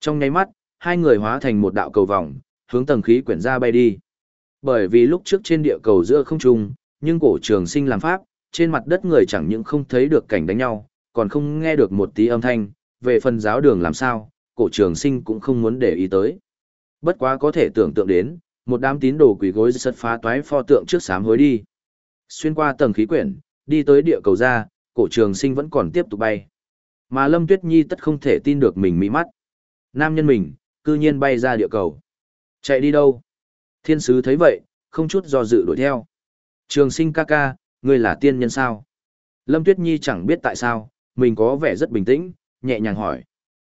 Trong nháy mắt, hai người hóa thành một đạo cầu vòng, hướng tầng khí quyển ra bay đi. Bởi vì lúc trước trên địa cầu giữa không trung, nhưng cổ trường sinh làm pháp, trên mặt đất người chẳng những không thấy được cảnh đánh nhau, còn không nghe được một tí âm thanh, về phần giáo đường làm sao, cổ trường sinh cũng không muốn để ý tới. Bất quá có thể tưởng tượng đến, một đám tín đồ quỷ gối sật phá toái pho tượng trước sám hối đi. Xuyên qua tầng khí quyển, đi tới địa cầu ra, cổ trường sinh vẫn còn tiếp tục bay. Mà Lâm Tuyết Nhi tất không thể tin được mình mỹ mắt. Nam nhân mình, cư nhiên bay ra địa cầu. Chạy đi đâu? Thiên sứ thấy vậy, không chút do dự đuổi theo. Trường sinh ca ca, ngươi là tiên nhân sao? Lâm Tuyết Nhi chẳng biết tại sao, mình có vẻ rất bình tĩnh, nhẹ nhàng hỏi.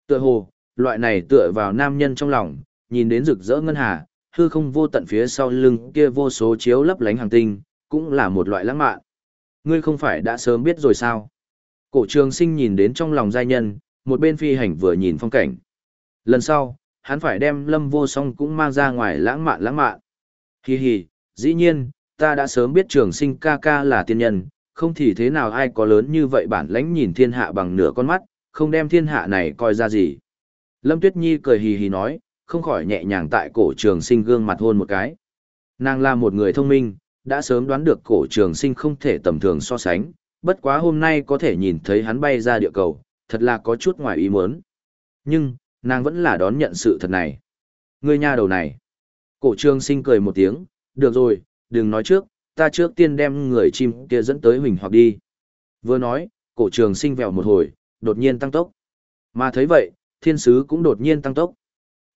Tựa hồ, loại này tựa vào nam nhân trong lòng, nhìn đến rực rỡ ngân hà, hư không vô tận phía sau lưng kia vô số chiếu lấp lánh hàng tinh, cũng là một loại lãng mạn. Ngươi không phải đã sớm biết rồi sao? Cổ trường sinh nhìn đến trong lòng giai nhân, một bên phi hành vừa nhìn phong cảnh. Lần sau, hắn phải đem lâm vô song cũng mang ra ngoài lãng mạn lãng mạn. Hi hi, dĩ nhiên, ta đã sớm biết trường sinh ca ca là tiên nhân, không thì thế nào ai có lớn như vậy bản lãnh nhìn thiên hạ bằng nửa con mắt, không đem thiên hạ này coi ra gì. Lâm Tuyết Nhi cười hì hì nói, không khỏi nhẹ nhàng tại cổ trường sinh gương mặt hôn một cái. Nàng là một người thông minh, đã sớm đoán được cổ trường sinh không thể tầm thường so sánh, bất quá hôm nay có thể nhìn thấy hắn bay ra địa cầu, thật là có chút ngoài ý muốn. Nhưng, nàng vẫn là đón nhận sự thật này. ngươi nhà đầu này. Cổ trường sinh cười một tiếng, được rồi, đừng nói trước, ta trước tiên đem người chim kia dẫn tới huỳnh hoặc đi. Vừa nói, cổ trường sinh vèo một hồi, đột nhiên tăng tốc. Mà thấy vậy, thiên sứ cũng đột nhiên tăng tốc.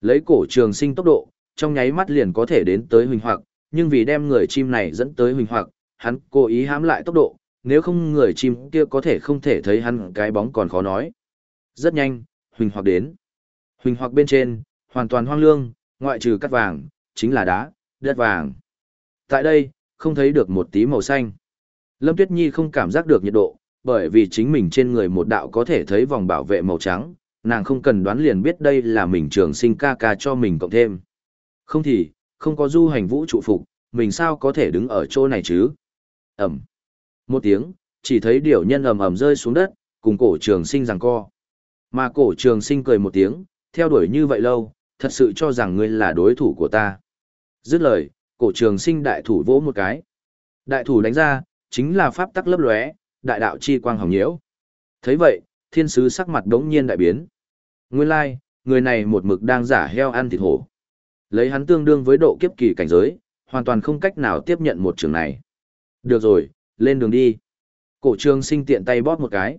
Lấy cổ trường sinh tốc độ, trong nháy mắt liền có thể đến tới huỳnh hoặc, nhưng vì đem người chim này dẫn tới huỳnh hoặc, hắn cố ý hãm lại tốc độ, nếu không người chim kia có thể không thể thấy hắn cái bóng còn khó nói. Rất nhanh, huỳnh hoặc đến. Huỳnh hoặc bên trên, hoàn toàn hoang lương, ngoại trừ cắt vàng, chính là đá, đất vàng. Tại đây, không thấy được một tí màu xanh. Lâm Tuyết Nhi không cảm giác được nhiệt độ, bởi vì chính mình trên người một đạo có thể thấy vòng bảo vệ màu trắng, nàng không cần đoán liền biết đây là mình trường sinh ca ca cho mình cộng thêm. Không thì, không có du hành vũ trụ phục, mình sao có thể đứng ở chỗ này chứ? Ẩm. Một tiếng, chỉ thấy điểu nhân ầm ầm rơi xuống đất, cùng cổ trường sinh rằng co. Mà cổ trường sinh cười một tiếng, theo đuổi như vậy lâu, thật sự cho rằng ngươi là đối thủ của ta. Dứt lời, cổ trường sinh đại thủ vỗ một cái. Đại thủ đánh ra, chính là pháp tắc lấp lóe, đại đạo chi quang hồng nhiễu. thấy vậy, thiên sứ sắc mặt đống nhiên đại biến. Nguyên lai, like, người này một mực đang giả heo ăn thịt hổ. Lấy hắn tương đương với độ kiếp kỳ cảnh giới, hoàn toàn không cách nào tiếp nhận một trường này. Được rồi, lên đường đi. Cổ trường sinh tiện tay bóp một cái.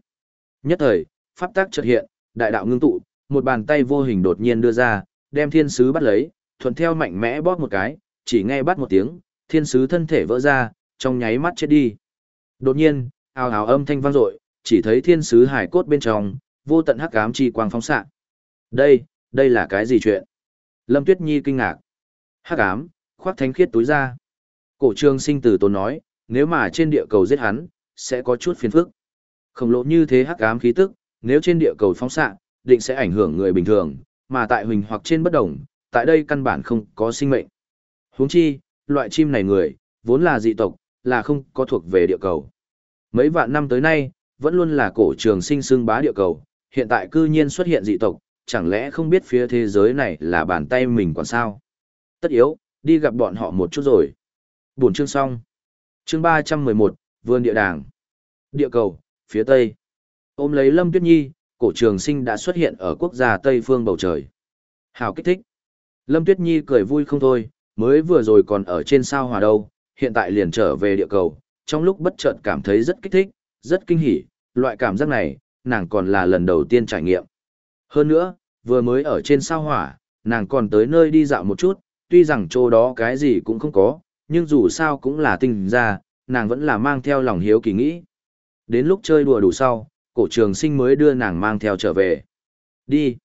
Nhất thời, pháp tắc chợt hiện, đại đạo ngưng tụ, một bàn tay vô hình đột nhiên đưa ra, đem thiên sứ bắt lấy, thuận theo mạnh mẽ bóp một cái, chỉ nghe bắt một tiếng, thiên sứ thân thể vỡ ra, trong nháy mắt chết đi. Đột nhiên, ào ào âm thanh vang dội, chỉ thấy thiên sứ hải cốt bên trong, vô tận hắc ám chi quang phóng xạ. Đây, đây là cái gì chuyện? Lâm Tuyết Nhi kinh ngạc. Hắc ám, khoác thánh khiết túi ra. Cổ trương sinh từ tốn nói, nếu mà trên địa cầu giết hắn, sẽ có chút phiền phức. Khổng lồ như thế hắc ám khí tức, nếu trên địa cầu phóng xạ, định sẽ ảnh hưởng người bình thường, mà tại huỳnh hoặc trên bất đồng, tại đây căn bản không có sinh mệnh. Huống chi, loại chim này người, vốn là dị tộc, là không có thuộc về địa cầu. Mấy vạn năm tới nay, vẫn luôn là cổ trường sinh xương bá địa cầu, hiện tại cư nhiên xuất hiện dị tộc, chẳng lẽ không biết phía thế giới này là bàn tay mình còn sao? Tất yếu, đi gặp bọn họ một chút rồi. Buổi chương xong. Chương 311, Vườn Địa Đàng. Địa cầu, phía Tây. Ôm lấy Lâm Tuyết Nhi, cổ trường sinh đã xuất hiện ở quốc gia Tây phương bầu trời. Hào kích thích. Lâm Tuyết Nhi cười vui không thôi, mới vừa rồi còn ở trên sao hòa đâu, hiện tại liền trở về địa cầu, trong lúc bất chợt cảm thấy rất kích thích, rất kinh hỉ, loại cảm giác này, nàng còn là lần đầu tiên trải nghiệm. Hơn nữa, vừa mới ở trên sao hỏa, nàng còn tới nơi đi dạo một chút, tuy rằng chỗ đó cái gì cũng không có, nhưng dù sao cũng là tinh ra, nàng vẫn là mang theo lòng hiếu kỳ nghĩ. Đến lúc chơi đùa đủ sau, cổ trường sinh mới đưa nàng mang theo trở về. Đi.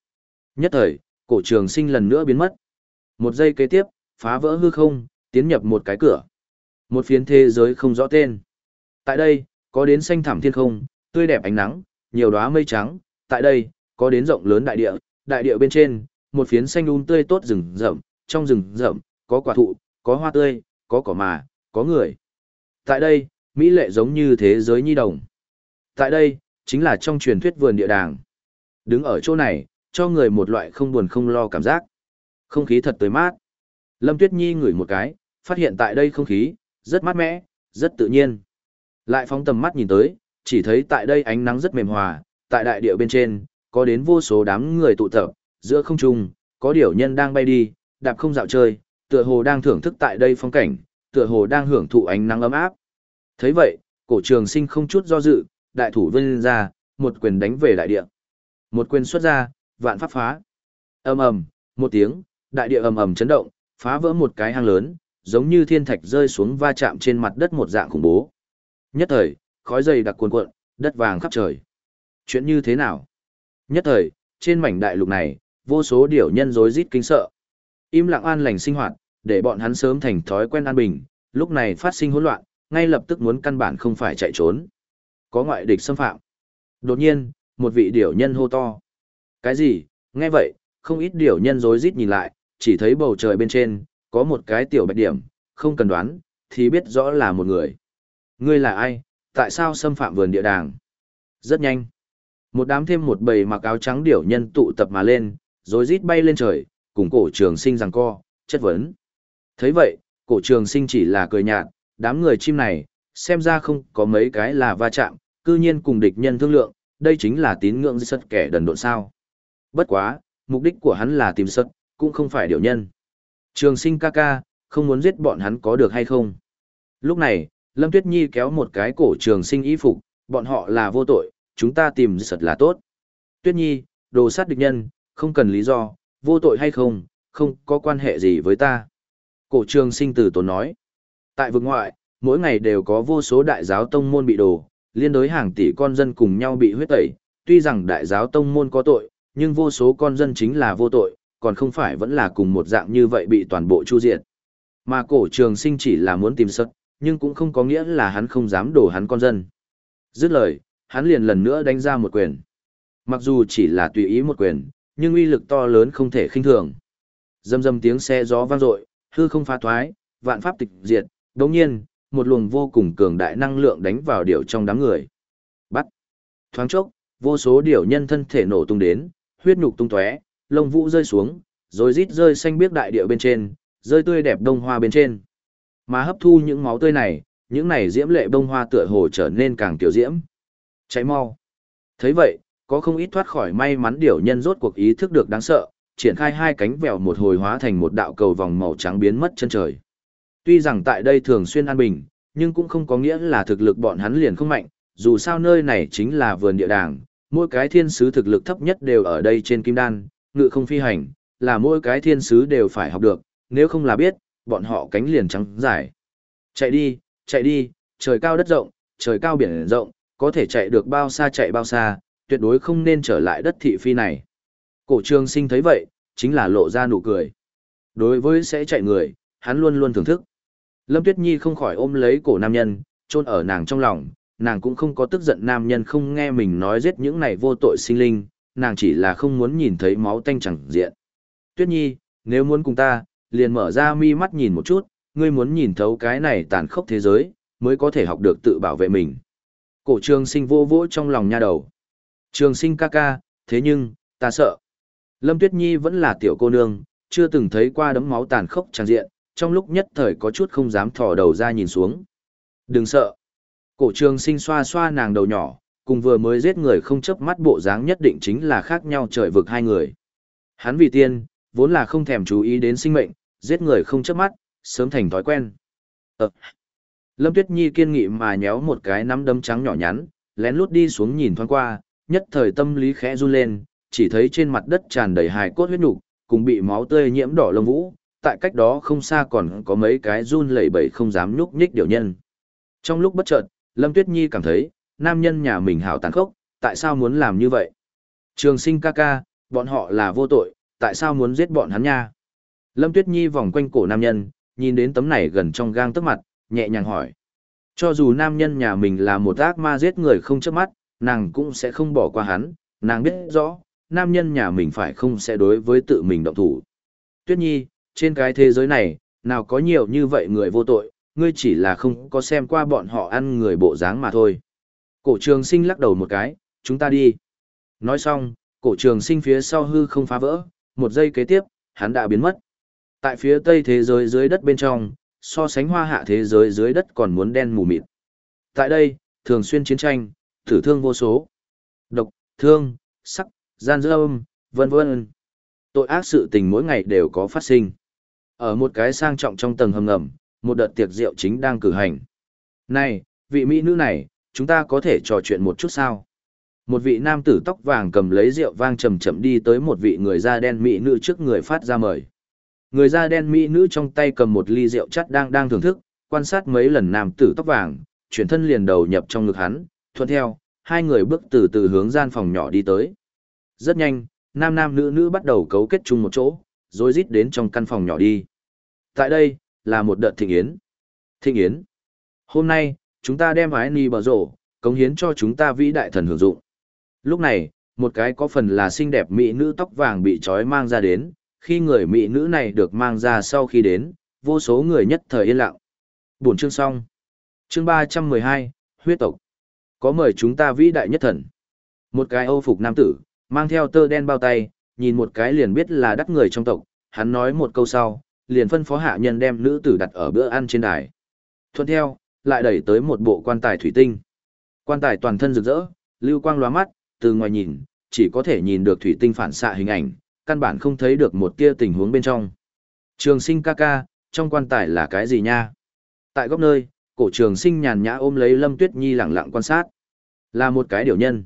Nhất thời, cổ trường sinh lần nữa biến mất. Một giây kế tiếp, phá vỡ hư không, tiến nhập một cái cửa. Một phiến thế giới không rõ tên. Tại đây, có đến xanh thẳm thiên không, tươi đẹp ánh nắng, nhiều đóa mây trắng. Tại đây, có đến rộng lớn đại địa, đại địa bên trên, một phiến xanh um tươi tốt rừng rậm, trong rừng rậm, có quả thụ, có hoa tươi, có cỏ mà, có người. Tại đây, Mỹ lệ giống như thế giới nhi đồng. Tại đây, chính là trong truyền thuyết vườn địa đàng. Đứng ở chỗ này, cho người một loại không buồn không lo cảm giác. Không khí thật tươi mát. Lâm Tuyết Nhi ngửi một cái, phát hiện tại đây không khí, rất mát mẻ, rất tự nhiên. Lại phóng tầm mắt nhìn tới, chỉ thấy tại đây ánh nắng rất mềm hòa, tại đại địa bên trên, có đến vô số đám người tụ tập, giữa không trung, có điểu nhân đang bay đi, đạp không dạo chơi, tựa hồ đang thưởng thức tại đây phong cảnh, tựa hồ đang hưởng thụ ánh nắng ấm áp. thấy vậy, cổ trường sinh không chút do dự, đại thủ vươn ra, một quyền đánh về đại địa. Một quyền xuất ra, vạn pháp phá. ầm ầm, một tiếng, đại địa ầm ầm chấn động, phá vỡ một cái hang lớn, giống như thiên thạch rơi xuống va chạm trên mặt đất một dạng khủng bố. Nhất thời, khói dày đặc cuồn cuộn, đất vàng khắp trời. Chuyện như thế nào? Nhất thời, trên mảnh đại lục này, vô số điểu nhân rối rít kinh sợ. Im lặng an lành sinh hoạt, để bọn hắn sớm thành thói quen an bình, lúc này phát sinh hỗn loạn, ngay lập tức muốn căn bản không phải chạy trốn. Có ngoại địch xâm phạm. Đột nhiên, một vị điểu nhân hô to. Cái gì? Nghe vậy, không ít điểu nhân rối rít nhìn lại, chỉ thấy bầu trời bên trên, có một cái tiểu bạch điểm, không cần đoán, thì biết rõ là một người. Ngươi là ai? Tại sao xâm phạm vườn địa đàng? Rất nhanh. Một đám thêm một bầy mặc áo trắng điểu nhân tụ tập mà lên, rối rít bay lên trời, cùng cổ trường sinh rằng co, chất vấn. thấy vậy, cổ trường sinh chỉ là cười nhạt, đám người chim này, xem ra không có mấy cái là va chạm, cư nhiên cùng địch nhân thương lượng, đây chính là tín ngưỡng sất kẻ đần độn sao. Bất quá, mục đích của hắn là tìm sật, cũng không phải điều nhân. Trường sinh ca ca, không muốn giết bọn hắn có được hay không? Lúc này, Lâm Tuyết Nhi kéo một cái cổ trường sinh y phục, bọn họ là vô tội, chúng ta tìm sật là tốt. Tuyết Nhi, đồ sát địch nhân, không cần lý do, vô tội hay không, không có quan hệ gì với ta. Cổ trường sinh từ tốn nói. Tại vực ngoại, mỗi ngày đều có vô số đại giáo tông môn bị đồ, liên đối hàng tỷ con dân cùng nhau bị huyết tẩy. Tuy rằng đại giáo tông môn có tội, nhưng vô số con dân chính là vô tội, còn không phải vẫn là cùng một dạng như vậy bị toàn bộ chu diệt. Mà cổ trường sinh chỉ là muốn tìm sất, nhưng cũng không có nghĩa là hắn không dám đổ hắn con dân. Dứt lời, hắn liền lần nữa đánh ra một quyền. Mặc dù chỉ là tùy ý một quyền, nhưng uy lực to lớn không thể khinh thường. Dầm dầm tiếng xe gió vang dội, hư không phá thoái, vạn pháp tịch diệt, đồng nhiên, một luồng vô cùng cường đại năng lượng đánh vào điểu trong đám người. Bắt. Thoáng chốc, vô số điểu nhân thân thể nổ tung đến, huyết nhục tung tóe, lông vũ rơi xuống, rồi rít rơi xanh biếc đại địa bên trên, rơi tươi đẹp đông hoa bên trên. Mà hấp thu những máu tươi này, những này diễm lệ đông hoa tựa hồ trở nên càng tiểu diễm. Cháy mau. thấy vậy, có không ít thoát khỏi may mắn điểu nhân rốt cuộc ý thức được đáng sợ, triển khai hai cánh vèo một hồi hóa thành một đạo cầu vòng màu trắng biến mất chân trời. Tuy rằng tại đây thường xuyên an bình, nhưng cũng không có nghĩa là thực lực bọn hắn liền không mạnh, dù sao nơi này chính là vườn địa đàng, mỗi cái thiên sứ thực lực thấp nhất đều ở đây trên kim đan, ngự không phi hành, là mỗi cái thiên sứ đều phải học được, nếu không là biết, bọn họ cánh liền trắng dài. Chạy đi, chạy đi, trời cao đất rộng, trời cao biển rộng, có thể chạy được bao xa chạy bao xa, tuyệt đối không nên trở lại đất thị phi này. Cổ trường sinh thấy vậy, chính là lộ ra nụ cười. Đối với sẽ chạy người, hắn luôn luôn thưởng thức. Lâm Tuyết Nhi không khỏi ôm lấy cổ nam nhân, chôn ở nàng trong lòng, nàng cũng không có tức giận nam nhân không nghe mình nói giết những này vô tội sinh linh, nàng chỉ là không muốn nhìn thấy máu tanh chẳng diện. Tuyết Nhi, nếu muốn cùng ta, liền mở ra mi mắt nhìn một chút, ngươi muốn nhìn thấu cái này tàn khốc thế giới, mới có thể học được tự bảo vệ mình. Cổ trường sinh vô vỗ trong lòng nha đầu. Trường sinh ca ca, thế nhưng, ta sợ. Lâm Tuyết Nhi vẫn là tiểu cô nương, chưa từng thấy qua đấm máu tàn khốc chẳng diện, trong lúc nhất thời có chút không dám thò đầu ra nhìn xuống. Đừng sợ. Cổ trường sinh xoa xoa nàng đầu nhỏ, cùng vừa mới giết người không chớp mắt bộ dáng nhất định chính là khác nhau trời vực hai người. Hắn vì tiên, vốn là không thèm chú ý đến sinh mệnh, giết người không chớp mắt, sớm thành thói quen. Ờ. Lâm Tuyết Nhi kiên nghị mà nhéo một cái nắm đấm trắng nhỏ nhắn, lén lút đi xuống nhìn thoáng qua, nhất thời tâm lý khẽ run lên, chỉ thấy trên mặt đất tràn đầy hài cốt huyết nhục, cùng bị máu tươi nhiễm đỏ lông vũ, tại cách đó không xa còn có mấy cái run lẩy bẩy không dám nhúc nhích điều nhân. Trong lúc bất chợt, Lâm Tuyết Nhi cảm thấy, nam nhân nhà mình hảo tàn khốc, tại sao muốn làm như vậy? Trường sinh ca ca, bọn họ là vô tội, tại sao muốn giết bọn hắn nha? Lâm Tuyết Nhi vòng quanh cổ nam nhân, nhìn đến tấm này gần trong gang tức mặt, nhẹ nhàng hỏi. Cho dù nam nhân nhà mình là một ác ma giết người không chớp mắt, nàng cũng sẽ không bỏ qua hắn, nàng biết rõ, nam nhân nhà mình phải không sẽ đối với tự mình động thủ. Tuyết Nhi, trên cái thế giới này, nào có nhiều như vậy người vô tội, ngươi chỉ là không có xem qua bọn họ ăn người bộ dáng mà thôi. Cổ trường sinh lắc đầu một cái, chúng ta đi. Nói xong, cổ trường sinh phía sau hư không phá vỡ, một giây kế tiếp, hắn đã biến mất. Tại phía tây thế giới dưới đất bên trong, so sánh hoa hạ thế giới dưới đất còn muốn đen mù mịt. Tại đây, thường xuyên chiến tranh, tử thương vô số. Độc, thương, sắc, gian dơ âm, vân vân. Tội ác sự tình mỗi ngày đều có phát sinh. Ở một cái sang trọng trong tầng hầm ngầm, một đợt tiệc rượu chính đang cử hành. Này, vị mỹ nữ này, chúng ta có thể trò chuyện một chút sao? Một vị nam tử tóc vàng cầm lấy rượu vang chậm chậm đi tới một vị người da đen mỹ nữ trước người phát ra mời. Người da đen mỹ nữ trong tay cầm một ly rượu chắt đang đang thưởng thức, quan sát mấy lần nam tử tóc vàng, chuyển thân liền đầu nhập trong ngực hắn, thuận theo, hai người bước từ từ hướng gian phòng nhỏ đi tới. Rất nhanh, nam nam nữ nữ bắt đầu cấu kết chung một chỗ, rồi rít đến trong căn phòng nhỏ đi. Tại đây, là một đợt thịnh yến. Thịnh yến. Hôm nay, chúng ta đem ái ni bờ rổ, cống hiến cho chúng ta vĩ đại thần hưởng dụng. Lúc này, một cái có phần là xinh đẹp mỹ nữ tóc vàng bị trói mang ra đến, khi người mỹ nữ này được mang ra sau khi đến, vô số người nhất thời yên lặng. Buổi chương xong. Chương 312, huyết tộc. Có mời chúng ta vĩ đại nhất thần. Một cái âu phục nam tử, mang theo tơ đen bao tay, nhìn một cái liền biết là đắc người trong tộc, hắn nói một câu sau, liền phân phó hạ nhân đem nữ tử đặt ở bữa ăn trên đài. Thuận theo, lại đẩy tới một bộ quan tài thủy tinh. Quan tài toàn thân rực rỡ, lưu quang lóa mắt, từ ngoài nhìn, chỉ có thể nhìn được thủy tinh phản xạ hình ảnh, căn bản không thấy được một tia tình huống bên trong. Trường sinh ca ca, trong quan tài là cái gì nha? Tại góc nơi, cổ trường sinh nhàn nhã ôm lấy Lâm Tuyết Nhi lặng lặng quan sát. Là một cái điều nhân.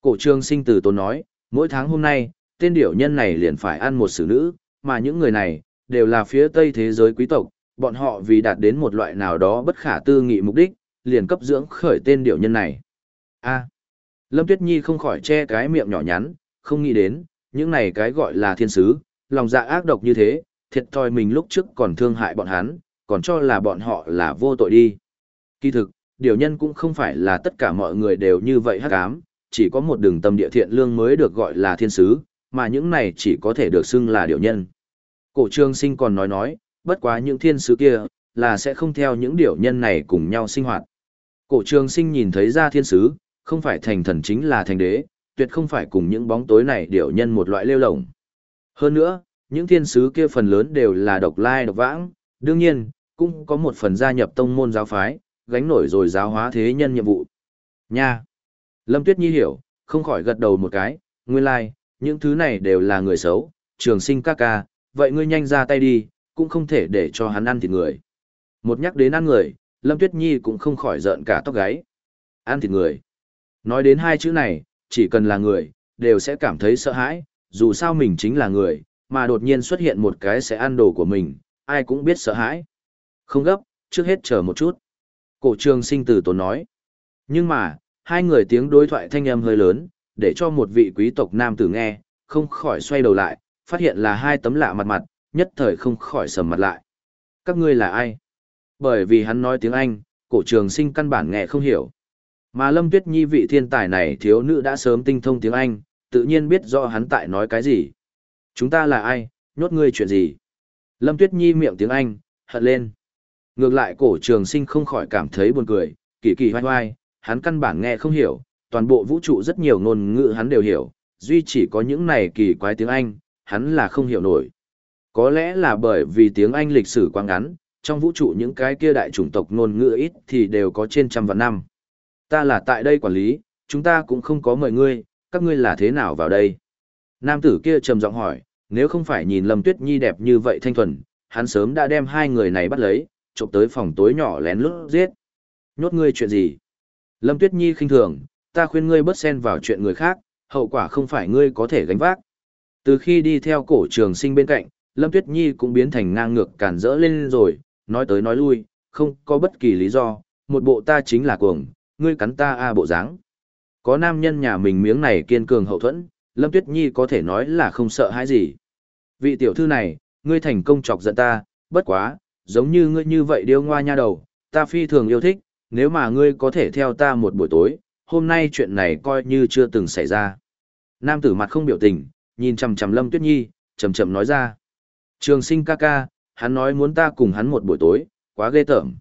Cổ trường sinh từ tốn nói, mỗi tháng hôm nay, tên điểu nhân này liền phải ăn một xử nữ, mà những người này, đều là phía tây thế giới quý tộc, bọn họ vì đạt đến một loại nào đó bất khả tư nghị mục đích, liền cấp dưỡng khởi tên điểu nhân này. A. Lâm Tuyết Nhi không khỏi che cái miệng nhỏ nhắn, không nghĩ đến, những này cái gọi là thiên sứ, lòng dạ ác độc như thế, thiệt thòi mình lúc trước còn thương hại bọn hắn, còn cho là bọn họ là vô tội đi. Kỳ thực, điều nhân cũng không phải là tất cả mọi người đều như vậy hắc ám, chỉ có một đường tâm địa thiện lương mới được gọi là thiên sứ, mà những này chỉ có thể được xưng là điều nhân. Cổ trương sinh còn nói nói, bất quá những thiên sứ kia, là sẽ không theo những điều nhân này cùng nhau sinh hoạt. Cổ trương sinh nhìn thấy ra thiên sứ, không phải thành thần chính là thành đế, tuyệt không phải cùng những bóng tối này điều nhân một loại lêu lồng. Hơn nữa, những thiên sứ kia phần lớn đều là độc lai độc vãng, đương nhiên, cũng có một phần gia nhập tông môn giáo phái, gánh nổi rồi giáo hóa thế nhân nhiệm vụ. Nha! Lâm Tuyết Nhi hiểu, không khỏi gật đầu một cái, nguyên lai, like, những thứ này đều là người xấu, trường sinh ca ca, vậy ngươi nhanh ra tay đi, cũng không thể để cho hắn ăn thịt người. Một nhắc đến ăn người, Lâm Tuyết Nhi cũng không khỏi giận cả tóc gáy. Ăn thịt người. Nói đến hai chữ này, chỉ cần là người, đều sẽ cảm thấy sợ hãi, dù sao mình chính là người, mà đột nhiên xuất hiện một cái sẽ ăn đồ của mình, ai cũng biết sợ hãi. Không gấp, trước hết chờ một chút. Cổ trường sinh từ tốn nói. Nhưng mà, hai người tiếng đối thoại thanh âm hơi lớn, để cho một vị quý tộc nam tử nghe, không khỏi xoay đầu lại, phát hiện là hai tấm lạ mặt mặt, nhất thời không khỏi sầm mặt lại. Các ngươi là ai? Bởi vì hắn nói tiếng Anh, cổ trường sinh căn bản nghe không hiểu. Mà Lâm Tuyết Nhi vị thiên tài này thiếu nữ đã sớm tinh thông tiếng Anh, tự nhiên biết rõ hắn tại nói cái gì. Chúng ta là ai, nhốt ngươi chuyện gì? Lâm Tuyết Nhi miệng tiếng Anh, hận lên. Ngược lại cổ trường sinh không khỏi cảm thấy buồn cười, kỳ kỳ hoai hoai, hắn căn bản nghe không hiểu, toàn bộ vũ trụ rất nhiều ngôn ngữ hắn đều hiểu, duy chỉ có những này kỳ quái tiếng Anh, hắn là không hiểu nổi. Có lẽ là bởi vì tiếng Anh lịch sử quá ngắn, trong vũ trụ những cái kia đại chủng tộc ngôn ngữ ít thì đều có trên trăm vạn năm. Ta là tại đây quản lý, chúng ta cũng không có mời ngươi, các ngươi là thế nào vào đây? Nam tử kia trầm giọng hỏi, nếu không phải nhìn Lâm Tuyết Nhi đẹp như vậy thanh thuần, hắn sớm đã đem hai người này bắt lấy, trộm tới phòng tối nhỏ lén lút giết. Nhốt ngươi chuyện gì? Lâm Tuyết Nhi khinh thường, ta khuyên ngươi bớt xen vào chuyện người khác, hậu quả không phải ngươi có thể gánh vác. Từ khi đi theo cổ trường sinh bên cạnh, Lâm Tuyết Nhi cũng biến thành ngang ngược cản rỡ lên rồi, nói tới nói lui, không có bất kỳ lý do, một bộ ta chính là cuồng, ngươi cắn ta a bộ dáng. Có nam nhân nhà mình miếng này kiên cường hậu thuẫn, Lâm Tuyết Nhi có thể nói là không sợ hãi gì. Vị tiểu thư này, ngươi thành công chọc giận ta, bất quá, giống như ngươi như vậy điêu ngoa nha đầu, ta phi thường yêu thích, nếu mà ngươi có thể theo ta một buổi tối, hôm nay chuyện này coi như chưa từng xảy ra. Nam tử mặt không biểu tình, nhìn chằm chằm Lâm Tuyết Nhi, chậm chậm nói ra. Trường sinh ca ca, hắn nói muốn ta cùng hắn một buổi tối, quá ghê tởm.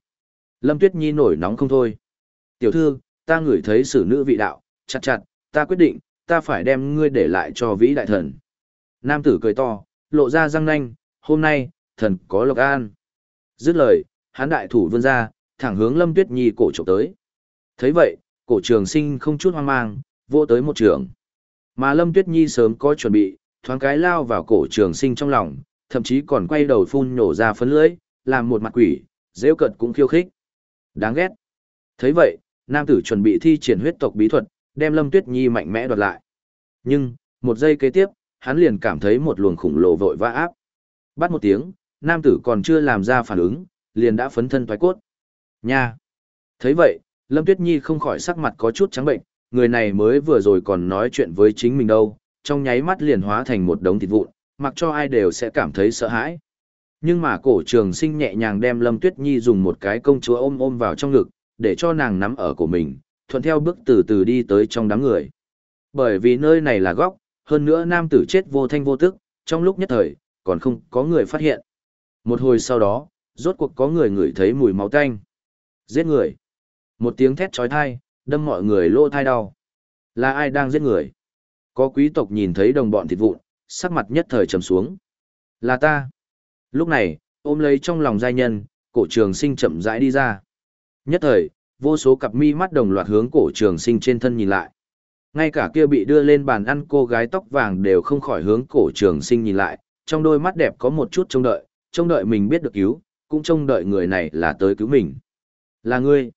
Lâm Tuyết Nhi nổi nóng không thôi. Tiểu thư, ta ngửi thấy sử nữ vị đạo, chặt chặt, ta quyết định, ta phải đem ngươi để lại cho vĩ đại thần. Nam tử cười to, lộ ra răng nanh, hôm nay, thần có lộc an. Dứt lời, hắn đại thủ vươn ra, thẳng hướng Lâm Tuyết Nhi cổ trộm tới. thấy vậy, cổ trường sinh không chút hoang mang, vô tới một trường. Mà Lâm Tuyết Nhi sớm có chuẩn bị, thoáng cái lao vào cổ trường sinh trong lòng, thậm chí còn quay đầu phun nhổ ra phấn lưỡi, làm một mặt quỷ, dễ cận cũng khiêu khích. Đáng ghét. thấy vậy, nam tử chuẩn bị thi triển huyết tộc bí thuật, đem Lâm Tuyết Nhi mạnh mẽ đoạt lại. Nhưng, một giây kế tiếp, hắn liền cảm thấy một luồng khủng lồ vội vã áp. Bắt một tiếng, nam tử còn chưa làm ra phản ứng, liền đã phấn thân thoái cốt. Nha! thấy vậy, Lâm Tuyết Nhi không khỏi sắc mặt có chút trắng bệnh, người này mới vừa rồi còn nói chuyện với chính mình đâu, trong nháy mắt liền hóa thành một đống thịt vụn, mặc cho ai đều sẽ cảm thấy sợ hãi. Nhưng mà cổ trường sinh nhẹ nhàng đem Lâm Tuyết Nhi dùng một cái công chúa ôm ôm vào trong ngực, để cho nàng nắm ở của mình, thuận theo bước từ từ đi tới trong đám người. Bởi vì nơi này là góc, hơn nữa nam tử chết vô thanh vô tức, trong lúc nhất thời, còn không có người phát hiện. Một hồi sau đó, rốt cuộc có người ngửi thấy mùi máu tanh. Giết người. Một tiếng thét trói thai, đâm mọi người lỗ thai đau. Là ai đang giết người? Có quý tộc nhìn thấy đồng bọn thịt vụn, sắc mặt nhất thời trầm xuống. Là ta. Lúc này, ôm lấy trong lòng giai nhân, cổ trường sinh chậm rãi đi ra. Nhất thời, vô số cặp mi mắt đồng loạt hướng cổ trường sinh trên thân nhìn lại. Ngay cả kia bị đưa lên bàn ăn cô gái tóc vàng đều không khỏi hướng cổ trường sinh nhìn lại, trong đôi mắt đẹp có một chút trông đợi, trông đợi mình biết được cứu, cũng trông đợi người này là tới cứu mình. Là ngươi.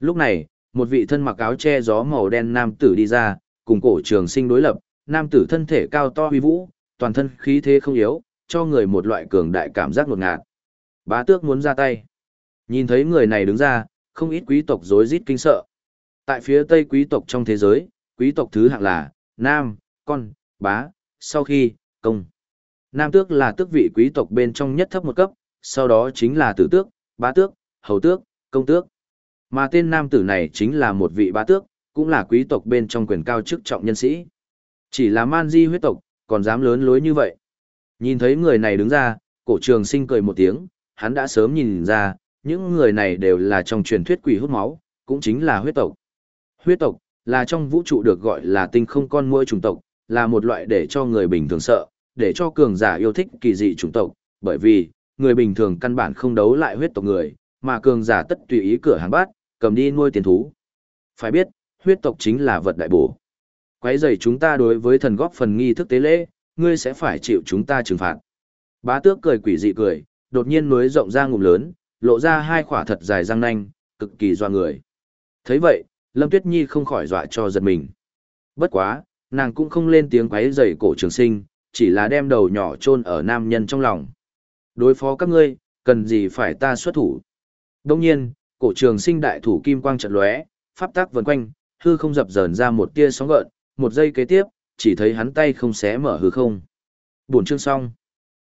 Lúc này, một vị thân mặc áo che gió màu đen nam tử đi ra, cùng cổ trường sinh đối lập, nam tử thân thể cao to huy vũ, toàn thân khí thế không yếu, cho người một loại cường đại cảm giác ngột ngạt. Bá tước muốn ra tay. Nhìn thấy người này đứng ra, không ít quý tộc rối rít kinh sợ. Tại phía tây quý tộc trong thế giới, quý tộc thứ hạng là, nam, con, bá, sau khi, công. Nam tước là tước vị quý tộc bên trong nhất thấp một cấp, sau đó chính là tử tước, bá tước, hầu tước, công tước. Mà tên nam tử này chính là một vị bá tước, cũng là quý tộc bên trong quyền cao chức trọng nhân sĩ. Chỉ là man di huyết tộc, còn dám lớn lối như vậy. Nhìn thấy người này đứng ra, cổ trường sinh cười một tiếng, hắn đã sớm nhìn ra, những người này đều là trong truyền thuyết quỷ hút máu, cũng chính là huyết tộc. Huyết tộc, là trong vũ trụ được gọi là tinh không con muỗi chủng tộc, là một loại để cho người bình thường sợ, để cho cường giả yêu thích kỳ dị chủng tộc, bởi vì, người bình thường căn bản không đấu lại huyết tộc người, mà cường giả tất tùy ý cửa hàng bát, cầm đi nuôi tiền thú. Phải biết, huyết tộc chính là vật đại bổ. Quấy rầy chúng ta đối với thần góp phần nghi thức tế lễ, ngươi sẽ phải chịu chúng ta trừng phạt. Bá tước cười quỷ dị cười, đột nhiên núi rộng ra ngụm lớn, lộ ra hai khỏa thật dài răng nanh, cực kỳ doa người. thấy vậy, Lâm Tuyết Nhi không khỏi dọa cho giật mình. Bất quá, nàng cũng không lên tiếng quấy rầy cổ trường sinh, chỉ là đem đầu nhỏ chôn ở nam nhân trong lòng. Đối phó các ngươi, cần gì phải ta xuất thủ. Đông nhiên, cổ trường sinh đại thủ kim quang trận lóe, pháp tác vần quanh, hư không dập dờn ra một tia sóng gợn, một giây kế tiếp, chỉ thấy hắn tay không xé mở hư không. Buổi chương xong.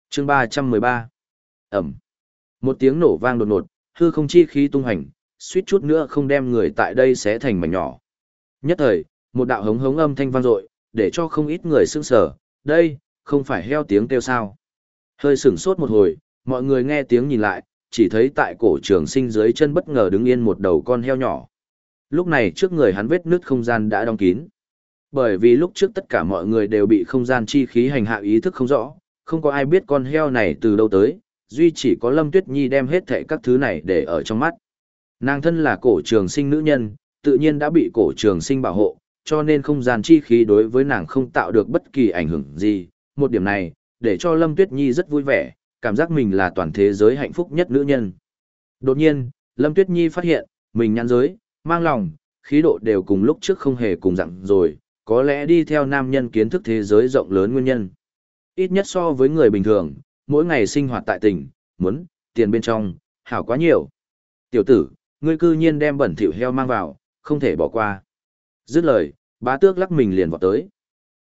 Chương 313. Ẩm. Một tiếng nổ vang đột ngột, hư không chi khí tung hành, suýt chút nữa không đem người tại đây xé thành mảnh nhỏ. Nhất thời, một đạo hống hống âm thanh vang dội, để cho không ít người sững sờ, đây, không phải heo tiếng kêu sao. Hơi sửng sốt một hồi, mọi người nghe tiếng nhìn lại, chỉ thấy tại cổ trường sinh dưới chân bất ngờ đứng yên một đầu con heo nhỏ. Lúc này trước người hắn vết nứt không gian đã đóng kín. Bởi vì lúc trước tất cả mọi người đều bị không gian chi khí hành hạ ý thức không rõ, không có ai biết con heo này từ đâu tới, duy chỉ có Lâm Tuyết Nhi đem hết thảy các thứ này để ở trong mắt. Nàng thân là cổ trường sinh nữ nhân, tự nhiên đã bị cổ trường sinh bảo hộ, cho nên không gian chi khí đối với nàng không tạo được bất kỳ ảnh hưởng gì. Một điểm này, để cho Lâm Tuyết Nhi rất vui vẻ, cảm giác mình là toàn thế giới hạnh phúc nhất nữ nhân. Đột nhiên, Lâm Tuyết Nhi phát hiện, mình nhãn giới, mang lòng, khí độ đều cùng lúc trước không hề cùng dặn rồi, có lẽ đi theo nam nhân kiến thức thế giới rộng lớn nguyên nhân. Ít nhất so với người bình thường, mỗi ngày sinh hoạt tại tỉnh, muốn, tiền bên trong, hảo quá nhiều. Tiểu tử, ngươi cư nhiên đem bẩn thỉu heo mang vào, không thể bỏ qua. Dứt lời, bá tước lắc mình liền vọt tới.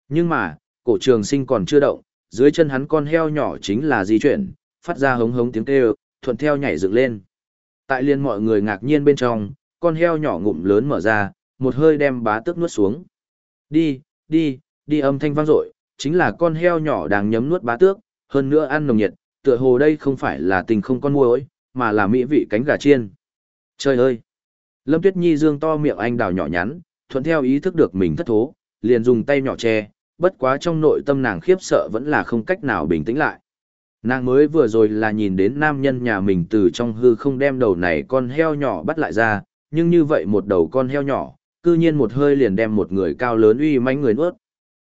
Nhưng mà, cổ trường sinh còn chưa động, dưới chân hắn con heo nhỏ chính là di chuyển, phát ra hống hống tiếng kêu, thuận theo nhảy dựng lên. Tại liên mọi người ngạc nhiên bên trong, con heo nhỏ ngụm lớn mở ra, một hơi đem bá tước nuốt xuống. Đi, đi, đi âm thanh vang dội, chính là con heo nhỏ đang nhấm nuốt bá tước, hơn nữa ăn nồng nhiệt, tựa hồ đây không phải là tình không con muỗi, mà là mỹ vị cánh gà chiên. Trời ơi! Lâm Tuyết Nhi dương to miệng anh đào nhỏ nhắn, thuận theo ý thức được mình thất thố, liền dùng tay nhỏ che, bất quá trong nội tâm nàng khiếp sợ vẫn là không cách nào bình tĩnh lại. Nàng mới vừa rồi là nhìn đến nam nhân nhà mình từ trong hư không đem đầu này con heo nhỏ bắt lại ra, nhưng như vậy một đầu con heo nhỏ, cư nhiên một hơi liền đem một người cao lớn uy mãnh người nuốt.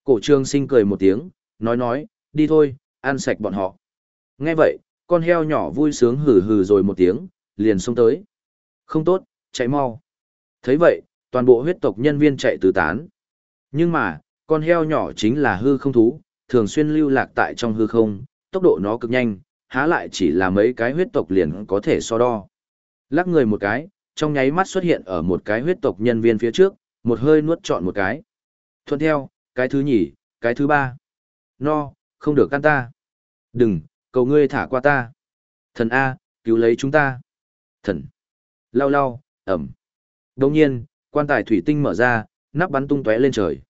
Cổ trương sinh cười một tiếng, nói nói, đi thôi, ăn sạch bọn họ. Nghe vậy, con heo nhỏ vui sướng hừ hừ rồi một tiếng, liền xông tới. Không tốt, chạy mau. thấy vậy, toàn bộ huyết tộc nhân viên chạy tứ tán. Nhưng mà, con heo nhỏ chính là hư không thú, thường xuyên lưu lạc tại trong hư không, tốc độ nó cực nhanh, há lại chỉ là mấy cái huyết tộc liền có thể so đo. Lắc người một cái, trong nháy mắt xuất hiện ở một cái huyết tộc nhân viên phía trước, một hơi nuốt trọn một cái. Thuận theo, cái thứ nhì, cái thứ ba. No, không được can ta. Đừng, cầu ngươi thả qua ta. Thần A, cứu lấy chúng ta. Thần. Lao lao, ẩm. Đồng nhiên, quan tài thủy tinh mở ra, nắp bắn tung tóe lên trời.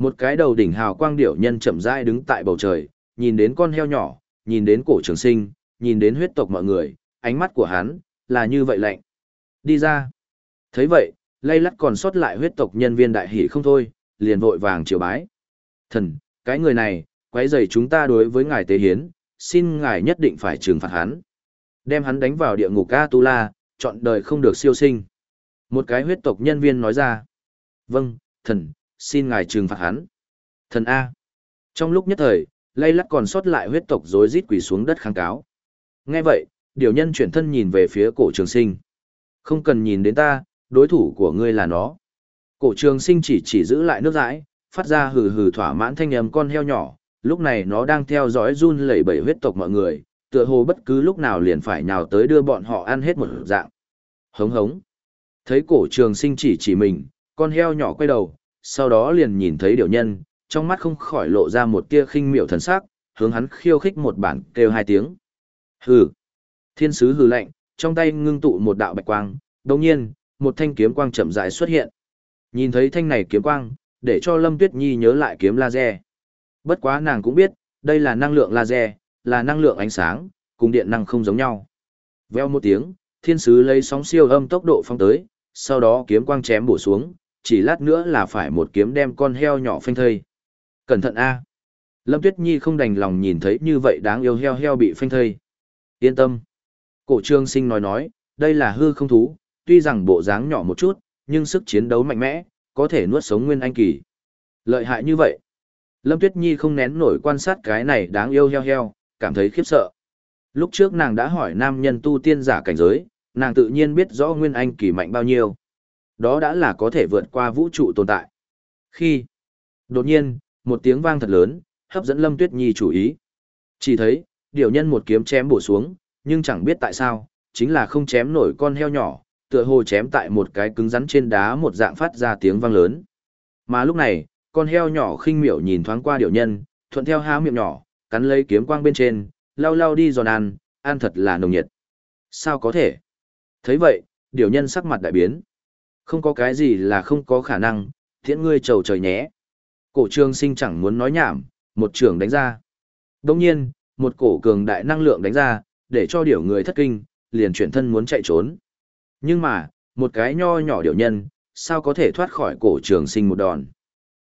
Một cái đầu đỉnh hào quang điệu nhân chậm rãi đứng tại bầu trời, nhìn đến con heo nhỏ, nhìn đến cổ trường sinh, nhìn đến huyết tộc mọi người, ánh mắt của hắn, là như vậy lạnh. Đi ra. thấy vậy, lây lắt còn sót lại huyết tộc nhân viên đại hỷ không thôi, liền vội vàng chiều bái. Thần, cái người này, quấy rầy chúng ta đối với ngài tế hiến, xin ngài nhất định phải trừng phạt hắn. Đem hắn đánh vào địa ngục A-tu-la, chọn đời không được siêu sinh. Một cái huyết tộc nhân viên nói ra. Vâng, thần, xin ngài trừng phạt hắn. Thần A. Trong lúc nhất thời, lay lắc còn sót lại huyết tộc rối rít quỳ xuống đất kháng cáo. Nghe vậy, điều nhân chuyển thân nhìn về phía cổ trường sinh. Không cần nhìn đến ta, đối thủ của ngươi là nó. Cổ trường sinh chỉ chỉ giữ lại nước dãi, phát ra hừ hừ thỏa mãn thanh âm con heo nhỏ, lúc này nó đang theo dõi run lẩy bẩy huyết tộc mọi người, tựa hồ bất cứ lúc nào liền phải nhào tới đưa bọn họ ăn hết một dạng. Hống hống. Thấy cổ trường sinh chỉ chỉ mình, con heo nhỏ quay đầu, sau đó liền nhìn thấy điều nhân, trong mắt không khỏi lộ ra một tia khinh miểu thần sắc, hướng hắn khiêu khích một bản kêu hai tiếng. Hừ. Thiên sứ hừ lạnh, trong tay ngưng tụ một đạo bạch quang, đồng nhiên, một thanh kiếm quang chậm rãi xuất hiện. Nhìn thấy thanh này kiếm quang, để cho Lâm Tuyết Nhi nhớ lại kiếm laser. Bất quá nàng cũng biết, đây là năng lượng laser, là năng lượng ánh sáng, cùng điện năng không giống nhau. Veo một tiếng, thiên sứ lấy sóng siêu âm tốc độ phong tới, sau đó kiếm quang chém bổ xuống, chỉ lát nữa là phải một kiếm đem con heo nhỏ phanh thây. Cẩn thận a. Lâm Tuyết Nhi không đành lòng nhìn thấy như vậy đáng yêu heo heo bị phanh thây. Yên tâm. Cổ trương sinh nói nói, đây là hư không thú, tuy rằng bộ dáng nhỏ một chút, nhưng sức chiến đấu mạnh mẽ, có thể nuốt sống nguyên anh kỳ. Lợi hại như vậy. Lâm Tuyết Nhi không nén nổi quan sát cái này đáng yêu heo heo, cảm thấy khiếp sợ. Lúc trước nàng đã hỏi nam nhân tu tiên giả cảnh giới, nàng tự nhiên biết rõ nguyên anh kỳ mạnh bao nhiêu. Đó đã là có thể vượt qua vũ trụ tồn tại. Khi, đột nhiên, một tiếng vang thật lớn, hấp dẫn Lâm Tuyết Nhi chú ý. Chỉ thấy, điều nhân một kiếm chém bổ xuống, nhưng chẳng biết tại sao, chính là không chém nổi con heo nhỏ, tựa hồ chém tại một cái cứng rắn trên đá một dạng phát ra tiếng vang lớn. Mà lúc này, con heo nhỏ khinh miểu nhìn thoáng qua điệu nhân, thuận theo há miệng nhỏ, cắn lấy kiếm quang bên trên, lau lau đi giòn ăn, ăn thật là nồng nhiệt. Sao có thể? thấy vậy, điệu nhân sắc mặt đại biến. Không có cái gì là không có khả năng, thiện ngươi trầu trời nhé. Cổ trường sinh chẳng muốn nói nhảm, một trường đánh ra. Đồng nhiên, một cổ cường đại năng lượng đánh ra, để cho điểu người thất kinh, liền chuyển thân muốn chạy trốn. Nhưng mà, một cái nho nhỏ điểu nhân, sao có thể thoát khỏi cổ trường sinh một đòn.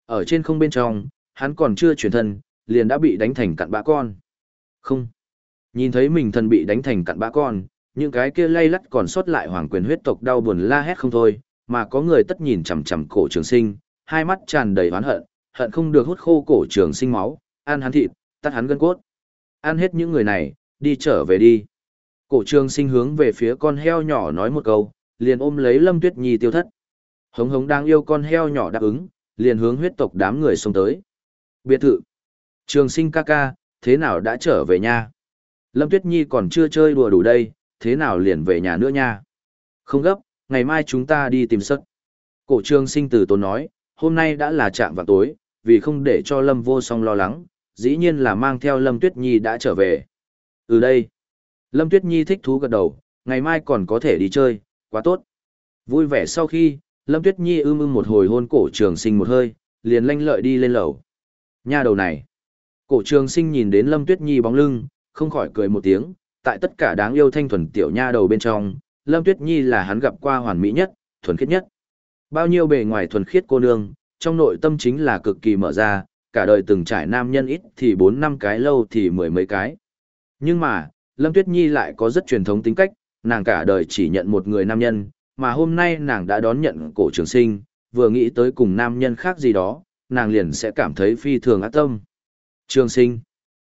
Ở trên không bên trong, hắn còn chưa chuyển thân, liền đã bị đánh thành cặn bã con. Không. Nhìn thấy mình thân bị đánh thành cặn bã con, những cái kia lay lắt còn sót lại hoàng quyền huyết tộc đau buồn la hét không thôi, mà có người tất nhìn chằm chằm cổ trường sinh, hai mắt tràn đầy oán hận, hận không được hút khô cổ trường sinh máu, ăn hắn thịt, tắt hắn gân cốt. Ăn hết những người này, đi trở về đi. Cổ trường sinh hướng về phía con heo nhỏ nói một câu, liền ôm lấy Lâm Tuyết Nhi tiêu thất. Hống hống đang yêu con heo nhỏ đáp ứng, liền hướng huyết tộc đám người xông tới. Biệt thự. Trường sinh ca ca, thế nào đã trở về nha? Lâm Tuyết Nhi còn chưa chơi đùa đủ đây, thế nào liền về nhà nữa nha? Không gấp, ngày mai chúng ta đi tìm sất. Cổ trường sinh từ tốn nói, hôm nay đã là trạm vào tối, vì không để cho Lâm vô song lo lắng, dĩ nhiên là mang theo Lâm Tuyết Nhi đã trở về. Từ đây, Lâm Tuyết Nhi thích thú gật đầu, ngày mai còn có thể đi chơi, quá tốt. Vui vẻ sau khi, Lâm Tuyết Nhi ưm ưm một hồi hôn cổ trường sinh một hơi, liền lanh lợi đi lên lầu. Nha đầu này. Cổ trường sinh nhìn đến Lâm Tuyết Nhi bóng lưng, không khỏi cười một tiếng, tại tất cả đáng yêu thanh thuần tiểu nha đầu bên trong, Lâm Tuyết Nhi là hắn gặp qua hoàn mỹ nhất, thuần khiết nhất. Bao nhiêu bề ngoài thuần khiết cô nương, trong nội tâm chính là cực kỳ mở ra, cả đời từng trải nam nhân ít thì 4 năm cái lâu thì mười mấy cái. Nhưng mà, Lâm Tuyết Nhi lại có rất truyền thống tính cách, nàng cả đời chỉ nhận một người nam nhân, mà hôm nay nàng đã đón nhận cổ trường sinh, vừa nghĩ tới cùng nam nhân khác gì đó, nàng liền sẽ cảm thấy phi thường ác tâm. Trường sinh.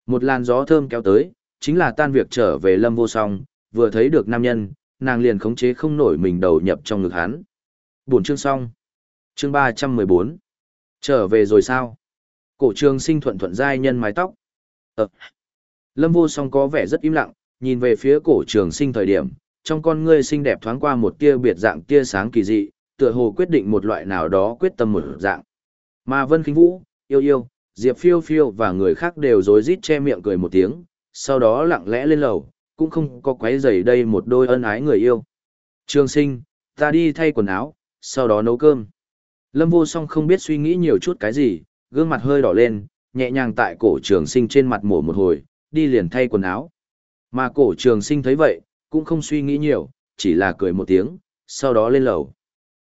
Một làn gió thơm kéo tới, chính là tan việc trở về lâm vô song, vừa thấy được nam nhân, nàng liền khống chế không nổi mình đầu nhập trong ngực hắn. Buồn chương xong. Chương 314. Trở về rồi sao? Cổ trường sinh thuận thuận giai nhân mái tóc. Ờ. Lâm vô song có vẻ rất im lặng, nhìn về phía cổ trường sinh thời điểm, trong con ngươi xinh đẹp thoáng qua một tia biệt dạng tia sáng kỳ dị, tựa hồ quyết định một loại nào đó quyết tâm một dạng. Mà Vân Khinh Vũ, yêu yêu, Diệp Phiêu Phiêu và người khác đều rối rít che miệng cười một tiếng, sau đó lặng lẽ lên lầu, cũng không có quấy rầy đây một đôi ân ái người yêu. Trường sinh, ta đi thay quần áo, sau đó nấu cơm. Lâm vô song không biết suy nghĩ nhiều chút cái gì, gương mặt hơi đỏ lên, nhẹ nhàng tại cổ trường sinh trên mặt mổ một hồi, đi liền thay quần áo. Mà cổ trường sinh thấy vậy, cũng không suy nghĩ nhiều, chỉ là cười một tiếng, sau đó lên lầu.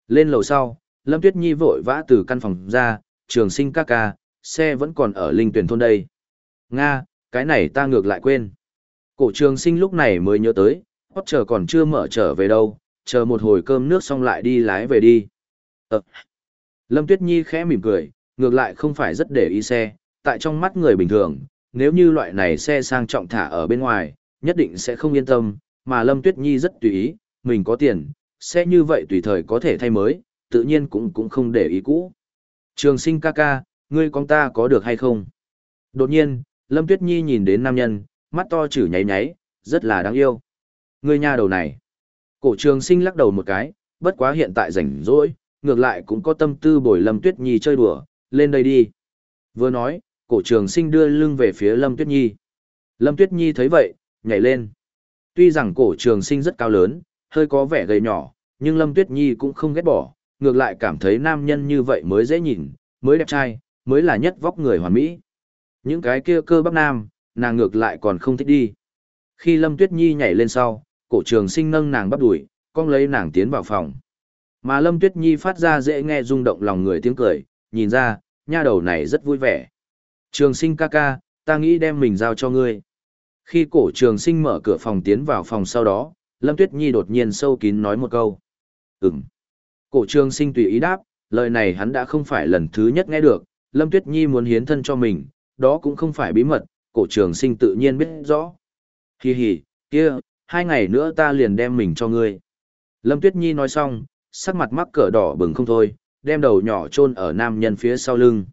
Lên lầu sau, Lâm Tuyết Nhi vội vã từ căn phòng ra, trường sinh ca ca, xe vẫn còn ở linh tuyển thôn đây. Nga, cái này ta ngược lại quên. Cổ trường sinh lúc này mới nhớ tới, hót chờ còn chưa mở trở về đâu, chờ một hồi cơm nước xong lại đi lái về đi. Ờ. Lâm Tuyết Nhi khẽ mỉm cười, ngược lại không phải rất để ý xe, tại trong mắt người bình thường, nếu như loại này xe sang trọng thả ở bên ngoài, nhất định sẽ không yên tâm, mà Lâm Tuyết Nhi rất tùy ý, mình có tiền, xe như vậy tùy thời có thể thay mới, tự nhiên cũng cũng không để ý cũ. Trường sinh ca ca, ngươi con ta có được hay không? Đột nhiên, Lâm Tuyết Nhi nhìn đến nam nhân, mắt to chử nháy nháy, rất là đáng yêu. Ngươi nha đầu này. Cổ trường sinh lắc đầu một cái, bất quá hiện tại rảnh rỗi, ngược lại cũng có tâm tư bồi Lâm Tuyết Nhi chơi đùa, lên đây đi. Vừa nói, cổ trường sinh đưa lưng về phía Lâm Tuyết Nhi. Lâm Tuyết Nhi thấy vậy, nhảy lên. Tuy rằng cổ trường sinh rất cao lớn, hơi có vẻ gầy nhỏ, nhưng Lâm Tuyết Nhi cũng không ghét bỏ, ngược lại cảm thấy nam nhân như vậy mới dễ nhìn, mới đẹp trai, mới là nhất vóc người hoàn mỹ. Những cái kia cơ bắp nam, nàng ngược lại còn không thích đi. Khi Lâm Tuyết Nhi nhảy lên sau, cổ trường sinh nâng nàng bắp đuổi, cong lấy nàng tiến vào phòng. Mà Lâm Tuyết Nhi phát ra dễ nghe rung động lòng người tiếng cười, nhìn ra, nha đầu này rất vui vẻ. Trường sinh ca ca, ta nghĩ đem mình giao cho ngươi. Khi cổ trường sinh mở cửa phòng tiến vào phòng sau đó, Lâm Tuyết Nhi đột nhiên sâu kín nói một câu. Ừm. Cổ trường sinh tùy ý đáp, lời này hắn đã không phải lần thứ nhất nghe được, Lâm Tuyết Nhi muốn hiến thân cho mình, đó cũng không phải bí mật, cổ trường sinh tự nhiên biết rõ. Hi hi, kia, hai ngày nữa ta liền đem mình cho ngươi. Lâm Tuyết Nhi nói xong, sắc mặt mắc cỡ đỏ bừng không thôi, đem đầu nhỏ chôn ở nam nhân phía sau lưng.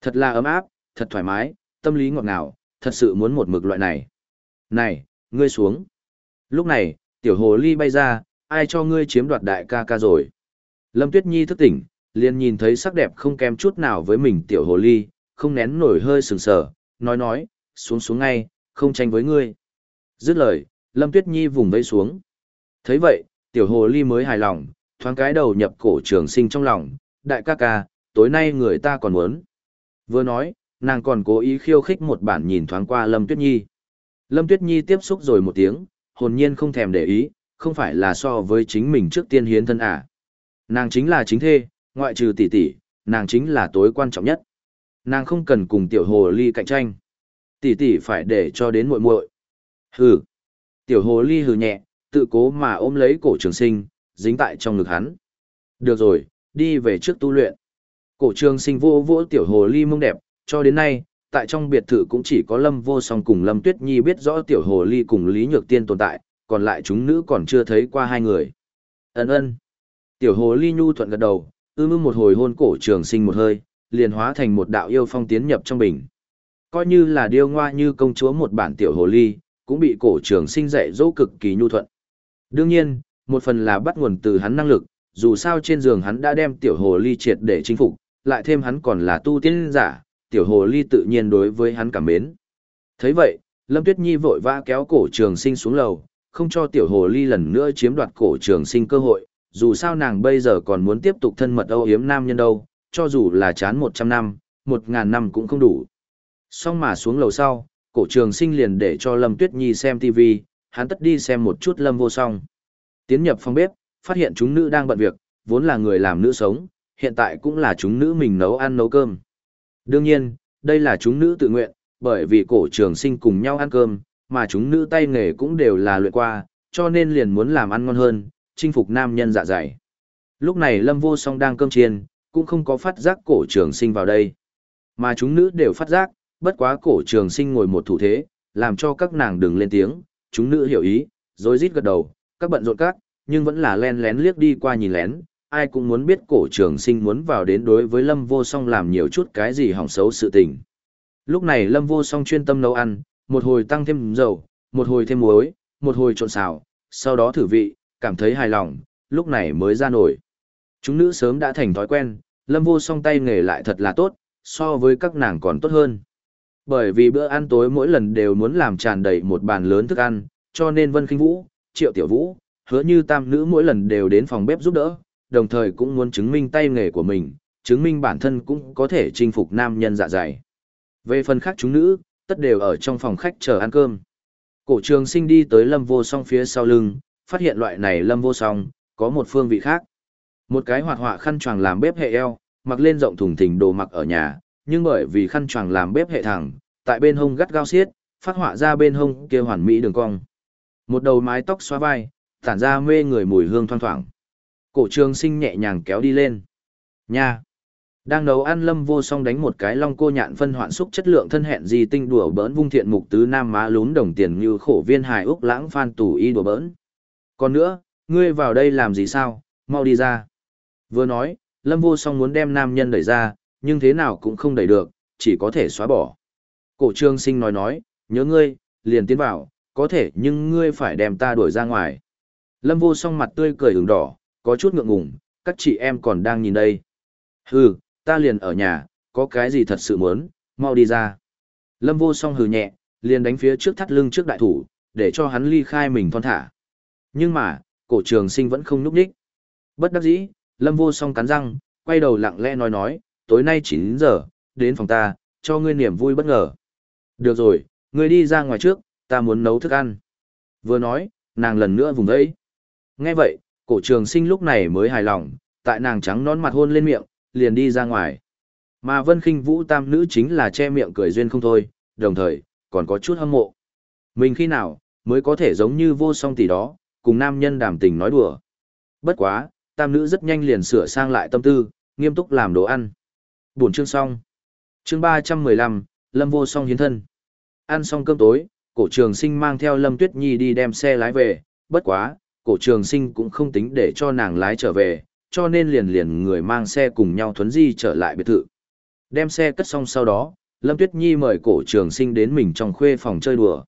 Thật là ấm áp, thật thoải mái, tâm lý ngọt ngào, thật sự muốn một mực loại này. Này, ngươi xuống. Lúc này, tiểu hồ ly bay ra, ai cho ngươi chiếm đoạt đại ca ca rồi. Lâm Tuyết Nhi thức tỉnh, liền nhìn thấy sắc đẹp không kém chút nào với mình tiểu hồ ly, không nén nổi hơi sừng sờ, nói nói, xuống xuống ngay, không tranh với ngươi. Dứt lời, Lâm Tuyết Nhi vùng vẫy xuống. thấy vậy, tiểu hồ ly mới hài lòng, thoáng cái đầu nhập cổ trường sinh trong lòng, đại ca ca, tối nay người ta còn muốn. Vừa nói, nàng còn cố ý khiêu khích một bản nhìn thoáng qua Lâm Tuyết Nhi. Lâm Tuyết Nhi tiếp xúc rồi một tiếng, hồn nhiên không thèm để ý, không phải là so với chính mình trước tiên hiến thân à. Nàng chính là chính thê, ngoại trừ tỷ tỷ, nàng chính là tối quan trọng nhất. Nàng không cần cùng tiểu hồ ly cạnh tranh. Tỷ tỷ phải để cho đến muội muội. Hừ. Tiểu hồ ly hừ nhẹ, tự cố mà ôm lấy cổ trường sinh, dính tại trong ngực hắn. Được rồi, đi về trước tu luyện. Cổ trường sinh vô vỗ tiểu hồ ly mông đẹp, cho đến nay, tại trong biệt thự cũng chỉ có Lâm Vô Song cùng Lâm Tuyết Nhi biết rõ tiểu hồ ly cùng Lý Nhược Tiên tồn tại, còn lại chúng nữ còn chưa thấy qua hai người. Ấn ơn. Tiểu hồ ly nhu thuận gật đầu, ư ưm một hồi hôn cổ trường sinh một hơi, liền hóa thành một đạo yêu phong tiến nhập trong bình. Coi như là điêu ngoa như công chúa một bản tiểu hồ ly, cũng bị cổ trường sinh dạy dỗ cực kỳ nhu thuận. Đương nhiên, một phần là bắt nguồn từ hắn năng lực, dù sao trên giường hắn đã đem tiểu hồ ly triệt để chinh phục, lại thêm hắn còn là tu tiên giả, tiểu hồ ly tự nhiên đối với hắn cảm mến. thấy vậy, Lâm Tuyết Nhi vội vã kéo cổ trường sinh xuống lầu, không cho tiểu hồ ly lần nữa chiếm đoạt cổ trường sinh cơ hội, dù sao nàng bây giờ còn muốn tiếp tục thân mật âu yếm nam nhân đâu, cho dù là chán 100 năm, 1000 năm cũng không đủ. Xong mà xuống lầu sau, cổ trường sinh liền để cho Lâm Tuyết Nhi xem TV, hắn tất đi xem một chút Lâm vô song. Tiến nhập phòng bếp, phát hiện chúng nữ đang bận việc, vốn là người làm nữ sống, hiện tại cũng là chúng nữ mình nấu ăn nấu cơm. Đương nhiên, đây là chúng nữ tự nguyện, bởi vì cổ trường sinh cùng nhau ăn cơm, mà chúng nữ tay nghề cũng đều là luyện qua, cho nên liền muốn làm ăn ngon hơn, chinh phục nam nhân dạ dày. Lúc này Lâm Vô Song đang cơm chiên, cũng không có phát giác cổ trường sinh vào đây. Mà chúng nữ đều phát giác, bất quá cổ trường sinh ngồi một thủ thế, làm cho các nàng đừng lên tiếng, chúng nữ hiểu ý, rồi rít gật đầu, các bận rộn các, nhưng vẫn là len lén liếc đi qua nhìn lén, ai cũng muốn biết cổ trường sinh muốn vào đến đối với Lâm Vô Song làm nhiều chút cái gì hỏng xấu sự tình. Lúc này Lâm Vô Song chuyên tâm nấu ăn, một hồi tăng thêm dầu, một hồi thêm muối, một hồi trộn xào, sau đó thử vị, cảm thấy hài lòng, lúc này mới ra nổi. Chúng nữ sớm đã thành thói quen, Lâm Vô Song tay nghề lại thật là tốt, so với các nàng còn tốt hơn. Bởi vì bữa ăn tối mỗi lần đều muốn làm tràn đầy một bàn lớn thức ăn, cho nên Vân Kinh Vũ, Triệu Tiểu Vũ, hứa như tam nữ mỗi lần đều đến phòng bếp giúp đỡ, đồng thời cũng muốn chứng minh tay nghề của mình, chứng minh bản thân cũng có thể chinh phục nam nhân dạ dày. Về phần khác chúng nữ, tất đều ở trong phòng khách chờ ăn cơm. Cổ trường sinh đi tới lâm vô song phía sau lưng, phát hiện loại này lâm vô song, có một phương vị khác. Một cái hoạt họa khăn choàng làm bếp hệ eo, mặc lên rộng thùng thình đồ mặc ở nhà, nhưng bởi vì khăn choàng làm bếp hệ thẳng, tại bên hông gắt gao xiết, phát họa ra bên hông kia hoàn mỹ đường cong. Một đầu mái tóc xóa vai, tản ra mê người mùi hương thoang thoảng. Cổ trường sinh nhẹ nhàng kéo đi lên. Nha! Đang nấu ăn lâm vô song đánh một cái long cô nhạn phân hoạn xúc chất lượng thân hẹn gì tinh đùa bỡn vung thiện mục tứ nam má lún đồng tiền như khổ viên hài úc lãng phan tù y đùa bỡn. Còn nữa, ngươi vào đây làm gì sao, mau đi ra. Vừa nói, lâm vô song muốn đem nam nhân đẩy ra, nhưng thế nào cũng không đẩy được, chỉ có thể xóa bỏ. Cổ trương sinh nói nói, nhớ ngươi, liền tiến vào, có thể nhưng ngươi phải đem ta đuổi ra ngoài. Lâm vô song mặt tươi cười ửng đỏ, có chút ngượng ngùng, các chị em còn đang nhìn đây. Hừ, ta liền ở nhà, có cái gì thật sự muốn, mau đi ra. Lâm vô song hừ nhẹ, liền đánh phía trước thắt lưng trước đại thủ, để cho hắn ly khai mình thon thả. Nhưng mà, cổ trường sinh vẫn không núp đích. Bất đắc dĩ, lâm vô song cắn răng, quay đầu lặng lẽ nói nói, tối nay 9 giờ, đến phòng ta, cho ngươi niềm vui bất ngờ. Được rồi, ngươi đi ra ngoài trước, ta muốn nấu thức ăn. Vừa nói, nàng lần nữa vùng ấy. Nghe vậy, cổ trường sinh lúc này mới hài lòng, tại nàng trắng nón mặt hôn lên miệng, liền đi ra ngoài. Mà Vân Kinh Vũ tam nữ chính là che miệng cười duyên không thôi, đồng thời, còn có chút hâm mộ. Mình khi nào, mới có thể giống như vô song tỷ đó, cùng nam nhân đàm tình nói đùa. Bất quá, tam nữ rất nhanh liền sửa sang lại tâm tư, nghiêm túc làm đồ ăn. Buổi chương xong. Chương 315, Lâm vô song hiến thân. Ăn xong cơm tối, cổ trường sinh mang theo Lâm Tuyết Nhi đi đem xe lái về, bất quá, cổ trường sinh cũng không tính để cho nàng lái trở về, cho nên liền liền người mang xe cùng nhau thuấn di trở lại biệt thự. Đem xe cất xong sau đó, Lâm Tuyết Nhi mời cổ trường sinh đến mình trong khuê phòng chơi đùa.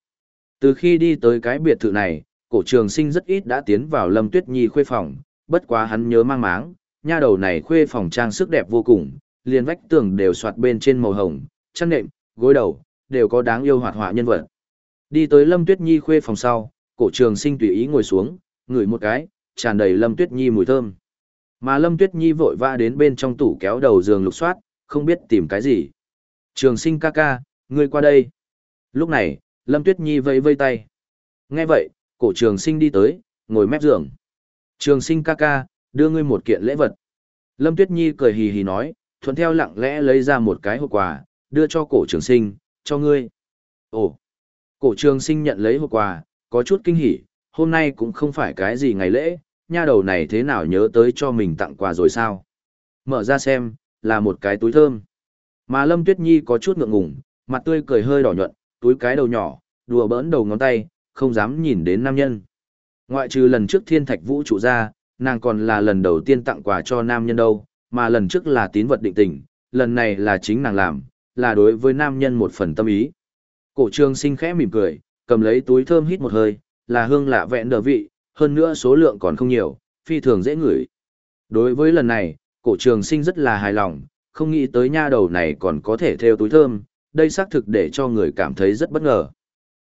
Từ khi đi tới cái biệt thự này, cổ trường sinh rất ít đã tiến vào Lâm Tuyết Nhi khuê phòng, bất quá hắn nhớ mang máng, nha đầu này khuê phòng trang sức đẹp vô cùng, liền vách tường đều soạt bên trên màu hồng, chăn nệm, gối đầu, đều có đáng yêu hoạt họa nhân vật. Đi tới Lâm Tuyết Nhi khuê phòng sau, cổ trường sinh tùy ý ngồi xuống, ngửi một cái, tràn đầy Lâm Tuyết Nhi mùi thơm. Mà Lâm Tuyết Nhi vội vã đến bên trong tủ kéo đầu giường lục soát, không biết tìm cái gì. Trường sinh ca ca, ngươi qua đây. Lúc này, Lâm Tuyết Nhi vẫy vây tay. Nghe vậy, cổ trường sinh đi tới, ngồi mép giường. Trường sinh ca ca, đưa ngươi một kiện lễ vật. Lâm Tuyết Nhi cười hì hì nói, thuận theo lặng lẽ lấy ra một cái hộp quà, đưa cho cổ trường sinh, cho ngươi. Ồ! Cổ trường sinh nhận lấy hộp quà, có chút kinh hỉ, hôm nay cũng không phải cái gì ngày lễ, nha đầu này thế nào nhớ tới cho mình tặng quà rồi sao? Mở ra xem, là một cái túi thơm. Mà Lâm Tuyết Nhi có chút ngượng ngùng, mặt tươi cười hơi đỏ nhuận, túi cái đầu nhỏ, đùa bỡn đầu ngón tay, không dám nhìn đến nam nhân. Ngoại trừ lần trước thiên thạch vũ trụ ra, nàng còn là lần đầu tiên tặng quà cho nam nhân đâu, mà lần trước là tín vật định tình, lần này là chính nàng làm, là đối với nam nhân một phần tâm ý. Cổ Trường sinh khẽ mỉm cười, cầm lấy túi thơm hít một hơi, là hương lạ vẹn đờ vị, hơn nữa số lượng còn không nhiều, phi thường dễ ngửi. Đối với lần này, cổ trường sinh rất là hài lòng, không nghĩ tới nha đầu này còn có thể theo túi thơm, đây xác thực để cho người cảm thấy rất bất ngờ.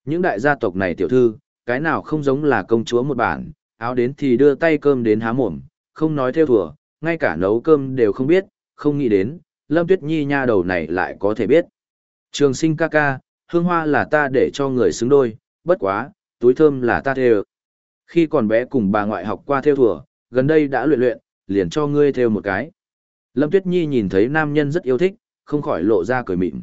Những đại gia tộc này tiểu thư, cái nào không giống là công chúa một bản, áo đến thì đưa tay cơm đến há mồm, không nói theo thùa, ngay cả nấu cơm đều không biết, không nghĩ đến, Lâm Tuyết Nhi nha đầu này lại có thể biết. Trường sinh ca ca, hương hoa là ta để cho người xứng đôi, bất quá, túi thơm là ta theo. Khi còn bé cùng bà ngoại học qua theo thùa, gần đây đã luyện luyện, liền cho ngươi theo một cái. Lâm Tuyết Nhi nhìn thấy nam nhân rất yêu thích, không khỏi lộ ra cười mịn.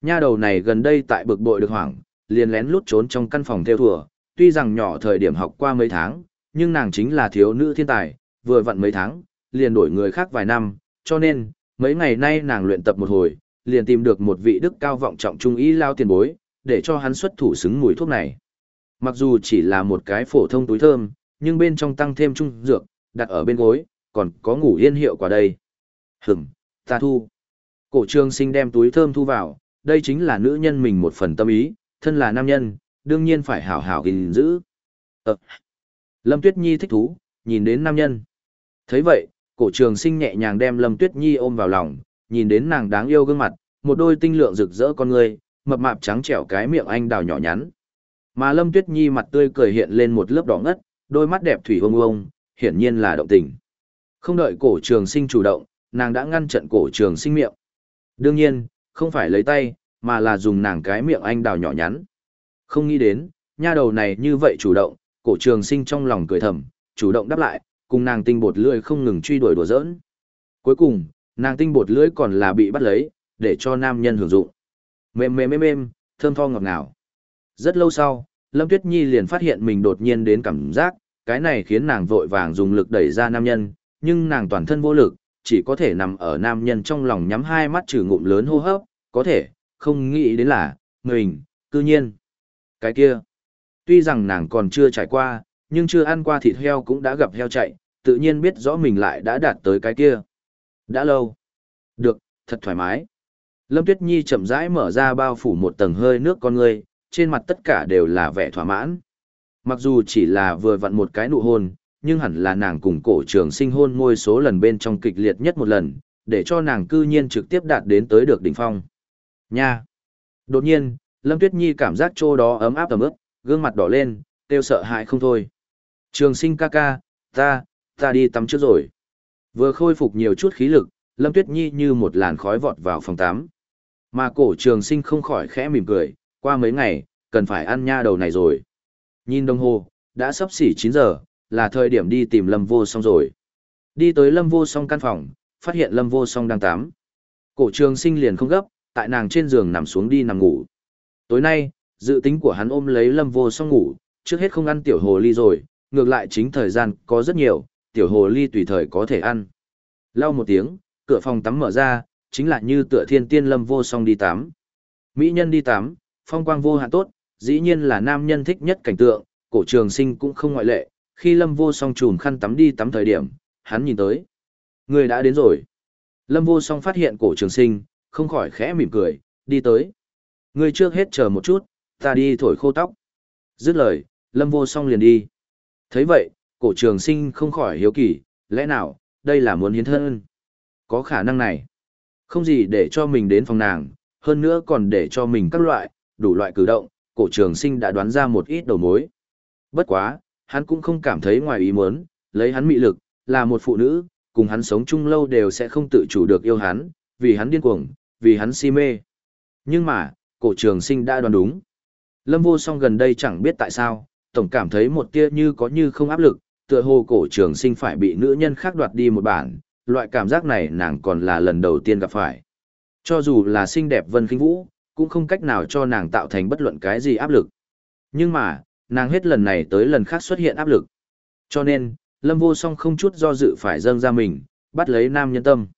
Nha đầu này gần đây tại bực bội được hoảng, liền lén lút trốn trong căn phòng theo thùa, tuy rằng nhỏ thời điểm học qua mấy tháng, nhưng nàng chính là thiếu nữ thiên tài, vừa vặn mấy tháng, liền đổi người khác vài năm, cho nên, mấy ngày nay nàng luyện tập một hồi, liền tìm được một vị đức cao vọng trọng trung ý lao tiền bối, để cho hắn xuất thủ xứng mùi thuốc này. Mặc dù chỉ là một cái phổ thông túi thơm, nhưng bên trong tăng thêm trung dược, đặt ở bên gối, còn có ngủ yên hiệu quả đây. Hửm, ta thu. Cổ trương sinh đem túi thơm thu vào, đây chính là nữ nhân mình một phần tâm ý, thân là nam nhân, đương nhiên phải hảo hảo gìn giữ. Ờ. Lâm Tuyết Nhi thích thú, nhìn đến nam nhân. thấy vậy, cổ trường sinh nhẹ nhàng đem Lâm Tuyết Nhi ôm vào lòng, nhìn đến nàng đáng yêu gương mặt, một đôi tinh lượng rực rỡ con người, mập mạp trắng trẻo cái miệng anh đào nhỏ nhắn. Mà Lâm Tuyết Nhi mặt tươi cười hiện lên một lớp đỏ ngất, đôi mắt đẹp thủy hông ông, hiển nhiên là động tình. Không đợi cổ trường sinh chủ động, nàng đã ngăn trận cổ trường sinh miệng. Đương nhiên, không phải lấy tay, mà là dùng nàng cái miệng anh đào nhỏ nhắn. Không nghĩ đến, nha đầu này như vậy chủ động, cổ trường sinh trong lòng cười thầm, chủ động đáp lại, cùng nàng tinh bột lưỡi không ngừng truy đuổi đùa giỡn. Cuối cùng, nàng tinh bột lưỡi còn là bị bắt lấy, để cho nam nhân hưởng dụng. Mềm mềm mềm mềm, thơm tho ngọt ngào. Rất lâu sau, Lâm Tuyết Nhi liền phát hiện mình đột nhiên đến cảm giác, cái này khiến nàng vội vàng dùng lực đẩy ra nam nhân, nhưng nàng toàn thân vô lực, chỉ có thể nằm ở nam nhân trong lòng nhắm hai mắt trừ ngụm lớn hô hấp, có thể, không nghĩ đến là, mình, cư nhiên. Cái kia, tuy rằng nàng còn chưa trải qua, nhưng chưa ăn qua thịt heo cũng đã gặp heo chạy, tự nhiên biết rõ mình lại đã đạt tới cái kia. Đã lâu. Được, thật thoải mái. Lâm Tuyết Nhi chậm rãi mở ra bao phủ một tầng hơi nước con người, trên mặt tất cả đều là vẻ thỏa mãn. Mặc dù chỉ là vừa vặn một cái nụ hôn, nhưng hẳn là nàng cùng cổ trường sinh hôn ngôi số lần bên trong kịch liệt nhất một lần, để cho nàng cư nhiên trực tiếp đạt đến tới được đỉnh phong. Nha! Đột nhiên, Lâm Tuyết Nhi cảm giác chỗ đó ấm áp tầm ướp, gương mặt đỏ lên, kêu sợ hãi không thôi. Trường sinh ca ca, ta, ta đi tắm trước rồi. Vừa khôi phục nhiều chút khí lực, Lâm Tuyết Nhi như một làn khói vọt vào phòng tắm. Mà cổ trường sinh không khỏi khẽ mỉm cười, qua mấy ngày, cần phải ăn nha đầu này rồi. Nhìn đồng hồ, đã sắp xỉ 9 giờ, là thời điểm đi tìm Lâm Vô Song rồi. Đi tới Lâm Vô Song căn phòng, phát hiện Lâm Vô Song đang tắm. Cổ trường sinh liền không gấp, tại nàng trên giường nằm xuống đi nằm ngủ. Tối nay, dự tính của hắn ôm lấy Lâm Vô Song ngủ, trước hết không ăn tiểu hồ ly rồi, ngược lại chính thời gian có rất nhiều, tiểu hồ ly tùy thời có thể ăn. Lau một tiếng, cửa phòng tắm mở ra, chính là như tựa thiên tiên Lâm Vô Song đi tắm. Mỹ nhân đi tắm, phong quang vô hạn tốt, dĩ nhiên là nam nhân thích nhất cảnh tượng, cổ trường sinh cũng không ngoại lệ, khi Lâm Vô Song chùm khăn tắm đi tắm thời điểm, hắn nhìn tới. Người đã đến rồi. Lâm Vô Song phát hiện cổ trường sinh, không khỏi khẽ mỉm cười, đi tới. Người trước hết chờ một chút, ta đi thổi khô tóc. Dứt lời, Lâm Vô Song liền đi thấy vậy, cổ trường sinh không khỏi hiếu kỳ, lẽ nào, đây là muốn hiến thân? Có khả năng này. Không gì để cho mình đến phòng nàng, hơn nữa còn để cho mình các loại, đủ loại cử động, cổ trường sinh đã đoán ra một ít đầu mối. Bất quá, hắn cũng không cảm thấy ngoài ý muốn, lấy hắn mị lực, là một phụ nữ, cùng hắn sống chung lâu đều sẽ không tự chủ được yêu hắn, vì hắn điên cuồng, vì hắn si mê. Nhưng mà, cổ trường sinh đã đoán đúng. Lâm vô song gần đây chẳng biết tại sao, tổng cảm thấy một tia như có như không áp lực, tựa hồ cổ trường sinh phải bị nữ nhân khác đoạt đi một bản, loại cảm giác này nàng còn là lần đầu tiên gặp phải. Cho dù là xinh đẹp Vân Kinh Vũ, cũng không cách nào cho nàng tạo thành bất luận cái gì áp lực. Nhưng mà, nàng hết lần này tới lần khác xuất hiện áp lực. Cho nên, Lâm Vô Song không chút do dự phải dâng ra mình, bắt lấy nam nhân tâm.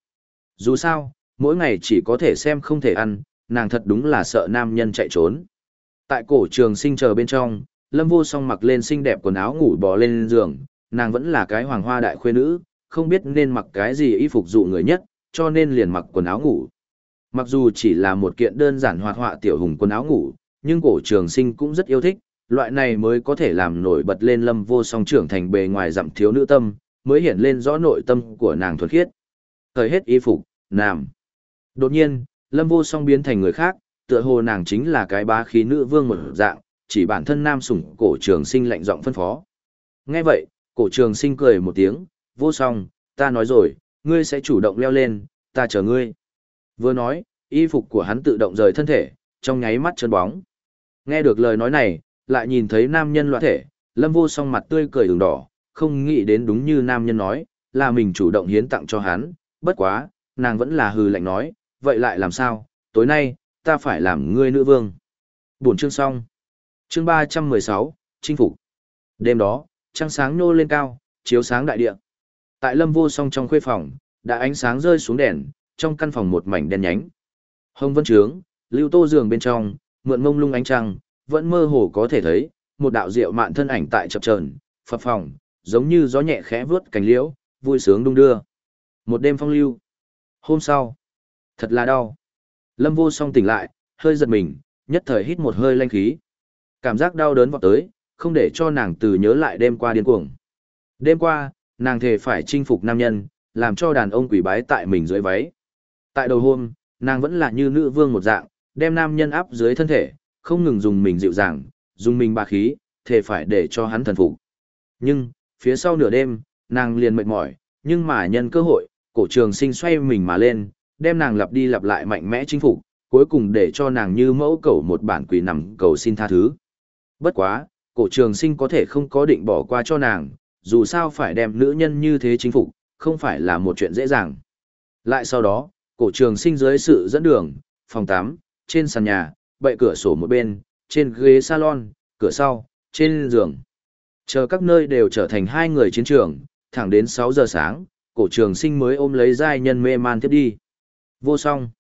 Dù sao, mỗi ngày chỉ có thể xem không thể ăn, nàng thật đúng là sợ nam nhân chạy trốn. Tại cổ trường sinh chờ bên trong, Lâm Vô Song mặc lên xinh đẹp quần áo ngủ bò lên giường, nàng vẫn là cái hoàng hoa đại khuê nữ, không biết nên mặc cái gì y phục dụ người nhất, cho nên liền mặc quần áo ngủ. Mặc dù chỉ là một kiện đơn giản hoạt họa tiểu hùng quần áo ngủ, nhưng cổ trường sinh cũng rất yêu thích, loại này mới có thể làm nổi bật lên lâm vô song trưởng thành bề ngoài dặm thiếu nữ tâm, mới hiện lên rõ nội tâm của nàng thuần khiết. Thời hết y phục, nam. Đột nhiên, lâm vô song biến thành người khác, tựa hồ nàng chính là cái bá khí nữ vương một dạng, chỉ bản thân nam sủng cổ trường sinh lạnh giọng phân phó. Nghe vậy, cổ trường sinh cười một tiếng, vô song, ta nói rồi, ngươi sẽ chủ động leo lên, ta chờ ngươi. Vừa nói, y phục của hắn tự động rời thân thể, trong nháy mắt chân bóng. Nghe được lời nói này, lại nhìn thấy nam nhân loạn thể, lâm vô song mặt tươi cười đường đỏ, không nghĩ đến đúng như nam nhân nói, là mình chủ động hiến tặng cho hắn, bất quá, nàng vẫn là hừ lạnh nói, vậy lại làm sao, tối nay, ta phải làm ngươi nữ vương. Buổi chương xong. Chương 316, chinh phục. Đêm đó, trăng sáng nô lên cao, chiếu sáng đại địa. Tại lâm vô song trong khuê phòng, đã ánh sáng rơi xuống đèn, trong căn phòng một mảnh đen nhánh. Hồng vân trướng, lưu tô giường bên trong, mượn mông lung ánh trăng, vẫn mơ hồ có thể thấy, một đạo diệu mạn thân ảnh tại chập trờn phập phòng, giống như gió nhẹ khẽ vớt cành liễu, vui sướng đung đưa. Một đêm phong lưu. Hôm sau, thật là đau. Lâm vô song tỉnh lại, hơi giật mình, nhất thời hít một hơi lanh khí. Cảm giác đau đớn vọt tới, không để cho nàng từ nhớ lại đêm qua điên cuồng. Đêm qua, nàng thề phải chinh phục nam nhân, làm cho đàn ông quỷ bái tại mình dưới váy. Tại đầu hôm, nàng vẫn là như nữ vương một dạng, đem nam nhân áp dưới thân thể, không ngừng dùng mình dịu dàng, dùng mình bà khí, thề phải để cho hắn thần phục. Nhưng, phía sau nửa đêm, nàng liền mệt mỏi, nhưng mà nhân cơ hội, cổ trường sinh xoay mình mà lên, đem nàng lặp đi lặp lại mạnh mẽ chinh phục, cuối cùng để cho nàng như mẫu cầu một bản quỷ nằm cầu xin tha thứ. Bất quá, cổ trường sinh có thể không có định bỏ qua cho nàng, dù sao phải đem nữ nhân như thế chính phục, không phải là một chuyện dễ dàng. Lại sau đó, cổ trường sinh dưới sự dẫn đường, phòng 8, trên sàn nhà, bậy cửa sổ một bên, trên ghế salon, cửa sau, trên giường. Chờ các nơi đều trở thành hai người chiến trường, thẳng đến 6 giờ sáng, cổ trường sinh mới ôm lấy giai nhân mê man tiếp đi. Vô song.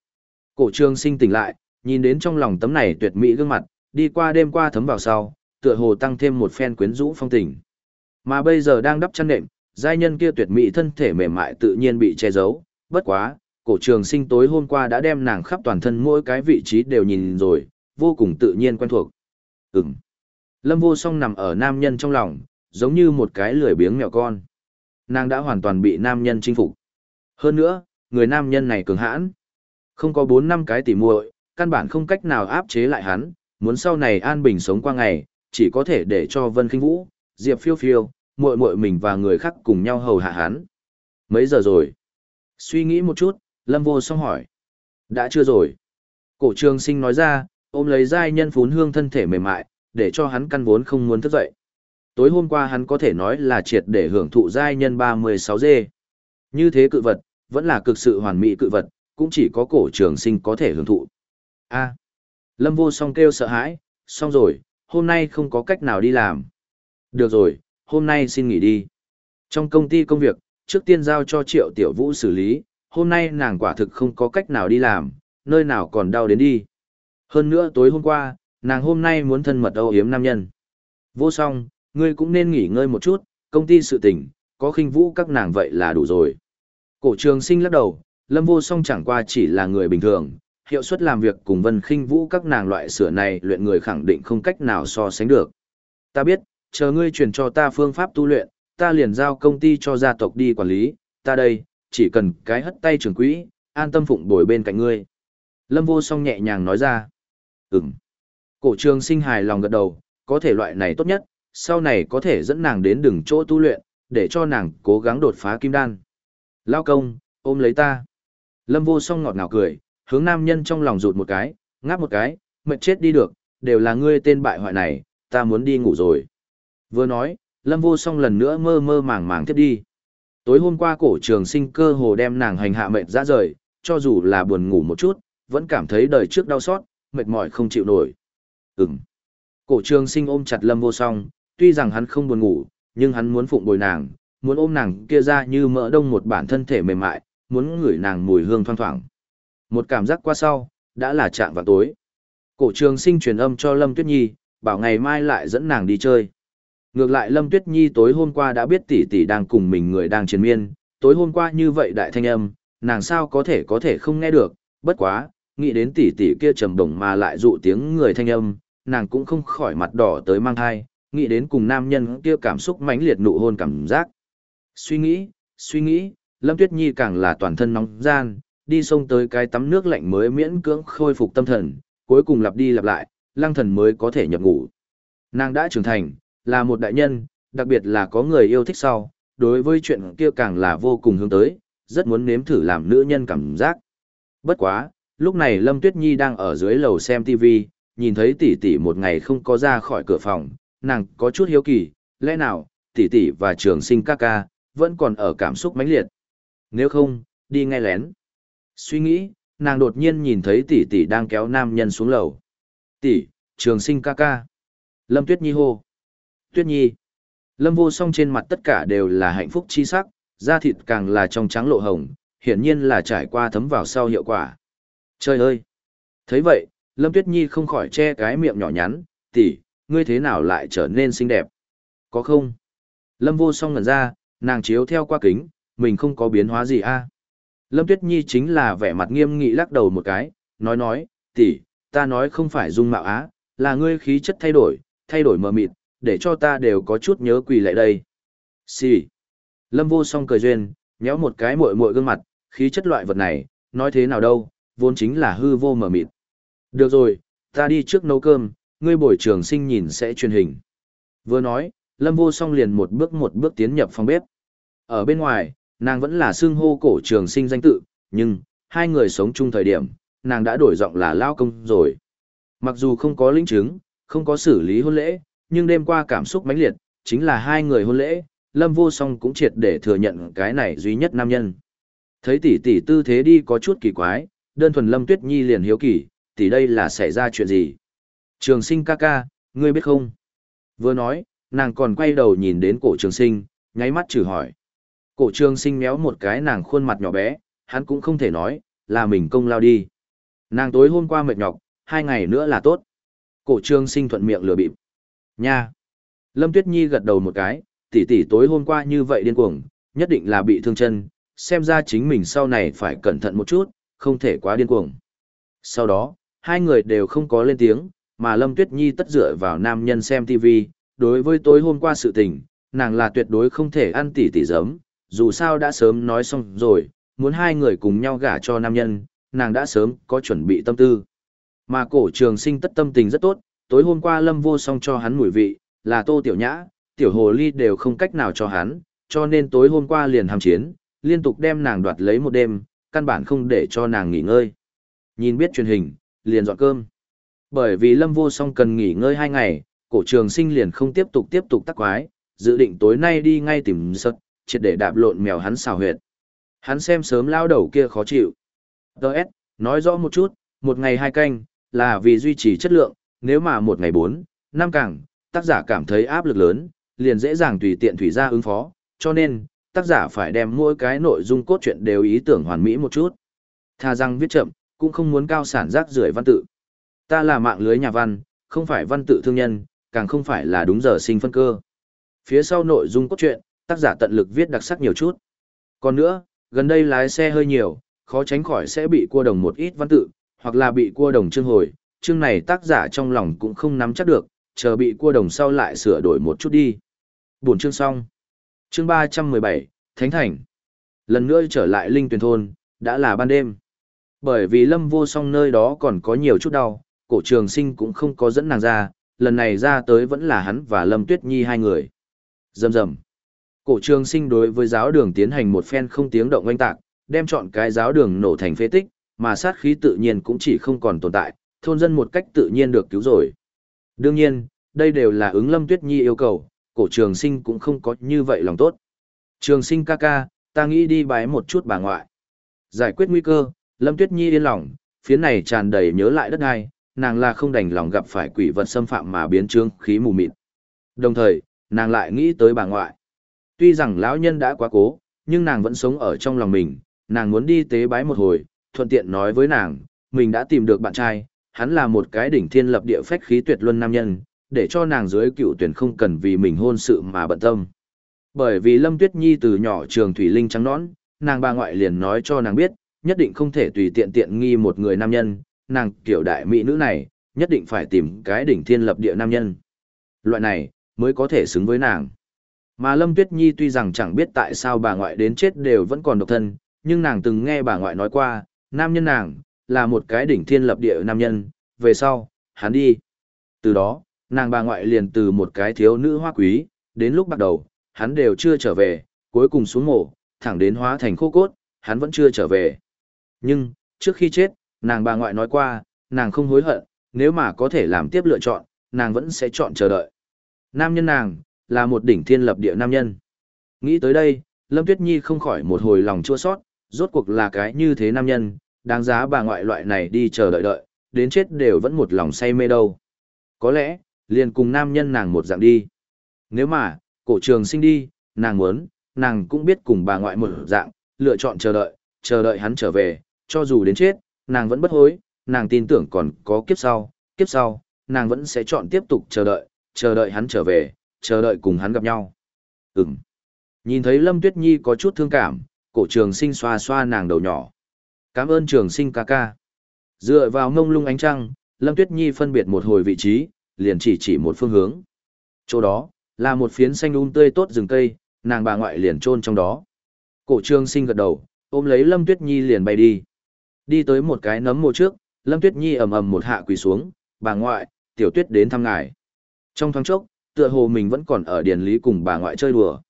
Cổ trường sinh tỉnh lại, nhìn đến trong lòng tấm này tuyệt mỹ gương mặt, đi qua đêm qua thấm vào sau, tựa hồ tăng thêm một phen quyến rũ phong tình. Mà bây giờ đang đắp chăn nệm, giai nhân kia tuyệt mỹ thân thể mềm mại tự nhiên bị che giấu, bất quá, cổ trường sinh tối hôm qua đã đem nàng khắp toàn thân mỗi cái vị trí đều nhìn rồi, vô cùng tự nhiên quen thuộc. Ừm. Lâm vô song nằm ở nam nhân trong lòng, giống như một cái lười biếng mèo con. Nàng đã hoàn toàn bị nam nhân chinh phục. Hơn nữa, người nam nhân này cường hãn. Không có 4 năm cái tỉ muội, căn bản không cách nào áp chế lại hắn, muốn sau này an bình sống qua ngày, chỉ có thể để cho Vân Kinh Vũ, Diệp Phiêu Phiêu, muội muội mình và người khác cùng nhau hầu hạ hắn. Mấy giờ rồi? Suy nghĩ một chút, Lâm Vô Song hỏi. Đã chưa rồi. Cổ trường sinh nói ra, ôm lấy giai nhân phún hương thân thể mềm mại, để cho hắn căn vốn không muốn thức dậy. Tối hôm qua hắn có thể nói là triệt để hưởng thụ giai nhân 36G. Như thế cự vật, vẫn là cực sự hoàn mỹ cự vật, cũng chỉ có cổ trường sinh có thể hưởng thụ. A. Lâm vô song kêu sợ hãi, xong rồi, hôm nay không có cách nào đi làm. Được rồi, hôm nay xin nghỉ đi. Trong công ty công việc, trước tiên giao cho triệu tiểu vũ xử lý, hôm nay nàng quả thực không có cách nào đi làm, nơi nào còn đau đến đi. Hơn nữa tối hôm qua, nàng hôm nay muốn thân mật âu yếm nam nhân. Vô song, ngươi cũng nên nghỉ ngơi một chút, công ty sự tình, có khinh vũ các nàng vậy là đủ rồi. Cổ trường sinh lắc đầu, lâm vô song chẳng qua chỉ là người bình thường, hiệu suất làm việc cùng vân khinh vũ các nàng loại sửa này luyện người khẳng định không cách nào so sánh được. Ta biết, chờ ngươi truyền cho ta phương pháp tu luyện, ta liền giao công ty cho gia tộc đi quản lý, ta đây, chỉ cần cái hất tay trưởng quỹ, an tâm phụng bồi bên cạnh ngươi. Lâm vô song nhẹ nhàng nói ra. Ừm. Cổ trường sinh hài lòng gật đầu, có thể loại này tốt nhất, sau này có thể dẫn nàng đến đường chỗ tu luyện, để cho nàng cố gắng đột phá kim đan. Lao công, ôm lấy ta. Lâm vô song ngọt ngào cười, hướng nam nhân trong lòng rụt một cái, ngáp một cái, mệt chết đi được, đều là ngươi tên bại hoại này, ta muốn đi ngủ rồi. Vừa nói, Lâm vô song lần nữa mơ mơ màng màng tiếp đi. Tối hôm qua cổ trường sinh cơ hồ đem nàng hành hạ mệt ra rời, cho dù là buồn ngủ một chút, vẫn cảm thấy đời trước đau xót, mệt mỏi không chịu nổi. Ừm. Cổ trường sinh ôm chặt Lâm vô song, tuy rằng hắn không buồn ngủ, nhưng hắn muốn phụng bồi nàng, muốn ôm nàng kia ra như mỡ đông một bản thân thể mềm mại, muốn ngửi nàng mùi hương thoang thoảng. Một cảm giác qua sau, đã là trạng vào tối. Cổ trường sinh truyền âm cho Lâm Tuyết Nhi, bảo ngày mai lại dẫn nàng đi chơi. Ngược lại Lâm Tuyết Nhi tối hôm qua đã biết tỷ tỷ đang cùng mình người đang chiến miên, tối hôm qua như vậy đại thanh âm, nàng sao có thể có thể không nghe được, bất quá, nghĩ đến tỷ tỷ kia trầm đồng mà lại dụ tiếng người thanh âm, nàng cũng không khỏi mặt đỏ tới mang thai, nghĩ đến cùng nam nhân kia cảm xúc mãnh liệt nụ hôn cảm giác. Suy nghĩ, suy nghĩ, Lâm Tuyết Nhi càng là toàn thân nóng gian, đi sông tới cái tắm nước lạnh mới miễn cưỡng khôi phục tâm thần, cuối cùng lặp đi lặp lại, lăng thần mới có thể nhập ngủ. Nàng đã trưởng thành, là một đại nhân, đặc biệt là có người yêu thích sau, đối với chuyện kia càng là vô cùng hướng tới, rất muốn nếm thử làm nữ nhân cảm giác. Bất quá, lúc này Lâm Tuyết Nhi đang ở dưới lầu xem TV, nhìn thấy tỷ tỷ một ngày không có ra khỏi cửa phòng, nàng có chút hiếu kỳ, lẽ nào, tỷ tỷ và trường sinh ca ca, vẫn còn ở cảm xúc mãnh liệt. Nếu không, đi ngay lén. Suy nghĩ, nàng đột nhiên nhìn thấy tỷ tỷ đang kéo nam nhân xuống lầu. Tỷ, trường sinh ca ca. Lâm Tuyết Nhi hô. Tuyết Nhi. Lâm vô song trên mặt tất cả đều là hạnh phúc chi sắc, da thịt càng là trong trắng lộ hồng, hiển nhiên là trải qua thấm vào sau hiệu quả. Trời ơi! thấy vậy, Lâm Tuyết Nhi không khỏi che cái miệng nhỏ nhắn, tỷ, ngươi thế nào lại trở nên xinh đẹp? Có không? Lâm vô song ngẩn ra, nàng chiếu theo qua kính, mình không có biến hóa gì a Lâm Tuyết Nhi chính là vẻ mặt nghiêm nghị lắc đầu một cái, nói nói, tỷ, ta nói không phải dung mạo á, là ngươi khí chất thay đổi, thay đổi mờ mịt, để cho ta đều có chút nhớ quỳ lại đây. Xì. Lâm vô song cười duyên, nhéo một cái muội muội gương mặt, khí chất loại vật này, nói thế nào đâu, vốn chính là hư vô mờ mịt. Được rồi, ta đi trước nấu cơm, ngươi buổi trường sinh nhìn sẽ truyền hình. Vừa nói, Lâm vô song liền một bước một bước tiến nhập phòng bếp. Ở bên ngoài, nàng vẫn là xương hô cổ trường sinh danh tự, nhưng, hai người sống chung thời điểm, nàng đã đổi giọng là lao công rồi. Mặc dù không có linh chứng, không có xử lý hôn lễ, nhưng đêm qua cảm xúc mãnh liệt, chính là hai người hôn lễ, Lâm Vô Song cũng triệt để thừa nhận cái này duy nhất nam nhân. Thấy tỷ tỷ tư thế đi có chút kỳ quái, đơn thuần Lâm Tuyết Nhi liền hiếu kỳ, tỷ đây là xảy ra chuyện gì? Trường sinh ca ca, ngươi biết không? Vừa nói, nàng còn quay đầu nhìn đến cổ trường sinh, nháy mắt trừ hỏi. Cổ trường sinh méo một cái nàng khuôn mặt nhỏ bé, hắn cũng không thể nói, là mình công lao đi. Nàng tối hôm qua mệt nhọc, hai ngày nữa là tốt. Cổ trường sinh thuận miệng lừa bịp. Nha! Lâm Tuyết Nhi gật đầu một cái, tỷ tỷ tối hôm qua như vậy điên cuồng, nhất định là bị thương chân, xem ra chính mình sau này phải cẩn thận một chút, không thể quá điên cuồng. Sau đó, hai người đều không có lên tiếng, mà Lâm Tuyết Nhi tất dựa vào nam nhân xem TV, đối với tối hôm qua sự tình, nàng là tuyệt đối không thể ăn tỷ tỷ giấm, dù sao đã sớm nói xong rồi, muốn hai người cùng nhau gả cho nam nhân, nàng đã sớm có chuẩn bị tâm tư. Mà cổ trường sinh tất tâm tình rất tốt, tối hôm qua Lâm vô song cho hắn mùi vị, là tô tiểu nhã, tiểu hồ ly đều không cách nào cho hắn, cho nên tối hôm qua liền hàm chiến, liên tục đem nàng đoạt lấy một đêm, căn bản không để cho nàng nghỉ ngơi. Nhìn biết truyền hình, liền dọn cơm. Bởi vì Lâm Vô Song cần nghỉ ngơi hai ngày, cổ trường sinh liền không tiếp tục tiếp tục tắc quái, dự định tối nay đi ngay tìm sật, triệt để đạp lộn mèo hắn xào huyệt. Hắn xem sớm lao đầu kia khó chịu. Đợt, nói rõ một chút, một ngày hai canh, là vì duy trì chất lượng, nếu mà một ngày bốn, năm càng, tác giả cảm thấy áp lực lớn, liền dễ dàng tùy tiện thủy ra ứng phó, cho nên, tác giả phải đem mỗi cái nội dung cốt truyện đều ý tưởng hoàn mỹ một chút. Tha rằng viết chậm, cũng không muốn cao sản rác rưởi văn tự. Ta là mạng lưới nhà văn, không phải văn tự thương nhân, càng không phải là đúng giờ sinh phân cơ. Phía sau nội dung cốt truyện, tác giả tận lực viết đặc sắc nhiều chút. Còn nữa, gần đây lái xe hơi nhiều, khó tránh khỏi sẽ bị cua đồng một ít văn tự, hoặc là bị cua đồng chương hồi, chương này tác giả trong lòng cũng không nắm chắc được, chờ bị cua đồng sau lại sửa đổi một chút đi. buồn chương xong. Chương 317, Thánh Thành. Lần nữa trở lại Linh Tuyền Thôn, đã là ban đêm. Bởi vì Lâm vô song nơi đó còn có nhiều chút đau, cổ trường sinh cũng không có dẫn nàng ra, lần này ra tới vẫn là hắn và Lâm Tuyết Nhi hai người. Dầm dầm. Cổ trường sinh đối với giáo đường tiến hành một phen không tiếng động oanh tạc, đem chọn cái giáo đường nổ thành phế tích, mà sát khí tự nhiên cũng chỉ không còn tồn tại, thôn dân một cách tự nhiên được cứu rồi. Đương nhiên, đây đều là ứng Lâm Tuyết Nhi yêu cầu, cổ trường sinh cũng không có như vậy lòng tốt. Trường sinh ca ca, ta nghĩ đi bái một chút bà ngoại. Giải quyết nguy cơ, Lâm Tuyết Nhi yên lòng, phía này tràn đầy nhớ lại đất ai, nàng là không đành lòng gặp phải quỷ vật xâm phạm mà biến trương khí mù mịt. Đồng thời, nàng lại nghĩ tới bà ngoại. Tuy rằng lão nhân đã quá cố, nhưng nàng vẫn sống ở trong lòng mình, nàng muốn đi tế bái một hồi, thuận tiện nói với nàng, mình đã tìm được bạn trai, hắn là một cái đỉnh thiên lập địa phách khí tuyệt luân nam nhân, để cho nàng dưới cựu tuyển không cần vì mình hôn sự mà bận tâm. Bởi vì Lâm Tuyết Nhi từ nhỏ trường Thủy Linh trắng nõn, nàng bà ngoại liền nói cho nàng biết, nhất định không thể tùy tiện tiện nghi một người nam nhân, nàng kiểu đại mỹ nữ này, nhất định phải tìm cái đỉnh thiên lập địa nam nhân. Loại này, mới có thể xứng với nàng. Mà Lâm Tuyết Nhi tuy rằng chẳng biết tại sao bà ngoại đến chết đều vẫn còn độc thân, nhưng nàng từng nghe bà ngoại nói qua, nam nhân nàng, là một cái đỉnh thiên lập địa nam nhân, về sau, hắn đi. Từ đó, nàng bà ngoại liền từ một cái thiếu nữ hoa quý, đến lúc bắt đầu, hắn đều chưa trở về, cuối cùng xuống mổ, thẳng đến hóa thành khô cốt, hắn vẫn chưa trở về. Nhưng, trước khi chết, nàng bà ngoại nói qua, nàng không hối hận, nếu mà có thể làm tiếp lựa chọn, nàng vẫn sẽ chọn chờ đợi. Nam nhân nàng, là một đỉnh thiên lập địa nam nhân. Nghĩ tới đây, Lâm Tuyết Nhi không khỏi một hồi lòng chua sót, rốt cuộc là cái như thế nam nhân, đáng giá bà ngoại loại này đi chờ đợi đợi, đến chết đều vẫn một lòng say mê đâu. Có lẽ, liền cùng nam nhân nàng một dạng đi. Nếu mà, cổ trường sinh đi, nàng muốn, nàng cũng biết cùng bà ngoại một dạng, lựa chọn chờ đợi, chờ đợi hắn trở về, cho dù đến chết, nàng vẫn bất hối, nàng tin tưởng còn có kiếp sau, kiếp sau, nàng vẫn sẽ chọn tiếp tục chờ đợi, chờ đợi hắn trở về, chờ đợi cùng hắn gặp nhau. Ừm. Nhìn thấy Lâm Tuyết Nhi có chút thương cảm, cổ trường sinh xoa xoa nàng đầu nhỏ. Cảm ơn trường sinh ca ca. Dựa vào ngông lung ánh trăng, Lâm Tuyết Nhi phân biệt một hồi vị trí, liền chỉ chỉ một phương hướng. Chỗ đó, là một phiến xanh um tươi tốt rừng cây, nàng bà ngoại liền chôn trong đó. Cổ trường sinh gật đầu, ôm lấy Lâm Tuyết Nhi liền bay đi. Đi tới một cái nấm mồ trước, Lâm Tuyết Nhi ầm ầm một hạ quỳ xuống, bà ngoại, tiểu tuyết đến thăm ngài. Trong thoáng chốc, tựa hồ mình vẫn còn ở điền lý cùng bà ngoại chơi đùa.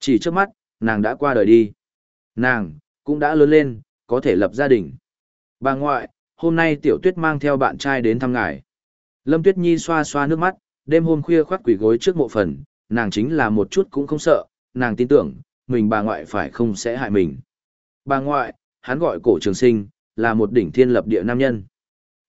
Chỉ trước mắt, nàng đã qua đời đi. Nàng, cũng đã lớn lên, có thể lập gia đình. Bà ngoại, hôm nay tiểu tuyết mang theo bạn trai đến thăm ngài. Lâm Tuyết Nhi xoa xoa nước mắt, đêm hôm khuya khoác quỷ gối trước mộ phần, nàng chính là một chút cũng không sợ, nàng tin tưởng, mình bà ngoại phải không sẽ hại mình. Bà ngoại, hắn gọi cổ trường sinh, là một đỉnh thiên lập địa nam nhân.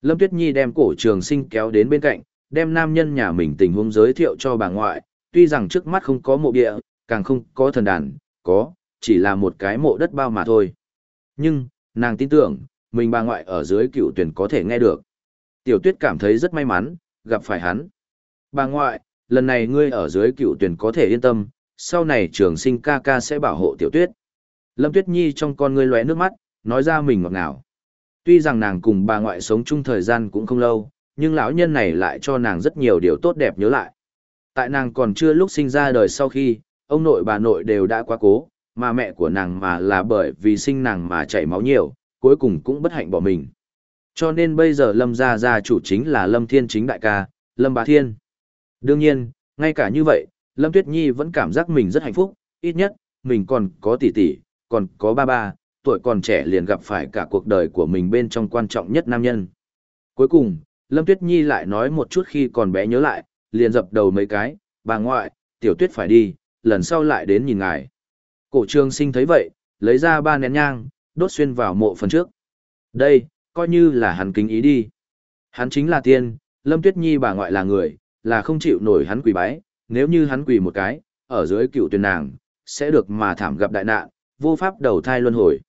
Lâm Tuyết Nhi đem cổ trường sinh kéo đến bên cạnh, đem nam nhân nhà mình tình huống giới thiệu cho bà ngoại, tuy rằng trước mắt không có mộ địa, càng không có thần đàn, có, chỉ là một cái mộ đất bao mà thôi. Nhưng, nàng tin tưởng, mình bà ngoại ở dưới cựu tuyển có thể nghe được. Tiểu tuyết cảm thấy rất may mắn, gặp phải hắn. Bà ngoại, lần này ngươi ở dưới cựu tuyển có thể yên tâm, sau này trường sinh ca ca sẽ bảo hộ tiểu tuyết. Lâm Tuyết Nhi trong con ngươi lóe nước mắt, nói ra mình ngọt ngào. Tuy rằng nàng cùng bà ngoại sống chung thời gian cũng không lâu, nhưng lão nhân này lại cho nàng rất nhiều điều tốt đẹp nhớ lại. Tại nàng còn chưa lúc sinh ra đời sau khi, ông nội bà nội đều đã quá cố, mà mẹ của nàng mà là bởi vì sinh nàng mà chảy máu nhiều, cuối cùng cũng bất hạnh bỏ mình. Cho nên bây giờ Lâm gia gia chủ chính là Lâm Thiên chính đại ca, Lâm Bá Thiên. Đương nhiên, ngay cả như vậy, Lâm Tuyết Nhi vẫn cảm giác mình rất hạnh phúc, ít nhất, mình còn có tỷ tỷ, còn có ba ba, tuổi còn trẻ liền gặp phải cả cuộc đời của mình bên trong quan trọng nhất nam nhân. Cuối cùng, Lâm Tuyết Nhi lại nói một chút khi còn bé nhớ lại, liền dập đầu mấy cái, bà ngoại, tiểu tuyết phải đi, lần sau lại đến nhìn ngài. Cổ trường sinh thấy vậy, lấy ra ba nén nhang, đốt xuyên vào mộ phần trước. Đây, coi như là hắn kính ý đi. Hắn chính là tiên, Lâm Tuyết Nhi bà ngoại là người, là không chịu nổi hắn quỳ bái, nếu như hắn quỳ một cái, ở dưới cựu tuyển nàng, sẽ được mà thảm gặp đại nạn, vô pháp đầu thai luân hồi.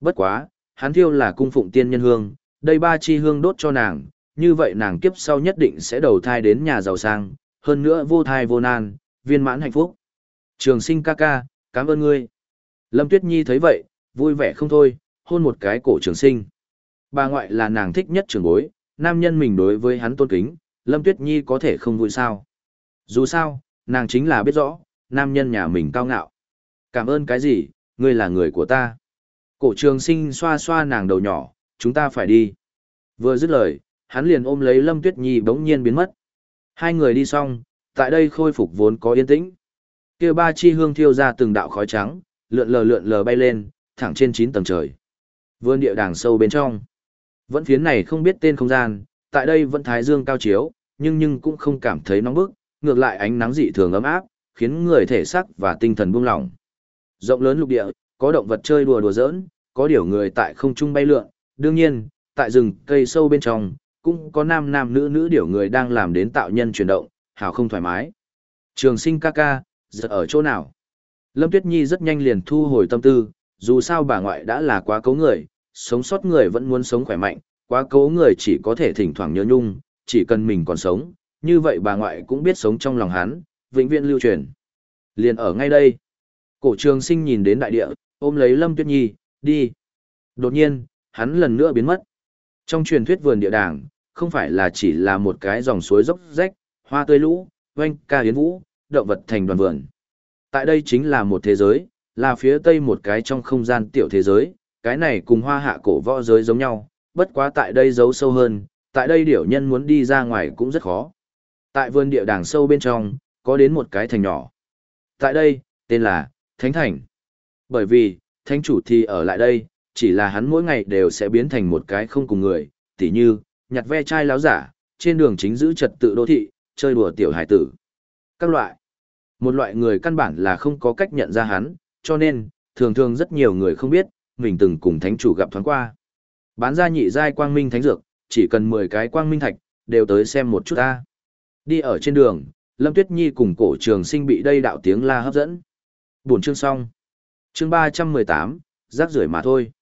Bất quá, hắn thiêu là cung phụng tiên nhân hương, đây ba chi hương đốt cho nàng, như vậy nàng kiếp sau nhất định sẽ đầu thai đến nhà giàu sang, hơn nữa vô thai vô nan, viên mãn hạnh phúc. Trường sinh ca ca, cảm ơn ngươi. Lâm Tuyết Nhi thấy vậy, vui vẻ không thôi, hôn một cái cổ trường sinh. Bà ngoại là nàng thích nhất trường bối, nam nhân mình đối với hắn tôn kính, Lâm Tuyết Nhi có thể không vui sao. Dù sao, nàng chính là biết rõ, nam nhân nhà mình cao ngạo. Cảm ơn cái gì, ngươi là người của ta. Cổ trường sinh xoa xoa nàng đầu nhỏ, chúng ta phải đi. Vừa dứt lời, hắn liền ôm lấy Lâm Tuyết Nhi bỗng nhiên biến mất. Hai người đi xong, tại đây khôi phục vốn có yên tĩnh. Kia ba chi hương thiêu ra từng đạo khói trắng, lượn lờ lượn lờ bay lên, thẳng trên chín tầng trời. Vươn địa đàng sâu bên trong. Vẫn phiến này không biết tên không gian, tại đây vẫn thái dương cao chiếu, nhưng nhưng cũng không cảm thấy nóng bức, ngược lại ánh nắng dị thường ấm áp, khiến người thể sắc và tinh thần buông lỏng. Rộng lớn lục địa, có động vật chơi đùa đùa giỡn, có điều người tại không trung bay lượn, đương nhiên, tại rừng cây sâu bên trong, cũng có nam nam nữ nữ điều người đang làm đến tạo nhân chuyển động, hào không thoải mái. Trường sinh ca ca, giờ ở chỗ nào? Lâm Tuyết Nhi rất nhanh liền thu hồi tâm tư, dù sao bà ngoại đã là quá cấu người, sống sót người vẫn muốn sống khỏe mạnh, quá cấu người chỉ có thể thỉnh thoảng nhớ nhung, chỉ cần mình còn sống, như vậy bà ngoại cũng biết sống trong lòng hắn, vĩnh viễn lưu truyền. Liền ở ngay đây. Cổ trường sinh nhìn đến đại địa, ôm lấy Lâm Tuyết Nhi, đi. Đột nhiên, hắn lần nữa biến mất. Trong truyền thuyết vườn địa đàng, không phải là chỉ là một cái dòng suối dốc rách, hoa tươi lũ, oanh ca hiến vũ, động vật thành đoàn vườn. Tại đây chính là một thế giới, là phía tây một cái trong không gian tiểu thế giới, cái này cùng hoa hạ cổ võ giới giống nhau, bất quá tại đây giấu sâu hơn, tại đây điểu nhân muốn đi ra ngoài cũng rất khó. Tại vườn địa đàng sâu bên trong, có đến một cái thành nhỏ. Tại đây, tên là Thánh Thành. Bởi vì, thánh chủ thì ở lại đây, chỉ là hắn mỗi ngày đều sẽ biến thành một cái không cùng người, tỉ như, nhặt ve chai láo giả, trên đường chính giữ trật tự đô thị, chơi đùa tiểu hải tử. Các loại. Một loại người căn bản là không có cách nhận ra hắn, cho nên, thường thường rất nhiều người không biết, mình từng cùng thánh chủ gặp thoáng qua. Bán ra nhị giai quang minh thánh dược, chỉ cần 10 cái quang minh thạch, đều tới xem một chút ta. Đi ở trên đường, Lâm Tuyết Nhi cùng cổ trường sinh bị đây đạo tiếng la hấp dẫn. buồn chương xong. Chương 318, rác rưởi mà thôi.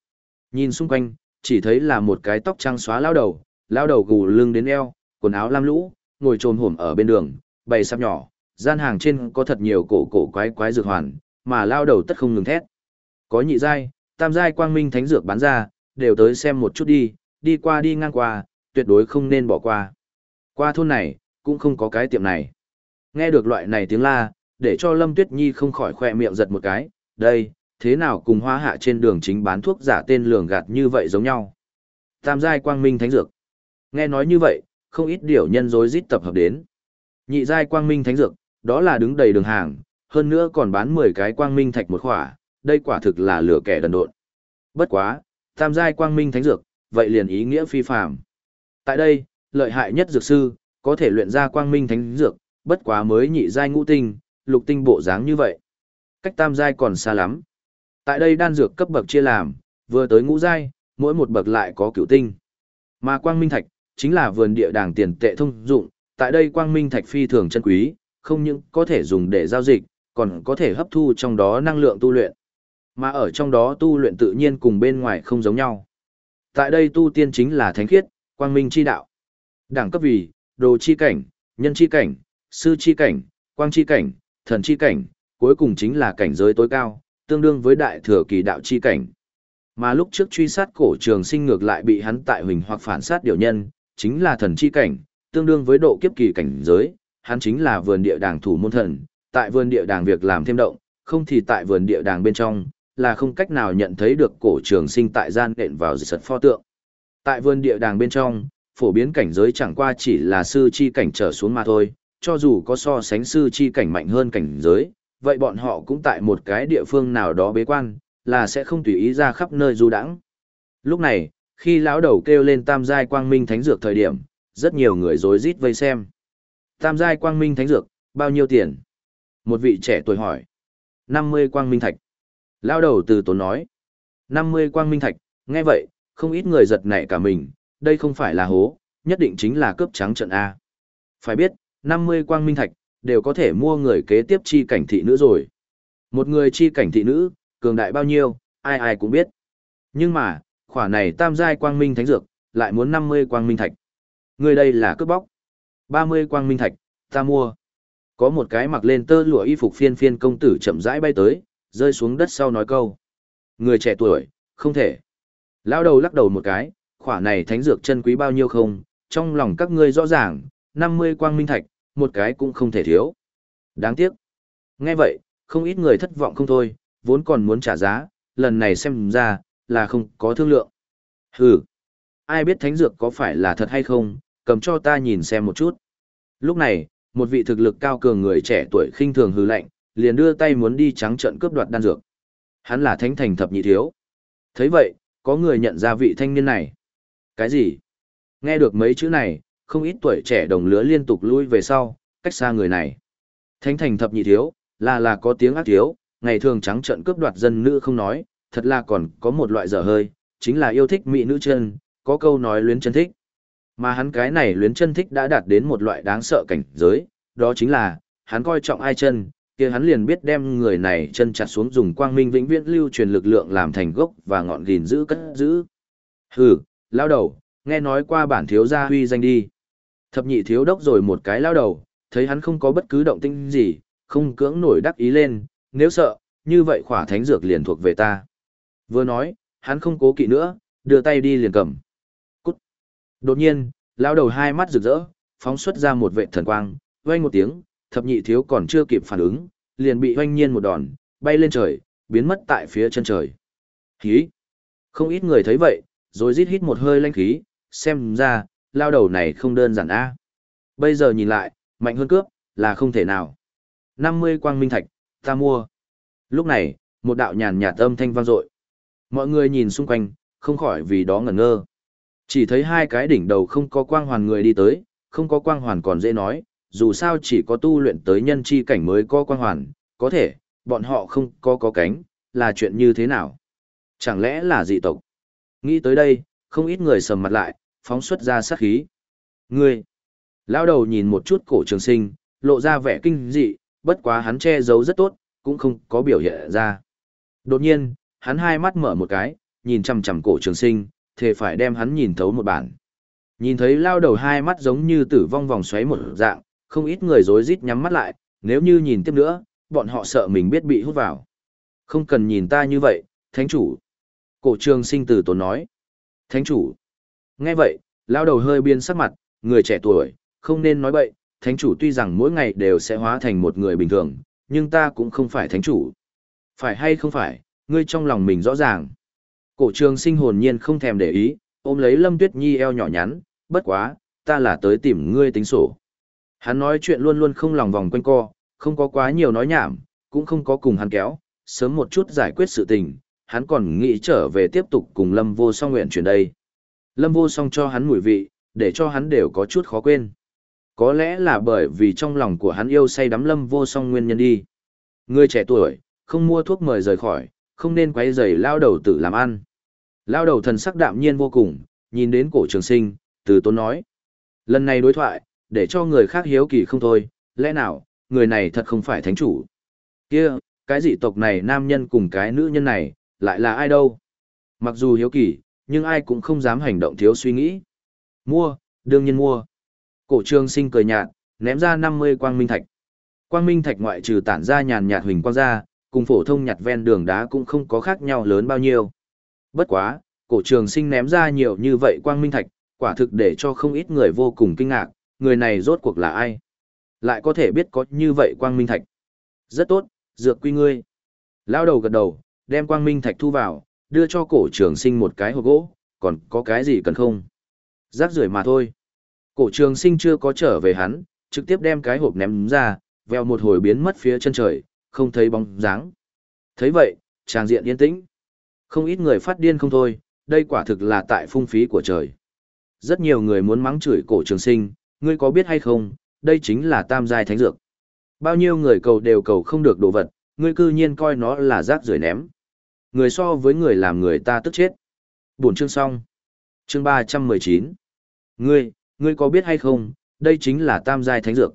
Nhìn xung quanh, chỉ thấy là một cái tóc trang xóa lao đầu, lao đầu gù lưng đến eo, quần áo lam lũ, ngồi trồm hổm ở bên đường, bày sạp nhỏ, gian hàng trên có thật nhiều cổ cổ quái quái dược hoàn, mà lao đầu tất không ngừng thét. Có nhị giai, tam giai quang minh thánh dược bán ra, đều tới xem một chút đi, đi qua đi ngang qua, tuyệt đối không nên bỏ qua. Qua thôn này, cũng không có cái tiệm này. Nghe được loại này tiếng la, để cho Lâm Tuyết Nhi không khỏi khoe miệng giật một cái, đây, thế nào cùng hoa hạ trên đường chính bán thuốc giả tên lường gạt như vậy giống nhau. Tam giai quang minh thánh dược. Nghe nói như vậy, không ít điều nhân rối rít tập hợp đến. Nhị giai quang minh thánh dược, đó là đứng đầy đường hàng, hơn nữa còn bán 10 cái quang minh thạch một khỏa, đây quả thực là lửa kẻ đần độn. Bất quá, tam giai quang minh thánh dược, vậy liền ý nghĩa phi phàm. Tại đây, lợi hại nhất dược sư, có thể luyện ra quang minh thánh dược, bất quá mới nhị giai ngũ tinh, lục tinh bộ dáng như vậy. Cách tam giai còn xa lắm. Tại đây đan dược cấp bậc chia làm, vừa tới ngũ giai, mỗi một bậc lại có cửu tinh. Mà quang minh thạch, chính là vườn địa đàng tiền tệ thông dụng, tại đây quang minh thạch phi thường chân quý, không những có thể dùng để giao dịch, còn có thể hấp thu trong đó năng lượng tu luyện. Mà ở trong đó tu luyện tự nhiên cùng bên ngoài không giống nhau. Tại đây tu tiên chính là thánh khiết, quang minh chi đạo. Đẳng cấp vì, đồ chi cảnh, nhân chi cảnh, sư chi cảnh, quang chi cảnh, thần chi cảnh, cuối cùng chính là cảnh giới tối cao, tương đương với đại thừa kỳ đạo chi cảnh. Mà lúc trước truy sát cổ trường sinh ngược lại bị hắn tại huỳnh hoặc phản sát điều nhân, chính là thần chi cảnh, tương đương với độ kiếp kỳ cảnh giới, hắn chính là vườn địa đàng thủ môn thần, tại vườn địa đàng việc làm thêm động, không thì tại vườn địa đàng bên trong, là không cách nào nhận thấy được cổ trường sinh tại gian nện vào dị sật pho tượng. Tại vườn địa đàng bên trong, phổ biến cảnh giới chẳng qua chỉ là sư chi cảnh trở xuống mà thôi, cho dù có so sánh sư chi cảnh mạnh hơn cảnh giới, vậy bọn họ cũng tại một cái địa phương nào đó bế quan, là sẽ không tùy ý ra khắp nơi du đãng. Lúc này, khi lão đầu kêu lên tam giai quang minh thánh dược thời điểm, rất nhiều người rối rít vây xem. Tam giai quang minh thánh dược, bao nhiêu tiền? Một vị trẻ tuổi hỏi. 50 quang minh thạch. Lão đầu từ tốn nói. 50 quang minh thạch, nghe vậy, không ít người giật nảy cả mình, đây không phải là hố, nhất định chính là cướp trắng trận A. Phải biết, 50 quang minh thạch, đều có thể mua người kế tiếp chi cảnh thị nữ rồi. Một người chi cảnh thị nữ, cường đại bao nhiêu, ai ai cũng biết. Nhưng mà, khỏa này tam giai quang minh thánh dược, lại muốn 50 quang minh thạch. Người đây là cướp bóc. 30 quang minh thạch, ta mua. Có một cái mặc lên tơ lụa y phục phiên phiên công tử chậm rãi bay tới, rơi xuống đất sau nói câu. Người trẻ tuổi, không thể. Lao đầu lắc đầu một cái, khỏa này thánh dược chân quý bao nhiêu không, trong lòng các ngươi rõ ràng, 50 quang minh thạch, một cái cũng không thể thiếu. Đáng tiếc. Nghe vậy, không ít người thất vọng không thôi, vốn còn muốn trả giá, lần này xem ra, là không có thương lượng. Hừ. Ai biết thánh dược có phải là thật hay không, cầm cho ta nhìn xem một chút. Lúc này, một vị thực lực cao cường người trẻ tuổi khinh thường hừ lạnh, liền đưa tay muốn đi trắng trận cướp đoạt đan dược. Hắn là thánh thành thập nhị thiếu. thấy vậy, có người nhận ra vị thanh niên này. Cái gì? Nghe được mấy chữ này, không ít tuổi trẻ đồng lứa liên tục lui về sau, cách xa người này. Thánh thành thập nhị thiếu, là là có tiếng ác thiếu, ngày thường trắng trận cướp đoạt dân nữ không nói, thật là còn có một loại dở hơi, chính là yêu thích mỹ nữ chân, có câu nói luyến chân thích. Mà hắn cái này luyến chân thích đã đạt đến một loại đáng sợ cảnh giới, đó chính là, hắn coi trọng ai chân, kia hắn liền biết đem người này chân chặt xuống dùng quang minh vĩnh viễn lưu truyền lực lượng làm thành gốc và ngọn gìn giữ cất giữ. Hừ, lao đầu, nghe nói qua bản thiếu gia huy danh đi. Thập nhị thiếu đốc rồi một cái lao đầu, thấy hắn không có bất cứ động tinh gì, không cưỡng nổi đắc ý lên, nếu sợ, như vậy khỏa thánh dược liền thuộc về ta. Vừa nói, hắn không cố kỵ nữa, đưa tay đi liền cầm. Cút. Đột nhiên, lao đầu hai mắt rực rỡ, phóng xuất ra một vệ thần quang, vang một tiếng, thập nhị thiếu còn chưa kịp phản ứng, liền bị hoanh nhiên một đòn, bay lên trời, biến mất tại phía chân trời. Khí. Không ít người thấy vậy, rồi rít hít một hơi lanh khí, xem ra, lao đầu này không đơn giản a. Bây giờ nhìn lại, mạnh hơn cướp, là không thể nào. 50 quang minh thạch, ta mua. Lúc này, một đạo nhàn nhạt âm thanh vang dội. Mọi người nhìn xung quanh, không khỏi vì đó ngẩn ngơ. Chỉ thấy hai cái đỉnh đầu không có quang hoàn người đi tới, không có quang hoàn còn dễ nói, dù sao chỉ có tu luyện tới nhân chi cảnh mới có quang hoàn, có thể, bọn họ không có có cánh, là chuyện như thế nào? Chẳng lẽ là dị tộc? Nghĩ tới đây, không ít người sầm mặt lại, phóng xuất ra sát khí. Ngươi! Lao đầu nhìn một chút cổ trường sinh, lộ ra vẻ kinh dị, bất quá hắn che giấu rất tốt, cũng không có biểu hiện ra. Đột nhiên, hắn hai mắt mở một cái, nhìn chằm chằm cổ trường sinh, thề phải đem hắn nhìn thấu một bản. Nhìn thấy lao đầu hai mắt giống như tử vong vòng xoáy một dạng, không ít người rối rít nhắm mắt lại, nếu như nhìn tiếp nữa, bọn họ sợ mình biết bị hút vào. Không cần nhìn ta như vậy, thánh chủ. Cổ trường sinh từ tốn nói. Thánh chủ. Nghe vậy, lao đầu hơi biên sắc mặt, người trẻ tuổi, không nên nói bậy, thánh chủ tuy rằng mỗi ngày đều sẽ hóa thành một người bình thường, nhưng ta cũng không phải thánh chủ. Phải hay không phải, ngươi trong lòng mình rõ ràng. Cổ trường sinh hồn nhiên không thèm để ý, ôm lấy Lâm Tuyết Nhi eo nhỏ nhắn, bất quá, ta là tới tìm ngươi tính sổ. Hắn nói chuyện luôn luôn không lòng vòng quanh co, không có quá nhiều nói nhảm, cũng không có cùng hắn kéo, sớm một chút giải quyết sự tình, hắn còn nghĩ trở về tiếp tục cùng Lâm Vô Song nguyện chuyển đây. Lâm Vô Song cho hắn mùi vị, để cho hắn đều có chút khó quên. Có lẽ là bởi vì trong lòng của hắn yêu say đắm Lâm Vô Song nguyên nhân đi. Người trẻ tuổi, không mua thuốc mời rời khỏi, không nên quấy rầy lao đầu tự làm ăn. Lao đầu thần sắc đạm nhiên vô cùng, nhìn đến cổ trường sinh, từ tốn nói. Lần này đối thoại, để cho người khác hiếu kỳ không thôi, lẽ nào, người này thật không phải thánh chủ. kia cái dị tộc này nam nhân cùng cái nữ nhân này, lại là ai đâu. Mặc dù hiếu kỳ, nhưng ai cũng không dám hành động thiếu suy nghĩ. Mua, đương nhiên mua. Cổ trường sinh cười nhạt, ném ra 50 quang minh thạch. Quang minh thạch ngoại trừ tản ra nhàn nhạt huỳnh quang ra, cùng phổ thông nhặt ven đường đá cũng không có khác nhau lớn bao nhiêu. Bất quá, cổ trường sinh ném ra nhiều như vậy quang minh thạch, quả thực để cho không ít người vô cùng kinh ngạc, người này rốt cuộc là ai? Lại có thể biết có như vậy quang minh thạch. Rất tốt, dược quy ngươi. Lao đầu gật đầu, đem quang minh thạch thu vào, đưa cho cổ trường sinh một cái hộp gỗ, còn có cái gì cần không? Rác rưởi mà thôi. Cổ trường sinh chưa có trở về hắn, trực tiếp đem cái hộp ném ra, veo một hồi biến mất phía chân trời, không thấy bóng dáng. thấy vậy, tràng diện yên tĩnh. Không ít người phát điên không thôi, đây quả thực là tại phung phí của trời. Rất nhiều người muốn mắng chửi cổ trường sinh, ngươi có biết hay không, đây chính là tam giai thánh dược. Bao nhiêu người cầu đều cầu không được đồ vật, ngươi cư nhiên coi nó là rác rưởi ném. Người so với người làm người ta tức chết. Buổi chương xong. Chương 319. Ngươi, ngươi có biết hay không, đây chính là tam giai thánh dược.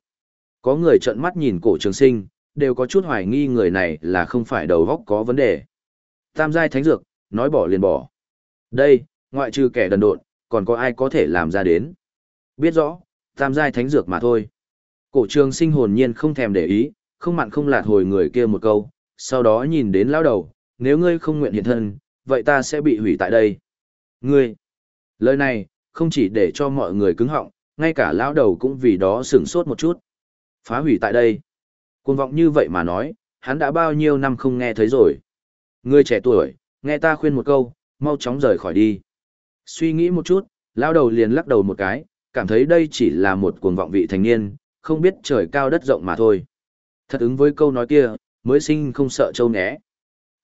Có người trợn mắt nhìn cổ trường sinh, đều có chút hoài nghi người này là không phải đầu góc có vấn đề. Tam giai thánh dược, nói bỏ liền bỏ. Đây, ngoại trừ kẻ đần độn, còn có ai có thể làm ra đến. Biết rõ, tam giai thánh dược mà thôi. Cổ trường sinh hồn nhiên không thèm để ý, không mặn không lạt hồi người kia một câu, sau đó nhìn đến lão đầu, nếu ngươi không nguyện hiện thân, vậy ta sẽ bị hủy tại đây. Ngươi, lời này, không chỉ để cho mọi người cứng họng, ngay cả lão đầu cũng vì đó sửng sốt một chút. Phá hủy tại đây. Cuồng vọng như vậy mà nói, hắn đã bao nhiêu năm không nghe thấy rồi. Ngươi trẻ tuổi, nghe ta khuyên một câu, mau chóng rời khỏi đi. Suy nghĩ một chút, lão đầu liền lắc đầu một cái, cảm thấy đây chỉ là một cuồng vọng vị thành niên, không biết trời cao đất rộng mà thôi. Thật ứng với câu nói kia, mới sinh không sợ châu né.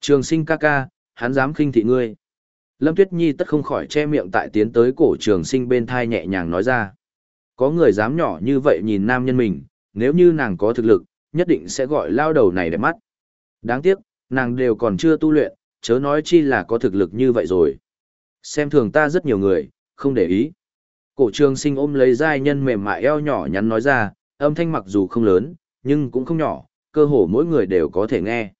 Trường sinh ca ca, hắn dám khinh thị ngươi. Lâm Tuyết Nhi tất không khỏi che miệng tại tiến tới cổ trường sinh bên thai nhẹ nhàng nói ra. Có người dám nhỏ như vậy nhìn nam nhân mình, nếu như nàng có thực lực, nhất định sẽ gọi lao đầu này đẹp mắt. Đáng tiếc, nàng đều còn chưa tu luyện, chớ nói chi là có thực lực như vậy rồi. Xem thường ta rất nhiều người, không để ý. Cổ trường sinh ôm lấy giai nhân mềm mại eo nhỏ nhắn nói ra, âm thanh mặc dù không lớn, nhưng cũng không nhỏ, cơ hồ mỗi người đều có thể nghe.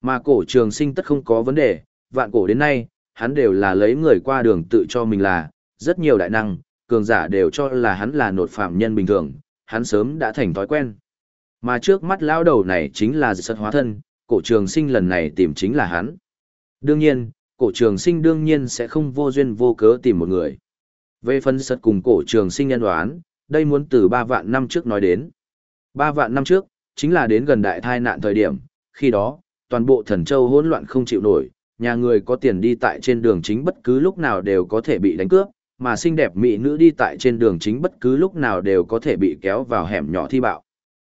Mà cổ trường sinh tất không có vấn đề, vạn cổ đến nay, hắn đều là lấy người qua đường tự cho mình là, rất nhiều đại năng, cường giả đều cho là hắn là nột phạm nhân bình thường, hắn sớm đã thành thói quen. Mà trước mắt lão đầu này chính là sật hóa thân, cổ trường sinh lần này tìm chính là hắn. Đương nhiên, cổ trường sinh đương nhiên sẽ không vô duyên vô cớ tìm một người. Về phân sật cùng cổ trường sinh nhân đoán, đây muốn từ 3 vạn năm trước nói đến. 3 vạn năm trước, chính là đến gần đại thai nạn thời điểm, khi đó, toàn bộ thần châu hỗn loạn không chịu nổi, nhà người có tiền đi tại trên đường chính bất cứ lúc nào đều có thể bị đánh cướp, mà xinh đẹp mỹ nữ đi tại trên đường chính bất cứ lúc nào đều có thể bị kéo vào hẻm nhỏ thi bạo.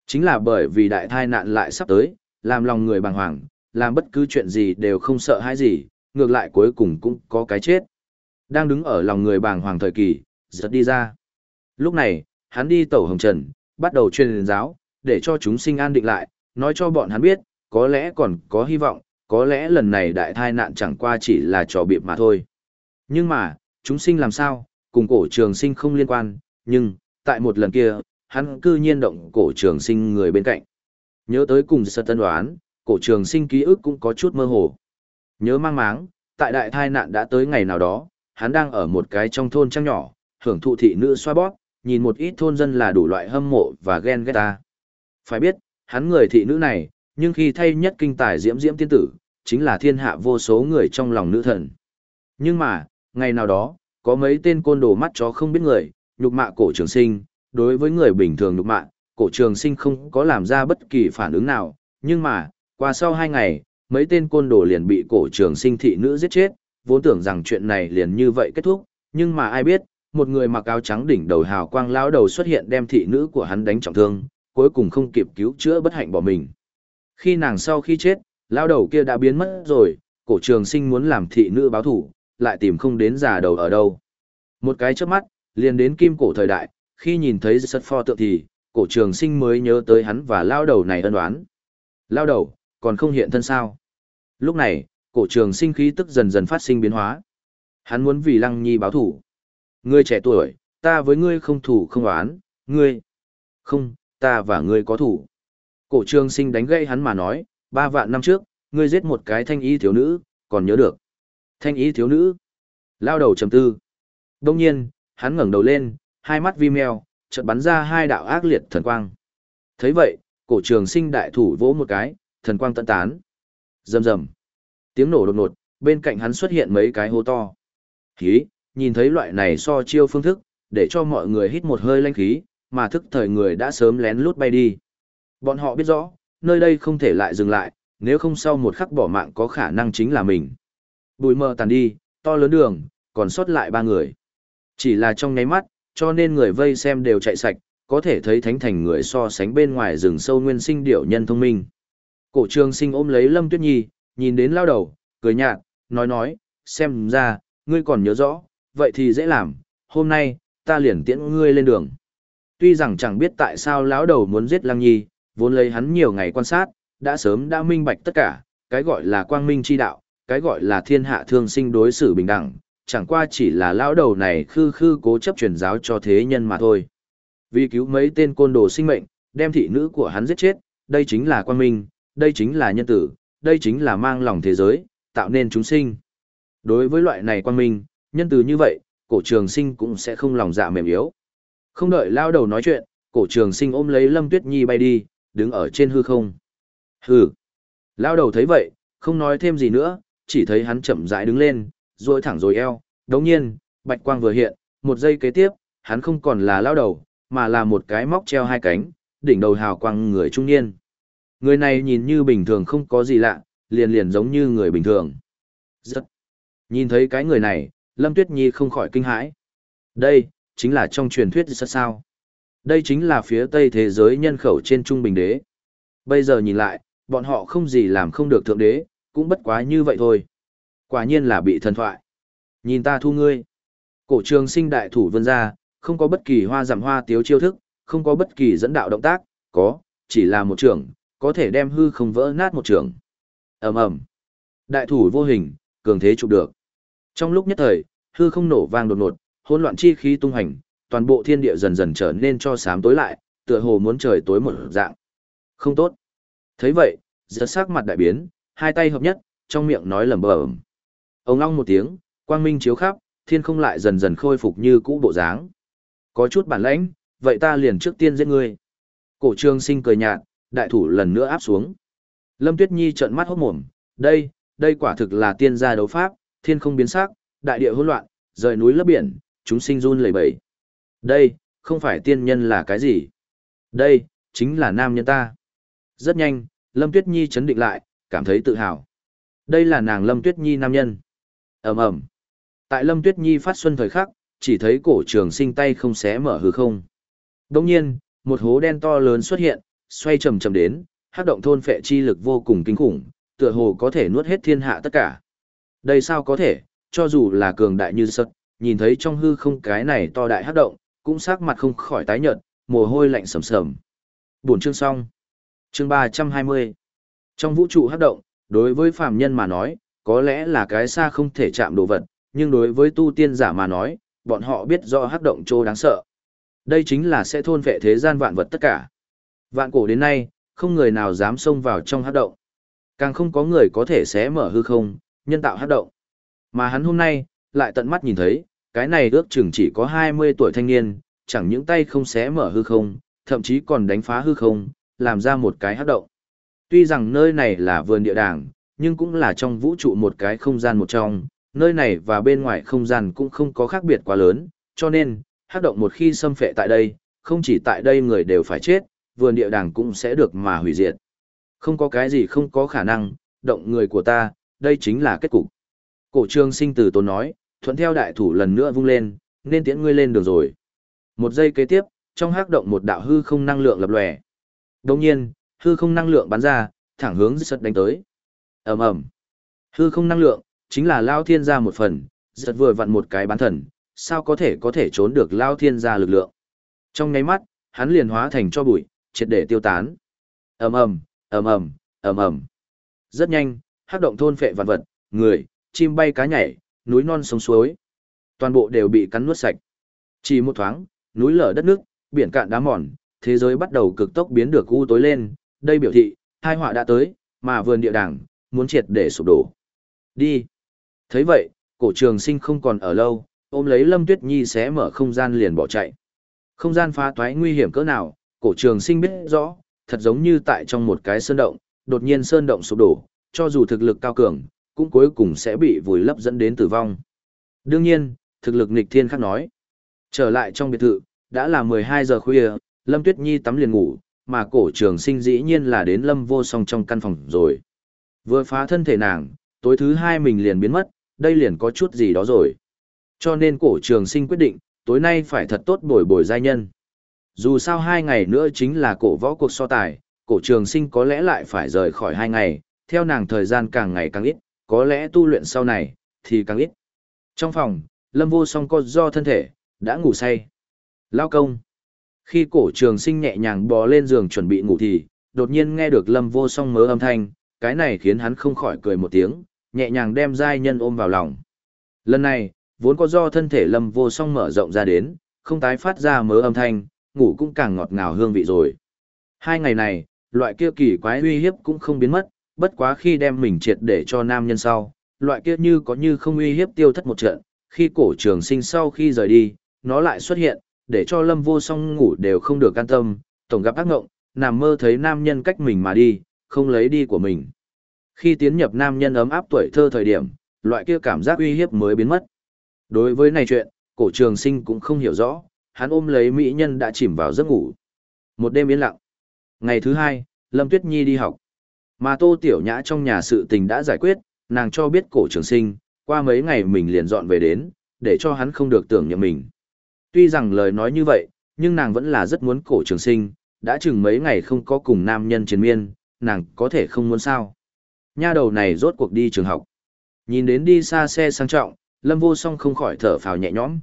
Chính là bởi vì đại thai nạn lại sắp tới, làm lòng người bàng hoàng, làm bất cứ chuyện gì đều không sợ hãi gì, ngược lại cuối cùng cũng có cái chết. Đang đứng ở lòng người bàng hoàng thời kỳ, giật đi ra. Lúc này, hắn đi tẩu hồng trần, bắt đầu truyền giáo, để cho chúng sinh an định lại, nói cho bọn hắn biết, có lẽ còn có hy vọng, có lẽ lần này đại thai nạn chẳng qua chỉ là trò biệp mà thôi. Nhưng mà, chúng sinh làm sao, cùng cổ trường sinh không liên quan, nhưng, tại một lần kia, hắn cư nhiên động cổ trường sinh người bên cạnh. Nhớ tới cùng sơ tân đoán, cổ trường sinh ký ức cũng có chút mơ hồ. Nhớ mang máng, tại đại thai nạn đã tới ngày nào đó, hắn đang ở một cái trong thôn trăng nhỏ, hưởng thụ thị nữ xoa bóp, nhìn một ít thôn dân là đủ loại hâm mộ và ghen ghét ta. Phải biết, hắn người thị nữ này, nhưng khi thay nhất kinh tài diễm diễm tiên tử, chính là thiên hạ vô số người trong lòng nữ thần. Nhưng mà, ngày nào đó, có mấy tên côn đồ mắt chó không biết người, nhục mạ cổ trường sinh, đối với người bình thường nhục mạ, cổ trường sinh không có làm ra bất kỳ phản ứng nào, nhưng mà, qua sau hai ngày, mấy tên côn đồ liền bị cổ trường sinh thị nữ giết chết, vốn tưởng rằng chuyện này liền như vậy kết thúc, nhưng mà ai biết, một người mặc áo trắng đỉnh đầu hào quang lão đầu xuất hiện đem thị nữ của hắn đánh trọng thương, cuối cùng không kịp cứu chữa bất hạnh bỏ mình. Khi nàng sau khi chết, lão đầu kia đã biến mất rồi, cổ trường sinh muốn làm thị nữ báo thủ, lại tìm không đến già đầu ở đâu. Một cái chớp mắt, liền đến kim cổ thời đại, khi nhìn thấy sật pho tượng thì, cổ trường sinh mới nhớ tới hắn và lao đầu này ân oán. Lao đầu, còn không hiện thân sao. Lúc này, cổ trường sinh khí tức dần dần phát sinh biến hóa. Hắn muốn vì lăng nhi báo thủ. Ngươi trẻ tuổi, ta với ngươi không thủ không oán, ngươi. Không, ta và ngươi có thủ. Cổ trường sinh đánh gây hắn mà nói, ba vạn năm trước, ngươi giết một cái thanh y thiếu nữ, còn nhớ được. Thanh y thiếu nữ. Lao đầu trầm tư. Đông nhiên, hắn ngẩng đầu lên, hai mắt vi meo, chợt bắn ra hai đạo ác liệt thần quang. thấy vậy, cổ trường sinh đại thủ vỗ một cái, thần quang tận tán. Rầm rầm. Tiếng nổ đột ngột, bên cạnh hắn xuất hiện mấy cái hố to. Khí, nhìn thấy loại này so chiêu phương thức, để cho mọi người hít một hơi lanh khí, mà thức thời người đã sớm lén lút bay đi. Bọn họ biết rõ, nơi đây không thể lại dừng lại, nếu không sau một khắc bỏ mạng có khả năng chính là mình. Bùi mờ tàn đi, to lớn đường, còn sót lại ba người. Chỉ là trong nháy mắt, cho nên người vây xem đều chạy sạch, có thể thấy thánh thành người so sánh bên ngoài rừng sâu nguyên sinh điệu nhân thông minh. Cổ trường sinh ôm lấy Lâm Tuyết Nhi, nhìn đến lao đầu, cười nhạt, nói nói, xem ra, ngươi còn nhớ rõ, vậy thì dễ làm, hôm nay, ta liền tiễn ngươi lên đường. Tuy rằng chẳng biết tại sao lão đầu muốn giết Lăng Nhi, vốn lấy hắn nhiều ngày quan sát, đã sớm đã minh bạch tất cả, cái gọi là quang minh chi đạo, cái gọi là thiên hạ thương sinh đối xử bình đẳng, chẳng qua chỉ là lão đầu này khư khư cố chấp truyền giáo cho thế nhân mà thôi. Vì cứu mấy tên côn đồ sinh mệnh, đem thị nữ của hắn giết chết, đây chính là quan minh, đây chính là nhân tử, đây chính là mang lòng thế giới, tạo nên chúng sinh. Đối với loại này quan minh, nhân từ như vậy, cổ trường sinh cũng sẽ không lòng dạ mềm yếu. Không đợi lao đầu nói chuyện, cổ trường sinh ôm lấy Lâm Tuyết Nhi bay đi, đứng ở trên hư không. Hừ. Lao đầu thấy vậy, không nói thêm gì nữa, chỉ thấy hắn chậm rãi đứng lên, rồi thẳng rồi eo. Đồng nhiên, bạch quang vừa hiện, một giây kế tiếp, hắn không còn là lao đầu, mà là một cái móc treo hai cánh, đỉnh đầu hào quang người trung niên. Người này nhìn như bình thường không có gì lạ, liền liền giống như người bình thường. Rất. Nhìn thấy cái người này, Lâm Tuyết Nhi không khỏi kinh hãi. Đây, chính là trong truyền thuyết rất sao. Đây chính là phía tây thế giới nhân khẩu trên trung bình đế. Bây giờ nhìn lại, bọn họ không gì làm không được thượng đế, cũng bất quá như vậy thôi. Quả nhiên là bị thần thoại. Nhìn ta thu ngươi. Cổ trường sinh đại thủ vươn ra, không có bất kỳ hoa giảm hoa tiếu chiêu thức, không có bất kỳ dẫn đạo động tác, có, chỉ là một trường, có thể đem hư không vỡ nát một trường. ầm ầm Đại thủ vô hình, cường thế chụp được. Trong lúc nhất thời, hư không nổ vang đột ngột, hỗn loạn chi khí tung hành, toàn bộ thiên địa dần dần trở nên cho sám tối lại, tựa hồ muốn trời tối một dạng. Không tốt. Thấy vậy, giật sắc mặt đại biến, hai tay hợp nhất, trong miệng nói lẩm bẩm. Ông long một tiếng, quang minh chiếu khắp, thiên không lại dần dần khôi phục như cũ bộ dáng. Có chút bản lãnh, vậy ta liền trước tiên giết ngươi. Cổ trương sinh cười nhạt, đại thủ lần nữa áp xuống. Lâm Tuyết Nhi trợn mắt hốt mồm, đây, đây quả thực là tiên gia đấu pháp, thiên không biến sắc, đại địa hỗn loạn, rời núi lấp biển, chúng sinh run lẩy bẩy. Đây, không phải tiên nhân là cái gì? Đây, chính là nam nhân ta. Rất nhanh, Lâm Tuyết Nhi chấn định lại, cảm thấy tự hào. Đây là nàng Lâm Tuyết Nhi nam nhân ầm ầm. Tại Lâm Tuyết Nhi phát xuân thời khắc, chỉ thấy cổ trường sinh tay không xé mở hư không. đông nhiên, một hố đen to lớn xuất hiện, xoay chầm chầm đến, hát động thôn phệ chi lực vô cùng kinh khủng, tựa hồ có thể nuốt hết thiên hạ tất cả. Đây sao có thể, cho dù là cường đại như sật, nhìn thấy trong hư không cái này to đại hát động, cũng sắc mặt không khỏi tái nhợt, mồ hôi lạnh sầm sầm. Buổi chương xong. Chương 320. Trong vũ trụ hát động, đối với phàm nhân mà nói, có lẽ là cái xa không thể chạm đồ vật, nhưng đối với tu tiên giả mà nói, bọn họ biết rõ hắc động trô đáng sợ. Đây chính là sẽ thôn vệ thế gian vạn vật tất cả. Vạn cổ đến nay, không người nào dám xông vào trong hắc động. Càng không có người có thể xé mở hư không, nhân tạo hắc động. Mà hắn hôm nay, lại tận mắt nhìn thấy, cái này ước chừng chỉ có 20 tuổi thanh niên, chẳng những tay không xé mở hư không, thậm chí còn đánh phá hư không, làm ra một cái hắc động. Tuy rằng nơi này là vườn địa đàng, nhưng cũng là trong vũ trụ một cái không gian một trong, nơi này và bên ngoài không gian cũng không có khác biệt quá lớn, cho nên, hắc động một khi xâm phệ tại đây, không chỉ tại đây người đều phải chết, vườn địa đàng cũng sẽ được mà hủy diệt. Không có cái gì không có khả năng, động người của ta, đây chính là kết cục. Cổ trương sinh từ tốn nói, thuận theo đại thủ lần nữa vung lên, nên tiễn ngươi lên đường rồi. Một giây kế tiếp, trong hắc động một đạo hư không năng lượng lập lòe. Đồng nhiên, hư không năng lượng bắn ra, thẳng hướng giật đánh tới ầm ầm Hư không năng lượng, chính là Lao Thiên gia một phần, giật vừa vặn một cái bán thần, sao có thể có thể trốn được Lao Thiên gia lực lượng. Trong nháy mắt, hắn liền hóa thành cho bụi, triệt để tiêu tán. ầm ầm ầm ầm ầm ầm Rất nhanh, hắc động thôn phệ vạn vật, người, chim bay cá nhảy, núi non sông suối. Toàn bộ đều bị cắn nuốt sạch. Chỉ một thoáng, núi lở đất nước, biển cạn đá mòn, thế giới bắt đầu cực tốc biến được u tối lên, đây biểu thị, hai họa đã tới, mà vườn địa đàng, muốn triệt để sụp đổ. Đi. thấy vậy, cổ trường sinh không còn ở lâu, ôm lấy Lâm Tuyết Nhi sẽ mở không gian liền bỏ chạy. Không gian phá toái nguy hiểm cỡ nào, cổ trường sinh biết rõ, thật giống như tại trong một cái sơn động, đột nhiên sơn động sụp đổ, cho dù thực lực cao cường, cũng cuối cùng sẽ bị vùi lấp dẫn đến tử vong. Đương nhiên, thực lực nghịch thiên khác nói. Trở lại trong biệt thự, đã là 12 giờ khuya, Lâm Tuyết Nhi tắm liền ngủ, mà cổ trường sinh dĩ nhiên là đến Lâm vô song trong căn phòng rồi. Vừa phá thân thể nàng, tối thứ hai mình liền biến mất, đây liền có chút gì đó rồi. Cho nên cổ trường sinh quyết định, tối nay phải thật tốt bồi bồi giai nhân. Dù sao hai ngày nữa chính là cổ võ cuộc so tài, cổ trường sinh có lẽ lại phải rời khỏi hai ngày, theo nàng thời gian càng ngày càng ít, có lẽ tu luyện sau này, thì càng ít. Trong phòng, Lâm vô song có do thân thể, đã ngủ say. Lao công. Khi cổ trường sinh nhẹ nhàng bò lên giường chuẩn bị ngủ thì, đột nhiên nghe được Lâm vô song mớ âm thanh, cái này khiến hắn không khỏi cười một tiếng, nhẹ nhàng đem giai nhân ôm vào lòng. Lần này, vốn có do thân thể Lâm vô song mở rộng ra đến, không tái phát ra mớ âm thanh, ngủ cũng càng ngọt ngào hương vị rồi. Hai ngày này, loại kia kỳ quái uy hiếp cũng không biến mất, bất quá khi đem mình triệt để cho nam nhân sau, loại kia như có như không uy hiếp tiêu thất một trận, khi cổ trường sinh sau khi rời đi, nó lại xuất hiện, để cho lâm vô song ngủ đều không được can tâm, tổng gặp ác ngộng, nằm mơ thấy nam nhân cách mình mà đi, không lấy đi của mình. Khi tiến nhập nam nhân ấm áp tuổi thơ thời điểm, loại kia cảm giác uy hiếp mới biến mất. Đối với này chuyện, cổ trường sinh cũng không hiểu rõ, hắn ôm lấy mỹ nhân đã chìm vào giấc ngủ. Một đêm yên lặng. Ngày thứ hai, Lâm Tuyết Nhi đi học. Mà Tô Tiểu Nhã trong nhà sự tình đã giải quyết, nàng cho biết cổ trường sinh, qua mấy ngày mình liền dọn về đến, để cho hắn không được tưởng nhầm mình. Tuy rằng lời nói như vậy, nhưng nàng vẫn là rất muốn cổ trường sinh, đã chừng mấy ngày không có cùng nam nhân chiến miên, nàng có thể không muốn sao. Nha đầu này rốt cuộc đi trường học. Nhìn đến đi xa xe sang trọng, Lâm Vô Song không khỏi thở phào nhẹ nhõm.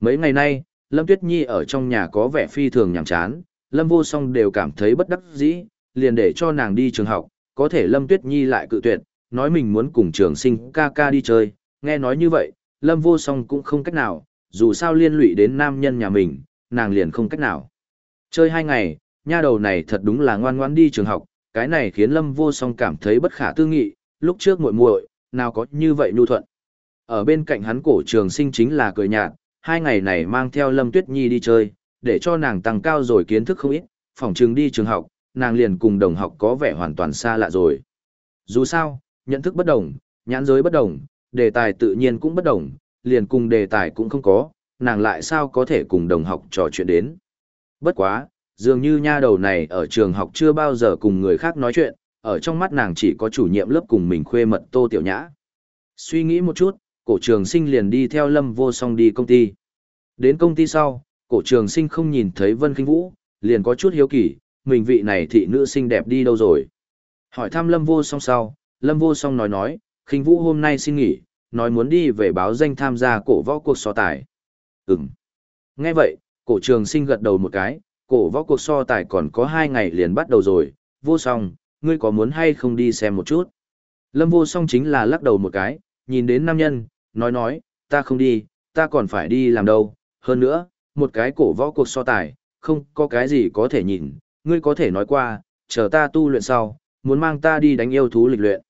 Mấy ngày nay, Lâm Tuyết Nhi ở trong nhà có vẻ phi thường nhàm chán, Lâm Vô Song đều cảm thấy bất đắc dĩ, liền để cho nàng đi trường học, có thể Lâm Tuyết Nhi lại cự tuyệt, nói mình muốn cùng trường sinh ca ca đi chơi, nghe nói như vậy, Lâm Vô Song cũng không cách nào, dù sao liên lụy đến nam nhân nhà mình, nàng liền không cách nào. Chơi hai ngày, nha đầu này thật đúng là ngoan ngoãn đi trường học, cái này khiến Lâm Vô Song cảm thấy bất khả tư nghị, lúc trước muội muội, nào có như vậy nhu thuận. Ở bên cạnh hắn cổ trường sinh chính là cười nhạt, hai ngày này mang theo Lâm Tuyết Nhi đi chơi, để cho nàng tăng cao rồi kiến thức không ít, phòng trường đi trường học, nàng liền cùng đồng học có vẻ hoàn toàn xa lạ rồi. Dù sao, nhận thức bất đồng, nhãn giới bất đồng, đề tài tự nhiên cũng bất đồng, liền cùng đề tài cũng không có, nàng lại sao có thể cùng đồng học trò chuyện đến. Bất quá, dường như nha đầu này ở trường học chưa bao giờ cùng người khác nói chuyện, ở trong mắt nàng chỉ có chủ nhiệm lớp cùng mình khuê mật Tô Tiểu Nhã. Suy nghĩ một chút, cổ trường sinh liền đi theo Lâm Vô Song đi công ty. Đến công ty sau, cổ trường sinh không nhìn thấy Vân Kinh Vũ, liền có chút hiếu kỳ, mình vị này thị nữ xinh đẹp đi đâu rồi. Hỏi thăm Lâm Vô Song sau, Lâm Vô Song nói nói, Kinh Vũ hôm nay xin nghỉ, nói muốn đi về báo danh tham gia cổ võ cuộc so tài. Ừm. Nghe vậy, cổ trường sinh gật đầu một cái, cổ võ cuộc so tài còn có hai ngày liền bắt đầu rồi, vô song, ngươi có muốn hay không đi xem một chút. Lâm vô song chính là lắc đầu một cái, nhìn đến nam nhân, nói nói, ta không đi, ta còn phải đi làm đâu, hơn nữa, một cái cổ võ cuộc so tài, không có cái gì có thể nhìn, ngươi có thể nói qua, chờ ta tu luyện sau, muốn mang ta đi đánh yêu thú lịch luyện.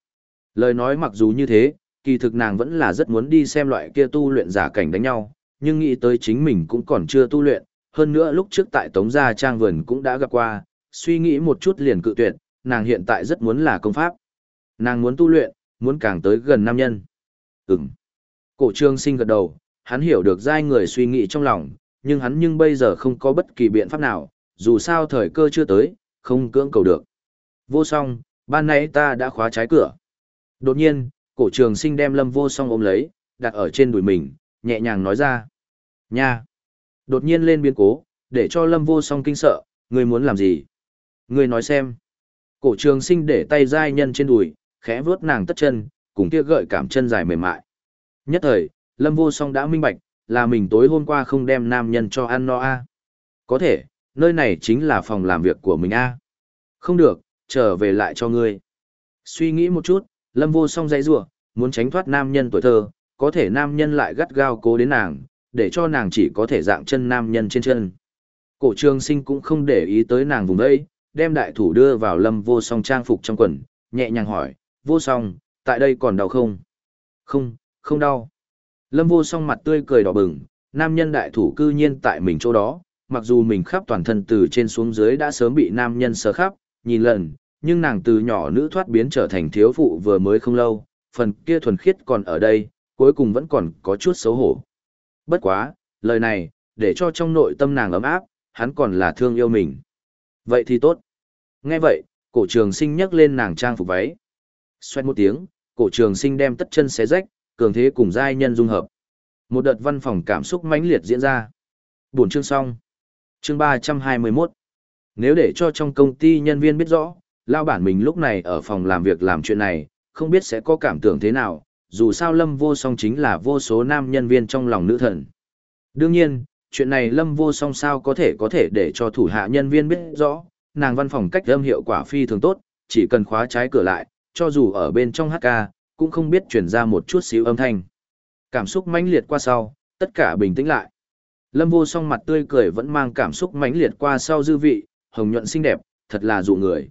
Lời nói mặc dù như thế, kỳ thực nàng vẫn là rất muốn đi xem loại kia tu luyện giả cảnh đánh nhau, nhưng nghĩ tới chính mình cũng còn chưa tu luyện, hơn nữa lúc trước tại Tống Gia Trang Vườn cũng đã gặp qua, suy nghĩ một chút liền cự tuyệt, nàng hiện tại rất muốn là công pháp. Nàng muốn tu luyện, muốn càng tới gần nam nhân. Ừm. Cổ trương sinh gật đầu, hắn hiểu được giai người suy nghĩ trong lòng, nhưng hắn nhưng bây giờ không có bất kỳ biện pháp nào, dù sao thời cơ chưa tới, không cưỡng cầu được. Vô song, ban nãy ta đã khóa trái cửa. Đột nhiên, cổ trường sinh đem lâm vô song ôm lấy, đặt ở trên đùi mình, nhẹ nhàng nói ra. Nha! Đột nhiên lên biến cố, để cho lâm vô song kinh sợ, ngươi muốn làm gì? Ngươi nói xem. Cổ trường sinh để tay dai nhân trên đùi, khẽ vuốt nàng tất chân, cùng kia gợi cảm chân dài mềm mại. Nhất thời, lâm vô song đã minh bạch, là mình tối hôm qua không đem nam nhân cho ăn no a. Có thể, nơi này chính là phòng làm việc của mình a. Không được, trở về lại cho ngươi. Suy nghĩ một chút, lâm vô song dãy rủa muốn tránh thoát nam nhân tuổi thơ, có thể nam nhân lại gắt gao cố đến nàng, để cho nàng chỉ có thể dạng chân nam nhân trên chân. Cổ trường sinh cũng không để ý tới nàng vùng đây, đem đại thủ đưa vào lâm vô song trang phục trong quần, nhẹ nhàng hỏi, vô song, tại đây còn đau không? Không, không đau. Lâm vô song mặt tươi cười đỏ bừng, nam nhân đại thủ cư nhiên tại mình chỗ đó, mặc dù mình khắp toàn thân từ trên xuống dưới đã sớm bị nam nhân sờ khắp, nhìn lần, nhưng nàng từ nhỏ nữ thoát biến trở thành thiếu phụ vừa mới không lâu, phần kia thuần khiết còn ở đây, cuối cùng vẫn còn có chút xấu hổ. Bất quá, lời này, để cho trong nội tâm nàng ấm áp, hắn còn là thương yêu mình. Vậy thì tốt. Nghe vậy, cổ trường sinh nhấc lên nàng trang phục váy. Xoét một tiếng, cổ trường sinh đem tất chân xé rách, cường thế cùng giai nhân dung hợp. Một đợt văn phòng cảm xúc mãnh liệt diễn ra. Buổi chương xong. Chương 321. Nếu để cho trong công ty nhân viên biết rõ, lao bản mình lúc này ở phòng làm việc làm chuyện này, không biết sẽ có cảm tưởng thế nào, dù sao Lâm Vô Song chính là vô số nam nhân viên trong lòng nữ thần. Đương nhiên, chuyện này Lâm Vô Song sao có thể có thể để cho thủ hạ nhân viên biết rõ, nàng văn phòng cách âm hiệu quả phi thường tốt, chỉ cần khóa trái cửa lại, cho dù ở bên trong HK, cũng không biết chuyển ra một chút xíu âm thanh. Cảm xúc mãnh liệt qua sau, tất cả bình tĩnh lại. Lâm Vô Song mặt tươi cười vẫn mang cảm xúc mãnh liệt qua sau dư vị, hồng nhuận xinh đẹp, thật là dụ người.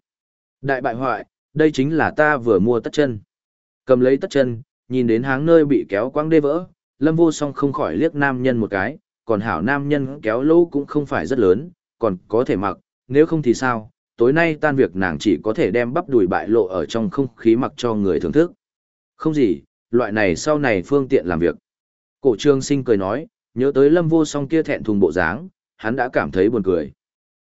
Đại bại hoại, đây chính là ta vừa mua tất chân. Cầm lấy tất chân, nhìn đến háng nơi bị kéo quăng đê vỡ, Lâm Vô Song không khỏi liếc nam nhân một cái, còn hảo nam nhân kéo lỗ cũng không phải rất lớn, còn có thể mặc, nếu không thì sao, tối nay tan việc nàng chỉ có thể đem bắp đùi bại lộ ở trong không khí mặc cho người thưởng thức. Không gì, loại này sau này phương tiện làm việc. Cổ trương sinh cười nói, nhớ tới lâm vô song kia thẹn thùng bộ dáng, hắn đã cảm thấy buồn cười.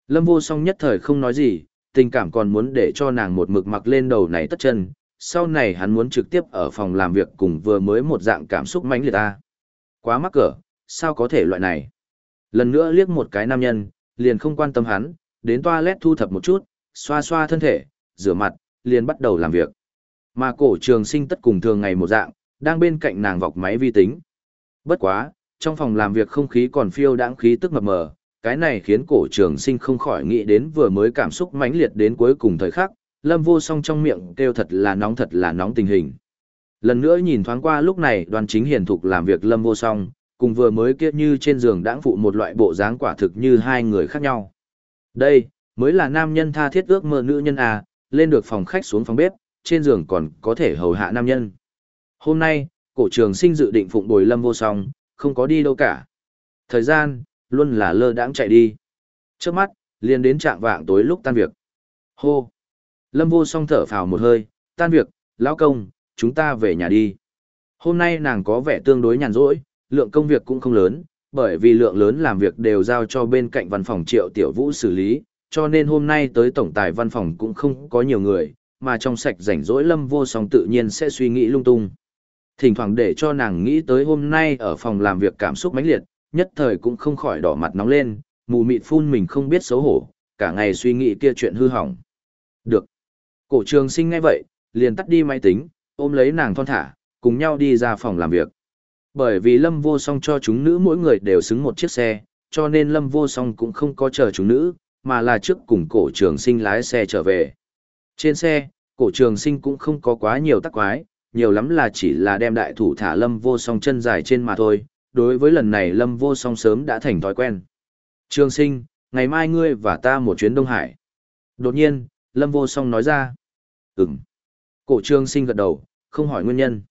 Lâm vô song nhất thời không nói gì, tình cảm còn muốn để cho nàng một mực mặc lên đầu này tất chân, sau này hắn muốn trực tiếp ở phòng làm việc cùng vừa mới một dạng cảm xúc mãnh liệt ta. Quá mắc cỡ, sao có thể loại này? Lần nữa liếc một cái nam nhân, liền không quan tâm hắn, đến toilet thu thập một chút, xoa xoa thân thể, rửa mặt, liền bắt đầu làm việc. Mà cổ trường sinh tất cùng thường ngày một dạng, đang bên cạnh nàng vọc máy vi tính. Bất quá, trong phòng làm việc không khí còn phiêu đãng khí tức mập mờ, cái này khiến cổ trường sinh không khỏi nghĩ đến vừa mới cảm xúc mãnh liệt đến cuối cùng thời khắc, lâm vô song trong miệng kêu thật là nóng thật là nóng tình hình. Lần nữa nhìn thoáng qua lúc này đoàn chính hiền thục làm việc lâm vô song, cùng vừa mới kiết như trên giường đãng phụ một loại bộ dáng quả thực như hai người khác nhau. Đây, mới là nam nhân tha thiết ước mơ nữ nhân à, lên được phòng khách xuống phòng bếp, trên giường còn có thể hầu hạ nam nhân. Hôm nay, cổ trường sinh dự định phụng bồi lâm vô song, không có đi đâu cả. Thời gian, luôn là lơ đãng chạy đi. Trước mắt, liền đến trạng vạng tối lúc tan việc. Hô! Lâm vô song thở phào một hơi, tan việc, lão công, chúng ta về nhà đi. Hôm nay nàng có vẻ tương đối nhàn rỗi, lượng công việc cũng không lớn, bởi vì lượng lớn làm việc đều giao cho bên cạnh văn phòng triệu tiểu vũ xử lý, cho nên hôm nay tới tổng tài văn phòng cũng không có nhiều người, mà trong sạch rảnh rỗi lâm vô song tự nhiên sẽ suy nghĩ lung tung. Thỉnh thoảng để cho nàng nghĩ tới hôm nay ở phòng làm việc cảm xúc mãnh liệt, nhất thời cũng không khỏi đỏ mặt nóng lên, mù mịt phun mình không biết xấu hổ, cả ngày suy nghĩ kia chuyện hư hỏng. Được. Cổ trường sinh ngay vậy, liền tắt đi máy tính, ôm lấy nàng thon thả, cùng nhau đi ra phòng làm việc. Bởi vì Lâm Vô Song cho chúng nữ mỗi người đều xứng một chiếc xe, cho nên Lâm Vô Song cũng không có chờ chúng nữ, mà là trước cùng cổ trường sinh lái xe trở về. Trên xe, cổ trường sinh cũng không có quá nhiều tắc quái, nhiều lắm là chỉ là đem đại thủ thả lâm vô song chân dài trên mà thôi, đối với lần này lâm vô song sớm đã thành thói quen. Trường sinh, ngày mai ngươi và ta một chuyến Đông Hải. Đột nhiên, lâm vô song nói ra. Ừm. Cổ trường sinh gật đầu, không hỏi nguyên nhân.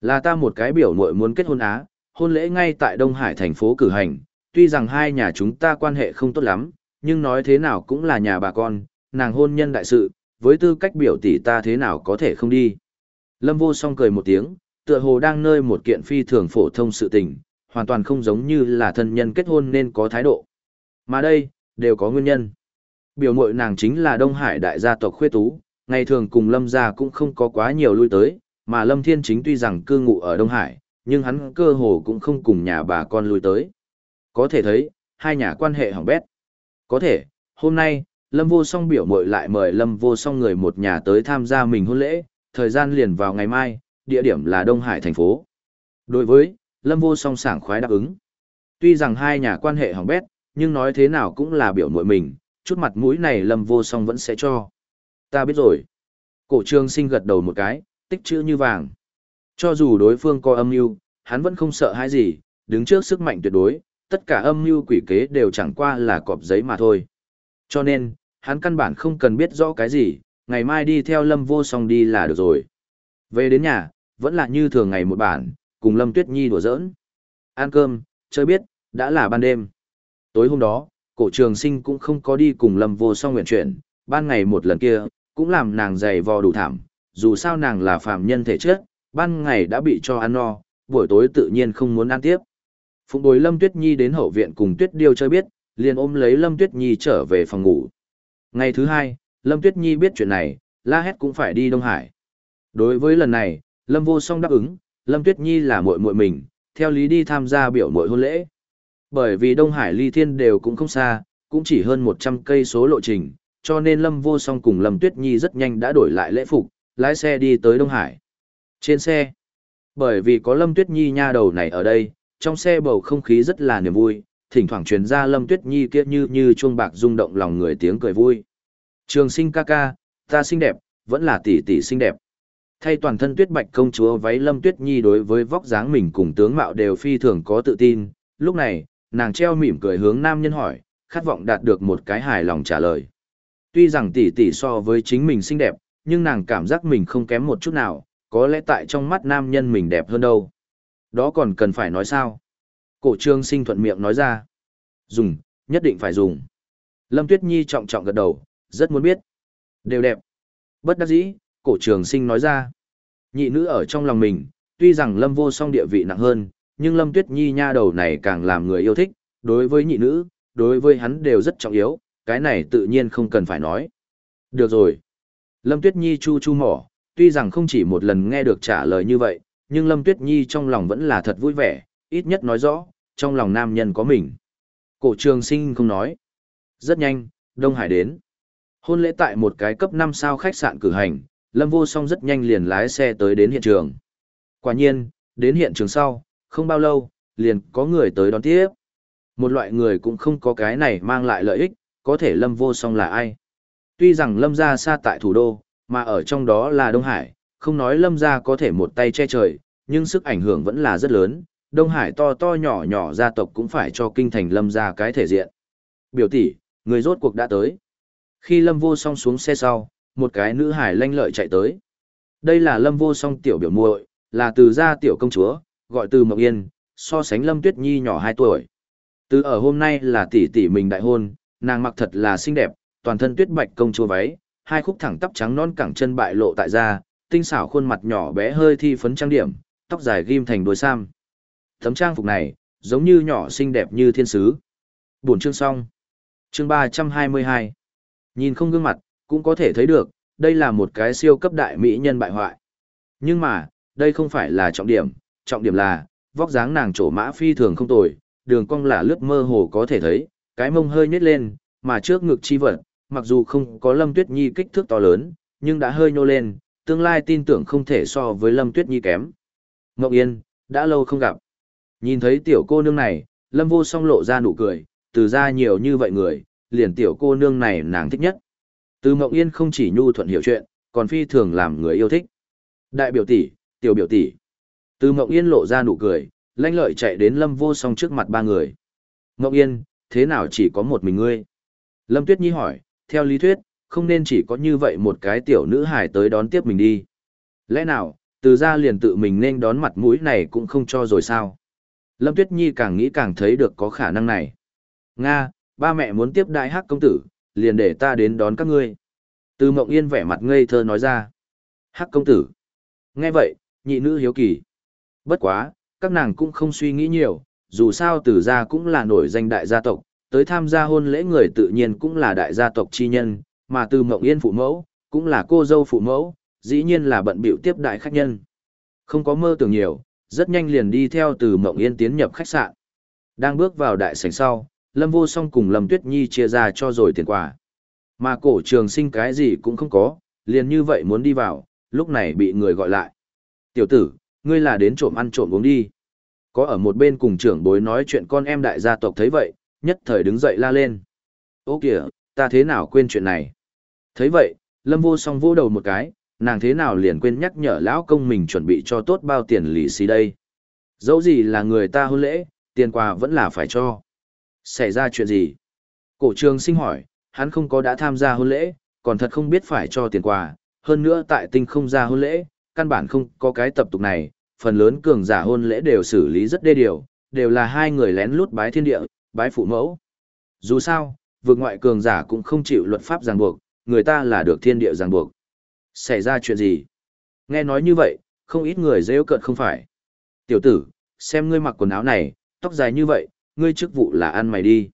Là ta một cái biểu muội muốn kết hôn á, hôn lễ ngay tại Đông Hải thành phố cử hành, tuy rằng hai nhà chúng ta quan hệ không tốt lắm, nhưng nói thế nào cũng là nhà bà con, nàng hôn nhân đại sự, với tư cách biểu tỷ ta thế nào có thể không đi. Lâm vô song cười một tiếng, tựa hồ đang nơi một kiện phi thường phổ thông sự tình, hoàn toàn không giống như là thân nhân kết hôn nên có thái độ. Mà đây, đều có nguyên nhân. Biểu mội nàng chính là Đông Hải đại gia tộc khuê tú, ngày thường cùng Lâm gia cũng không có quá nhiều lui tới, mà Lâm Thiên chính tuy rằng cư ngụ ở Đông Hải, nhưng hắn cơ hồ cũng không cùng nhà bà con lui tới. Có thể thấy, hai nhà quan hệ hỏng bét. Có thể, hôm nay, Lâm Vô Song biểu mội lại mời Lâm Vô Song người một nhà tới tham gia mình hôn lễ, thời gian liền vào ngày mai, địa điểm là Đông Hải thành phố. Đối với, Lâm Vô Song sảng khoái đáp ứng. Tuy rằng hai nhà quan hệ hỏng bét, nhưng nói thế nào cũng là biểu mội mình, chút mặt mũi này Lâm Vô Song vẫn sẽ cho. Ta biết rồi. Cổ trương sinh gật đầu một cái, tích chữ như vàng. Cho dù đối phương có âm mưu, hắn vẫn không sợ hãi gì, đứng trước sức mạnh tuyệt đối, tất cả âm mưu quỷ kế đều chẳng qua là cọp giấy mà thôi. Cho nên, hắn căn bản không cần biết rõ cái gì, ngày mai đi theo Lâm Vô Song đi là được rồi. Về đến nhà, vẫn là như thường ngày một bản, cùng Lâm Tuyết Nhi đùa giỡn. Ăn cơm, chơi biết, đã là ban đêm. Tối hôm đó, cổ trường sinh cũng không có đi cùng Lâm Vô Song nguyện chuyển, ban ngày một lần kia, cũng làm nàng dày vò đủ thảm, dù sao nàng là phàm nhân thể chất, ban ngày đã bị cho ăn no, buổi tối tự nhiên không muốn ăn tiếp. Phụng bồi Lâm Tuyết Nhi đến hậu viện cùng Tuyết Điêu chơi biết, liền ôm lấy Lâm Tuyết Nhi trở về phòng ngủ. Ngày thứ hai, Lâm Tuyết Nhi biết chuyện này, la hét cũng phải đi Đông Hải. Đối với lần này, Lâm Vô Song đáp ứng, Lâm Tuyết Nhi là muội muội mình, theo lý đi tham gia biểu muội hôn lễ. Bởi vì Đông Hải ly thiên đều cũng không xa, cũng chỉ hơn 100 cây số lộ trình, cho nên Lâm Vô Song cùng Lâm Tuyết Nhi rất nhanh đã đổi lại lễ phục, lái xe đi tới Đông Hải. Trên xe, bởi vì có Lâm Tuyết Nhi nha đầu này ở đây, trong xe bầu không khí rất là niềm vui, thỉnh thoảng truyền ra Lâm Tuyết Nhi kia như như chuông bạc rung động lòng người tiếng cười vui. Trường sinh ca ca, ta xinh đẹp, vẫn là tỷ tỷ xinh đẹp. Thay toàn thân tuyết bạch công chúa váy Lâm Tuyết Nhi đối với vóc dáng mình cùng tướng mạo đều phi thường có tự tin, lúc này, nàng treo mỉm cười hướng nam nhân hỏi, khát vọng đạt được một cái hài lòng trả lời. Tuy rằng tỷ tỷ so với chính mình xinh đẹp, nhưng nàng cảm giác mình không kém một chút nào, có lẽ tại trong mắt nam nhân mình đẹp hơn đâu. Đó còn cần phải nói sao? Cổ trương sinh thuận miệng nói ra. Dùng, nhất định phải dùng. Lâm Tuyết Nhi trọng trọng gật đầu, rất muốn biết. Đều đẹp. Bất đắc dĩ, cổ trường sinh nói ra. Nhị nữ ở trong lòng mình, tuy rằng Lâm vô song địa vị nặng hơn, nhưng Lâm Tuyết Nhi nha đầu này càng làm người yêu thích, đối với nhị nữ, đối với hắn đều rất trọng yếu, cái này tự nhiên không cần phải nói. Được rồi. Lâm Tuyết Nhi chu chu mỏ, tuy rằng không chỉ một lần nghe được trả lời như vậy, nhưng Lâm Tuyết Nhi trong lòng vẫn là thật vui vẻ, ít nhất nói rõ, trong lòng nam nhân có mình. Cổ trường sinh không nói. Rất nhanh, Đông Hải đến. Hôn lễ tại một cái cấp 5 sao khách sạn cử hành, Lâm Vô Song rất nhanh liền lái xe tới đến hiện trường. Quả nhiên, đến hiện trường sau, không bao lâu, liền có người tới đón tiếp. Một loại người cũng không có cái này mang lại lợi ích, có thể Lâm Vô Song là ai. Tuy rằng Lâm gia xa tại thủ đô, mà ở trong đó là Đông Hải, không nói Lâm gia có thể một tay che trời, nhưng sức ảnh hưởng vẫn là rất lớn, Đông Hải to to nhỏ nhỏ gia tộc cũng phải cho kinh thành Lâm gia cái thể diện. Biểu tỷ, người rốt cuộc đã tới. Khi Lâm Vô Song xuống xe sau, một cái nữ hải lanh lợi chạy tới. Đây là Lâm Vô Song tiểu biểu muội, là từ gia tiểu công chúa, gọi từ Mộng Yên, so sánh Lâm Tuyết Nhi nhỏ 2 tuổi. Từ ở hôm nay là tỷ tỷ mình đại hôn, nàng mặc thật là xinh đẹp, toàn thân tuyết bạch công chúa váy, hai khúc thẳng tắp trắng non cẳng chân bại lộ tại da, tinh xảo khuôn mặt nhỏ bé hơi thi phấn trang điểm, tóc dài ghim thành đuôi sam. Tấm trang phục này, giống như nhỏ xinh đẹp như thiên sứ. Buổi chương xong. Chương 322. Nhìn không gương mặt, cũng có thể thấy được, đây là một cái siêu cấp đại mỹ nhân bại hoại. Nhưng mà, đây không phải là trọng điểm, trọng điểm là, vóc dáng nàng trổ mã phi thường không tồi, đường cong là lướt mơ hồ có thể thấy, cái mông hơi nhếch lên, mà trước ngực chi vật, mặc dù không có Lâm Tuyết Nhi kích thước to lớn, nhưng đã hơi nhô lên, tương lai tin tưởng không thể so với Lâm Tuyết Nhi kém. Ngọc Yên, đã lâu không gặp. Nhìn thấy tiểu cô nương này, Lâm Vô Song lộ ra nụ cười, từ ra nhiều như vậy người, liền tiểu cô nương này nàng thích nhất. Từ Ngọc Yên không chỉ nhu thuận hiểu chuyện, còn phi thường làm người yêu thích. Đại biểu tỷ, Tiểu biểu tỷ. Từ Mộng Yên lộ ra nụ cười, lanh lợi chạy đến Lâm Vô Song trước mặt ba người. Mộng Yên, thế nào chỉ có một mình ngươi? Lâm Tuyết Nhi hỏi, theo lý thuyết, không nên chỉ có như vậy một cái tiểu nữ hài tới đón tiếp mình đi. Lẽ nào, từ ra liền tự mình nên đón mặt mũi này cũng không cho rồi sao? Lâm Tuyết Nhi càng nghĩ càng thấy được có khả năng này. Nga, ba mẹ muốn tiếp đại hắc công tử, liền để ta đến đón các ngươi. Từ Mộng Yên vẻ mặt ngây thơ nói ra. Hắc công tử. Nghe vậy, nhị nữ hiếu kỳ. Bất quá, các nàng cũng không suy nghĩ nhiều, dù sao từ gia cũng là nổi danh đại gia tộc, tới tham gia hôn lễ người tự nhiên cũng là đại gia tộc chi nhân, mà từ Mộng Yên phụ mẫu, cũng là cô dâu phụ mẫu, dĩ nhiên là bận biểu tiếp đại khách nhân. Không có mơ tưởng nhiều, rất nhanh liền đi theo từ Mộng Yên tiến nhập khách sạn. Đang bước vào đại sảnh sau, Lâm Vô Song cùng Lâm Tuyết Nhi chia ra cho rồi tiền quà. Mà cổ trường sinh cái gì cũng không có, liền như vậy muốn đi vào, lúc này bị người gọi lại. Tiểu tử, ngươi là đến trộm ăn trộm uống đi. Có ở một bên cùng trưởng bối nói chuyện con em đại gia tộc thấy vậy, nhất thời đứng dậy la lên. Ô kìa, ta thế nào quên chuyện này? Thấy vậy, Lâm Vô Song vô đầu một cái, nàng thế nào liền quên nhắc nhở lão công mình chuẩn bị cho tốt bao tiền lì xì đây. Dẫu gì là người ta hôn lễ, tiền quà vẫn là phải cho. Xảy ra chuyện gì? Cổ trường sinh hỏi, hắn không có đã tham gia hôn lễ, còn thật không biết phải cho tiền quà, hơn nữa tại tinh không ra hôn lễ, căn bản không có cái tập tục này, phần lớn cường giả hôn lễ đều xử lý rất đê điều, đều là hai người lén lút bái thiên địa, bái phụ mẫu. Dù sao, vượt ngoại cường giả cũng không chịu luật pháp ràng buộc, người ta là được thiên địa ràng buộc. Xảy ra chuyện gì? Nghe nói như vậy, không ít người rêu cợt không phải. Tiểu tử, xem ngươi mặc quần áo này, tóc dài như vậy, ngươi chức vụ là ăn mày đi.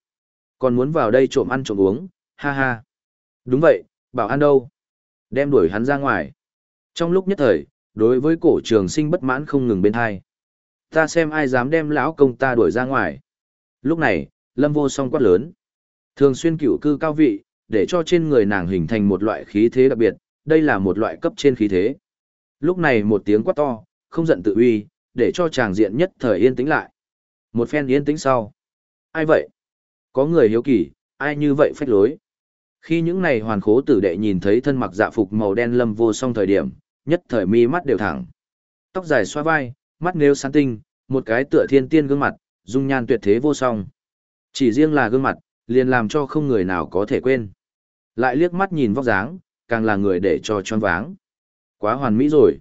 Còn muốn vào đây trộm ăn trộm uống, ha ha. Đúng vậy, bảo ăn đâu? Đem đuổi hắn ra ngoài. Trong lúc nhất thời, đối với cổ trường sinh bất mãn không ngừng bên hai. Ta xem ai dám đem lão công ta đuổi ra ngoài. Lúc này, lâm vô song quát lớn. Thường xuyên cửu cư cao vị, để cho trên người nàng hình thành một loại khí thế đặc biệt, đây là một loại cấp trên khí thế. Lúc này một tiếng quát to, không giận tự uy, để cho chàng diện nhất thời yên tĩnh lại. Một phen yên tĩnh sau. Ai vậy? Có người hiếu kỳ, ai như vậy phách lối? Khi những này hoàn khố tử đệ nhìn thấy thân mặc dạ phục màu đen lâm vô song thời điểm, nhất thời mi mắt đều thẳng. Tóc dài xoa vai, mắt nếu sáng tinh, một cái tựa thiên tiên gương mặt, dung nhan tuyệt thế vô song. Chỉ riêng là gương mặt, liền làm cho không người nào có thể quên. Lại liếc mắt nhìn vóc dáng, càng là người để cho choáng váng. Quá hoàn mỹ rồi.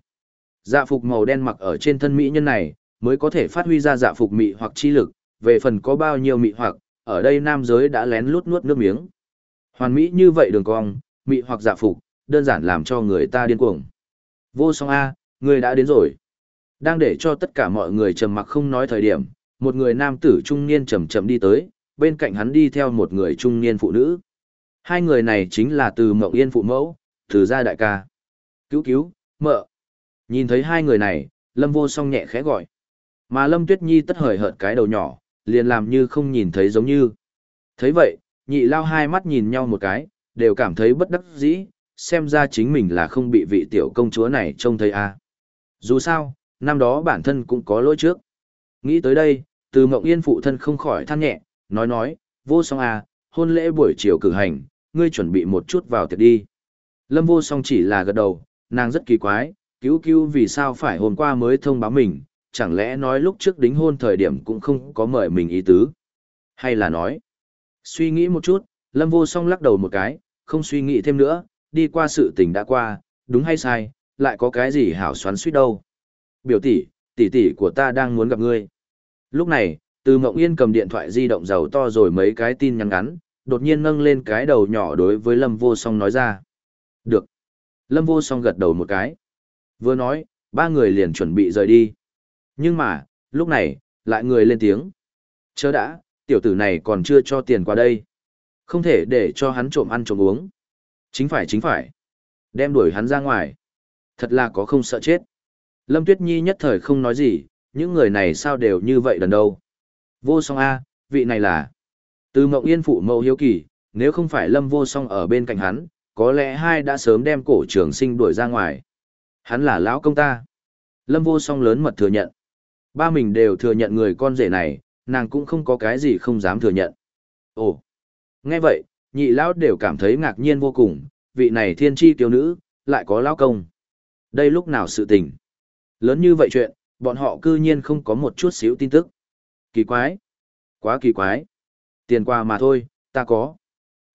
Dạ phục màu đen mặc ở trên thân mỹ nhân này, mới có thể phát huy ra dạ phục mị hoặc chi lực, về phần có bao nhiêu mị hoặc, ở đây nam giới đã lén lút nuốt nước miếng. Hoàn mỹ như vậy đường cong, mị hoặc dạ phục, đơn giản làm cho người ta điên cuồng. Vô song A, người đã đến rồi. Đang để cho tất cả mọi người trầm mặc không nói thời điểm, một người nam tử trung niên chậm chậm đi tới, bên cạnh hắn đi theo một người trung niên phụ nữ. Hai người này chính là từ Mộng Yên phụ mẫu, từ gia đại ca. Cứu cứu, mợ. Nhìn thấy hai người này, Lâm vô song nhẹ khẽ gọi. Mà Lâm Tuyết Nhi tất hời hợt cái đầu nhỏ, liền làm như không nhìn thấy giống như. thấy vậy, nhị lao hai mắt nhìn nhau một cái, đều cảm thấy bất đắc dĩ, xem ra chính mình là không bị vị tiểu công chúa này trông thấy à. Dù sao, năm đó bản thân cũng có lỗi trước. Nghĩ tới đây, từ mộng yên phụ thân không khỏi than nhẹ, nói nói, vô song à, hôn lễ buổi chiều cử hành, ngươi chuẩn bị một chút vào tiệc đi. Lâm vô song chỉ là gật đầu, nàng rất kỳ quái, cứu cứu vì sao phải hôm qua mới thông báo mình, chẳng lẽ nói lúc trước đính hôn thời điểm cũng không có mời mình ý tứ. Hay là nói, suy nghĩ một chút, Lâm vô song lắc đầu một cái, không suy nghĩ thêm nữa, đi qua sự tình đã qua, đúng hay sai, lại có cái gì hảo xoắn suýt đâu. Biểu tỷ, tỷ tỷ của ta đang muốn gặp ngươi. Lúc này, từ mộng yên cầm điện thoại di động giàu to rồi mấy cái tin nhắn ngắn, đột nhiên nâng lên cái đầu nhỏ đối với Lâm Vô Song nói ra. Được. Lâm Vô Song gật đầu một cái. Vừa nói, ba người liền chuẩn bị rời đi. Nhưng mà, lúc này, lại người lên tiếng. Chớ đã, tiểu tử này còn chưa cho tiền qua đây. Không thể để cho hắn trộm ăn trộm uống. Chính phải chính phải. Đem đuổi hắn ra ngoài. Thật là có không sợ chết. Lâm Tuyết Nhi nhất thời không nói gì, những người này sao đều như vậy đần đâu. Vô song A, vị này là... Từ mộng yên phụ mẫu hiếu kỳ, nếu không phải lâm vô song ở bên cạnh hắn, có lẽ hai đã sớm đem cổ trường sinh đuổi ra ngoài. Hắn là lão công ta. Lâm vô song lớn mật thừa nhận. Ba mình đều thừa nhận người con rể này, nàng cũng không có cái gì không dám thừa nhận. Ồ, nghe vậy, nhị lão đều cảm thấy ngạc nhiên vô cùng, vị này thiên tri tiểu nữ, lại có lão công. Đây lúc nào sự tình? Lớn như vậy chuyện, bọn họ cư nhiên không có một chút xíu tin tức. Kỳ quái. Quá kỳ quái. Tiền quà mà thôi, ta có.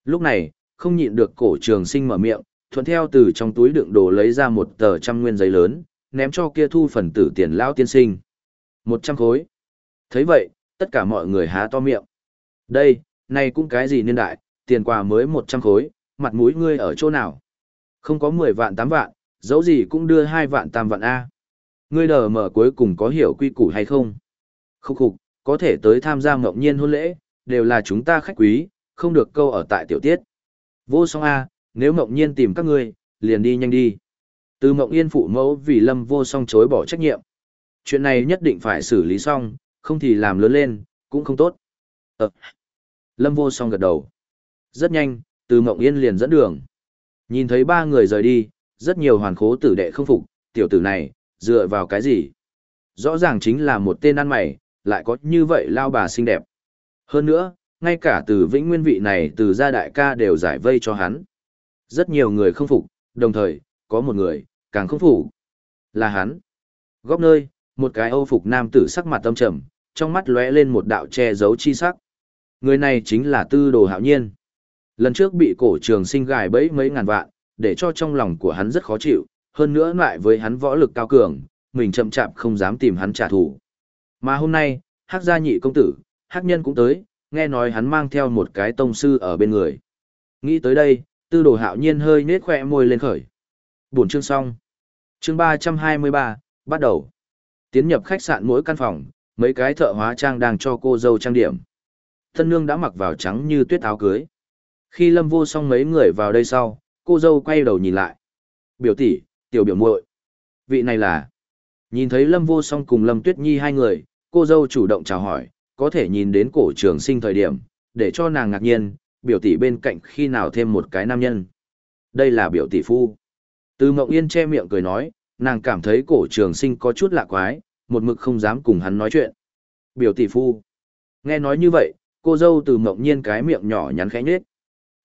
Lúc này, không nhịn được cổ trường sinh mở miệng, thuận theo từ trong túi đựng đồ lấy ra một tờ trăm nguyên giấy lớn, ném cho kia thu phần tử tiền lão tiên sinh. Một trăm khối. thấy vậy, tất cả mọi người há to miệng. Đây, này cũng cái gì niên đại, tiền quà mới một trăm khối, mặt mũi ngươi ở chỗ nào? Không có mười vạn tám vạn, dẫu gì cũng đưa hai vạn tam vạn A. Ngươi đờ mở cuối cùng có hiểu quy củ hay không? Khúc khục, có thể tới tham gia ngẫu nhiên hôn lễ, đều là chúng ta khách quý, không được câu ở tại tiểu tiết. Vô song A, nếu ngẫu nhiên tìm các ngươi, liền đi nhanh đi. Từ mộng yên phụ mẫu vì lâm vô song chối bỏ trách nhiệm. Chuyện này nhất định phải xử lý xong, không thì làm lớn lên, cũng không tốt. Ờ. Lâm vô song gật đầu. Rất nhanh, từ mộng yên liền dẫn đường. Nhìn thấy ba người rời đi, rất nhiều hoàn khố tử đệ không phục, tiểu tử này, dựa vào cái gì? Rõ ràng chính là một tên ăn mày, lại có như vậy lao bà xinh đẹp. Hơn nữa, ngay cả từ vĩnh nguyên vị này từ gia đại ca đều giải vây cho hắn. Rất nhiều người không phục, đồng thời, có một người, càng không phục. Là hắn. Góc nơi, một cái âu phục nam tử sắc mặt tâm trầm, trong mắt lóe lên một đạo che giấu chi sắc. Người này chính là tư đồ hạo nhiên. Lần trước bị cổ trường sinh gài bẫy mấy ngàn vạn, để cho trong lòng của hắn rất khó chịu, hơn nữa lại với hắn võ lực cao cường, mình chậm chạp không dám tìm hắn trả thù. Mà hôm nay, hắc gia nhị công tử, hắc nhân cũng tới, nghe nói hắn mang theo một cái tông sư ở bên người. Nghĩ tới đây, tư đồ hạo nhiên hơi nết khỏe môi lên khởi. Buổi chương xong. Chương 323, bắt đầu. Tiến nhập khách sạn mỗi căn phòng, mấy cái thợ hóa trang đang cho cô dâu trang điểm. Thân nương đã mặc vào trắng như tuyết áo cưới. Khi lâm vô song mấy người vào đây sau, cô dâu quay đầu nhìn lại. Biểu tỷ, tiểu biểu muội Vị này là... Nhìn thấy lâm vô song cùng lâm tuyết nhi hai người, cô dâu chủ động chào hỏi, có thể nhìn đến cổ trường sinh thời điểm, để cho nàng ngạc nhiên, biểu tỷ bên cạnh khi nào thêm một cái nam nhân. Đây là biểu tỷ phu. Từ mộng yên che miệng cười nói, nàng cảm thấy cổ trường sinh có chút lạ quái, một mực không dám cùng hắn nói chuyện. Biểu tỷ phu. Nghe nói như vậy, cô dâu từ mộng nhiên cái miệng nhỏ nhắn khẽ nhết.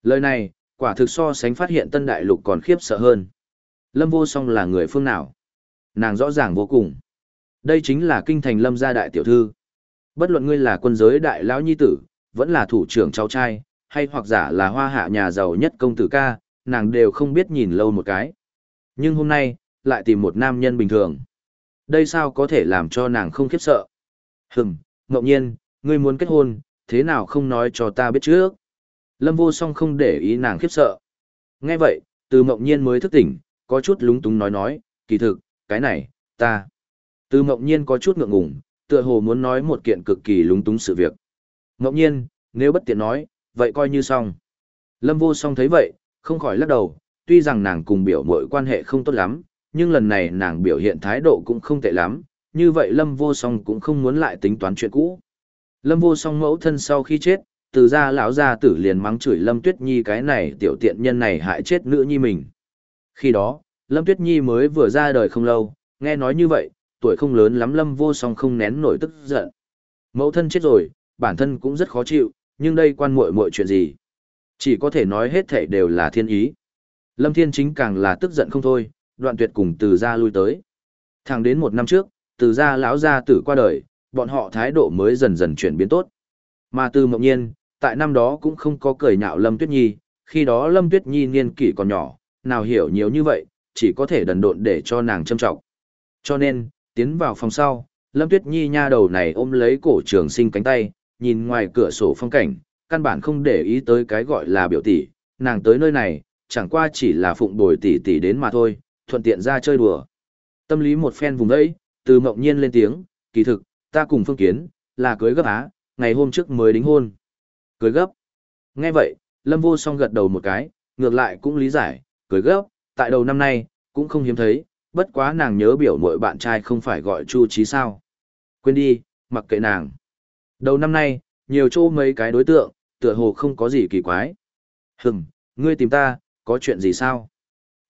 Lời này, quả thực so sánh phát hiện tân đại lục còn khiếp sợ hơn. Lâm vô song là người phương nào? Nàng rõ ràng vô cùng. Đây chính là kinh thành lâm gia đại tiểu thư. Bất luận ngươi là quân giới đại lão nhi tử, vẫn là thủ trưởng cháu trai, hay hoặc giả là hoa hạ nhà giàu nhất công tử ca, nàng đều không biết nhìn lâu một cái. Nhưng hôm nay, lại tìm một nam nhân bình thường. Đây sao có thể làm cho nàng không khiếp sợ? Hừm, ngẫu nhiên, ngươi muốn kết hôn, thế nào không nói cho ta biết trước? Lâm vô song không để ý nàng khiếp sợ. Nghe vậy, từ mộng nhiên mới thức tỉnh, có chút lúng túng nói nói, kỳ thực, cái này, ta. Từ mộng nhiên có chút ngượng ngùng, tựa hồ muốn nói một kiện cực kỳ lúng túng sự việc. Mộng nhiên, nếu bất tiện nói, vậy coi như xong. Lâm vô song thấy vậy, không khỏi lắc đầu, tuy rằng nàng cùng biểu mội quan hệ không tốt lắm, nhưng lần này nàng biểu hiện thái độ cũng không tệ lắm, như vậy Lâm vô song cũng không muốn lại tính toán chuyện cũ. Lâm vô song mẫu thân sau khi chết, từ ra lão gia tử liền mắng chửi Lâm Tuyết Nhi cái này tiểu tiện nhân này hại chết nữ nhi mình. Khi đó, Lâm Tuyết Nhi mới vừa ra đời không lâu, nghe nói như vậy, tuổi không lớn lắm Lâm vô song không nén nổi tức giận. Mẫu thân chết rồi, bản thân cũng rất khó chịu, nhưng đây quan muội muội chuyện gì? Chỉ có thể nói hết thảy đều là thiên ý. Lâm Thiên Chính càng là tức giận không thôi, đoạn tuyệt cùng từ gia lui tới. Thẳng đến một năm trước, từ gia lão gia tử qua đời, bọn họ thái độ mới dần dần chuyển biến tốt. Mà từ mộng nhiên, tại năm đó cũng không có cười nhạo Lâm Tuyết Nhi, khi đó Lâm Tuyết Nhi niên kỷ còn nhỏ, nào hiểu nhiều như vậy, chỉ có thể đần độn để cho nàng châm trọng. Cho nên, tiến vào phòng sau, Lâm Tuyết Nhi nha đầu này ôm lấy cổ trường sinh cánh tay, nhìn ngoài cửa sổ phong cảnh, căn bản không để ý tới cái gọi là biểu tỷ, nàng tới nơi này, chẳng qua chỉ là phụng bồi tỷ tỷ đến mà thôi, thuận tiện ra chơi đùa. Tâm lý một phen vùng đấy, từ mộng nhiên lên tiếng, kỳ thực, ta cùng phương kiến, là cưới gấp á, ngày hôm trước mới đính hôn. Cưới gấp. Nghe vậy, Lâm Vô Song gật đầu một cái, ngược lại cũng lý giải, cưới gấp, tại đầu năm nay, cũng không hiếm thấy, bất quá nàng nhớ biểu mội bạn trai không phải gọi Chu Chí sao. Quên đi, mặc kệ nàng. Đầu năm nay, nhiều chỗ mấy cái đối tượng, tựa hồ không có gì kỳ quái. Hừm, ngươi tìm ta, có chuyện gì sao?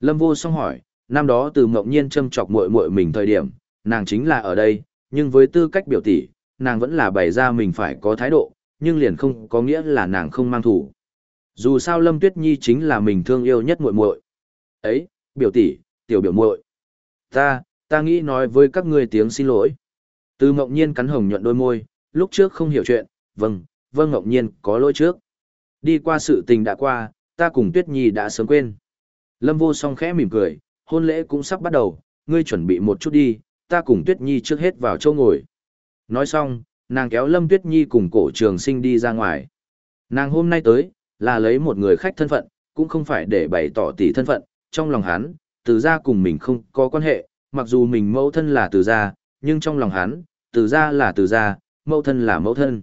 Lâm vô song hỏi, năm đó từ mộng nhiên châm chọc muội muội mình thời điểm, nàng chính là ở đây, nhưng với tư cách biểu tỷ, nàng vẫn là bày ra mình phải có thái độ, nhưng liền không có nghĩa là nàng không mang thủ. Dù sao Lâm Tuyết Nhi chính là mình thương yêu nhất muội muội. Ấy, biểu tỷ, tiểu biểu muội. Ta, ta nghĩ nói với các ngươi tiếng xin lỗi. Từ ngọc nhiên cắn hồng nhuận đôi môi, lúc trước không hiểu chuyện, vâng, vâng ngọc nhiên, có lỗi trước. Đi qua sự tình đã qua, ta cùng Tuyết Nhi đã sớm quên. Lâm vô song khẽ mỉm cười, hôn lễ cũng sắp bắt đầu, ngươi chuẩn bị một chút đi, ta cùng Tuyết Nhi trước hết vào châu ngồi. Nói xong, nàng kéo Lâm Tuyết Nhi cùng cổ trường sinh đi ra ngoài. Nàng hôm nay tới, là lấy một người khách thân phận, cũng không phải để bày tỏ tỷ thân phận, trong lòng hắn, từ gia cùng mình không có quan hệ, mặc dù mình mẫu thân là từ gia, nhưng trong lòng hắn, từ gia là từ gia, mẫu thân là mẫu thân.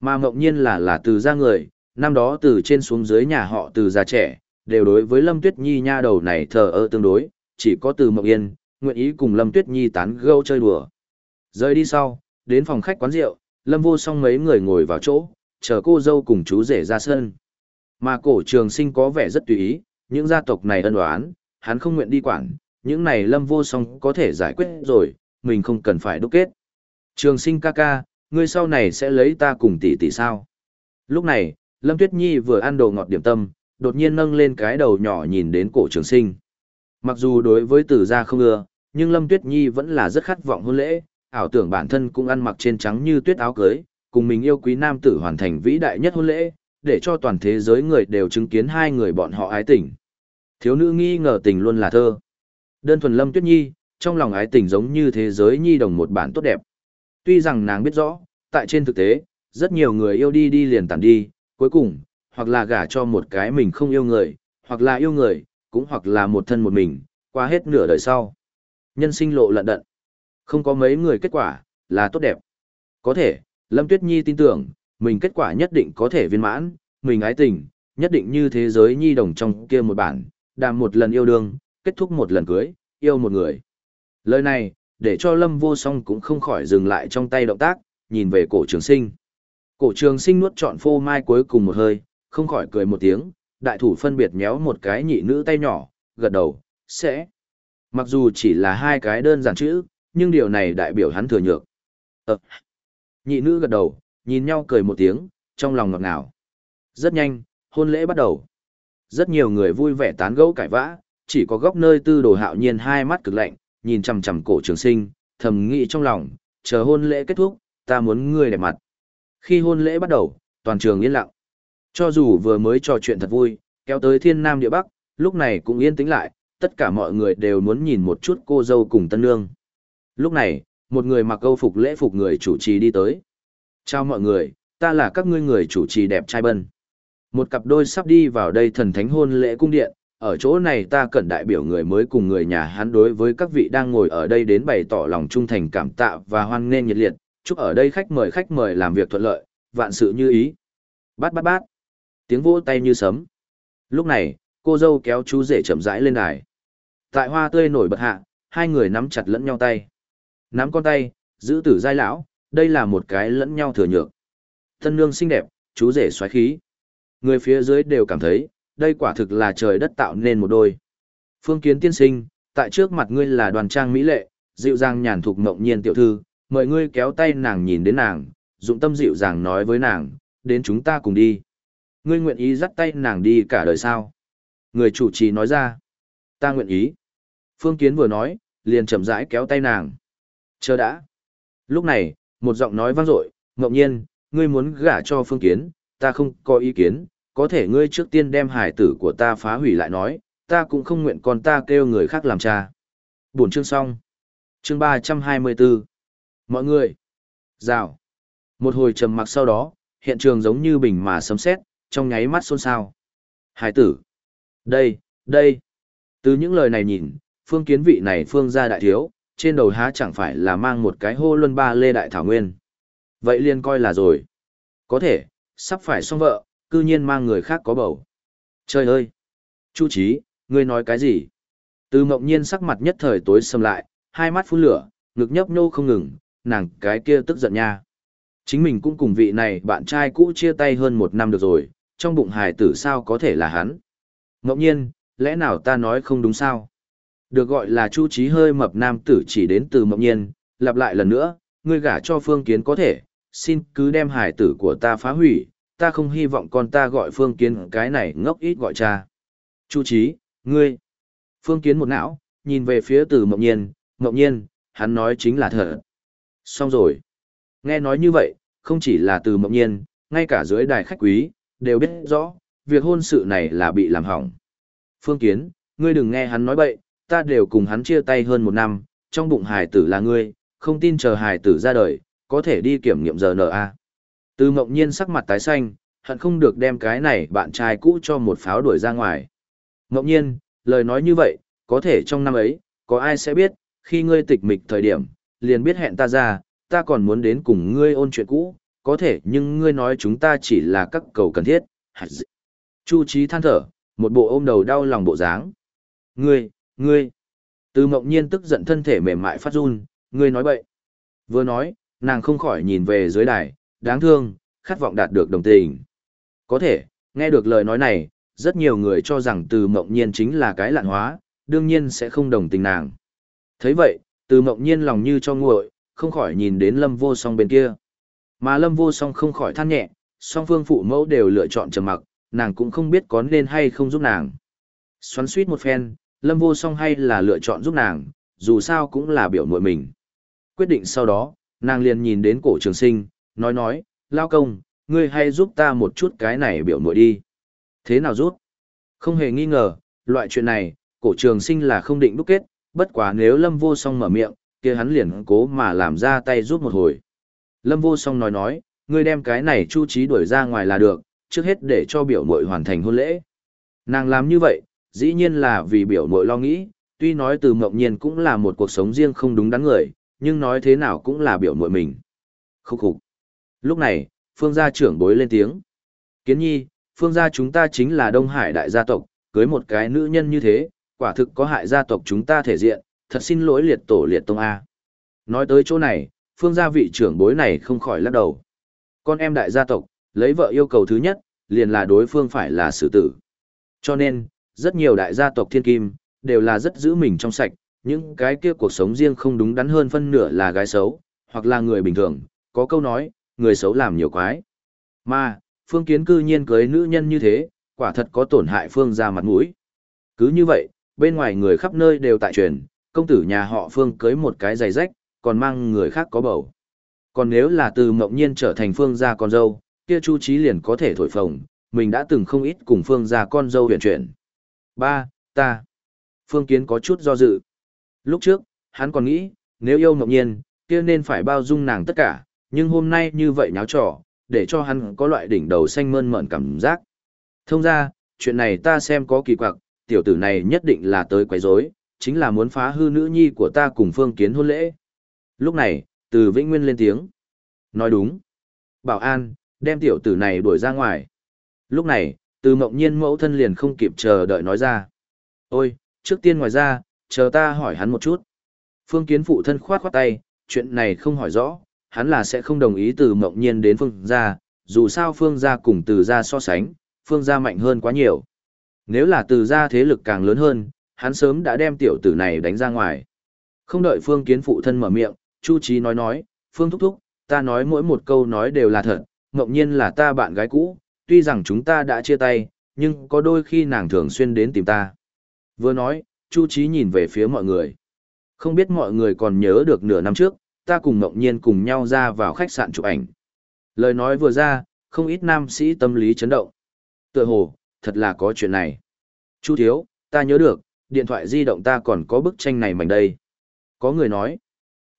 Mà mộng nhiên là là từ gia người, năm đó từ trên xuống dưới nhà họ từ gia trẻ, đều đối với Lâm Tuyết Nhi nha đầu này thờ ơ tương đối, chỉ có từ mộng yên, nguyện ý cùng Lâm Tuyết Nhi tán gẫu chơi đùa. Rời đi sau, đến phòng khách quán rượu, Lâm vô song mấy người ngồi vào chỗ, chờ cô dâu cùng chú rể ra sân. Mà cổ trường sinh có vẻ rất tùy ý, những gia tộc này ân oán, hắn không nguyện đi quản, những này lâm vô song có thể giải quyết rồi, mình không cần phải đúc kết. Trường sinh ca ca, ngươi sau này sẽ lấy ta cùng tỷ tỷ sao? Lúc này, Lâm Tuyết Nhi vừa ăn đồ ngọt điểm tâm, đột nhiên nâng lên cái đầu nhỏ nhìn đến cổ trường sinh. Mặc dù đối với tử gia không ưa, nhưng Lâm Tuyết Nhi vẫn là rất khát vọng hôn lễ, ảo tưởng bản thân cũng ăn mặc trên trắng như tuyết áo cưới, cùng mình yêu quý nam tử hoàn thành vĩ đại nhất hôn lễ, để cho toàn thế giới người đều chứng kiến hai người bọn họ ái tình. Thiếu nữ nghi ngờ tình luôn là thơ. Đơn thuần Lâm Tuyết Nhi, trong lòng ái tình giống như thế giới nhi đồng một bản tốt đẹp. Tuy rằng nàng biết rõ, tại trên thực tế, rất nhiều người yêu đi đi liền tản đi, cuối cùng, hoặc là gả cho một cái mình không yêu người, hoặc là yêu người, cũng hoặc là một thân một mình, qua hết nửa đời sau. Nhân sinh lộ lận đận. Không có mấy người kết quả, là tốt đẹp. Có thể, Lâm Tuyết Nhi tin tưởng, mình kết quả nhất định có thể viên mãn, mình ái tình, nhất định như thế giới nhi đồng trong kia một bản, đàm một lần yêu đương, kết thúc một lần cưới, yêu một người. Lời này, để cho Lâm vô song cũng không khỏi dừng lại trong tay động tác, nhìn về cổ trường sinh. Cổ trường sinh nuốt trọn phô mai cuối cùng một hơi, không khỏi cười một tiếng, đại thủ phân biệt méo một cái nhị nữ tay nhỏ, gật đầu, sẽ. Mặc dù chỉ là hai cái đơn giản chữ, nhưng điều này đại biểu hắn thừa nhược. Ờ. Nhị nữ gật đầu, nhìn nhau cười một tiếng, trong lòng ngọt ngào. Rất nhanh, hôn lễ bắt đầu. Rất nhiều người vui vẻ tán gẫu cãi vã, chỉ có góc nơi tư đồ hạo nhiên hai mắt cực lạnh, nhìn chằm chằm cổ trường sinh, thầm nghĩ trong lòng, chờ hôn lễ kết thúc, ta muốn ngươi đẹp mặt. Khi hôn lễ bắt đầu, toàn trường yên lặng. Cho dù vừa mới trò chuyện thật vui, kéo tới thiên nam địa bắc, lúc này cũng yên tĩnh lại, tất cả mọi người đều muốn nhìn một chút cô dâu cùng tân nương. Lúc này, một người mặc câu phục lễ phục người chủ trì đi tới. Chào mọi người, ta là các ngươi người chủ trì đẹp trai bân. Một cặp đôi sắp đi vào đây thần thánh hôn lễ cung điện, ở chỗ này ta cần đại biểu người mới cùng người nhà hắn đối với các vị đang ngồi ở đây đến bày tỏ lòng trung thành cảm tạ và hoan nghênh nhiệt liệt, chúc ở đây khách mời khách mời làm việc thuận lợi, vạn sự như ý. Bát bát bát. Tiếng vỗ tay như sấm. Lúc này, cô dâu kéo chú rể chậm rãi lên đài. Tại hoa tươi nổi bật hạ, hai người nắm chặt lẫn nhau tay. Nắm con tay, giữ tử giai lão, đây là một cái lẫn nhau thừa nhược. Thân nương xinh đẹp, chú rể xoáy khí. Người phía dưới đều cảm thấy, đây quả thực là trời đất tạo nên một đôi. Phương kiến tiên sinh, tại trước mặt ngươi là đoàn trang mỹ lệ, dịu dàng nhàn thục mộng nhiên tiểu thư, mời ngươi kéo tay nàng nhìn đến nàng, dụng tâm dịu dàng nói với nàng, đến chúng ta cùng đi. Ngươi nguyện ý dắt tay nàng đi cả đời sao? Người chủ trì nói ra, ta nguyện ý. Phương kiến vừa nói, liền chậm rãi kéo tay nàng. Chờ đã. Lúc này, một giọng nói vang dội, ngẫu nhiên, ngươi muốn gả cho phương kiến, ta không có ý kiến, có thể ngươi trước tiên đem hải tử của ta phá hủy lại nói, ta cũng không nguyện con ta kêu người khác làm cha. Buổi chương xong. Chương 324. Mọi người. Rào. Một hồi trầm mặc sau đó, hiện trường giống như bình mà sấm sét, trong nháy mắt xôn xao. Hải tử. Đây, đây. Từ những lời này nhìn, phương kiến vị này phương gia đại thiếu, trên đầu há chẳng phải là mang một cái hô luân ba lê đại thảo nguyên. Vậy liền coi là rồi. Có thể, sắp phải xong vợ, cư nhiên mang người khác có bầu. Trời ơi! Chu trí, ngươi nói cái gì? Từ mộng nhiên sắc mặt nhất thời tối sầm lại, hai mắt phun lửa, ngực nhấp nhô không ngừng, nàng cái kia tức giận nha. Chính mình cũng cùng vị này bạn trai cũ chia tay hơn một năm được rồi, trong bụng hài tử sao có thể là hắn. Mộng nhiên, lẽ nào ta nói không đúng sao? Được gọi là chu trí hơi mập nam tử chỉ đến từ mộng nhiên, lặp lại lần nữa, ngươi gả cho phương kiến có thể, xin cứ đem hải tử của ta phá hủy, ta không hy vọng con ta gọi phương kiến cái này ngốc ít gọi cha. Chu trí, ngươi. Phương kiến một não, nhìn về phía từ mộng nhiên, mộng nhiên, hắn nói chính là thật. Xong rồi. Nghe nói như vậy, không chỉ là từ mộng nhiên, ngay cả dưới đài khách quý, đều biết rõ, việc hôn sự này là bị làm hỏng. Phương Kiến, ngươi đừng nghe hắn nói bậy, ta đều cùng hắn chia tay hơn một năm, trong bụng hài tử là ngươi, không tin chờ hài tử ra đời, có thể đi kiểm nghiệm giờ RNA. Từ mộng nhiên sắc mặt tái xanh, hận không được đem cái này bạn trai cũ cho một pháo đuổi ra ngoài. Mộng nhiên, lời nói như vậy, có thể trong năm ấy, có ai sẽ biết, khi ngươi tịch mịch thời điểm, liền biết hẹn ta ra, ta còn muốn đến cùng ngươi ôn chuyện cũ, có thể nhưng ngươi nói chúng ta chỉ là các cầu cần thiết. Chu trí than thở, một bộ ôm đầu đau lòng bộ dáng. Ngươi, ngươi. Từ mộng nhiên tức giận thân thể mềm mại phát run, ngươi nói bậy. Vừa nói, nàng không khỏi nhìn về dưới đài, đáng thương, khát vọng đạt được đồng tình. Có thể, nghe được lời nói này, rất nhiều người cho rằng từ mộng nhiên chính là cái lạn hóa, đương nhiên sẽ không đồng tình nàng. thấy vậy, từ mộng nhiên lòng như cho nguội, không khỏi nhìn đến lâm vô song bên kia. Mà lâm vô song không khỏi than nhẹ, song phương phụ mẫu đều lựa chọn trầm mặc, nàng cũng không biết có nên hay không giúp nàng. Xoắn suýt một phen, lâm vô song hay là lựa chọn giúp nàng, dù sao cũng là biểu muội mình. Quyết định sau đó, nàng liền nhìn đến cổ trường sinh, nói nói, lao công, ngươi hay giúp ta một chút cái này biểu muội đi. Thế nào rút? Không hề nghi ngờ, loại chuyện này, cổ trường sinh là không định đúc kết, bất quá nếu lâm vô song mở miệng, kia hắn liền cố mà làm ra tay giúp một hồi. Lâm vô song nói nói, ngươi đem cái này chu trí đuổi ra ngoài là được, trước hết để cho biểu mội hoàn thành hôn lễ. Nàng làm như vậy, dĩ nhiên là vì biểu mội lo nghĩ, tuy nói từ mộng nhiên cũng là một cuộc sống riêng không đúng đắn người, nhưng nói thế nào cũng là biểu mội mình. Khúc khục. Lúc này, phương gia trưởng bối lên tiếng. Kiến nhi, phương gia chúng ta chính là Đông Hải đại gia tộc, cưới một cái nữ nhân như thế, quả thực có hại gia tộc chúng ta thể diện, thật xin lỗi liệt tổ liệt tông A. Nói tới chỗ này, phương gia vị trưởng bối này không khỏi lắc đầu. Con em đại gia tộc, lấy vợ yêu cầu thứ nhất, liền là đối phương phải là xử tử. Cho nên, rất nhiều đại gia tộc thiên kim, đều là rất giữ mình trong sạch, những cái kia cuộc sống riêng không đúng đắn hơn phân nửa là gái xấu, hoặc là người bình thường, có câu nói, người xấu làm nhiều quái. Mà, phương kiến cư nhiên cưới nữ nhân như thế, quả thật có tổn hại phương ra mặt mũi. Cứ như vậy, bên ngoài người khắp nơi đều tại truyền, công tử nhà họ phương cưới một cái giày rách, còn mang người khác có bầu. Còn nếu là từ mộng nhiên trở thành phương gia con dâu, kia chu trí liền có thể thổi phồng, mình đã từng không ít cùng phương gia con dâu huyền chuyển. Ba, ta. Phương kiến có chút do dự. Lúc trước, hắn còn nghĩ, nếu yêu ngẫu nhiên, kia nên phải bao dung nàng tất cả, nhưng hôm nay như vậy nháo trò, để cho hắn có loại đỉnh đầu xanh mơn mởn cảm giác. Thông ra, chuyện này ta xem có kỳ quặc, tiểu tử này nhất định là tới quấy rối, chính là muốn phá hư nữ nhi của ta cùng phương kiến hôn lễ. Lúc này, từ Vĩnh Nguyên lên tiếng. Nói đúng. Bảo an, đem tiểu tử này đuổi ra ngoài. Lúc này, từ mộng nhiên mẫu thân liền không kịp chờ đợi nói ra. Ôi, trước tiên ngoài ra, chờ ta hỏi hắn một chút. Phương kiến phụ thân khoát khoát tay, chuyện này không hỏi rõ, hắn là sẽ không đồng ý từ mộng nhiên đến phương gia, dù sao phương gia cùng từ gia so sánh, phương gia mạnh hơn quá nhiều. Nếu là từ gia thế lực càng lớn hơn, hắn sớm đã đem tiểu tử này đánh ra ngoài. Không đợi phương kiến phụ thân mở miệng, Chu Trí nói nói, phương thúc thúc, ta nói mỗi một câu nói đều là thật, mộng nhiên là ta bạn gái cũ, tuy rằng chúng ta đã chia tay, nhưng có đôi khi nàng thường xuyên đến tìm ta. Vừa nói, Chu Chí nhìn về phía mọi người. Không biết mọi người còn nhớ được nửa năm trước, ta cùng Ngọc Nhiên cùng nhau ra vào khách sạn chụp ảnh. Lời nói vừa ra, không ít nam sĩ tâm lý chấn động. Tựa hồ, thật là có chuyện này. Chu Thiếu, ta nhớ được, điện thoại di động ta còn có bức tranh này mảnh đây. Có người nói.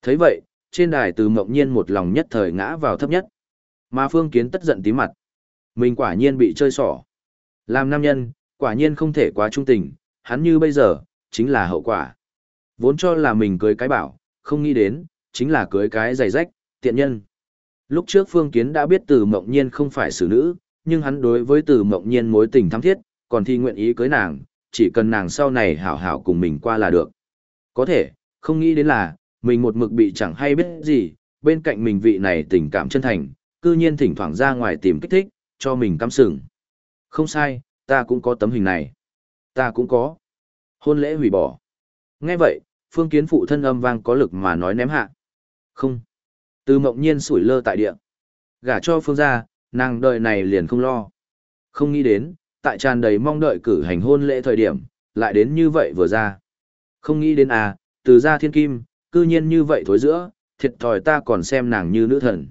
thấy vậy, trên đài từ Ngọc Nhiên một lòng nhất thời ngã vào thấp nhất. Mà Phương Kiến tất giận tí mặt. Mình quả nhiên bị chơi xỏ. Làm nam nhân, quả nhiên không thể quá trung tình, hắn như bây giờ, chính là hậu quả. Vốn cho là mình cưới cái bảo, không nghĩ đến, chính là cưới cái giày rách, tiện nhân. Lúc trước Phương Kiến đã biết từ mộng nhiên không phải xử nữ, nhưng hắn đối với từ mộng nhiên mối tình thắm thiết, còn thi nguyện ý cưới nàng, chỉ cần nàng sau này hảo hảo cùng mình qua là được. Có thể, không nghĩ đến là, mình một mực bị chẳng hay biết gì, bên cạnh mình vị này tình cảm chân thành, cư nhiên thỉnh thoảng ra ngoài tìm kích thích, cho mình cắm sừng. Không sai, ta cũng có tấm hình này. Ta cũng có. Hôn lễ hủy bỏ. Nghe vậy, phương kiến phụ thân âm vang có lực mà nói ném hạ. Không. Từ mộng nhiên sủi lơ tại địa. Gả cho phương gia, nàng đời này liền không lo. Không nghĩ đến, tại tràn đầy mong đợi cử hành hôn lễ thời điểm, lại đến như vậy vừa ra. Không nghĩ đến à, từ gia thiên kim, cư nhiên như vậy thối giữa, thiệt thòi ta còn xem nàng như nữ thần.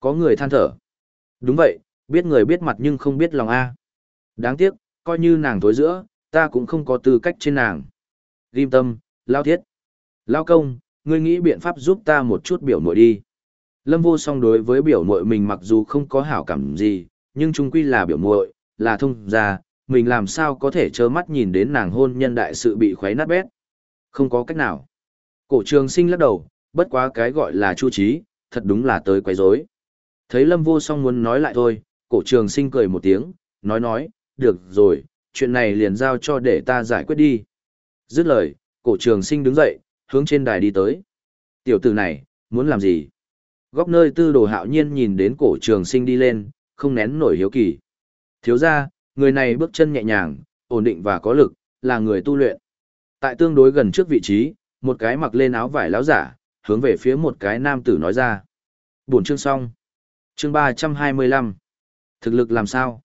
Có người than thở. Đúng vậy, biết người biết mặt nhưng không biết lòng A. Đáng tiếc, coi như nàng thối giữa, ta cũng không có tư cách trên nàng. Ghim tâm, lao thiết. Lao công, ngươi nghĩ biện pháp giúp ta một chút biểu nội đi. Lâm vô song đối với biểu nội mình mặc dù không có hảo cảm gì, nhưng chung quy là biểu muội, là thông gia, mình làm sao có thể trơ mắt nhìn đến nàng hôn nhân đại sự bị khuấy nát bét. Không có cách nào. Cổ trường sinh lắc đầu, bất quá cái gọi là chu trí, thật đúng là tới quấy rối. Thấy lâm vô song muốn nói lại thôi, cổ trường sinh cười một tiếng, nói nói, được rồi, chuyện này liền giao cho để ta giải quyết đi. Dứt lời, cổ trường sinh đứng dậy, hướng trên đài đi tới. Tiểu tử này, muốn làm gì? Góc nơi tư đồ hạo nhiên nhìn đến cổ trường sinh đi lên, không nén nổi hiếu kỳ. Thiếu ra, người này bước chân nhẹ nhàng, ổn định và có lực, là người tu luyện. Tại tương đối gần trước vị trí, một cái mặc lên áo vải láo giả, hướng về phía một cái nam tử nói ra. Buồn chương xong. Chương 325. Thực lực làm sao?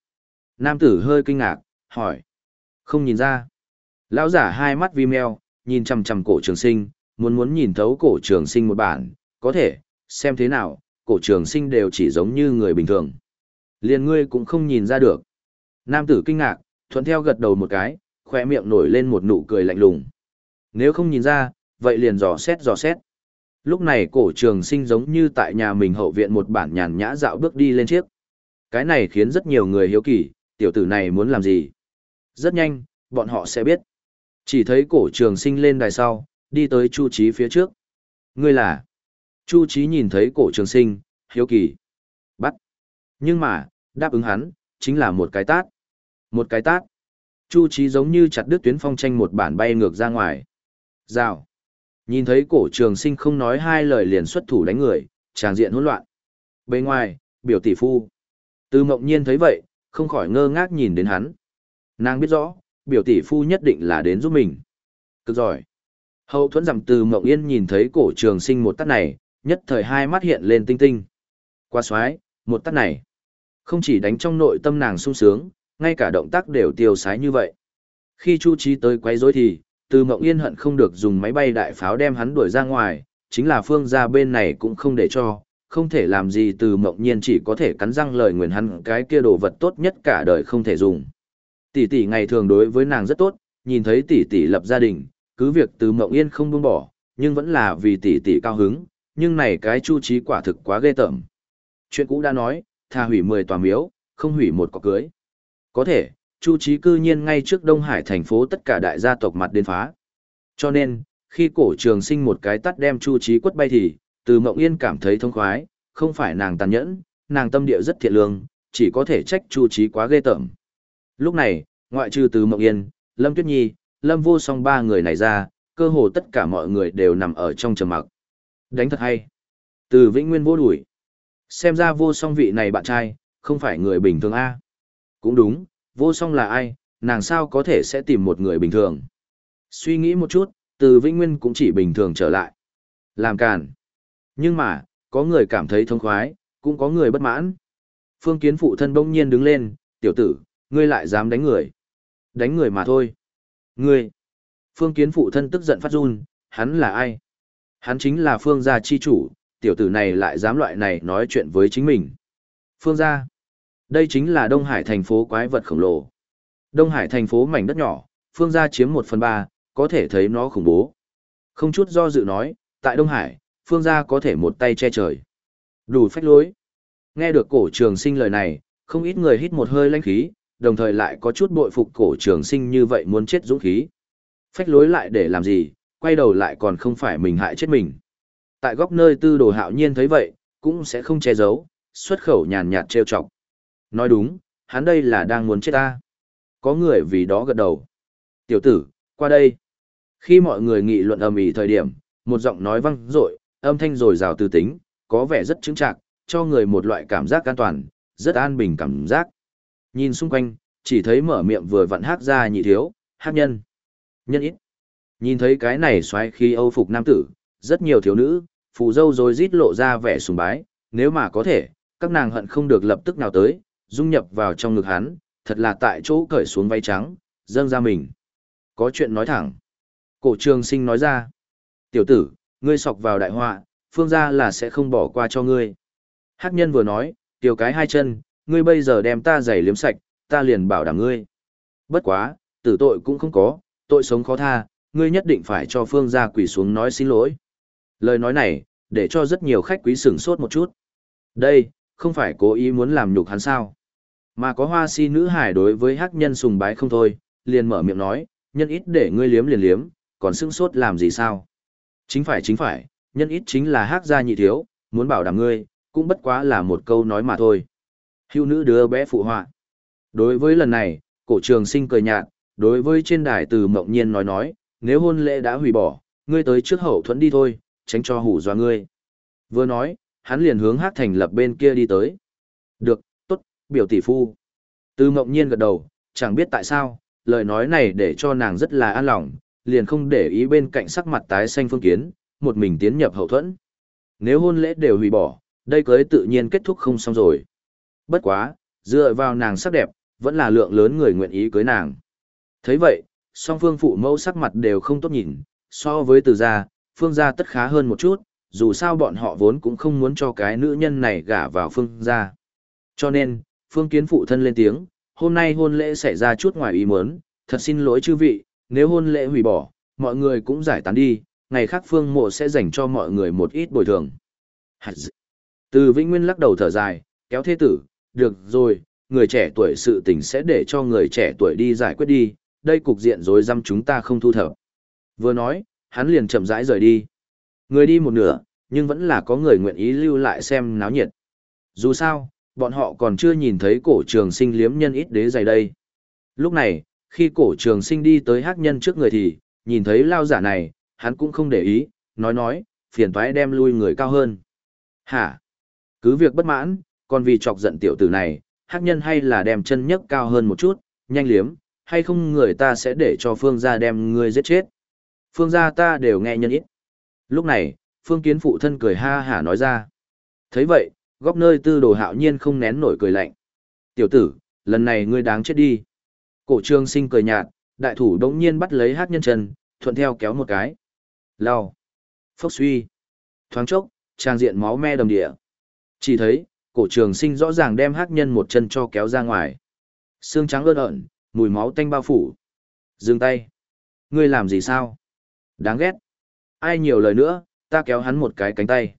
Nam tử hơi kinh ngạc, hỏi. Không nhìn ra. Lão giả hai mắt vi meo, nhìn chằm chằm cổ trường sinh, muốn muốn nhìn thấu cổ trường sinh một bản, có thể, xem thế nào, cổ trường sinh đều chỉ giống như người bình thường. Liền ngươi cũng không nhìn ra được. Nam tử kinh ngạc, thuận theo gật đầu một cái, khoe miệng nổi lên một nụ cười lạnh lùng. Nếu không nhìn ra, vậy liền dò xét dò xét. Lúc này cổ trường sinh giống như tại nhà mình hậu viện một bản nhàn nhã dạo bước đi lên chiếc. Cái này khiến rất nhiều người hiếu kỳ, tiểu tử này muốn làm gì. Rất nhanh, bọn họ sẽ biết. Chỉ thấy cổ trường sinh lên đài sau, đi tới Chu Trí phía trước. Ngươi là? Chu Trí nhìn thấy cổ trường sinh, hiếu kỳ. Bắt. Nhưng mà, đáp ứng hắn, chính là một cái tát. Một cái tát. Chu Trí giống như chặt đứt tuyến phong tranh một bản bay ngược ra ngoài. Rào. Nhìn thấy cổ trường sinh không nói hai lời liền xuất thủ đánh người, tràng diện hỗn loạn. Bên ngoài, biểu tỷ phu. Từ mộng nhiên thấy vậy, không khỏi ngơ ngác nhìn đến hắn. Nàng biết rõ, biểu tỷ phu nhất định là đến giúp mình. Cực giỏi. Hậu thuẫn giảm từ mộng yên nhìn thấy cổ trường sinh một tắt này, nhất thời hai mắt hiện lên tinh tinh. Qua xoái, một tắt này. Không chỉ đánh trong nội tâm nàng sung sướng, ngay cả động tác đều tiêu sái như vậy. Khi Chu Trí tới quấy rối thì, từ mộng yên hận không được dùng máy bay đại pháo đem hắn đuổi ra ngoài, chính là phương gia bên này cũng không để cho, không thể làm gì từ mộng nhiên chỉ có thể cắn răng lời nguyền hắn cái kia đồ vật tốt nhất cả đời không thể dùng. Tỷ tỷ ngày thường đối với nàng rất tốt, nhìn thấy tỷ tỷ lập gia đình, cứ việc từ mộng yên không buông bỏ, nhưng vẫn là vì tỷ tỷ cao hứng, nhưng này cái chu trí quả thực quá ghê tởm. Chuyện cũ đã nói, tha hủy 10 tòa miếu, không hủy một cọc cưới. Có thể, chu trí cư nhiên ngay trước Đông Hải thành phố tất cả đại gia tộc mặt đến phá. Cho nên, khi cổ trường sinh một cái tắt đem chu trí quất bay thì, từ mộng yên cảm thấy thông khoái, không phải nàng tàn nhẫn, nàng tâm địa rất thiện lương, chỉ có thể trách chu trí quá ghê tởm. Lúc này, ngoại trừ từ mộng yên, Lâm Tuyết Nhi, Lâm Vô Song ba người này ra, cơ hồ tất cả mọi người đều nằm ở trong trầm mặc. Đánh thật hay. Từ Vĩnh Nguyên vô đuổi. Xem ra Vô Song vị này bạn trai, không phải người bình thường a. Cũng đúng, Vô Song là ai, nàng sao có thể sẽ tìm một người bình thường. Suy nghĩ một chút, từ Vĩnh Nguyên cũng chỉ bình thường trở lại. Làm càn. Nhưng mà, có người cảm thấy thông khoái, cũng có người bất mãn. Phương Kiến phụ thân bỗng nhiên đứng lên, tiểu tử, ngươi lại dám đánh người. Đánh người mà thôi. Ngươi. Phương Kiến phụ thân tức giận phát run, hắn là ai? Hắn chính là Phương gia chi chủ, tiểu tử này lại dám loại này nói chuyện với chính mình. Phương gia. Đây chính là Đông Hải thành phố quái vật khổng lồ. Đông Hải thành phố mảnh đất nhỏ, Phương gia chiếm một phần ba, có thể thấy nó khủng bố. Không chút do dự nói, tại Đông Hải, Phương gia có thể một tay che trời. Đủ phách lối. Nghe được cổ trường sinh lời này, không ít người hít một hơi lãnh khí, đồng thời lại có chút bội phục cổ trường sinh như vậy muốn chết dũng khí. Phách lối lại để làm gì, quay đầu lại còn không phải mình hại chết mình. Tại góc nơi tư đồ hạo nhiên thấy vậy, cũng sẽ không che giấu, xuất khẩu nhàn nhạt trêu chọc. Nói đúng, hắn đây là đang muốn chết ta. Có người vì đó gật đầu. Tiểu tử, qua đây. Khi mọi người nghị luận ầm ĩ thời điểm, một giọng nói vang dội, âm thanh rồi rào từ tính, có vẻ rất chứng trạc, cho người một loại cảm giác an toàn, rất an bình cảm giác. Nhìn xung quanh, chỉ thấy mở miệng vừa vặn hát ra nhị thiếu, hát nhân. Nhân ít. Nhìn thấy cái này xoáy khi âu phục nam tử, rất nhiều thiếu nữ, phù dâu rồi rít lộ ra vẻ sùng bái, nếu mà có thể, các nàng hận không được lập tức nào tới, dung nhập vào trong ngực hắn, thật là tại chỗ cởi xuống váy trắng, dâng ra mình. Có chuyện nói thẳng. Cổ trường sinh nói ra. Tiểu tử, ngươi sọc vào đại họa, phương gia là sẽ không bỏ qua cho ngươi. Hắc nhân vừa nói, tiểu cái hai chân, ngươi bây giờ đem ta giày liếm sạch, ta liền bảo đảm ngươi. Bất quá, tử tội cũng không có, tội sống khó tha, ngươi nhất định phải cho phương gia quỳ xuống nói xin lỗi. Lời nói này, để cho rất nhiều khách quý sửng sốt một chút. Đây, không phải cố ý muốn làm nhục hắn sao. Mà có hoa si nữ hải đối với hắc nhân sùng bái không thôi, liền mở miệng nói, nhân ít để ngươi liếm liền liếm, còn sững sốt làm gì sao? Chính phải chính phải, nhân ít chính là hát gia nhị thiếu, muốn bảo đảm ngươi, cũng bất quá là một câu nói mà thôi. Hưu nữ đứa bé phụ họa. Đối với lần này, cổ trường sinh cười nhạt, đối với trên đài từ mộng nhiên nói nói, nếu hôn lễ đã hủy bỏ, ngươi tới trước hậu thuẫn đi thôi, tránh cho hủ doa ngươi. Vừa nói, hắn liền hướng hát thành lập bên kia đi tới. Được, tốt, biểu tỷ phu. Từ mộng nhiên gật đầu, chẳng biết tại sao, lời nói này để cho nàng rất là an lòng, liền không để ý bên cạnh sắc mặt tái xanh phương kiến, một mình tiến nhập hậu thuẫn. Nếu hôn lễ đều hủy bỏ, đây cưới tự nhiên kết thúc không xong rồi. Bất quá, dựa vào nàng sắc đẹp, vẫn là lượng lớn người nguyện ý cưới nàng. thấy vậy, song phương phụ mẫu sắc mặt đều không tốt nhìn, so với từ gia, phương gia tất khá hơn một chút, dù sao bọn họ vốn cũng không muốn cho cái nữ nhân này gả vào phương gia. Cho nên, phương kiến phụ thân lên tiếng, hôm nay hôn lễ xảy ra chút ngoài ý muốn, thật xin lỗi chư vị, nếu hôn lễ hủy bỏ, mọi người cũng giải tán đi, ngày khác phương mộ sẽ dành cho mọi người một ít bồi thường. Từ Vĩnh Nguyên lắc đầu thở dài, kéo thế tử, được rồi, người trẻ tuổi sự tình sẽ để cho người trẻ tuổi đi giải quyết đi, đây cục diện rối răm chúng ta không thu thập. Vừa nói, hắn liền chậm rãi rời đi. Người đi một nửa, nhưng vẫn là có người nguyện ý lưu lại xem náo nhiệt. Dù sao, bọn họ còn chưa nhìn thấy cổ trường sinh liếm nhân ít đế dày đây. Lúc này, khi cổ trường sinh đi tới hắc nhân trước người thì, nhìn thấy lao giả này, hắn cũng không để ý, nói nói, phiền toái đem lui người cao hơn. Hả? Cứ việc bất mãn, còn vì chọc giận tiểu tử này, hắc nhân hay là đem chân nhấc cao hơn một chút, nhanh liếm, hay không người ta sẽ để cho phương gia đem ngươi giết chết. Phương gia ta đều nghe nhân ít. Lúc này, phương kiến phụ thân cười ha hả nói ra. thấy vậy, góc nơi tư đồ hạo nhiên không nén nổi cười lạnh. Tiểu tử, lần này ngươi đáng chết đi. Cổ trương sinh cười nhạt, đại thủ đống nhiên bắt lấy hát nhân chân, thuận theo kéo một cái. Lao. Phốc suy. Thoáng chốc, trang diện máu me đầm địa. Chỉ thấy, cổ trường sinh rõ ràng đem hát nhân một chân cho kéo ra ngoài. Xương trắng ơn ẩn, mùi máu tanh bao phủ. Dừng tay. Ngươi làm gì sao? Đáng ghét. Ai nhiều lời nữa, ta kéo hắn một cái cánh tay.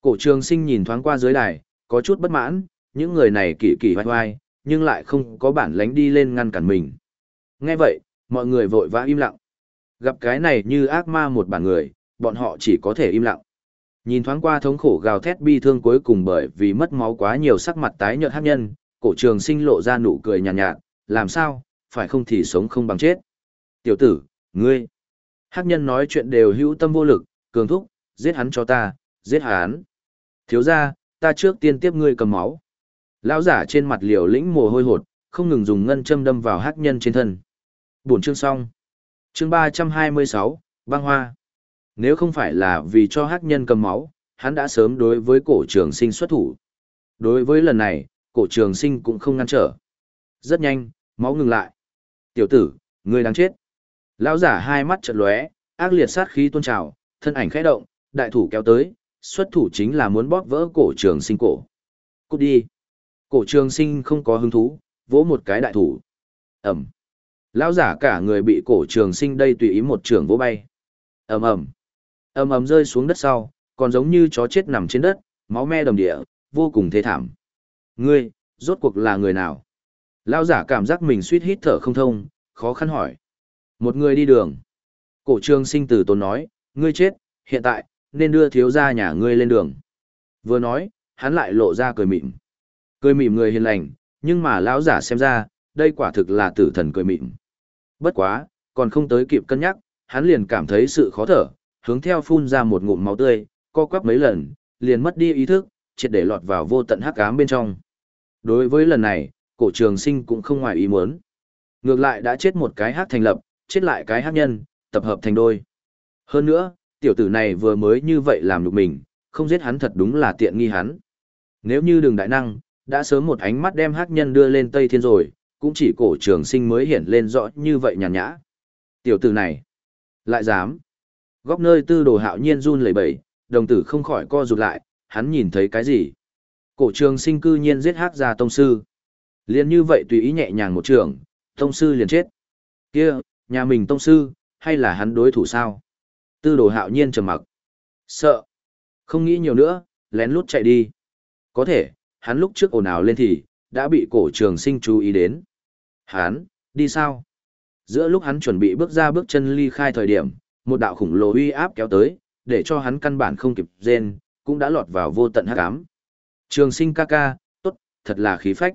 Cổ trường sinh nhìn thoáng qua dưới đài, có chút bất mãn, những người này kỳ kỳ hoài hoài, nhưng lại không có bản lánh đi lên ngăn cản mình. Nghe vậy, mọi người vội vã im lặng. Gặp cái này như ác ma một bản người, bọn họ chỉ có thể im lặng. Nhìn thoáng qua thống khổ gào thét bi thương cuối cùng bởi vì mất máu quá nhiều sắc mặt tái nhợt hát nhân, cổ trường sinh lộ ra nụ cười nhàn nhạt, nhạt, làm sao, phải không thì sống không bằng chết. Tiểu tử, ngươi. Hắc nhân nói chuyện đều hữu tâm vô lực, cường thúc, giết hắn cho ta, giết hắn. Thiếu ra, ta trước tiên tiếp ngươi cầm máu. Lão giả trên mặt liều lĩnh mồ hôi hột, không ngừng dùng ngân châm đâm vào hắc nhân trên thân. Buổi chương xong. Chương 326, băng hoa. Nếu không phải là vì cho hắc nhân cầm máu, hắn đã sớm đối với cổ trường sinh xuất thủ. Đối với lần này, cổ trường sinh cũng không ngăn trở. Rất nhanh, máu ngừng lại. Tiểu tử, ngươi đang chết. Lão giả hai mắt chợt lóe, ác liệt sát khí tuôn trào, thân ảnh khẽ động, đại thủ kéo tới, xuất thủ chính là muốn bóp vỡ cổ trường sinh cổ. Cút đi. Cổ trường sinh không có hứng thú, vỗ một cái đại thủ. Ẩm. Lão giả cả người bị cổ trường sinh đây tùy ý một trường vỗ bay. ầm ầm ầm ầm rơi xuống đất sau, còn giống như chó chết nằm trên đất, máu me đầm địa, vô cùng thê thảm. Ngươi, rốt cuộc là người nào? Lão giả cảm giác mình suýt hít thở không thông, khó khăn hỏi. Một người đi đường. Cổ trường sinh từ tốn nói, ngươi chết, hiện tại, nên đưa thiếu gia nhà ngươi lên đường. Vừa nói, hắn lại lộ ra cười mịn. Cười mỉm người hiền lành, nhưng mà lão giả xem ra, đây quả thực là tử thần cười mỉm. Bất quá, còn không tới kịp cân nhắc, hắn liền cảm thấy sự khó thở, hướng theo phun ra một ngụm máu tươi, co quắp mấy lần, liền mất đi ý thức, triệt để lọt vào vô tận hắc ám bên trong. Đối với lần này, cổ trường sinh cũng không ngoài ý muốn. Ngược lại đã chết một cái hắc thành lập, chết lại cái hắc nhân, tập hợp thành đôi. Hơn nữa, tiểu tử này vừa mới như vậy làm được mình, không giết hắn thật đúng là tiện nghi hắn. Nếu như đường đại năng, đã sớm một ánh mắt đem hắc nhân đưa lên Tây Thiên rồi, cũng chỉ cổ trường sinh mới hiện lên rõ như vậy nhàn nhã. Tiểu tử này, lại dám. Góc nơi tư đồ hạo nhiên run lẩy bẩy, đồng tử không khỏi co rụt lại, hắn nhìn thấy cái gì? Cổ trường sinh cư nhiên giết hắc ra tông sư. Liền như vậy tùy ý nhẹ nhàng một trường, tông sư liền chết. Kia, nhà mình tông sư, hay là hắn đối thủ sao? Tư đồ hạo nhiên trầm mặc. Sợ. Không nghĩ nhiều nữa, lén lút chạy đi. Có thể, hắn lúc trước ồn ào lên thì, đã bị cổ trường sinh chú ý đến. Hắn, đi sao? Giữa lúc hắn chuẩn bị bước ra bước chân ly khai thời điểm, một đạo khủng lồ uy áp kéo tới, để cho hắn căn bản không kịp rên, cũng đã lọt vào vô tận hắc ám. Trường sinh ca ca, tốt, thật là khí phách.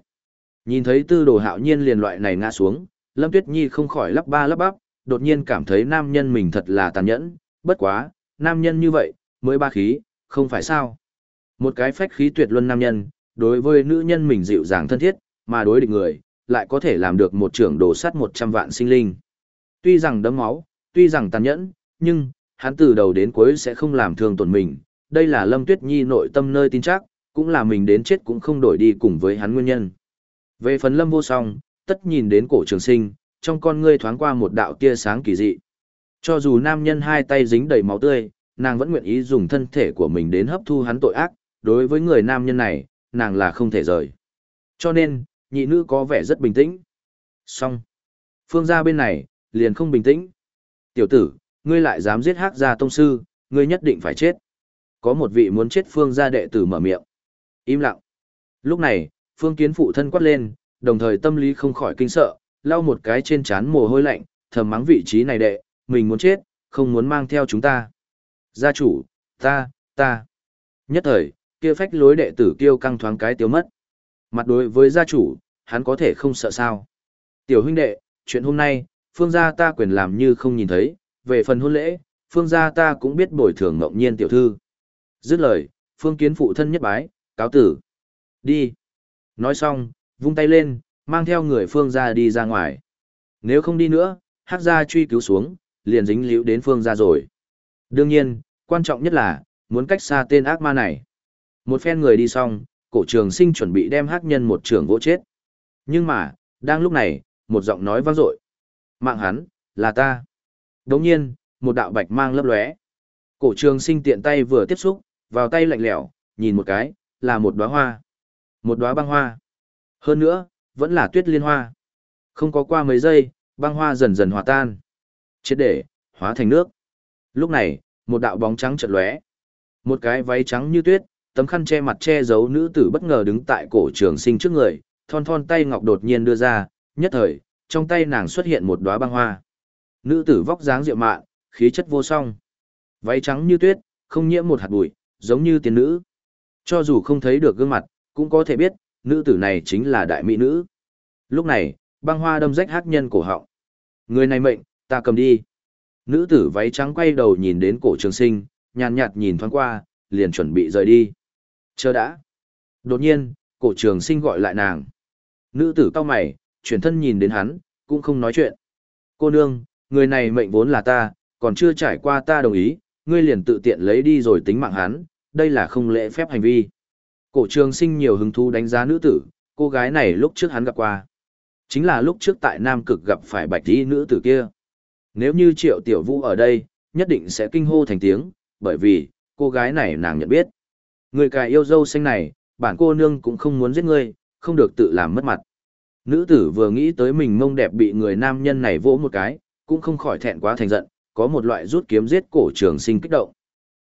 Nhìn thấy tư đồ hạo nhiên liền loại này ngã xuống, Lâm Tuyết Nhi không khỏi lắp ba lắp bắp, đột nhiên cảm thấy nam nhân mình thật là tàn nhẫn, bất quá, nam nhân như vậy, mới ba khí, không phải sao. Một cái phách khí tuyệt luân nam nhân, đối với nữ nhân mình dịu dàng thân thiết, mà đối địch người, lại có thể làm được một trưởng đồ sắt 100 vạn sinh linh. Tuy rằng đấm máu, tuy rằng tàn nhẫn, nhưng, hắn từ đầu đến cuối sẽ không làm thương tổn mình. Đây là Lâm Tuyết Nhi nội tâm nơi tin chắc, cũng là mình đến chết cũng không đổi đi cùng với hắn nguyên nhân. Về phần Lâm vô song, tất nhìn đến cổ trường sinh, trong con ngươi thoáng qua một đạo tia sáng kỳ dị. Cho dù nam nhân hai tay dính đầy máu tươi, nàng vẫn nguyện ý dùng thân thể của mình đến hấp thu hắn tội ác, đối với người nam nhân này, nàng là không thể rời. Cho nên, nhị nữ có vẻ rất bình tĩnh. Xong. Phương gia bên này, liền không bình tĩnh. Tiểu tử, ngươi lại dám giết hắc gia tông sư, ngươi nhất định phải chết. Có một vị muốn chết phương gia đệ tử mở miệng. Im lặng. Lúc này, phương kiến phụ thân quát lên, đồng thời tâm lý không khỏi kinh sợ, lau một cái trên trán mồ hôi lạnh, thầm mắng vị trí này đệ, mình muốn chết, không muốn mang theo chúng ta. Gia chủ, ta, ta. Nhất thời, kia phách lối đệ tử kêu căng thoáng cái tiêu mất. Mặt đối với gia chủ, hắn có thể không sợ sao. Tiểu huynh đệ, chuyện hôm nay, phương gia ta quyền làm như không nhìn thấy, về phần hôn lễ, phương gia ta cũng biết bồi thường ngẫu nhiên tiểu thư. Dứt lời, phương kiến phụ thân nhất bái, cáo tử. Đi. Nói xong, vung tay lên, mang theo người phương gia đi ra ngoài. Nếu không đi nữa, hắc gia truy cứu xuống, liền dính liễu đến phương gia rồi. Đương nhiên, quan trọng nhất là, muốn cách xa tên ác ma này. Một phen người đi xong, cổ trường sinh chuẩn bị đem hắc nhân một trường gỗ chết. Nhưng mà, đang lúc này, một giọng nói vang dội Mạng hắn, là ta. Đồng nhiên, một đạo bạch mang lấp lóe. Cổ trường sinh tiện tay vừa tiếp xúc, vào tay lạnh lẽo, nhìn một cái, là một đóa hoa. Một đóa băng hoa. Hơn nữa, vẫn là tuyết liên hoa. Không có qua mấy giây, băng hoa dần dần hòa tan. Chết để, hóa thành nước. Lúc này, một đạo bóng trắng chợt lóe. Một cái váy trắng như tuyết, tấm khăn che mặt che giấu nữ tử bất ngờ đứng tại cổ trường sinh trước người, thon thon tay ngọc đột nhiên đưa ra, nhất thời, trong tay nàng xuất hiện một đóa băng hoa. Nữ tử vóc dáng diệu mạn, khí chất vô song. Váy trắng như tuyết, không nhiễm một hạt bụi, giống như tiên nữ. Cho dù không thấy được gương mặt, cũng có thể biết, nữ tử này chính là đại mỹ nữ. Lúc này, băng hoa đâm rách hát nhân cổ họng. Người này mệnh, ta cầm đi. Nữ tử váy trắng quay đầu nhìn đến cổ trường sinh, nhàn nhạt nhìn thoáng qua, liền chuẩn bị rời đi. Chờ đã. Đột nhiên, cổ trường sinh gọi lại nàng. Nữ tử cao mày, chuyển thân nhìn đến hắn, cũng không nói chuyện. Cô nương, người này mệnh vốn là ta, còn chưa trải qua ta đồng ý, ngươi liền tự tiện lấy đi rồi tính mạng hắn, đây là không lễ phép hành vi. Cổ trường sinh nhiều hứng thú đánh giá nữ tử, cô gái này lúc trước hắn gặp qua. Chính là lúc trước tại Nam Cực gặp phải bạch y nữ tử kia. Nếu như triệu tiểu vũ ở đây, nhất định sẽ kinh hô thành tiếng, bởi vì, cô gái này nàng nhận biết. Người cài yêu dâu xanh này, bản cô nương cũng không muốn giết ngươi, không được tự làm mất mặt. Nữ tử vừa nghĩ tới mình mông đẹp bị người nam nhân này vỗ một cái, cũng không khỏi thẹn quá thành giận, có một loại rút kiếm giết cổ trường sinh kích động.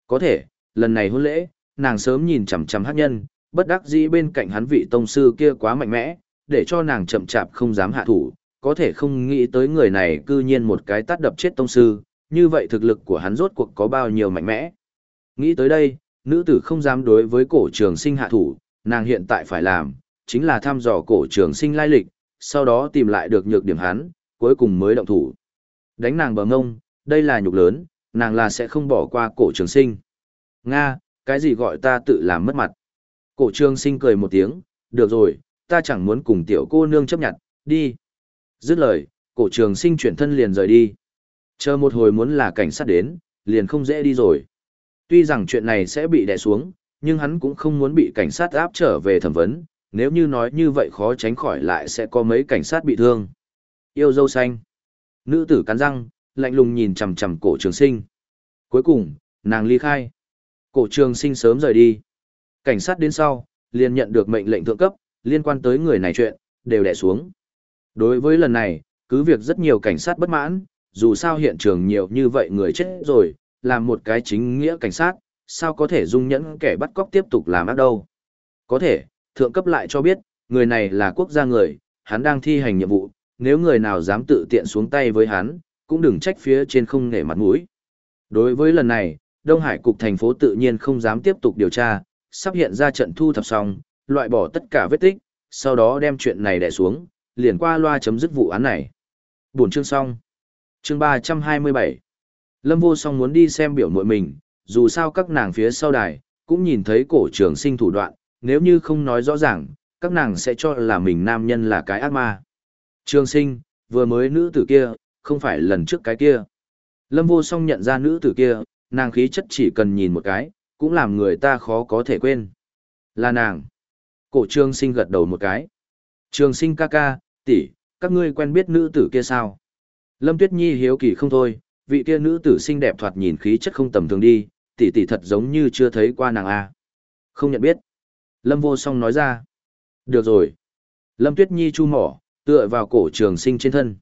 Có thể, lần này hôn lễ, nàng sớm nhìn chằm chằm hát nhân, bất đắc dĩ bên cạnh hắn vị tông sư kia quá mạnh mẽ, để cho nàng chậm chạp không dám hạ thủ, có thể không nghĩ tới người này cư nhiên một cái tát đập chết tông sư, như vậy thực lực của hắn rốt cuộc có bao nhiêu mạnh mẽ. Nghĩ tới đây, nữ tử không dám đối với cổ trường sinh hạ thủ, nàng hiện tại phải làm, chính là thăm dò cổ trường sinh lai lịch, sau đó tìm lại được nhược điểm hắn, cuối cùng mới động thủ. Đánh nàng bờ ngông, đây là nhục lớn, nàng là sẽ không bỏ qua cổ trường sinh. Nga, cái gì gọi ta tự làm mất mặt. Cổ trường sinh cười một tiếng, được rồi, ta chẳng muốn cùng tiểu cô nương chấp nhận, đi. Dứt lời, cổ trường sinh chuyển thân liền rời đi. Chờ một hồi muốn là cảnh sát đến, liền không dễ đi rồi. Tuy rằng chuyện này sẽ bị đè xuống, nhưng hắn cũng không muốn bị cảnh sát áp trở về thẩm vấn, nếu như nói như vậy khó tránh khỏi lại sẽ có mấy cảnh sát bị thương. Yêu dâu xanh. Nữ tử cắn răng, lạnh lùng nhìn chằm chằm cổ trường sinh. Cuối cùng, nàng ly khai. Cổ trường sinh sớm rời đi. Cảnh sát đến sau, liền nhận được mệnh lệnh thượng cấp, liên quan tới người này chuyện, đều đè xuống. Đối với lần này, cứ việc rất nhiều cảnh sát bất mãn, dù sao hiện trường nhiều như vậy người chết rồi, làm một cái chính nghĩa cảnh sát, sao có thể dung nhẫn kẻ bắt cóc tiếp tục làm ác đâu. Có thể, thượng cấp lại cho biết, người này là quốc gia người, hắn đang thi hành nhiệm vụ, nếu người nào dám tự tiện xuống tay với hắn, cũng đừng trách phía trên không nể mặt mũi. Đối với lần này, Đông Hải cục thành phố tự nhiên không dám tiếp tục điều tra, sắp hiện ra trận thu thập xong, loại bỏ tất cả vết tích, sau đó đem chuyện này đè xuống, liền qua loa chấm dứt vụ án này. Buổi chương xong. Chương 327. Lâm Vô Song muốn đi xem biểu muội mình, dù sao các nàng phía sau đài, cũng nhìn thấy cổ trường sinh thủ đoạn, nếu như không nói rõ ràng, các nàng sẽ cho là mình nam nhân là cái ác ma. Trường sinh, vừa mới nữ tử kia, không phải lần trước cái kia. Lâm vô song nhận ra nữ tử kia, nàng khí chất chỉ cần nhìn một cái, cũng làm người ta khó có thể quên. Là nàng. Cổ trường sinh gật đầu một cái. Trường sinh ca ca, tỷ, các ngươi quen biết nữ tử kia sao? Lâm Tuyết Nhi hiếu kỳ không thôi, vị kia nữ tử xinh đẹp thoạt nhìn khí chất không tầm thường đi, tỷ tỷ thật giống như chưa thấy qua nàng a. Không nhận biết. Lâm Vô Song nói ra. Được rồi. Lâm Tuyết Nhi chu mỏ, tựa vào cổ trường sinh trên thân.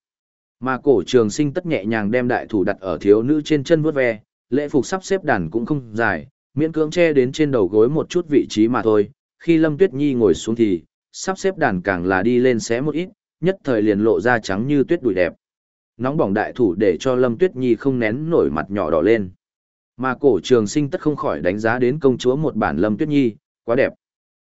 Mà cổ trường sinh tất nhẹ nhàng đem đại thủ đặt ở thiếu nữ trên chân vuốt ve, lễ phục sắp xếp đàn cũng không dài, miễn cưỡng che đến trên đầu gối một chút vị trí mà thôi. Khi Lâm Tuyết Nhi ngồi xuống thì, sắp xếp đàn càng là đi lên xé một ít, nhất thời liền lộ ra trắng như tuyết đùi đẹp. Nóng bỏng đại thủ để cho Lâm Tuyết Nhi không nén nổi mặt nhỏ đỏ lên. Mà cổ trường sinh tất không khỏi đánh giá đến công chúa một bản Lâm Tuyết Nhi, quá đẹp.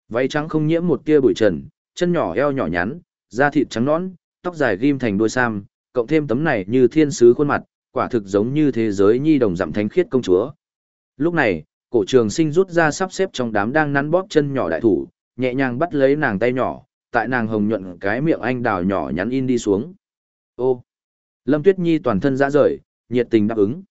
Váy trắng không nhiễm một tia bụi trần, chân nhỏ eo nhỏ nhắn, da thịt trắng nõn, tóc dài ghim thành đuôi sam, cộng thêm tấm này như thiên sứ khuôn mặt, quả thực giống như thế giới nhi đồng dặm thánh khiết công chúa. Lúc này, cổ trường sinh rút ra sắp xếp trong đám đang nắn bóp chân nhỏ đại thủ, nhẹ nhàng bắt lấy nàng tay nhỏ, tại nàng hồng nhuận cái miệng anh đào nhỏ nhắn in đi xuống. Ô! Lâm Tuyết Nhi toàn thân rã rời, nhiệt tình đáp ứng.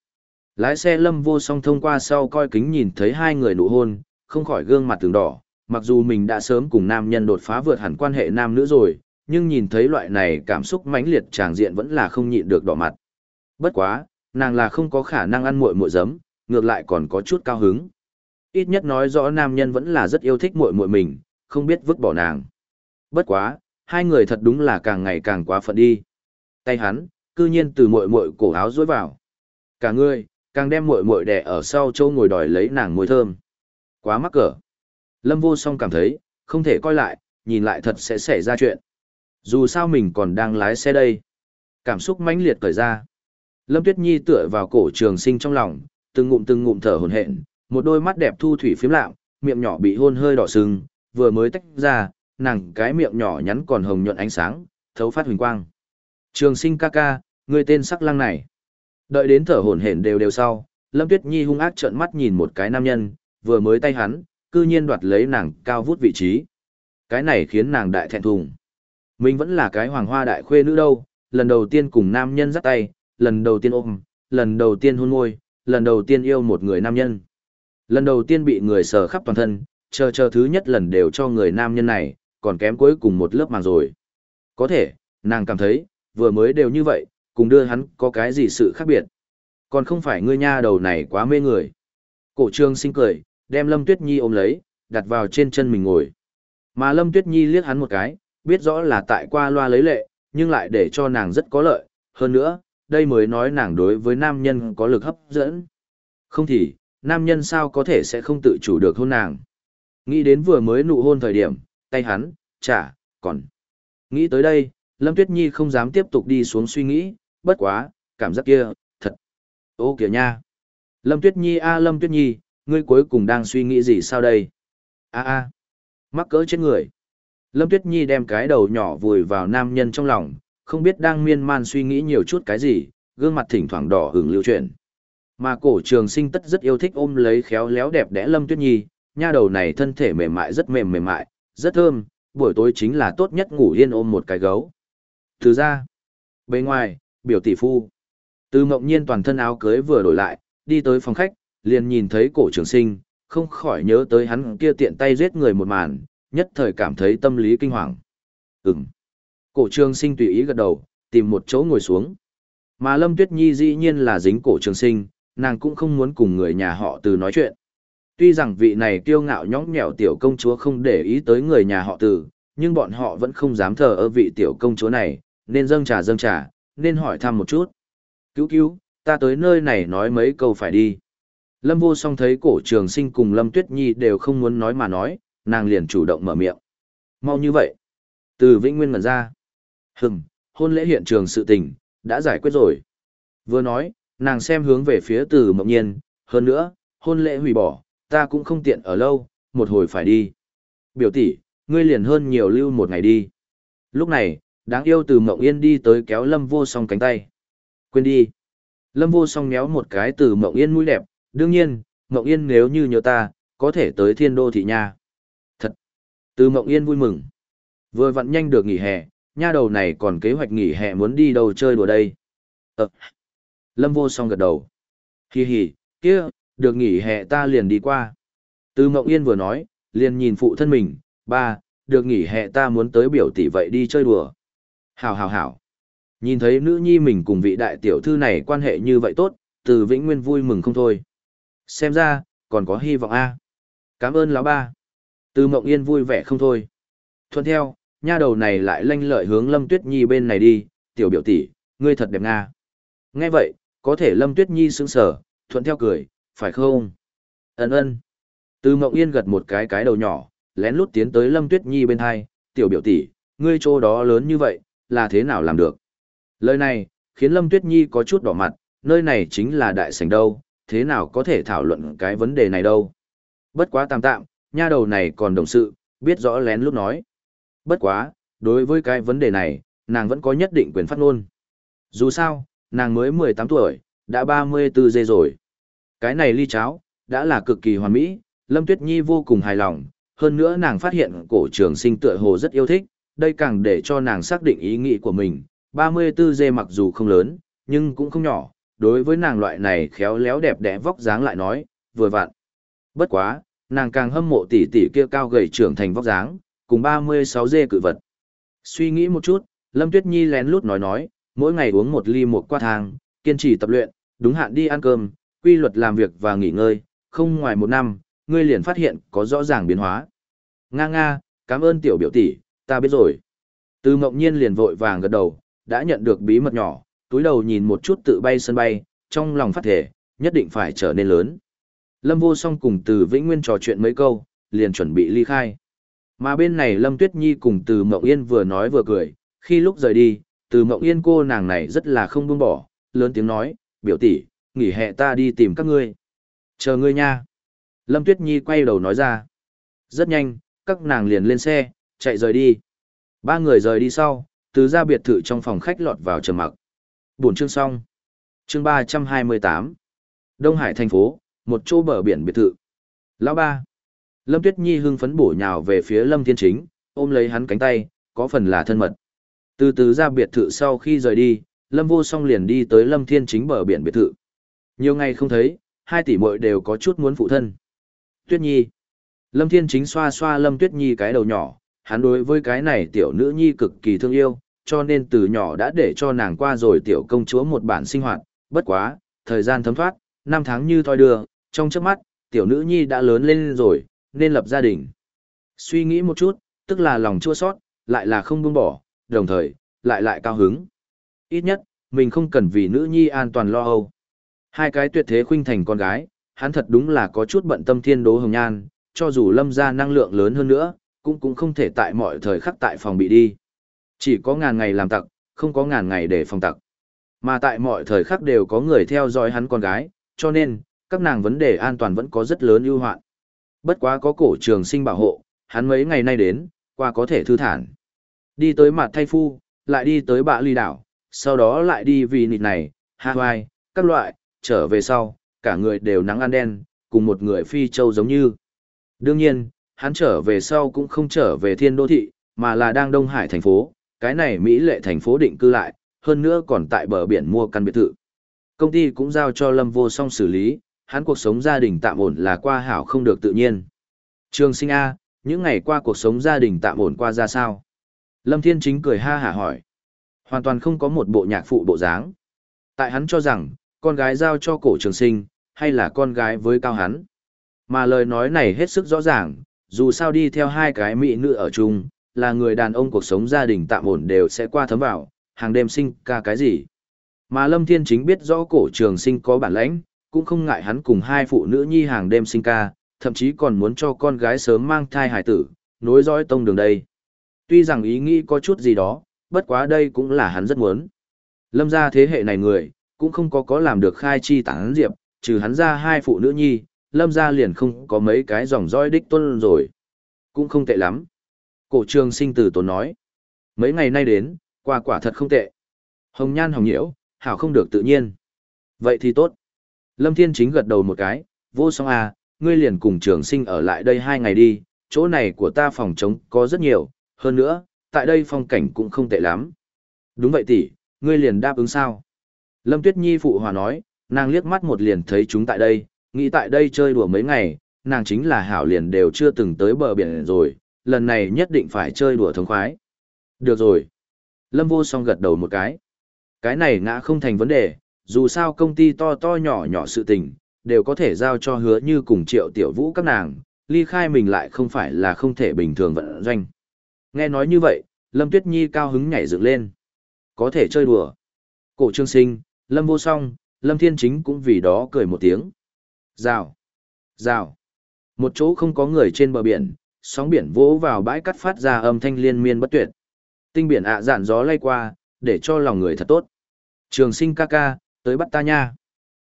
Lái xe Lâm vô song thông qua sau coi kính nhìn thấy hai người nụ hôn, không khỏi gương mặt từng đỏ, mặc dù mình đã sớm cùng nam nhân đột phá vượt hẳn quan hệ nam nữ rồi, nhưng nhìn thấy loại này cảm xúc mãnh liệt tràng diện vẫn là không nhịn được đỏ mặt. Bất quá, nàng là không có khả năng ăn muội muội giấm, ngược lại còn có chút cao hứng. Ít nhất nói rõ nam nhân vẫn là rất yêu thích muội muội mình, không biết vứt bỏ nàng. Bất quá, hai người thật đúng là càng ngày càng quá phận đi. Tay hắn, cư nhiên từ muội muội cổ áo rối vào. Cả người, càng đem muội muội đè ở sau châu ngồi đòi lấy nàng mùi thơm. Quá mắc cỡ. Lâm vô song cảm thấy, không thể coi lại, nhìn lại thật sẽ xảy ra chuyện. Dù sao mình còn đang lái xe đây. Cảm xúc mãnh liệt cởi ra. Lâm Tuyết Nhi tựa vào cổ trường sinh trong lòng, từng ngụm từng ngụm thở hổn hển, một đôi mắt đẹp thu thủy phím lạm, miệng nhỏ bị hôn hơi đỏ sưng, vừa mới tách ra, nàng cái miệng nhỏ nhắn còn hồng nhuận ánh sáng, thấu phát huỳnh quang. Trường sinh ca ca, người tên sắc lăng này. Đợi đến thở hổn hển đều đều sau, Lâm Tuyết Nhi hung ác trợn mắt nhìn một cái nam nhân, vừa mới tay hắn, cư nhiên đoạt lấy nàng cao vút vị trí. Cái này khiến nàng đại thẹn thùng. Mình vẫn là cái hoàng hoa đại khuê nữ đâu, lần đầu tiên cùng nam nhân dắt tay, lần đầu tiên ôm, lần đầu tiên hôn môi, lần đầu tiên yêu một người nam nhân. Lần đầu tiên bị người sờ khắp toàn thân, chờ chờ thứ nhất lần đều cho người nam nhân này, còn kém cuối cùng một lớp màng rồi. Có thể, nàng cảm thấy, vừa mới đều như vậy, cùng đưa hắn có cái gì sự khác biệt. Còn không phải ngươi nha đầu này quá mê người. Cổ trương sinh cười, đem Lâm Tuyết Nhi ôm lấy, đặt vào trên chân mình ngồi. Mà Lâm Tuyết Nhi liếc hắn một cái, biết rõ là tại qua loa lấy lệ, nhưng lại để cho nàng rất có lợi. Hơn nữa, đây mới nói nàng đối với nam nhân có lực hấp dẫn. Không thì, nam nhân sao có thể sẽ không tự chủ được hôn nàng. Nghĩ đến vừa mới nụ hôn thời điểm, tay hắn, chả, còn. Nghĩ tới đây, Lâm Tuyết Nhi không dám tiếp tục đi xuống suy nghĩ, bất quá, cảm giác kia, thật. Ô kìa nha. Lâm Tuyết Nhi a Lâm Tuyết Nhi, ngươi cuối cùng đang suy nghĩ gì sao đây? A a, mắc cỡ chết người. Lâm Tuyết Nhi đem cái đầu nhỏ vùi vào nam nhân trong lòng, không biết đang miên man suy nghĩ nhiều chút cái gì, gương mặt thỉnh thoảng đỏ hưởng lưu chuyển. Mà cổ trường sinh tất rất yêu thích ôm lấy khéo léo đẹp đẽ Lâm Tuyết Nhi, nha đầu này thân thể mềm mại rất mềm mềm mại, rất thơm, buổi tối chính là tốt nhất ngủ yên ôm một cái gấu. Từ ra, bên ngoài, biểu tỷ phu. Từ mộng nhiên toàn thân áo cưới vừa đổi lại, đi tới phòng khách, liền nhìn thấy cổ trường sinh, không khỏi nhớ tới hắn kia tiện tay giết người một màn, nhất thời cảm thấy tâm lý kinh hoàng. Ừm. Cổ trường sinh tùy ý gật đầu, tìm một chỗ ngồi xuống. Mà Lâm Tuyết Nhi dĩ nhiên là dính cổ trường sinh, nàng cũng không muốn cùng người nhà họ từ nói chuyện. Tuy rằng vị này kiêu ngạo nhõng nhẽo tiểu công chúa không để ý tới người nhà họ từ, nhưng bọn họ vẫn không dám thờ ơ vị tiểu công chúa này, nên dâng trà dâng trà, nên hỏi thăm một chút. Cứu cứu, ta tới nơi này nói mấy câu phải đi. Lâm vô song thấy cổ trường sinh cùng Lâm Tuyết Nhi đều không muốn nói mà nói, nàng liền chủ động mở miệng. Mau như vậy. Từ Vĩnh Nguyên ngẩn ra. Hừm, hôn lễ hiện trường sự tình, đã giải quyết rồi. Vừa nói, nàng xem hướng về phía từ mộng nhiên, hơn nữa, hôn lễ hủy bỏ, ta cũng không tiện ở lâu, một hồi phải đi. Biểu tỷ, ngươi liền hơn nhiều lưu một ngày đi. Lúc này, đáng yêu từ mộng yên đi tới kéo lâm vô song cánh tay. Quên đi. Lâm vô song méo một cái từ mộng yên mũi đẹp, đương nhiên, mộng yên nếu như nhớ ta, có thể tới thiên đô thị nha. Thật. Từ mộng yên vui mừng. Vừa vặn nhanh được nghỉ hè, nha đầu này còn kế hoạch nghỉ hè muốn đi đâu chơi đùa đây. Ờ. Lâm vô song gật đầu. Hi hi, kia, được nghỉ hè ta liền đi qua. Từ mộng yên vừa nói, liền nhìn phụ thân mình, ba, được nghỉ hè ta muốn tới biểu tỷ vậy đi chơi đùa. Hảo hảo hảo. Nhìn thấy nữ nhi mình cùng vị đại tiểu thư này quan hệ như vậy tốt, từ vĩnh nguyên vui mừng không thôi. Xem ra, còn có hy vọng a. Cảm ơn lão ba. Từ mộng yên vui vẻ không thôi. Thuận theo, nha đầu này lại lanh lợi hướng Lâm Tuyết Nhi bên này đi, tiểu biểu tỷ, ngươi thật đẹp nga. Nghe vậy, có thể Lâm Tuyết Nhi sững sờ, thuận theo cười, phải không? Ấn ơn. Từ mộng yên gật một cái cái đầu nhỏ, lén lút tiến tới Lâm Tuyết Nhi bên hai, tiểu biểu tỷ, ngươi chỗ đó lớn như vậy, là thế nào làm được? Lời này, khiến Lâm Tuyết Nhi có chút đỏ mặt, nơi này chính là đại sảnh đâu, thế nào có thể thảo luận cái vấn đề này đâu. Bất quá tạm tạm, nha đầu này còn đồng sự, biết rõ lén lúc nói. Bất quá, đối với cái vấn đề này, nàng vẫn có nhất định quyền phát ngôn. Dù sao, nàng mới 18 tuổi, đã 34 dê rồi. Cái này ly cháo, đã là cực kỳ hoàn mỹ, Lâm Tuyết Nhi vô cùng hài lòng, hơn nữa nàng phát hiện cổ trường sinh tựa hồ rất yêu thích, đây càng để cho nàng xác định ý nghĩ của mình. 34 dê mặc dù không lớn, nhưng cũng không nhỏ, đối với nàng loại này khéo léo đẹp đẽ vóc dáng lại nói, vừa vặn. Bất quá, nàng càng hâm mộ tỷ tỷ kia cao gầy trưởng thành vóc dáng, cùng 36 dê cự vật. Suy nghĩ một chút, Lâm Tuyết Nhi lén lút nói nói, mỗi ngày uống một ly một qua thang, kiên trì tập luyện, đúng hạn đi ăn cơm, quy luật làm việc và nghỉ ngơi, không ngoài một năm, ngươi liền phát hiện có rõ ràng biến hóa. Nga nga, cảm ơn tiểu biểu tỷ, ta biết rồi. Từ mộng nhiên liền vội vàng gật đầu, đã nhận được bí mật nhỏ, túi đầu nhìn một chút tự bay sân bay, trong lòng phát thể, nhất định phải trở nên lớn. Lâm vô song cùng từ Vĩnh Nguyên trò chuyện mấy câu, liền chuẩn bị ly khai. Mà bên này Lâm Tuyết Nhi cùng từ Mộng Yên vừa nói vừa cười, khi lúc rời đi, từ Mộng Yên cô nàng này rất là không buông bỏ, lớn tiếng nói, biểu tỷ, nghỉ hè ta đi tìm các ngươi. Chờ ngươi nha. Lâm Tuyết Nhi quay đầu nói ra. Rất nhanh, các nàng liền lên xe, chạy rời đi. Ba người rời đi sau, từ ra biệt thự trong phòng khách lọt vào trầm mặc. Buổi chương xong. Chương 328. Đông Hải thành phố, một chỗ bờ biển biệt thự. Lão ba. Lâm Tuyết Nhi hưng phấn bổ nhào về phía Lâm Thiên Chính, ôm lấy hắn cánh tay, có phần là thân mật. Từ từ ra biệt thự sau khi rời đi, Lâm Vô Song liền đi tới Lâm Thiên Chính bờ biển biệt thự. Nhiều ngày không thấy, hai tỷ muội đều có chút muốn phụ thân. Tuyết Nhi. Lâm Thiên Chính xoa xoa Lâm Tuyết Nhi cái đầu nhỏ, hắn đối với cái này tiểu nữ nhi cực kỳ thương yêu, cho nên từ nhỏ đã để cho nàng qua rồi tiểu công chúa một bản sinh hoạt, bất quá, thời gian thấm thoát, năm tháng như thoi đưa, trong chớp mắt, tiểu nữ nhi đã lớn lên rồi, nên lập gia đình. Suy nghĩ một chút, tức là lòng chua sót, lại là không buông bỏ, đồng thời, lại lại cao hứng. Ít nhất, mình không cần vì nữ nhi an toàn lo âu. Hai cái tuyệt thế khuynh thành con gái, hắn thật đúng là có chút bận tâm thiên đố hồng nhan, cho dù lâm ra năng lượng lớn hơn nữa, cũng cũng không thể tại mọi thời khắc tại phòng bị đi. Chỉ có ngàn ngày làm tặc, không có ngàn ngày để phòng tặc. Mà tại mọi thời khắc đều có người theo dõi hắn con gái, cho nên, các nàng vấn đề an toàn vẫn có rất lớn ưu hoạn. Bất quá có cổ trường sinh bảo hộ, hắn mấy ngày nay đến, qua có thể thư thản. Đi tới mặt thay phu, lại đi tới bạ ly đảo, sau đó lại đi vì nịt này, Hawaii, các loại, trở về sau, cả người đều nắng ăn đen, cùng một người phi châu giống như. Đương nhiên, hắn trở về sau cũng không trở về thiên đô thị, mà là đang Đông Hải thành phố, cái này Mỹ lệ thành phố định cư lại, hơn nữa còn tại bờ biển mua căn biệt thự. Công ty cũng giao cho Lâm Vô Song xử lý, hắn cuộc sống gia đình tạm ổn là qua hảo không được tự nhiên. Trường sinh A, những ngày qua cuộc sống gia đình tạm ổn qua ra sao? Lâm Thiên Chính cười ha hả hỏi. Hoàn toàn không có một bộ nhạc phụ bộ dáng. Tại hắn cho rằng, con gái giao cho cổ trường sinh, hay là con gái với cao hắn. Mà lời nói này hết sức rõ ràng, dù sao đi theo hai cái mỹ nữ ở chung, là người đàn ông cuộc sống gia đình tạm ổn đều sẽ qua thấm vào, hàng đêm sinh ca cái gì. Mà Lâm Thiên chính biết rõ cổ trường sinh có bản lãnh, cũng không ngại hắn cùng hai phụ nữ nhi hàng đêm sinh ca, thậm chí còn muốn cho con gái sớm mang thai hải tử, nối dõi tông đường đây. Tuy rằng ý nghĩ có chút gì đó, bất quá đây cũng là hắn rất muốn. Lâm gia thế hệ này người, cũng không có có làm được khai chi tán diệp, trừ hắn ra hai phụ nữ nhi, lâm gia liền không có mấy cái dòng roi đích tuân rồi. Cũng không tệ lắm. Cổ trường sinh từ tốn nói. Mấy ngày nay đến, quả quả thật không tệ. Hồng nhan hồng nhiễu, hảo không được tự nhiên. Vậy thì tốt. Lâm Thiên Chính gật đầu một cái, vô song à, ngươi liền cùng trường sinh ở lại đây hai ngày đi, chỗ này của ta phòng trống có rất nhiều, hơn nữa, tại đây phong cảnh cũng không tệ lắm. Đúng vậy tỷ, ngươi liền đáp ứng sao? Lâm Tuyết Nhi phụ hòa nói, nàng liếc mắt một liền thấy chúng tại đây, nghĩ tại đây chơi đùa mấy ngày, nàng chính là hảo liền đều chưa từng tới bờ biển rồi, lần này nhất định phải chơi đùa thống khoái. Được rồi. Lâm vô song gật đầu một cái. Cái này ngã không thành vấn đề, dù sao công ty to to nhỏ nhỏ sự tình, đều có thể giao cho hứa như cùng triệu tiểu vũ các nàng, ly khai mình lại không phải là không thể bình thường vận doanh. Nghe nói như vậy, Lâm Tuyết Nhi cao hứng nhảy dựng lên. Có thể chơi đùa. Cổ trương sinh, Lâm vô song, Lâm Thiên Chính cũng vì đó cười một tiếng. Rào. Rào. Một chỗ không có người trên bờ biển, sóng biển vỗ vào bãi cắt phát ra âm thanh liên miên bất tuyệt. Tinh biển ạ à dạn gió lay qua, để cho lòng người thật tốt. Trường sinh ca ca, tới bắt ta nha.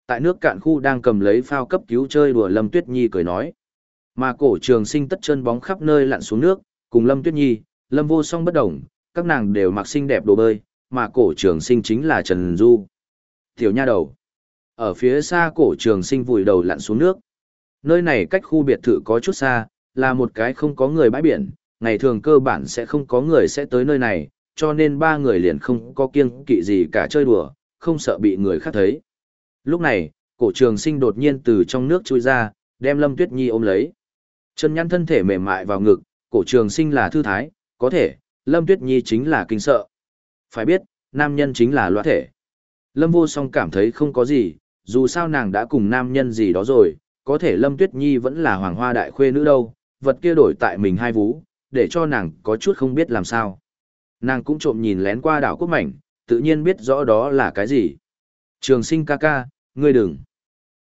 Tại nước cạn khu đang cầm lấy phao cấp cứu chơi đùa Lâm Tuyết Nhi cười nói. Mà cổ trường sinh tất chân bóng khắp nơi lặn xuống nước, cùng Lâm Tuyết Nhi, Lâm vô song bất đồng, các nàng đều mặc xinh đẹp đồ bơi, mà cổ trường sinh chính là Trần Du. Tiểu nha đầu. Ở phía xa cổ trường sinh vùi đầu lặn xuống nước. Nơi này cách khu biệt thự có chút xa, là một cái không có người bãi biển, ngày thường cơ bản sẽ không có người sẽ tới nơi này, cho nên ba người liền không có kiêng kỵ gì cả chơi đùa, không sợ bị người khác thấy. Lúc này, cổ trường sinh đột nhiên từ trong nước chui ra, đem Lâm Tuyết Nhi ôm lấy. Chân nhăn thân thể mềm mại vào ngực, cổ trường sinh là thư thái, có thể, Lâm Tuyết Nhi chính là kinh sợ. Phải biết, nam nhân chính là loa thể. Lâm vô song cảm thấy không có gì, dù sao nàng đã cùng nam nhân gì đó rồi, có thể Lâm Tuyết Nhi vẫn là hoàng hoa đại khuê nữ đâu, vật kia đổi tại mình hai vú, để cho nàng có chút không biết làm sao. Nàng cũng trộm nhìn lén qua đảo quốc mảnh, tự nhiên biết rõ đó là cái gì. Trường sinh ca ca, ngươi đừng.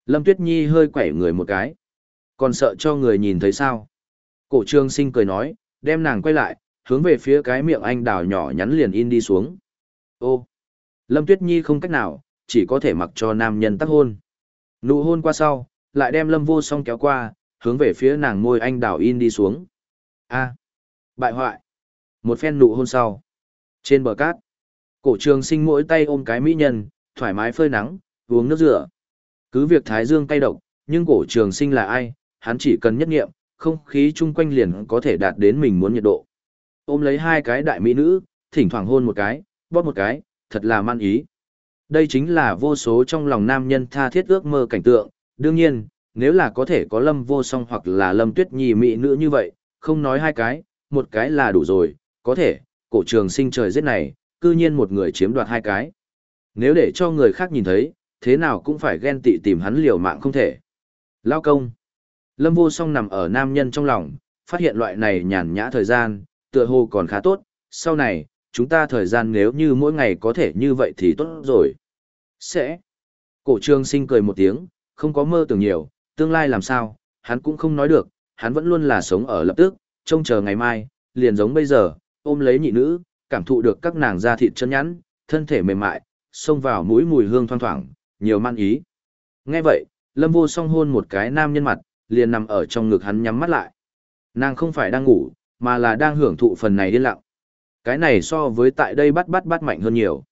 Lâm Tuyết Nhi hơi quẩy người một cái. Còn sợ cho người nhìn thấy sao? Cổ trường sinh cười nói, đem nàng quay lại, hướng về phía cái miệng anh đào nhỏ nhắn liền in đi xuống. Ô! Lâm Tuyết Nhi không cách nào, chỉ có thể mặc cho nam nhân tác hôn. Nụ hôn qua sau, lại đem Lâm vô song kéo qua, hướng về phía nàng môi anh đào in đi xuống. A! Bại hoại! Một phen nụ hôn sau. Trên bờ cát, cổ trường sinh mỗi tay ôm cái mỹ nhân, thoải mái phơi nắng, uống nước rửa. Cứ việc thái dương cay độc, nhưng cổ trường sinh là ai, hắn chỉ cần nhất nghiệm, không khí chung quanh liền có thể đạt đến mình muốn nhiệt độ. Ôm lấy hai cái đại mỹ nữ, thỉnh thoảng hôn một cái, bóp một cái, thật là man ý. Đây chính là vô số trong lòng nam nhân tha thiết ước mơ cảnh tượng, đương nhiên, nếu là có thể có lâm vô song hoặc là lâm tuyết nhì mỹ nữ như vậy, không nói hai cái, một cái là đủ rồi, có thể, cổ trường sinh trời giết này, cư nhiên một người chiếm đoạt hai cái. Nếu để cho người khác nhìn thấy, thế nào cũng phải ghen tị tìm hắn liều mạng không thể. Lao công. Lâm vô song nằm ở nam nhân trong lòng, phát hiện loại này nhàn nhã thời gian, tựa hồ còn khá tốt, sau này, chúng ta thời gian nếu như mỗi ngày có thể như vậy thì tốt rồi. Sẽ. Cổ trương sinh cười một tiếng, không có mơ tưởng nhiều, tương lai làm sao, hắn cũng không nói được, hắn vẫn luôn là sống ở lập tức, trông chờ ngày mai, liền giống bây giờ, ôm lấy nhị nữ, cảm thụ được các nàng da thịt chân nhẵn, thân thể mềm mại, xông vào mũi mùi hương thoang thoảng, nhiều man ý. Nghe vậy, Lâm Vô Song hôn một cái nam nhân mặt, liền nằm ở trong ngực hắn nhắm mắt lại. Nàng không phải đang ngủ, mà là đang hưởng thụ phần này điên lặng. Cái này so với tại đây bắt bắt bắt mạnh hơn nhiều.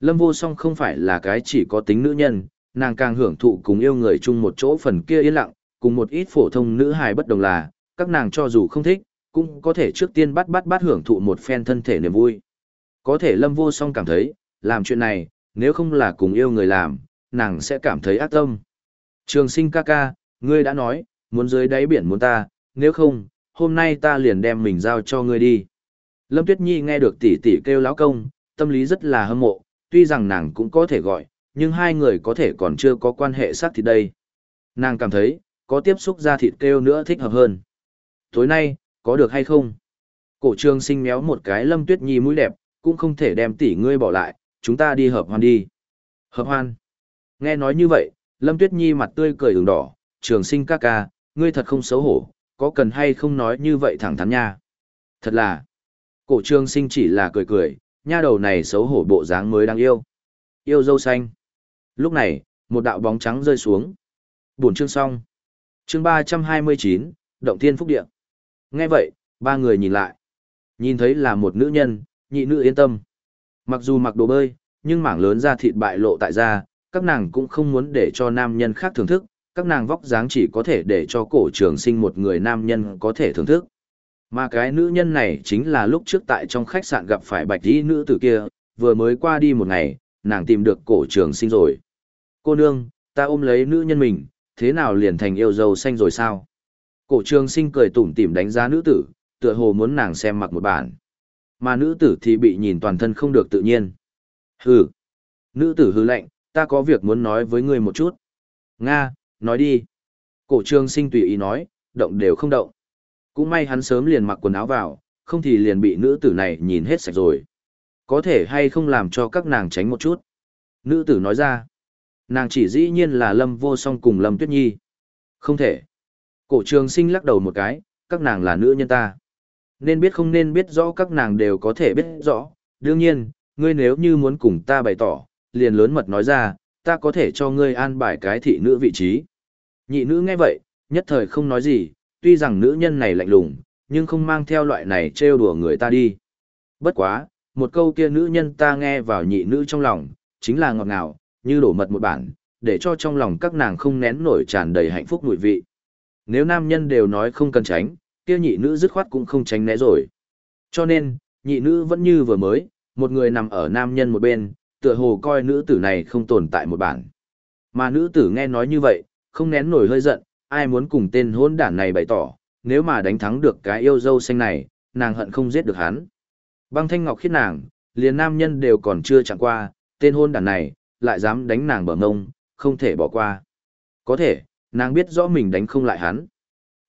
Lâm Vô Song không phải là cái chỉ có tính nữ nhân, nàng càng hưởng thụ cùng yêu người chung một chỗ phần kia yên lặng, cùng một ít phổ thông nữ hài bất đồng là, các nàng cho dù không thích, cũng có thể trước tiên bắt bắt bắt hưởng thụ một phen thân thể niềm vui. Có thể Lâm Vô Song cảm thấy, làm chuyện này, nếu không là cùng yêu người làm, nàng sẽ cảm thấy ác tâm. Trường sinh ca ca, ngươi đã nói, muốn dưới đáy biển muốn ta, nếu không, hôm nay ta liền đem mình giao cho ngươi đi. Lâm Tuyết Nhi nghe được tỷ tỷ kêu lão công, tâm lý rất là hâm mộ, tuy rằng nàng cũng có thể gọi, nhưng hai người có thể còn chưa có quan hệ xác thịt đây. Nàng cảm thấy, có tiếp xúc ra thịt kêu nữa thích hợp hơn. Tối nay, có được hay không? Cổ trường sinh méo một cái lâm tuyết nhi mũi đẹp, cũng không thể đem tỷ ngươi bỏ lại, chúng ta đi hợp hoan đi. Hợp hoan. Nghe nói như vậy, lâm tuyết nhi mặt tươi cười ửng đỏ, trường sinh ca ca, ngươi thật không xấu hổ, có cần hay không nói như vậy thẳng thắn nha. Thật là, cổ trường sinh chỉ là cười cười, nha đầu này xấu hổ bộ dáng mới đáng yêu. Yêu dâu xanh. Lúc này, một đạo bóng trắng rơi xuống. Buồn chương xong. Chương ba trăm hai mươi chín, Động Thiên Phúc Địa. Nghe vậy, ba người nhìn lại. Nhìn thấy là một nữ nhân, nhị nữ yên tâm. Mặc dù mặc đồ bơi, nhưng mảng lớn da thịt bại lộ tại da, các nàng cũng không muốn để cho nam nhân khác thưởng thức, các nàng vóc dáng chỉ có thể để cho cổ trường sinh một người nam nhân có thể thưởng thức. Mà cái nữ nhân này chính là lúc trước tại trong khách sạn gặp phải bạch y nữ tử kia, vừa mới qua đi một ngày, nàng tìm được cổ trường sinh rồi. Cô nương, ta ôm lấy nữ nhân mình, thế nào liền thành yêu dâu xanh rồi sao? Cổ trường sinh cười tủm tỉm đánh giá nữ tử, tựa hồ muốn nàng xem mặc một bản. Mà nữ tử thì bị nhìn toàn thân không được tự nhiên. Hừ. Nữ tử hư lạnh ta có việc muốn nói với ngươi một chút. Nga, nói đi. Cổ trường sinh tùy ý nói, động đều không động. Cũng may hắn sớm liền mặc quần áo vào, không thì liền bị nữ tử này nhìn hết sạch rồi. Có thể hay không làm cho các nàng tránh một chút. Nữ tử nói ra. Nàng chỉ dĩ nhiên là Lâm vô song cùng Lâm Tuyết Nhi. Không thể. Cổ trường sinh lắc đầu một cái, các nàng là nữ nhân ta. Nên biết không nên biết rõ các nàng đều có thể biết rõ. Đương nhiên, ngươi nếu như muốn cùng ta bày tỏ, liền lớn mật nói ra, ta có thể cho ngươi an bài cái thị nữ vị trí. Nhị nữ nghe vậy, nhất thời không nói gì, tuy rằng nữ nhân này lạnh lùng, nhưng không mang theo loại này trêu đùa người ta đi. Bất quá, một câu kia nữ nhân ta nghe vào nhị nữ trong lòng, chính là ngọt ngào, như đổ mật một bản, để cho trong lòng các nàng không nén nổi tràn đầy hạnh phúc mùi vị. Nếu nam nhân đều nói không cần tránh, kia nhị nữ dứt khoát cũng không tránh né rồi. Cho nên, nhị nữ vẫn như vừa mới, một người nằm ở nam nhân một bên, tựa hồ coi nữ tử này không tồn tại một bản. Mà nữ tử nghe nói như vậy, không nén nổi hơi giận, ai muốn cùng tên hôn đản này bày tỏ, nếu mà đánh thắng được cái yêu dâu xanh này, nàng hận không giết được hắn. Băng thanh ngọc khiết nàng, liền nam nhân đều còn chưa chẳng qua, tên hôn đản này, lại dám đánh nàng bờ ngông, không thể bỏ qua. Có thể, nàng biết rõ mình đánh không lại hắn.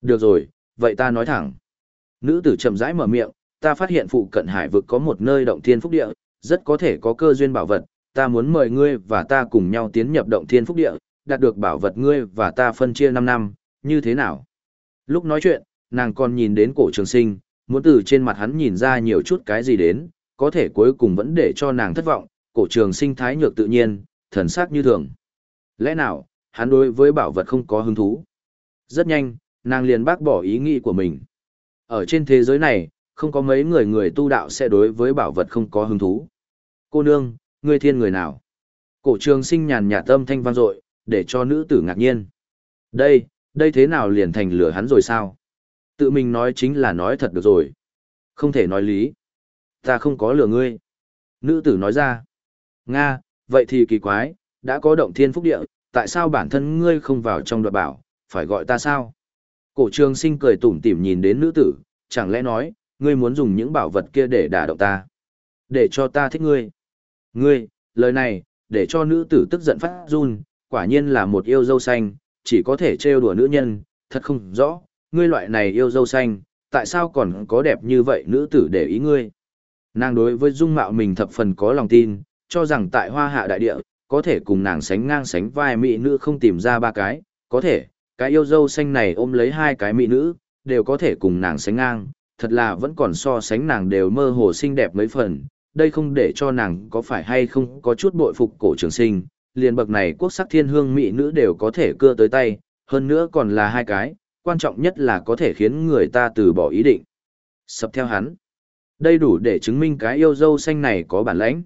Được rồi, vậy ta nói thẳng. Nữ tử chậm rãi mở miệng, ta phát hiện phụ cận hải vực có một nơi động thiên phúc địa, rất có thể có cơ duyên bảo vật, ta muốn mời ngươi và ta cùng nhau tiến nhập động thiên phúc địa, đạt được bảo vật ngươi và ta phân chia 5 năm, như thế nào? Lúc nói chuyện, nàng còn nhìn đến cổ trường sinh, muốn từ trên mặt hắn nhìn ra nhiều chút cái gì đến, có thể cuối cùng vẫn để cho nàng thất vọng, cổ trường sinh thái nhược tự nhiên, thần sắc như thường. Lẽ nào, hắn đối với bảo vật không có hứng thú? Rất nhanh, nàng liền bác bỏ ý nghĩ của mình. Ở trên thế giới này, không có mấy người người tu đạo sẽ đối với bảo vật không có hứng thú. Cô nương, ngươi thiên người nào? Cổ trường sinh nhàn nhạt tâm thanh vang dội, để cho nữ tử ngạc nhiên. Đây, đây thế nào liền thành lửa hắn rồi sao? Tự mình nói chính là nói thật được rồi. Không thể nói lý. Ta không có lửa ngươi. Nữ tử nói ra. Nga, vậy thì kỳ quái, đã có động thiên phúc địa, tại sao bản thân ngươi không vào trong đoạt bảo, phải gọi ta sao? Cổ trường sinh cười tủm tỉm nhìn đến nữ tử, chẳng lẽ nói, ngươi muốn dùng những bảo vật kia để đả động ta? Để cho ta thích ngươi. Ngươi, lời này, để cho nữ tử tức giận phát run, quả nhiên là một yêu dâu xanh, chỉ có thể trêu đùa nữ nhân, thật không rõ, ngươi loại này yêu dâu xanh, tại sao còn có đẹp như vậy nữ tử để ý ngươi. Nàng đối với dung mạo mình thập phần có lòng tin, cho rằng tại hoa hạ đại địa, có thể cùng nàng sánh ngang sánh vai mỹ nữ không tìm ra ba cái, có thể, cái yêu dâu xanh này ôm lấy hai cái mỹ nữ, đều có thể cùng nàng sánh ngang, thật là vẫn còn so sánh nàng đều mơ hồ xinh đẹp mấy phần, đây không để cho nàng có phải hay không có chút bội phục cổ trường sinh, liền bậc này quốc sắc thiên hương mỹ nữ đều có thể cưa tới tay, hơn nữa còn là hai cái, quan trọng nhất là có thể khiến người ta từ bỏ ý định. Sập theo hắn. Đây đủ để chứng minh cái yêu dâu xanh này có bản lãnh.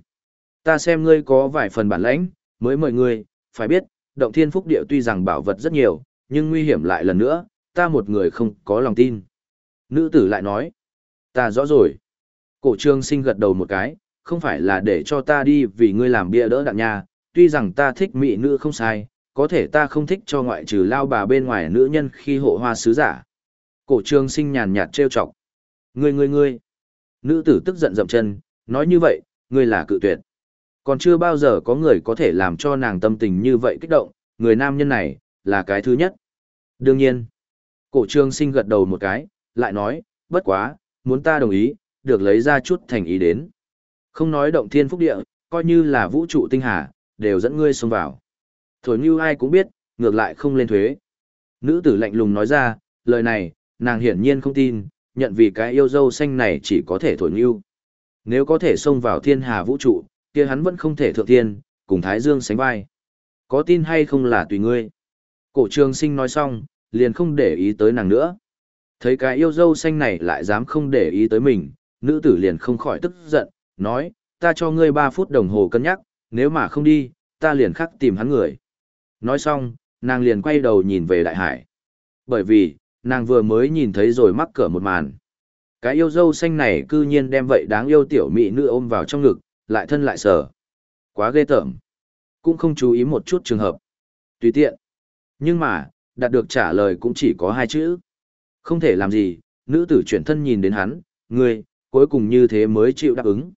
Ta xem ngươi có vài phần bản lãnh, mới mời ngươi, phải biết, động thiên phúc địa tuy rằng bảo vật rất nhiều, nhưng nguy hiểm lại lần nữa, ta một người không có lòng tin. Nữ tử lại nói, ta rõ rồi. Cổ trương sinh gật đầu một cái, không phải là để cho ta đi vì ngươi làm bia đỡ đạn nha, tuy rằng ta thích mỹ nữ không sai, có thể ta không thích cho ngoại trừ lao bà bên ngoài nữ nhân khi hộ hoa sứ giả. Cổ trường sinh nhàn nhạt trêu chọc. Ngươi ngươi ngươi. Nữ tử tức giận dậm chân, nói như vậy, ngươi là cự tuyệt. Còn chưa bao giờ có người có thể làm cho nàng tâm tình như vậy kích động, người nam nhân này, là cái thứ nhất. Đương nhiên, cổ trường sinh gật đầu một cái, lại nói, bất quá, muốn ta đồng ý, được lấy ra chút thành ý đến. Không nói động thiên phúc địa, coi như là vũ trụ tinh hà, đều dẫn ngươi xông vào. Thổi như ai cũng biết, ngược lại không lên thuế. Nữ tử lạnh lùng nói ra, lời này, nàng hiển nhiên không tin, nhận vì cái yêu dâu xanh này chỉ có thể thổi như. Nếu có thể xông vào thiên hà vũ trụ, kia hắn vẫn không thể thượng thiên, cùng Thái Dương sánh vai. Có tin hay không là tùy ngươi. Cổ trường sinh nói xong, liền không để ý tới nàng nữa. Thấy cái yêu dâu xanh này lại dám không để ý tới mình, nữ tử liền không khỏi tức giận, nói, ta cho ngươi 3 phút đồng hồ cân nhắc, nếu mà không đi, ta liền khắc tìm hắn người. Nói xong, nàng liền quay đầu nhìn về đại hải. Bởi vì, nàng vừa mới nhìn thấy rồi mắc cỡ một màn. Cái yêu dâu xanh này cư nhiên đem vậy đáng yêu tiểu mỹ nữ ôm vào trong ngực, lại thân lại sở. Quá ghê tởm. Cũng không chú ý một chút trường hợp. Tùy tiện. Nhưng mà, đạt được trả lời cũng chỉ có hai chữ. Không thể làm gì, nữ tử chuyển thân nhìn đến hắn, người cuối cùng như thế mới chịu đáp ứng.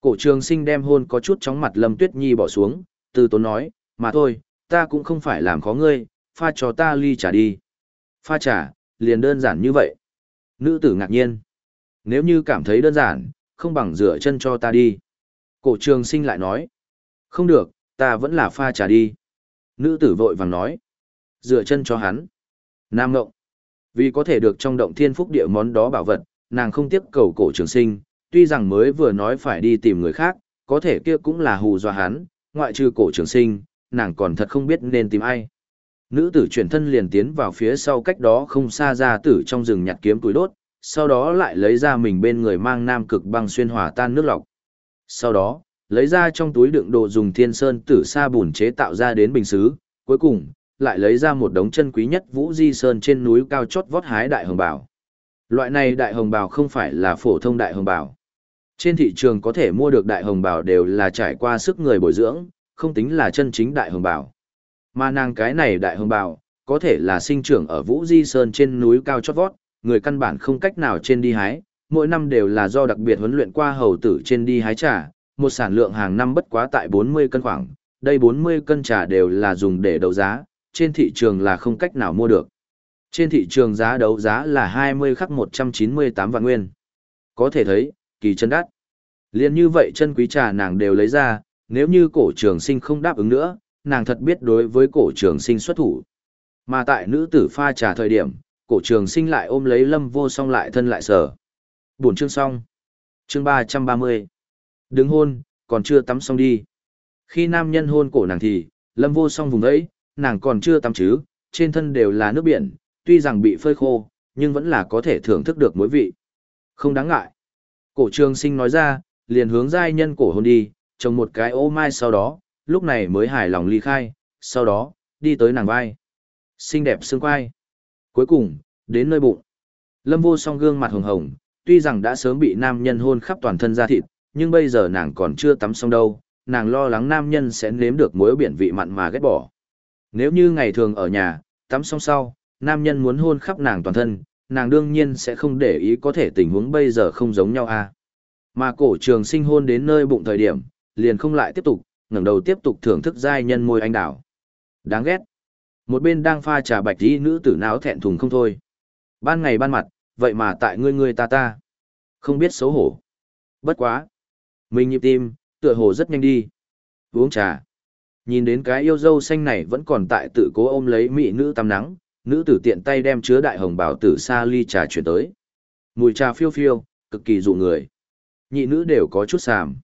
Cổ trường sinh đem hôn có chút chóng mặt Lâm Tuyết Nhi bỏ xuống, từ tốn nói, mà thôi, ta cũng không phải làm khó ngươi, pha cho ta ly trà đi. Pha trà, liền đơn giản như vậy. Nữ tử ngạc nhiên. Nếu như cảm thấy đơn giản, không bằng rửa chân cho ta đi. Cổ trường sinh lại nói. Không được, ta vẫn là pha trà đi. Nữ tử vội vàng nói. Rửa chân cho hắn. Nam ngộng. Vì có thể được trong động thiên phúc địa món đó bảo vật, nàng không tiếp cầu cổ trường sinh, tuy rằng mới vừa nói phải đi tìm người khác, có thể kia cũng là hù dọa hắn, ngoại trừ cổ trường sinh, nàng còn thật không biết nên tìm ai. Nữ tử chuyển thân liền tiến vào phía sau cách đó không xa ra tử trong rừng nhặt kiếm túi đốt, sau đó lại lấy ra mình bên người mang nam cực băng xuyên hòa tan nước lọc. Sau đó, lấy ra trong túi đựng đồ dùng thiên sơn tử sa bùn chế tạo ra đến bình xứ, cuối cùng, lại lấy ra một đống chân quý nhất vũ di sơn trên núi cao chót vót hái đại hồng bảo. Loại này đại hồng bào không phải là phổ thông đại hồng bào. Trên thị trường có thể mua được đại hồng bảo đều là trải qua sức người bồi dưỡng, không tính là chân chính đại hồng bảo, Mà nàng cái này đại hồng bảo có thể là sinh trưởng ở Vũ Di Sơn trên núi cao chót vót, người căn bản không cách nào trên đi hái, mỗi năm đều là do đặc biệt huấn luyện qua hầu tử trên đi hái trà, một sản lượng hàng năm bất quá tại 40 cân khoảng, đây 40 cân trà đều là dùng để đấu giá, trên thị trường là không cách nào mua được. Trên thị trường giá đấu giá là 20 khắc 198 vạn nguyên. Có thể thấy, kỳ chân đắt. Liên như vậy chân quý trà nàng đều lấy ra, nếu như cổ trường sinh không đáp ứng nữa, nàng thật biết đối với cổ trường sinh xuất thủ. Mà tại nữ tử pha trà thời điểm, cổ trường sinh lại ôm lấy lâm vô song lại thân lại sở. Buồn chương xong. Chương 330. Đứng hôn, còn chưa tắm xong đi. Khi nam nhân hôn cổ nàng thì, lâm vô song vùng ấy, nàng còn chưa tắm chứ, trên thân đều là nước biển, tuy rằng bị phơi khô, nhưng vẫn là có thể thưởng thức được mối vị. Không đáng ngại. Cổ trường sinh nói ra, liền hướng giai nhân cổ hôn đi, trồng một cái ô mai sau đó, lúc này mới hài lòng ly khai, sau đó, đi tới nàng vai. Xinh đẹp xương quai. Cuối cùng, đến nơi bụng. Lâm vô song gương mặt hồng hồng, tuy rằng đã sớm bị nam nhân hôn khắp toàn thân da thịt, nhưng bây giờ nàng còn chưa tắm xong đâu, nàng lo lắng nam nhân sẽ nếm được mối biển vị mặn mà ghét bỏ. Nếu như ngày thường ở nhà, tắm xong sau, nam nhân muốn hôn khắp nàng toàn thân, nàng đương nhiên sẽ không để ý có thể tình huống bây giờ không giống nhau a. À. Mà cổ trường sinh hôn đến nơi bụng thời điểm, liền không lại tiếp tục, ngẩng đầu tiếp tục thưởng thức giai nhân môi anh đảo. Đáng ghét. Một bên đang pha trà bạch y nữ tử não thẹn thùng không thôi. Ban ngày ban mặt, vậy mà tại ngươi ngươi ta ta. Không biết xấu hổ. Bất quá. Mình nhịp tim, tựa hồ rất nhanh đi. Uống trà. Nhìn đến cái yêu dâu xanh này vẫn còn tại tự cố ôm lấy mỹ nữ tắm nắng, nữ tử tiện tay đem chứa đại hồng bảo tử xa ly trà chuyển tới. Mùi trà phiêu phiêu, cực kỳ dụ người. Nhị nữ đều có chút sàm.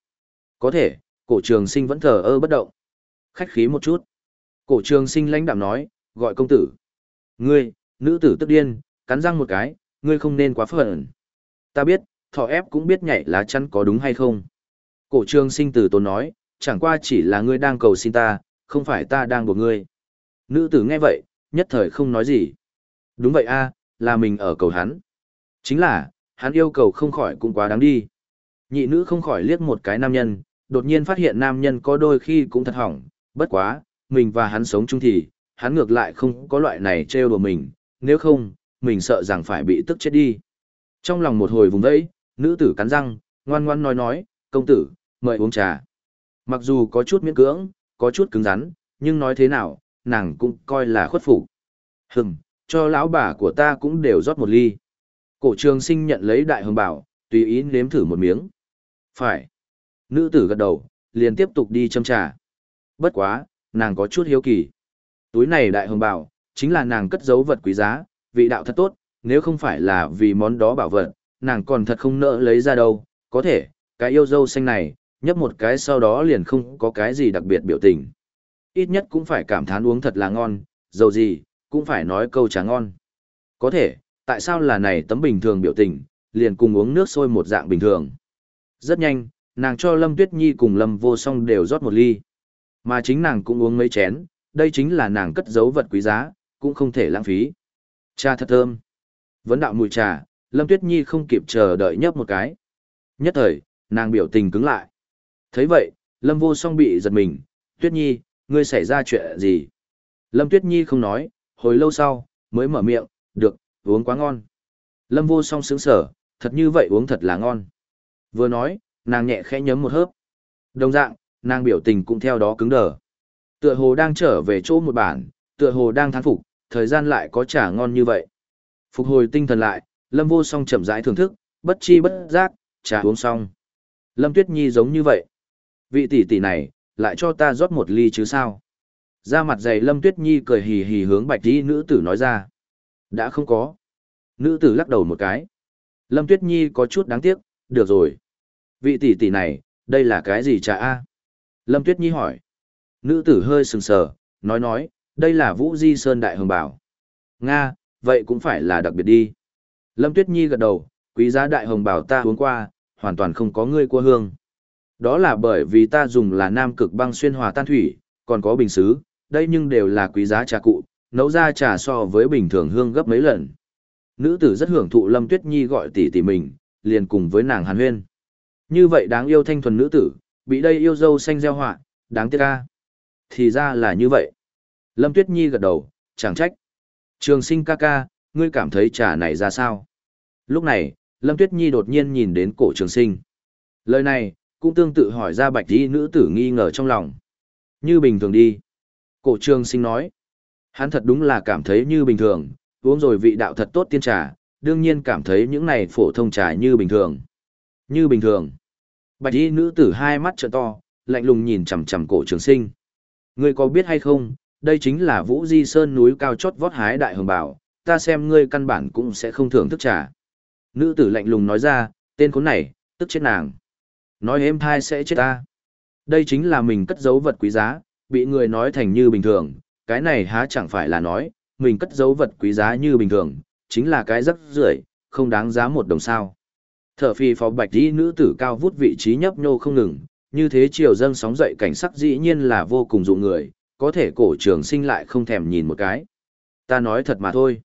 Có thể, cổ trường sinh vẫn thờ ơ bất động. Khách khí một chút. Cổ trường sinh lãnh đạm nói, gọi công tử. Ngươi, nữ tử tức điên, cắn răng một cái, ngươi không nên quá phận. Ta biết, thọ ép cũng biết nhảy lá chắn có đúng hay không. Cổ trường sinh tử tốn nói, chẳng qua chỉ là ngươi đang cầu xin ta, không phải ta đang buộc ngươi. Nữ tử nghe vậy, nhất thời không nói gì. Đúng vậy a, là mình ở cầu hắn. Chính là, hắn yêu cầu không khỏi cũng quá đáng đi. Nhị nữ không khỏi liếc một cái nam nhân, đột nhiên phát hiện nam nhân có đôi khi cũng thật hỏng, bất quá, mình và hắn sống chung thì, hắn ngược lại không có loại này trêu đùa mình, nếu không, mình sợ rằng phải bị tức chết đi. Trong lòng một hồi vùng vẫy, nữ tử cắn răng, ngoan ngoan nói nói, công tử, mời uống trà. Mặc dù có chút miễn cưỡng, có chút cứng rắn, nhưng nói thế nào, nàng cũng coi là khuất phục. Hừm, cho lão bà của ta cũng đều rót một ly. Cổ trường sinh nhận lấy đại hồng bảo, tùy ý nếm thử một miếng. Phải. Nữ tử gật đầu, liền tiếp tục đi châm trà. Bất quá, nàng có chút hiếu kỳ. Túi này đại hồng bảo, chính là nàng cất giấu vật quý giá, vị đạo thật tốt, nếu không phải là vì món đó bảo vật, nàng còn thật không nỡ lấy ra đâu. Có thể, cái yêu dâu xanh này, nhấp một cái sau đó liền không có cái gì đặc biệt biểu tình. Ít nhất cũng phải cảm thán uống thật là ngon, dầu gì, cũng phải nói câu trà ngon. Có thể, tại sao là này tấm bình thường biểu tình, liền cùng uống nước sôi một dạng bình thường. Rất nhanh, nàng cho Lâm Tuyết Nhi cùng Lâm Vô Song đều rót một ly. Mà chính nàng cũng uống mấy chén, đây chính là nàng cất giấu vật quý giá, cũng không thể lãng phí. Trà thật thơm. Vấn đạo mùi trà, Lâm Tuyết Nhi không kịp chờ đợi nhấp một cái. Nhất thời, nàng biểu tình cứng lại. thấy vậy, Lâm Vô Song bị giật mình, Tuyết Nhi, ngươi xảy ra chuyện gì? Lâm Tuyết Nhi không nói, hồi lâu sau, mới mở miệng, được, uống quá ngon. Lâm Vô Song sướng sở, thật như vậy uống thật là ngon. Vừa nói, nàng nhẹ khẽ nhấm một hớp. Đồng dạng, nàng biểu tình cũng theo đó cứng đờ. Tựa hồ đang trở về chỗ một bản, tựa hồ đang thán phục, thời gian lại có trả ngon như vậy. Phục hồi tinh thần lại, Lâm Vô Song chậm rãi thưởng thức, bất chi bất giác, trà uống xong. Lâm Tuyết Nhi giống như vậy. Vị tỷ tỷ này, lại cho ta rót một ly chứ sao? Ra mặt dày Lâm Tuyết Nhi cười hì hì hướng bạch đi nữ tử nói ra. Đã không có. Nữ tử lắc đầu một cái. Lâm Tuyết Nhi có chút đáng tiếc, được rồi. Vị tỷ tỷ này, đây là cái gì trà a? Lâm Tuyết Nhi hỏi. Nữ tử hơi sừng sờ, nói nói, đây là Vũ Di Sơn Đại Hồng Bảo. Nga, vậy cũng phải là đặc biệt đi. Lâm Tuyết Nhi gật đầu, quý giá Đại Hồng Bảo ta uống qua, hoàn toàn không có ngươi cua hương. Đó là bởi vì ta dùng là nam cực băng xuyên hòa tan thủy, còn có bình xứ, đây nhưng đều là quý giá trà cụ, nấu ra trà so với bình thường hương gấp mấy lần. Nữ tử rất hưởng thụ Lâm Tuyết Nhi gọi tỷ tỷ mình, liền cùng với nàng Hàn Huyên. Như vậy đáng yêu thanh thuần nữ tử, bị đây yêu dâu xanh gieo họa, đáng tiếc ca. Thì ra là như vậy. Lâm Tuyết Nhi gật đầu, chẳng trách. Trường sinh ca ca, ngươi cảm thấy trà này ra sao? Lúc này, Lâm Tuyết Nhi đột nhiên nhìn đến cổ trường sinh. Lời này, cũng tương tự hỏi ra bạch y nữ tử nghi ngờ trong lòng. Như bình thường đi. Cổ trường sinh nói. Hắn thật đúng là cảm thấy như bình thường, uống rồi vị đạo thật tốt tiên trà, đương nhiên cảm thấy những này phổ thông trà như bình thường. Như bình thường. Bạch y nữ tử hai mắt trợ to, lạnh lùng nhìn chằm chằm cổ trường sinh. Ngươi có biết hay không, đây chính là Vũ Di Sơn núi cao chót vót hái đại hồng bảo, ta xem ngươi căn bản cũng sẽ không thưởng thức trà. Nữ tử lạnh lùng nói ra, tên khốn này, tức chết nàng. Nói êm thai sẽ chết ta. Đây chính là mình cất giấu vật quý giá, bị người nói thành như bình thường, cái này há chẳng phải là nói, mình cất giấu vật quý giá như bình thường, chính là cái rất rưởi, không đáng giá một đồng sao. Thở phi phó bạch đi nữ tử cao vút vị trí nhấp nhô không ngừng, như thế chiều dâng sóng dậy cảnh sắc dĩ nhiên là vô cùng dụ người, có thể cổ trường sinh lại không thèm nhìn một cái. Ta nói thật mà thôi.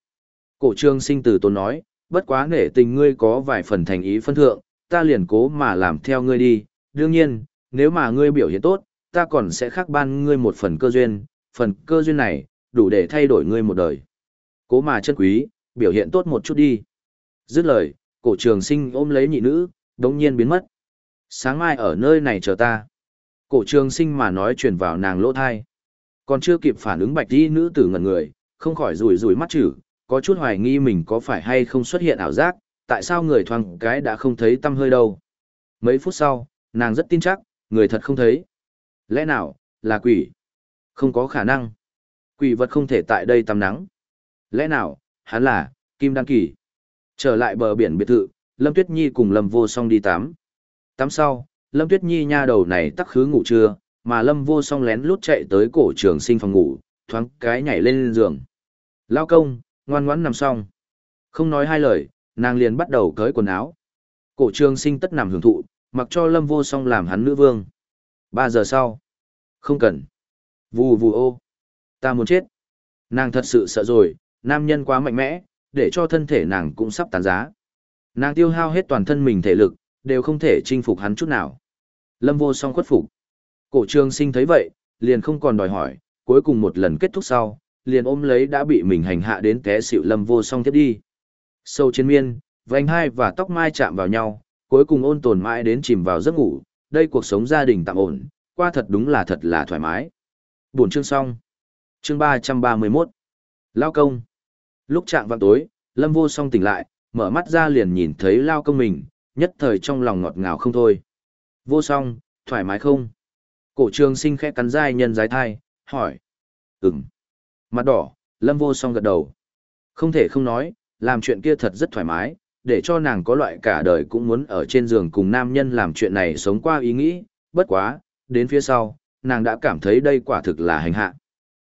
Cổ trường sinh từ tốn nói, bất quá nể tình ngươi có vài phần thành ý phân thượng, ta liền cố mà làm theo ngươi đi. Đương nhiên, nếu mà ngươi biểu hiện tốt, ta còn sẽ khắc ban ngươi một phần cơ duyên, phần cơ duyên này, đủ để thay đổi ngươi một đời. Cố mà chân quý, biểu hiện tốt một chút đi. Dứt lời, cổ trường sinh ôm lấy nhị nữ, đống nhiên biến mất. Sáng mai ở nơi này chờ ta. Cổ trường sinh mà nói chuyển vào nàng lỗ thai. Còn chưa kịp phản ứng bạch đi nữ tử ngẩn người, không khỏi rủi rủi mắt chữ, có chút hoài nghi mình có phải hay không xuất hiện ảo giác, tại sao người thoáng cái đã không thấy tâm hơi đâu. Mấy phút sau, nàng rất tin chắc, người thật không thấy. Lẽ nào, là quỷ? Không có khả năng. Quỷ vật không thể tại đây tắm nắng. Lẽ nào, hắn là, Kim Đăng Kỳ. Trở lại bờ biển biệt thự, Lâm Tuyết Nhi cùng Lâm Vô Song đi tắm. Tắm sau, Lâm Tuyết Nhi nha đầu này tắc khứ ngủ trưa, mà Lâm Vô Song lén lút chạy tới cổ trường sinh phòng ngủ, thoáng cái nhảy lên giường. Lao công, ngoan ngoãn nằm xong. Không nói hai lời, nàng liền bắt đầu cởi quần áo. Cổ trường sinh tất nằm hưởng thụ, mặc cho Lâm Vô Song làm hắn nữ vương. Ba giờ sau. Không cần. Vù vù ô. Ta muốn chết. Nàng thật sự sợ rồi, nam nhân quá mạnh mẽ, để cho thân thể nàng cũng sắp tàn giá. Nàng tiêu hao hết toàn thân mình thể lực, đều không thể chinh phục hắn chút nào. Lâm vô song khuất phục. Cổ trường sinh thấy vậy, liền không còn đòi hỏi, cuối cùng một lần kết thúc sau, liền ôm lấy đã bị mình hành hạ đến té xịu lâm vô song tiếp đi. Sâu trên miên, vành hai và tóc mai chạm vào nhau, cuối cùng ôn tồn mãi đến chìm vào giấc ngủ, đây cuộc sống gia đình tạm ổn, qua thật đúng là thật là thoải mái. Buổi chương xong. Chương 331. Lao công. Lúc chạm vào tối, Lâm Vô Song tỉnh lại, mở mắt ra liền nhìn thấy Lao công mình, nhất thời trong lòng ngọt ngào không thôi. Vô Song, thoải mái không? Cổ trường sinh khẽ cắn dai nhân dái thai, hỏi. Ừm. Mặt đỏ, Lâm Vô Song gật đầu. Không thể không nói, làm chuyện kia thật rất thoải mái, để cho nàng có loại cả đời cũng muốn ở trên giường cùng nam nhân làm chuyện này sống qua ý nghĩ, bất quá, đến phía sau, nàng đã cảm thấy đây quả thực là hành hạ.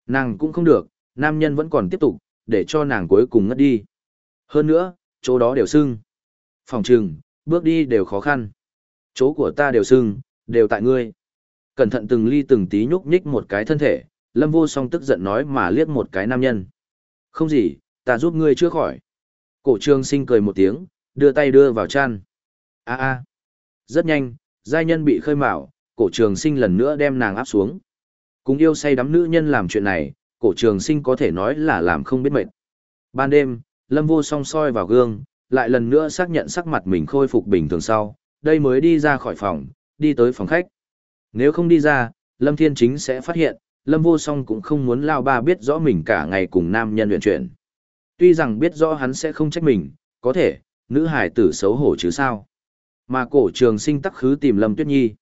Nàng cũng không được, nam nhân vẫn còn tiếp tục, để cho nàng cuối cùng ngất đi. Hơn nữa, chỗ đó đều sưng. Phòng trừng, bước đi đều khó khăn. Chỗ của ta đều sưng, đều tại ngươi. Cẩn thận từng ly từng tí nhúc nhích một cái thân thể, lâm vô song tức giận nói mà liếc một cái nam nhân. Không gì, ta giúp ngươi chưa khỏi. Cổ Trường sinh cười một tiếng, đưa tay đưa vào chăn. a a Rất nhanh, giai nhân bị khơi mào, cổ trường sinh lần nữa đem nàng áp xuống. Cùng yêu say đắm nữ nhân làm chuyện này, cổ trường sinh có thể nói là làm không biết mệt. Ban đêm, Lâm Vô Song soi vào gương, lại lần nữa xác nhận sắc mặt mình khôi phục bình thường sau, đây mới đi ra khỏi phòng, đi tới phòng khách. Nếu không đi ra, Lâm Thiên Chính sẽ phát hiện, Lâm Vô Song cũng không muốn Lao Ba biết rõ mình cả ngày cùng nam nhân luyện chuyện. Tuy rằng biết rõ hắn sẽ không trách mình, có thể, nữ hải tử xấu hổ chứ sao. Mà cổ trường sinh tắc khứ tìm Lâm Tuyết Nhi.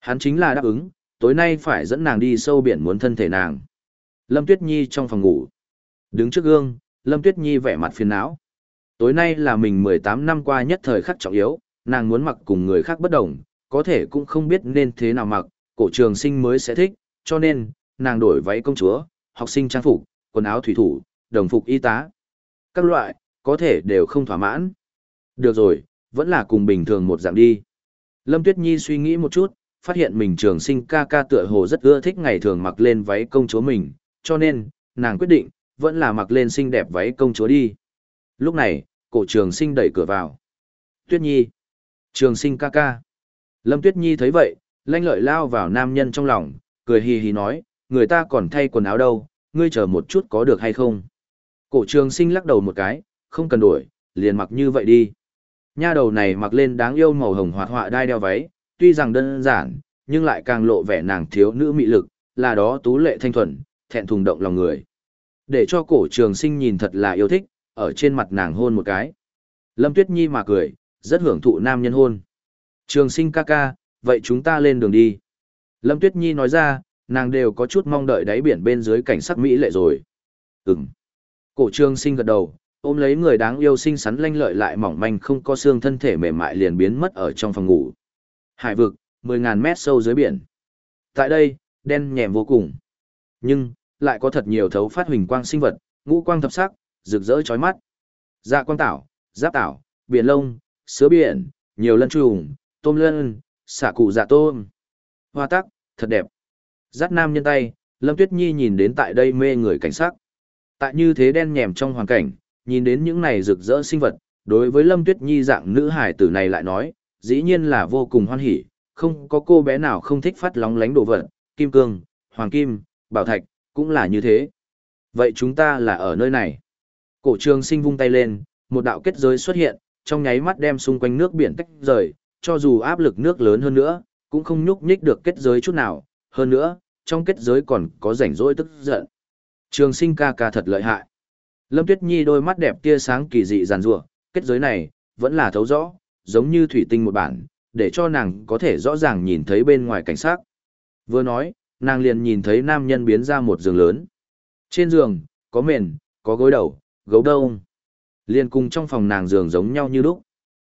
Hắn chính là đáp ứng, tối nay phải dẫn nàng đi sâu biển muốn thân thể nàng. Lâm Tuyết Nhi trong phòng ngủ. Đứng trước gương, Lâm Tuyết Nhi vẻ mặt phiền não. Tối nay là mình 18 năm qua nhất thời khắc trọng yếu, nàng muốn mặc cùng người khác bất đồng, có thể cũng không biết nên thế nào mặc, cổ trường sinh mới sẽ thích, cho nên, nàng đổi váy công chúa, học sinh trang phục, quần áo thủy thủ, đồng phục y tá. Các loại, có thể đều không thỏa mãn. Được rồi, vẫn là cùng bình thường một dạng đi. Lâm Tuyết Nhi suy nghĩ một chút, phát hiện mình trường sinh ca ca tựa hồ rất ưa thích ngày thường mặc lên váy công chúa mình, cho nên, nàng quyết định, vẫn là mặc lên xinh đẹp váy công chúa đi. Lúc này, cổ trường sinh đẩy cửa vào. Tuyết Nhi. Trường sinh ca ca. Lâm Tuyết Nhi thấy vậy, lanh lợi lao vào nam nhân trong lòng, cười hì hì nói, người ta còn thay quần áo đâu, ngươi chờ một chút có được hay không. Cổ trường sinh lắc đầu một cái, không cần đổi, liền mặc như vậy đi. Nha đầu này mặc lên đáng yêu màu hồng hoạt họa đai đeo váy, tuy rằng đơn giản, nhưng lại càng lộ vẻ nàng thiếu nữ mị lực, là đó tú lệ thanh thuần, thẹn thùng động lòng người. Để cho cổ trường sinh nhìn thật là yêu thích, ở trên mặt nàng hôn một cái. Lâm Tuyết Nhi mà cười, rất hưởng thụ nam nhân hôn. Trường sinh ca ca, vậy chúng ta lên đường đi. Lâm Tuyết Nhi nói ra, nàng đều có chút mong đợi đáy biển bên dưới cảnh sắc Mỹ lệ rồi. Ừm. Cổ Trương sinh gật đầu, ôm lấy người đáng yêu xinh xắn lanh lợi lại mỏng manh không có xương thân thể mềm mại liền biến mất ở trong phòng ngủ. Hải vực, 10.000 mét sâu dưới biển. Tại đây, đen nhèm vô cùng. Nhưng, lại có thật nhiều thấu phát huỳnh quang sinh vật, ngũ quang thập sắc, rực rỡ chói mắt. Dạ quang tảo, giáp tảo, biển lông, sứa biển, nhiều lân trùng, tôm lân, xả cụ dạ tôm. Hoa tắc, thật đẹp. Giác nam nhân tay, Lâm Tuyết Nhi nhìn đến tại đây mê người cảnh sắc. Tại như thế đen nhèm trong hoàn cảnh, nhìn đến những này rực rỡ sinh vật, đối với Lâm Tuyết Nhi dạng nữ hải tử này lại nói, dĩ nhiên là vô cùng hoan hỉ, không có cô bé nào không thích phát lóng lánh đồ vật, kim cương, hoàng kim, bảo thạch, cũng là như thế. Vậy chúng ta là ở nơi này. Cổ trường sinh vung tay lên, một đạo kết giới xuất hiện, trong nháy mắt đem xung quanh nước biển tách rời, cho dù áp lực nước lớn hơn nữa, cũng không nhúc nhích được kết giới chút nào, hơn nữa, trong kết giới còn có rảnh rỗi tức giận. Trường sinh ca ca thật lợi hại. Lâm Tuyết Nhi đôi mắt đẹp tia sáng kỳ dị giàn rủa, kết giới này, vẫn là thấu rõ, giống như thủy tinh một bản, để cho nàng có thể rõ ràng nhìn thấy bên ngoài cảnh sát. Vừa nói, nàng liền nhìn thấy nam nhân biến ra một giường lớn. Trên giường, có mền, có gối đầu, gấu đông. Liền cùng trong phòng nàng giường giống nhau như lúc.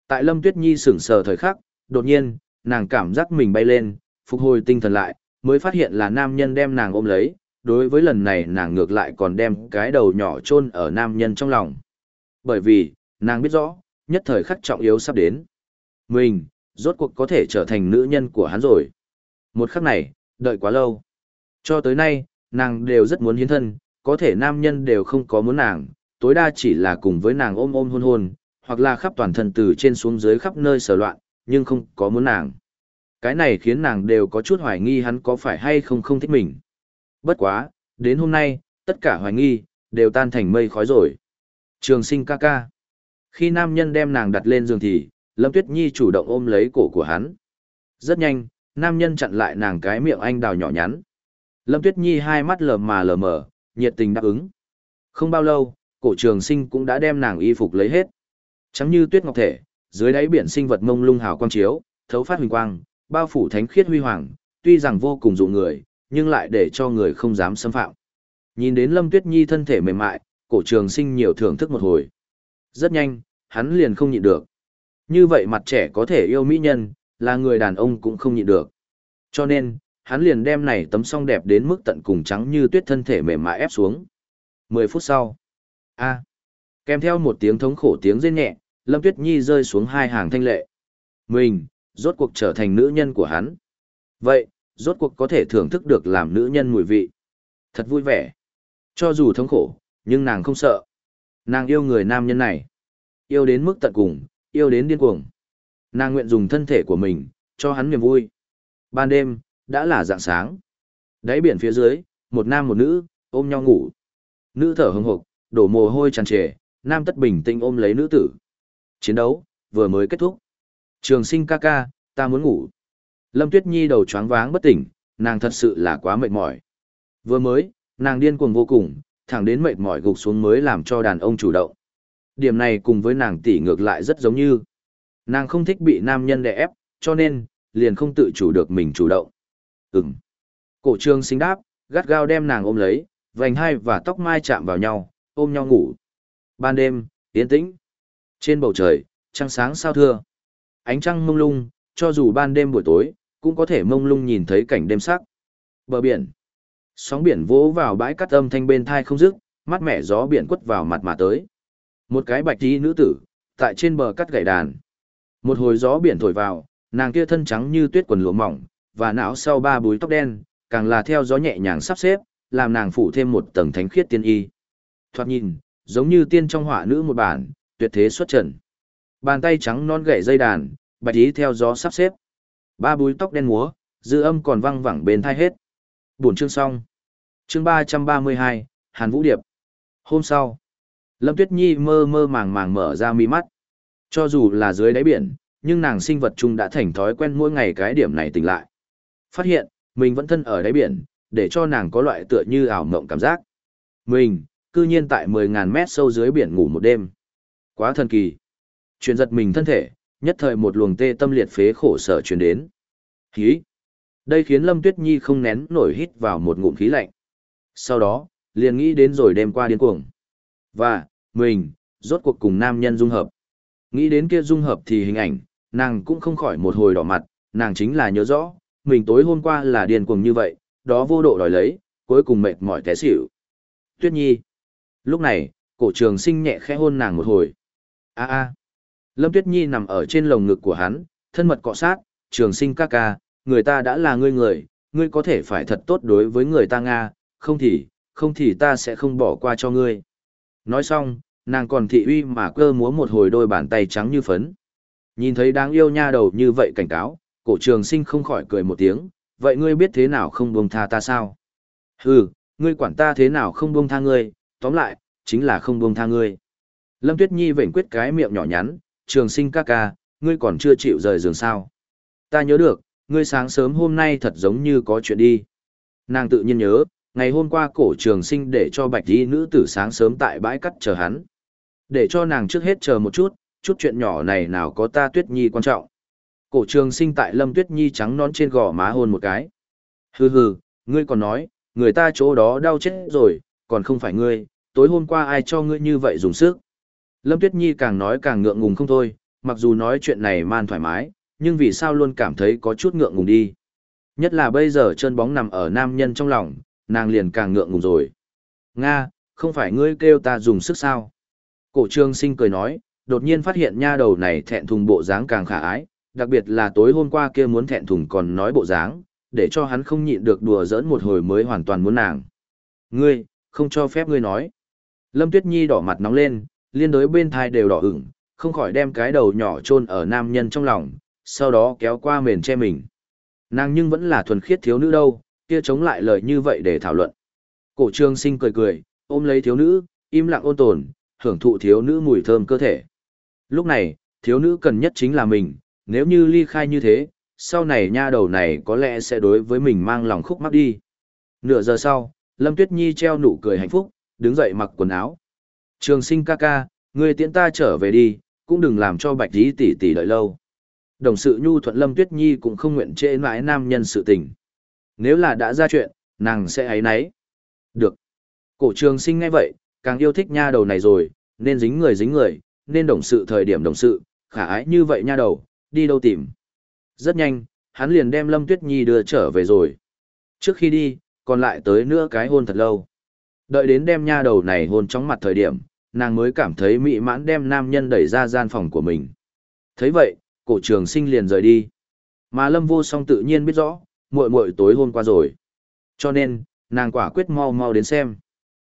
Tại Lâm Tuyết Nhi sững sờ thời khắc, đột nhiên, nàng cảm giác mình bay lên, phục hồi tinh thần lại, mới phát hiện là nam nhân đem nàng ôm lấy. Đối với lần này nàng ngược lại còn đem cái đầu nhỏ chôn ở nam nhân trong lòng. Bởi vì, nàng biết rõ, nhất thời khắc trọng yếu sắp đến. Mình, rốt cuộc có thể trở thành nữ nhân của hắn rồi. Một khắc này, đợi quá lâu. Cho tới nay, nàng đều rất muốn hiến thân, có thể nam nhân đều không có muốn nàng, tối đa chỉ là cùng với nàng ôm ôm hôn hôn, hoặc là khắp toàn thân từ trên xuống dưới khắp nơi sờ loạn, nhưng không có muốn nàng. Cái này khiến nàng đều có chút hoài nghi hắn có phải hay không không thích mình. Bất quá, đến hôm nay, tất cả hoài nghi, đều tan thành mây khói rồi. Trường sinh ca ca. Khi nam nhân đem nàng đặt lên giường thì, Lâm Tuyết Nhi chủ động ôm lấy cổ của hắn. Rất nhanh, Nam nhân chặn lại nàng cái miệng anh đào nhỏ nhắn. Lâm Tuyết Nhi hai mắt lờ mà lờ mờ, nhiệt tình đáp ứng. Không bao lâu, cổ trường sinh cũng đã đem nàng y phục lấy hết. Trắng như tuyết ngọc thể, dưới đáy biển sinh vật mông lung hào quang chiếu, thấu phát huỳnh quang, bao phủ thánh khiết huy hoàng, tuy rằng vô cùng dụ người, nhưng lại để cho người không dám xâm phạm. Nhìn đến Lâm Tuyết Nhi thân thể mềm mại, cổ trường sinh nhiều thưởng thức một hồi. Rất nhanh, hắn liền không nhịn được. Như vậy mặt trẻ có thể yêu mỹ nhân, là người đàn ông cũng không nhịn được. Cho nên, hắn liền đem này tấm song đẹp đến mức tận cùng trắng như tuyết thân thể mềm mại ép xuống. 10 phút sau. a Kèm theo một tiếng thống khổ tiếng rên nhẹ, Lâm Tuyết Nhi rơi xuống hai hàng thanh lệ. Mình, rốt cuộc trở thành nữ nhân của hắn. Vậy, rốt cuộc có thể thưởng thức được làm nữ nhân mùi vị. Thật vui vẻ. Cho dù thống khổ, nhưng nàng không sợ. Nàng yêu người nam nhân này. Yêu đến mức tận cùng, yêu đến điên cuồng. Nàng nguyện dùng thân thể của mình, cho hắn niềm vui. Ban đêm, đã là dạng sáng. Đáy biển phía dưới, một nam một nữ, ôm nhau ngủ. Nữ thở hồng hộc, đổ mồ hôi tràn trề, nam tất bình tĩnh ôm lấy nữ tử. Chiến đấu, vừa mới kết thúc. Trường sinh ca ca, ta muốn ngủ. Lâm Tuyết Nhi đầu choáng váng bất tỉnh, nàng thật sự là quá mệt mỏi. Vừa mới, nàng điên cuồng vô cùng, thẳng đến mệt mỏi gục xuống mới làm cho đàn ông chủ động. Điểm này cùng với nàng tỷ ngược lại rất giống như. Nàng không thích bị nam nhân đè ép, cho nên, liền không tự chủ được mình chủ động. Ừm. Cổ trương sinh đáp, gắt gao đem nàng ôm lấy, vành hai và tóc mai chạm vào nhau, ôm nhau ngủ. Ban đêm, yên tĩnh. Trên bầu trời, trăng sáng sao thưa. Ánh trăng mông lung, cho dù ban đêm buổi tối, cũng có thể mông lung nhìn thấy cảnh đêm sắc. Bờ biển. Sóng biển vỗ vào bãi cát âm thanh bên thai không dứt, mắt mẻ gió biển quất vào mặt mà tới. Một cái bạch tí nữ tử, tại trên bờ cắt gảy đàn. Một hồi gió biển thổi vào, nàng kia thân trắng như tuyết quần lụa mỏng, và não sau ba búi tóc đen, càng là theo gió nhẹ nhàng sắp xếp, làm nàng phủ thêm một tầng thánh khiết tiên y. Thoạt nhìn, giống như tiên trong họa nữ một bản, tuyệt thế xuất trần. Bàn tay trắng non gậy dây đàn, bạch ý theo gió sắp xếp. Ba búi tóc đen múa, dư âm còn văng vẳng bên thai hết. Buổi chương xong. Chương ba trăm ba mươi hai Hàn Vũ Điệp. Hôm sau, Lâm Tuyết Nhi mơ mơ màng màng mở ra mi mắt. Cho dù là dưới đáy biển, nhưng nàng sinh vật chung đã thành thói quen mỗi ngày cái điểm này tỉnh lại. Phát hiện, mình vẫn thân ở đáy biển, để cho nàng có loại tựa như ảo mộng cảm giác. Mình, cư nhiên tại 10.000 mét sâu dưới biển ngủ một đêm. Quá thần kỳ. Chuyển giật mình thân thể, nhất thời một luồng tê tâm liệt phế khổ sở truyền đến. Khí. Đây khiến Lâm Tuyết Nhi không nén nổi hít vào một ngụm khí lạnh. Sau đó, liền nghĩ đến rồi đêm qua điên cuồng. Và, mình, rốt cuộc cùng nam nhân dung hợp. Nghĩ đến kia dung hợp thì hình ảnh, nàng cũng không khỏi một hồi đỏ mặt, nàng chính là nhớ rõ, mình tối hôm qua là điên cuồng như vậy, đó vô độ đòi lấy, cuối cùng mệt mỏi té xỉu. Tuyết Nhi. Lúc này, cổ trường sinh nhẹ khẽ hôn nàng một hồi. a a Lâm Tuyết Nhi nằm ở trên lồng ngực của hắn, thân mật cọ sát, trường sinh ca ca, người ta đã là ngươi người, ngươi có thể phải thật tốt đối với người ta Nga, không thì, không thì ta sẽ không bỏ qua cho ngươi. Nói xong, nàng còn thị uy mà cơ múa một hồi đôi bàn tay trắng như phấn. Nhìn thấy đáng yêu nha đầu như vậy cảnh cáo, cổ trường sinh không khỏi cười một tiếng, vậy ngươi biết thế nào không buông tha ta sao? Hừ, ngươi quản ta thế nào không buông tha ngươi, tóm lại, chính là không buông tha ngươi. Lâm Tuyết Nhi vểnh quyết cái miệng nhỏ nhắn, trường sinh ca ca, ngươi còn chưa chịu rời giường sao. Ta nhớ được, ngươi sáng sớm hôm nay thật giống như có chuyện đi. Nàng tự nhiên nhớ, ngày hôm qua cổ trường sinh để cho bạch y nữ tử sáng sớm tại bãi cắt chờ hắn. Để cho nàng trước hết chờ một chút, chút chuyện nhỏ này nào có ta tuyết nhi quan trọng. Cổ trường sinh tại lâm tuyết nhi trắng nón trên gò má hôn một cái. Hừ hừ, ngươi còn nói, người ta chỗ đó đau chết rồi, còn không phải ngươi, tối hôm qua ai cho ngươi như vậy dùng sức. Lâm tuyết nhi càng nói càng ngượng ngùng không thôi, mặc dù nói chuyện này man thoải mái, nhưng vì sao luôn cảm thấy có chút ngượng ngùng đi. Nhất là bây giờ chân bóng nằm ở nam nhân trong lòng, nàng liền càng ngượng ngùng rồi. Nga, không phải ngươi kêu ta dùng sức sao? Cổ trương sinh cười nói, đột nhiên phát hiện nha đầu này thẹn thùng bộ dáng càng khả ái, đặc biệt là tối hôm qua kia muốn thẹn thùng còn nói bộ dáng, để cho hắn không nhịn được đùa giỡn một hồi mới hoàn toàn muốn nàng. Ngươi, không cho phép ngươi nói. Lâm Tuyết Nhi đỏ mặt nóng lên, liên đối bên thai đều đỏ ửng, không khỏi đem cái đầu nhỏ chôn ở nam nhân trong lòng, sau đó kéo qua mền che mình. Nàng nhưng vẫn là thuần khiết thiếu nữ đâu, kia chống lại lời như vậy để thảo luận. Cổ trương sinh cười cười, ôm lấy thiếu nữ, im lặng ôn tồn, hưởng thụ thiếu nữ mùi thơm cơ thể. Lúc này, thiếu nữ cần nhất chính là mình, nếu như ly khai như thế, sau này nha đầu này có lẽ sẽ đối với mình mang lòng khúc mắc đi. Nửa giờ sau, Lâm Tuyết Nhi treo nụ cười hạnh phúc, đứng dậy mặc quần áo. Trường sinh ca ca, người tiễn ta trở về đi, cũng đừng làm cho bạch Dí tỷ tỷ đợi lâu. Đồng sự nhu thuận Lâm Tuyết Nhi cũng không nguyện trễ mãi nam nhân sự tình. Nếu là đã ra chuyện, nàng sẽ ấy nấy. Được. Cổ trường sinh ngay vậy, càng yêu thích nha đầu này rồi, nên dính người dính người, nên đồng sự thời điểm đồng sự, khả ái như vậy nha đầu, đi đâu tìm. Rất nhanh, hắn liền đem Lâm Tuyết Nhi đưa trở về rồi. Trước khi đi, còn lại tới nữa cái hôn thật lâu. Đợi đến đem nha đầu này hôn trong mặt thời điểm, nàng mới cảm thấy mị mãn đem nam nhân đẩy ra gian phòng của mình. thấy vậy, cổ trường sinh liền rời đi. Mà lâm vô song tự nhiên biết rõ, muội muội tối hôm qua rồi. Cho nên, nàng quả quyết mau mau đến xem.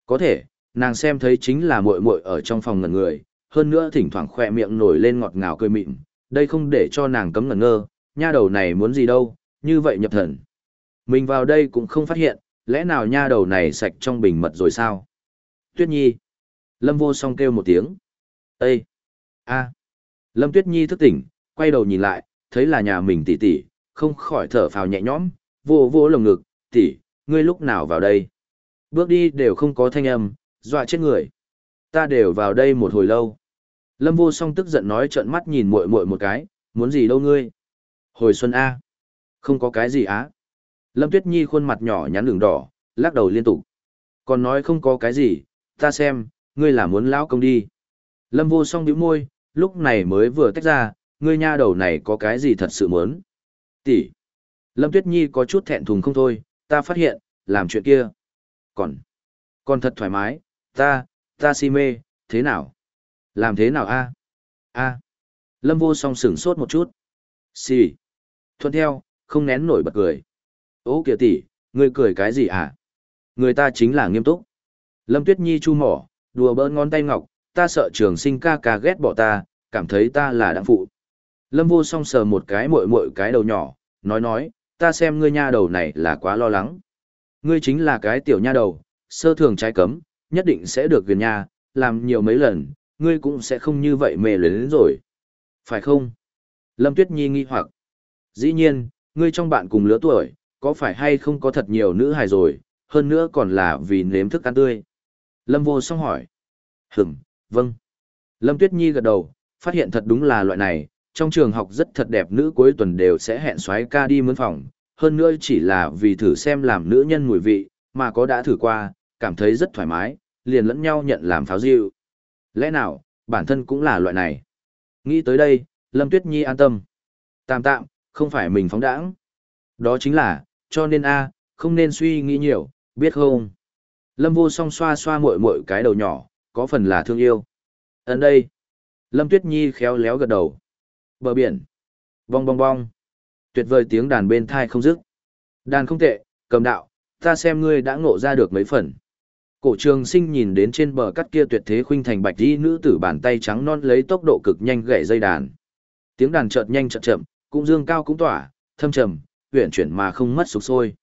Có thể, nàng xem thấy chính là muội muội ở trong phòng ngẩn người, hơn nữa thỉnh thoảng khỏe miệng nổi lên ngọt ngào cười mịn, đây không để cho nàng cấm ngẩn ngơ, nha đầu này muốn gì đâu, như vậy nhập thần. Mình vào đây cũng không phát hiện, lẽ nào nha đầu này sạch trong bình mật rồi sao? Tuyết Nhi. Lâm vô song kêu một tiếng. Ê! a Lâm Tuyết Nhi thức tỉnh, quay đầu nhìn lại, thấy là nhà mình tỷ tỷ, không khỏi thở phào nhẹ nhõm, vô vô lồng ngực, tỷ, ngươi lúc nào vào đây? Bước đi đều không có thanh âm, dọa chết người. Ta đều vào đây một hồi lâu. Lâm vô song tức giận nói trợn mắt nhìn muội muội một cái, muốn gì đâu ngươi? Hồi xuân A. Không có cái gì á. Lâm Tuyết Nhi khuôn mặt nhỏ nhắn đường đỏ, lắc đầu liên tục. Còn nói không có cái gì, ta xem, ngươi là muốn lão công đi. Lâm vô song bĩu môi, lúc này mới vừa tách ra, ngươi nha đầu này có cái gì thật sự muốn. Tỷ. Lâm Tuyết Nhi có chút thẹn thùng không thôi, ta phát hiện, làm chuyện kia. Còn, còn thật thoải mái, ta, ta si mê, thế nào? Làm thế nào a? A. Lâm vô song sửng sốt một chút. Si. Thuận theo, không nén nổi bật cười. Ô kìa tỷ, ngươi cười cái gì hả? Người ta chính là nghiêm túc. Lâm Tuyết Nhi chu mỏ, đùa bỡn ngón tay ngọc, ta sợ trường sinh ca ca ghét bỏ ta, cảm thấy ta là đặng phụ. Lâm vô song sờ một cái muội muội cái đầu nhỏ, nói nói, ta xem ngươi nha đầu này là quá lo lắng. Ngươi chính là cái tiểu nha đầu, sơ thường trái cấm, nhất định sẽ được quyền nha, làm nhiều mấy lần, ngươi cũng sẽ không như vậy mề luyến rồi. Phải không? Lâm Tuyết Nhi nghi hoặc. Dĩ nhiên, ngươi trong bạn cùng lứa tuổi, có phải hay không có thật nhiều nữ hài rồi, hơn nữa còn là vì nếm thức ăn tươi. Lâm vô song hỏi. Hửm, vâng. Lâm Tuyết Nhi gật đầu, phát hiện thật đúng là loại này, trong trường học rất thật đẹp nữ cuối tuần đều sẽ hẹn xoáy ca đi mướn phòng, hơn nữa chỉ là vì thử xem làm nữ nhân mùi vị, mà có đã thử qua, cảm thấy rất thoải mái, liền lẫn nhau nhận làm pháo diệu. Lẽ nào, bản thân cũng là loại này. Nghĩ tới đây, Lâm Tuyết Nhi an tâm. Tạm tạm, không phải mình phóng đãng. Đó chính là, cho nên a không nên suy nghĩ nhiều, biết không? Lâm vô song xoa xoa mội mội cái đầu nhỏ, có phần là thương yêu. Ấn đây. Lâm Tuyết Nhi khéo léo gật đầu. Bờ biển. Bong bong bong. Tuyệt vời tiếng đàn bên thai không dứt. Đàn không tệ, cầm đạo, ta xem ngươi đã ngộ ra được mấy phần. Cổ trường sinh nhìn đến trên bờ cắt kia tuyệt thế khuynh thành bạch di nữ tử bàn tay trắng non lấy tốc độ cực nhanh gậy dây đàn. Tiếng đàn chợt nhanh chợt chậm, cũng dương cao cũng tỏa, thâm trầm, uyển chuyển mà không mất sục sôi.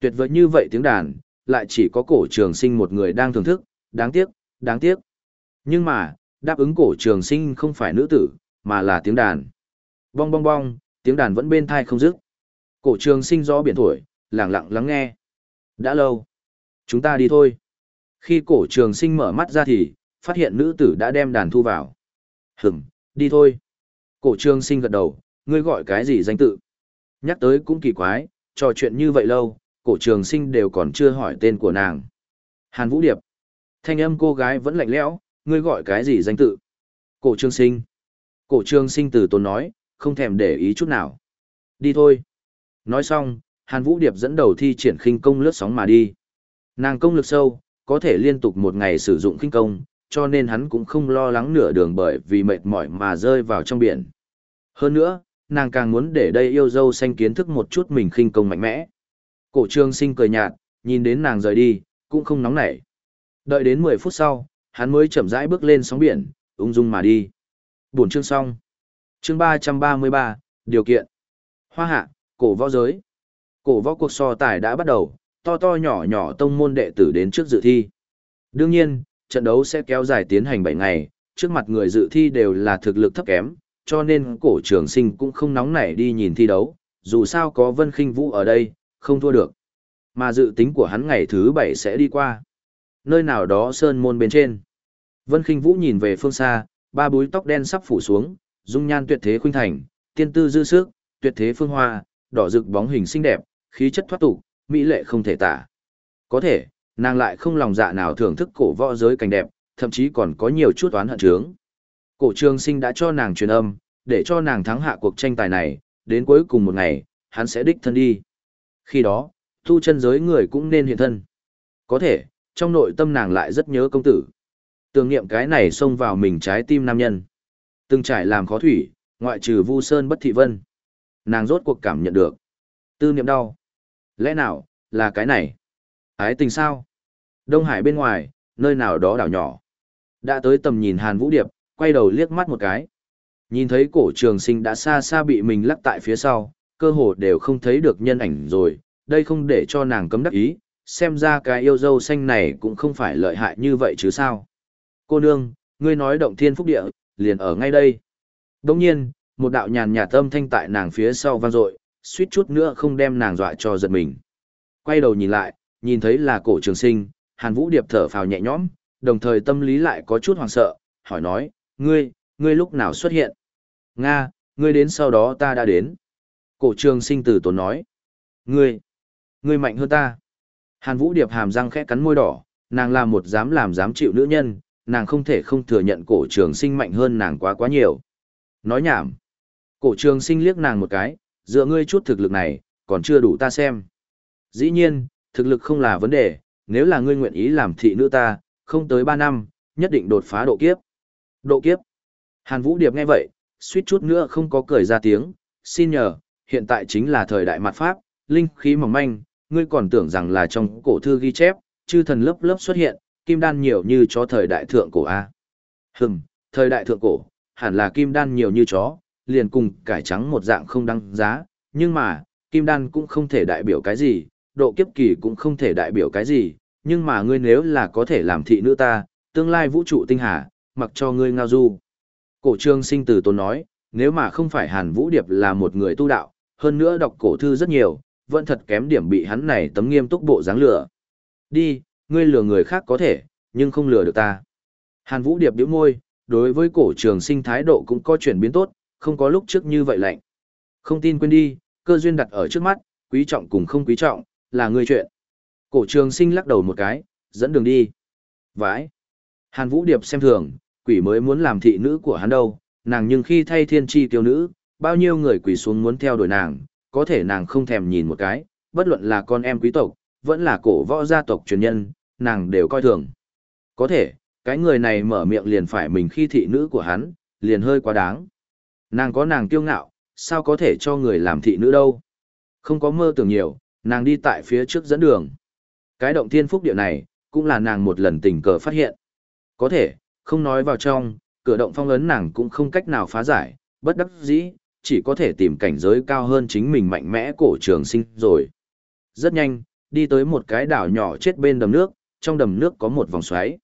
Tuyệt vời như vậy tiếng đàn, lại chỉ có cổ trường sinh một người đang thưởng thức, đáng tiếc, đáng tiếc. Nhưng mà, đáp ứng cổ trường sinh không phải nữ tử, mà là tiếng đàn. Bong bong bong, tiếng đàn vẫn bên thai không dứt. Cổ trường sinh gió biển thổi, lặng lặng lắng nghe. Đã lâu. Chúng ta đi thôi. Khi cổ trường sinh mở mắt ra thì, phát hiện nữ tử đã đem đàn thu vào. Hửm, đi thôi. Cổ trường sinh gật đầu, ngươi gọi cái gì danh tự? Nhắc tới cũng kỳ quái, trò chuyện như vậy lâu, cổ trường sinh đều còn chưa hỏi tên của nàng. Hàn Vũ Điệp. Thanh âm cô gái vẫn lạnh lẽo, ngươi gọi cái gì danh tự? Cổ trường sinh. Cổ trường sinh từ tốn nói, không thèm để ý chút nào. Đi thôi. Nói xong, Hàn Vũ Điệp dẫn đầu thi triển khinh công lướt sóng mà đi. Nàng công lực sâu, có thể liên tục một ngày sử dụng khinh công, cho nên hắn cũng không lo lắng nửa đường bởi vì mệt mỏi mà rơi vào trong biển. Hơn nữa, nàng càng muốn để đây yêu dâu xanh kiến thức một chút mình khinh công mạnh mẽ. Cổ trương sinh cười nhạt, nhìn đến nàng rời đi, cũng không nóng nảy. Đợi đến 10 phút sau, hắn mới chậm rãi bước lên sóng biển, ung dung mà đi. Buổi chương xong. Chương 333, điều kiện. Hoa hạ, cổ võ giới. Cổ võ cuộc so tài đã bắt đầu, to to nhỏ nhỏ tông môn đệ tử đến trước dự thi. Đương nhiên, trận đấu sẽ kéo dài tiến hành 7 ngày, trước mặt người dự thi đều là thực lực thấp kém, cho nên cổ trường sinh cũng không nóng nảy đi nhìn thi đấu, dù sao có Vân Kinh Vũ ở đây, không thua được. Mà dự tính của hắn ngày thứ bảy sẽ đi qua. Nơi nào đó sơn môn bên trên. Vân Kinh Vũ nhìn về phương xa, ba búi tóc đen sắp phủ xuống, dung nhan tuyệt thế khuynh thành, tiên tư dư sức, tuyệt thế phương hoa, đỏ rực bóng hình xinh đẹp, khí chất thoát tục, mỹ lệ không thể tả. Có thể, nàng lại không lòng dạ nào thưởng thức cổ võ giới cảnh đẹp, thậm chí còn có nhiều chút oán hận trướng. Cổ trường sinh đã cho nàng truyền âm, để cho nàng thắng hạ cuộc tranh tài này, đến cuối cùng một ngày, hắn sẽ đích thân đi. Khi đó, tu chân giới người cũng nên hiện thân. Có thể, trong nội tâm nàng lại rất nhớ công tử. Tưởng niệm cái này xông vào mình trái tim nam nhân. Từng trải làm khó thủy, ngoại trừ Vu Sơn bất thị vân. Nàng rốt cuộc cảm nhận được. Tư niệm đau. Lẽ nào, là cái này? Ái tình sao? Đông Hải bên ngoài, nơi nào đó đảo nhỏ. Đã tới tầm nhìn Hàn Vũ Điệp, quay đầu liếc mắt một cái. Nhìn thấy cổ trường sinh đã xa xa bị mình lắc tại phía sau, cơ hồ đều không thấy được nhân ảnh rồi, đây không để cho nàng cấm đắc ý, xem ra cái yêu dâu xanh này cũng không phải lợi hại như vậy chứ sao. Cô nương, ngươi nói động thiên phúc địa, liền ở ngay đây. Đồng nhiên, một đạo nhàn nhạt âm thanh tại nàng phía sau vang dội, suýt chút nữa không đem nàng dọa cho giật mình. Quay đầu nhìn lại, nhìn thấy là cổ trường sinh, Hàn Vũ Điệp thở phào nhẹ nhõm, đồng thời tâm lý lại có chút hoảng sợ, hỏi nói, ngươi, ngươi lúc nào xuất hiện? Nga, ngươi đến sau đó ta đã đến. Cổ trường sinh từ tốn nói, ngươi, ngươi mạnh hơn ta. Hàn Vũ Điệp hàm răng khẽ cắn môi đỏ, nàng là một dám làm dám chịu nữ nhân, nàng không thể không thừa nhận cổ trường sinh mạnh hơn nàng quá quá nhiều. Nói nhảm. Cổ trường sinh liếc nàng một cái, dựa ngươi chút thực lực này, còn chưa đủ ta xem. Dĩ nhiên, thực lực không là vấn đề, nếu là ngươi nguyện ý làm thị nữ ta, không tới 3 năm, nhất định đột phá độ kiếp. Độ kiếp. Hàn Vũ Điệp nghe vậy, suýt chút nữa không có cười ra tiếng, xin nhờ, hiện tại chính là thời đại mặt Pháp, linh khí mỏng manh, ngươi còn tưởng rằng là trong cổ thư ghi chép, chư thần lớp lớp xuất hiện, kim đan nhiều như chó thời đại thượng cổ A. Hừm, thời đại thượng cổ, hẳn là kim đan nhiều như chó, liền cùng cải trắng một dạng không đăng giá, nhưng mà, kim đan cũng không thể đại biểu cái gì, độ kiếp kỳ cũng không thể đại biểu cái gì, nhưng mà ngươi nếu là có thể làm thị nữ ta, tương lai vũ trụ tinh hà, mặc cho ngươi ngao du. Cổ trương sinh từ tôn nói, nếu mà không phải Hàn Vũ Điệp là một người tu đạo, hơn nữa đọc cổ thư rất nhiều, vẫn thật kém điểm bị hắn này tấm nghiêm túc bộ dáng lửa. Đi, ngươi lừa người khác có thể, nhưng không lừa được ta. Hàn Vũ Điệp bĩu môi, đối với cổ trường sinh thái độ cũng có chuyển biến tốt, không có lúc trước như vậy lạnh. Không tin quên đi, cơ duyên đặt ở trước mắt, quý trọng cùng không quý trọng, là ngươi chuyện. Cổ trường sinh lắc đầu một cái, dẫn đường đi. Vãi. Hàn Vũ Điệp xem thường, quỷ mới muốn làm thị nữ của hắn đâu, nàng nhưng khi thay thiên tri tiêu nữ, bao nhiêu người quỷ xuống muốn theo đuổi nàng, có thể nàng không thèm nhìn một cái, bất luận là con em quý tộc, vẫn là cổ võ gia tộc truyền nhân, nàng đều coi thường. Có thể, cái người này mở miệng liền phải mình khi thị nữ của hắn, liền hơi quá đáng. Nàng có nàng kiêu ngạo, sao có thể cho người làm thị nữ đâu. Không có mơ tưởng nhiều, nàng đi tại phía trước dẫn đường. Cái động thiên phúc địa này, cũng là nàng một lần tình cờ phát hiện. Có thể, không nói vào trong, cửa động phong ấn nàng cũng không cách nào phá giải, bất đắc dĩ, chỉ có thể tìm cảnh giới cao hơn chính mình mạnh mẽ cổ trường sinh rồi. Rất nhanh, đi tới một cái đảo nhỏ chết bên đầm nước, trong đầm nước có một vòng xoáy.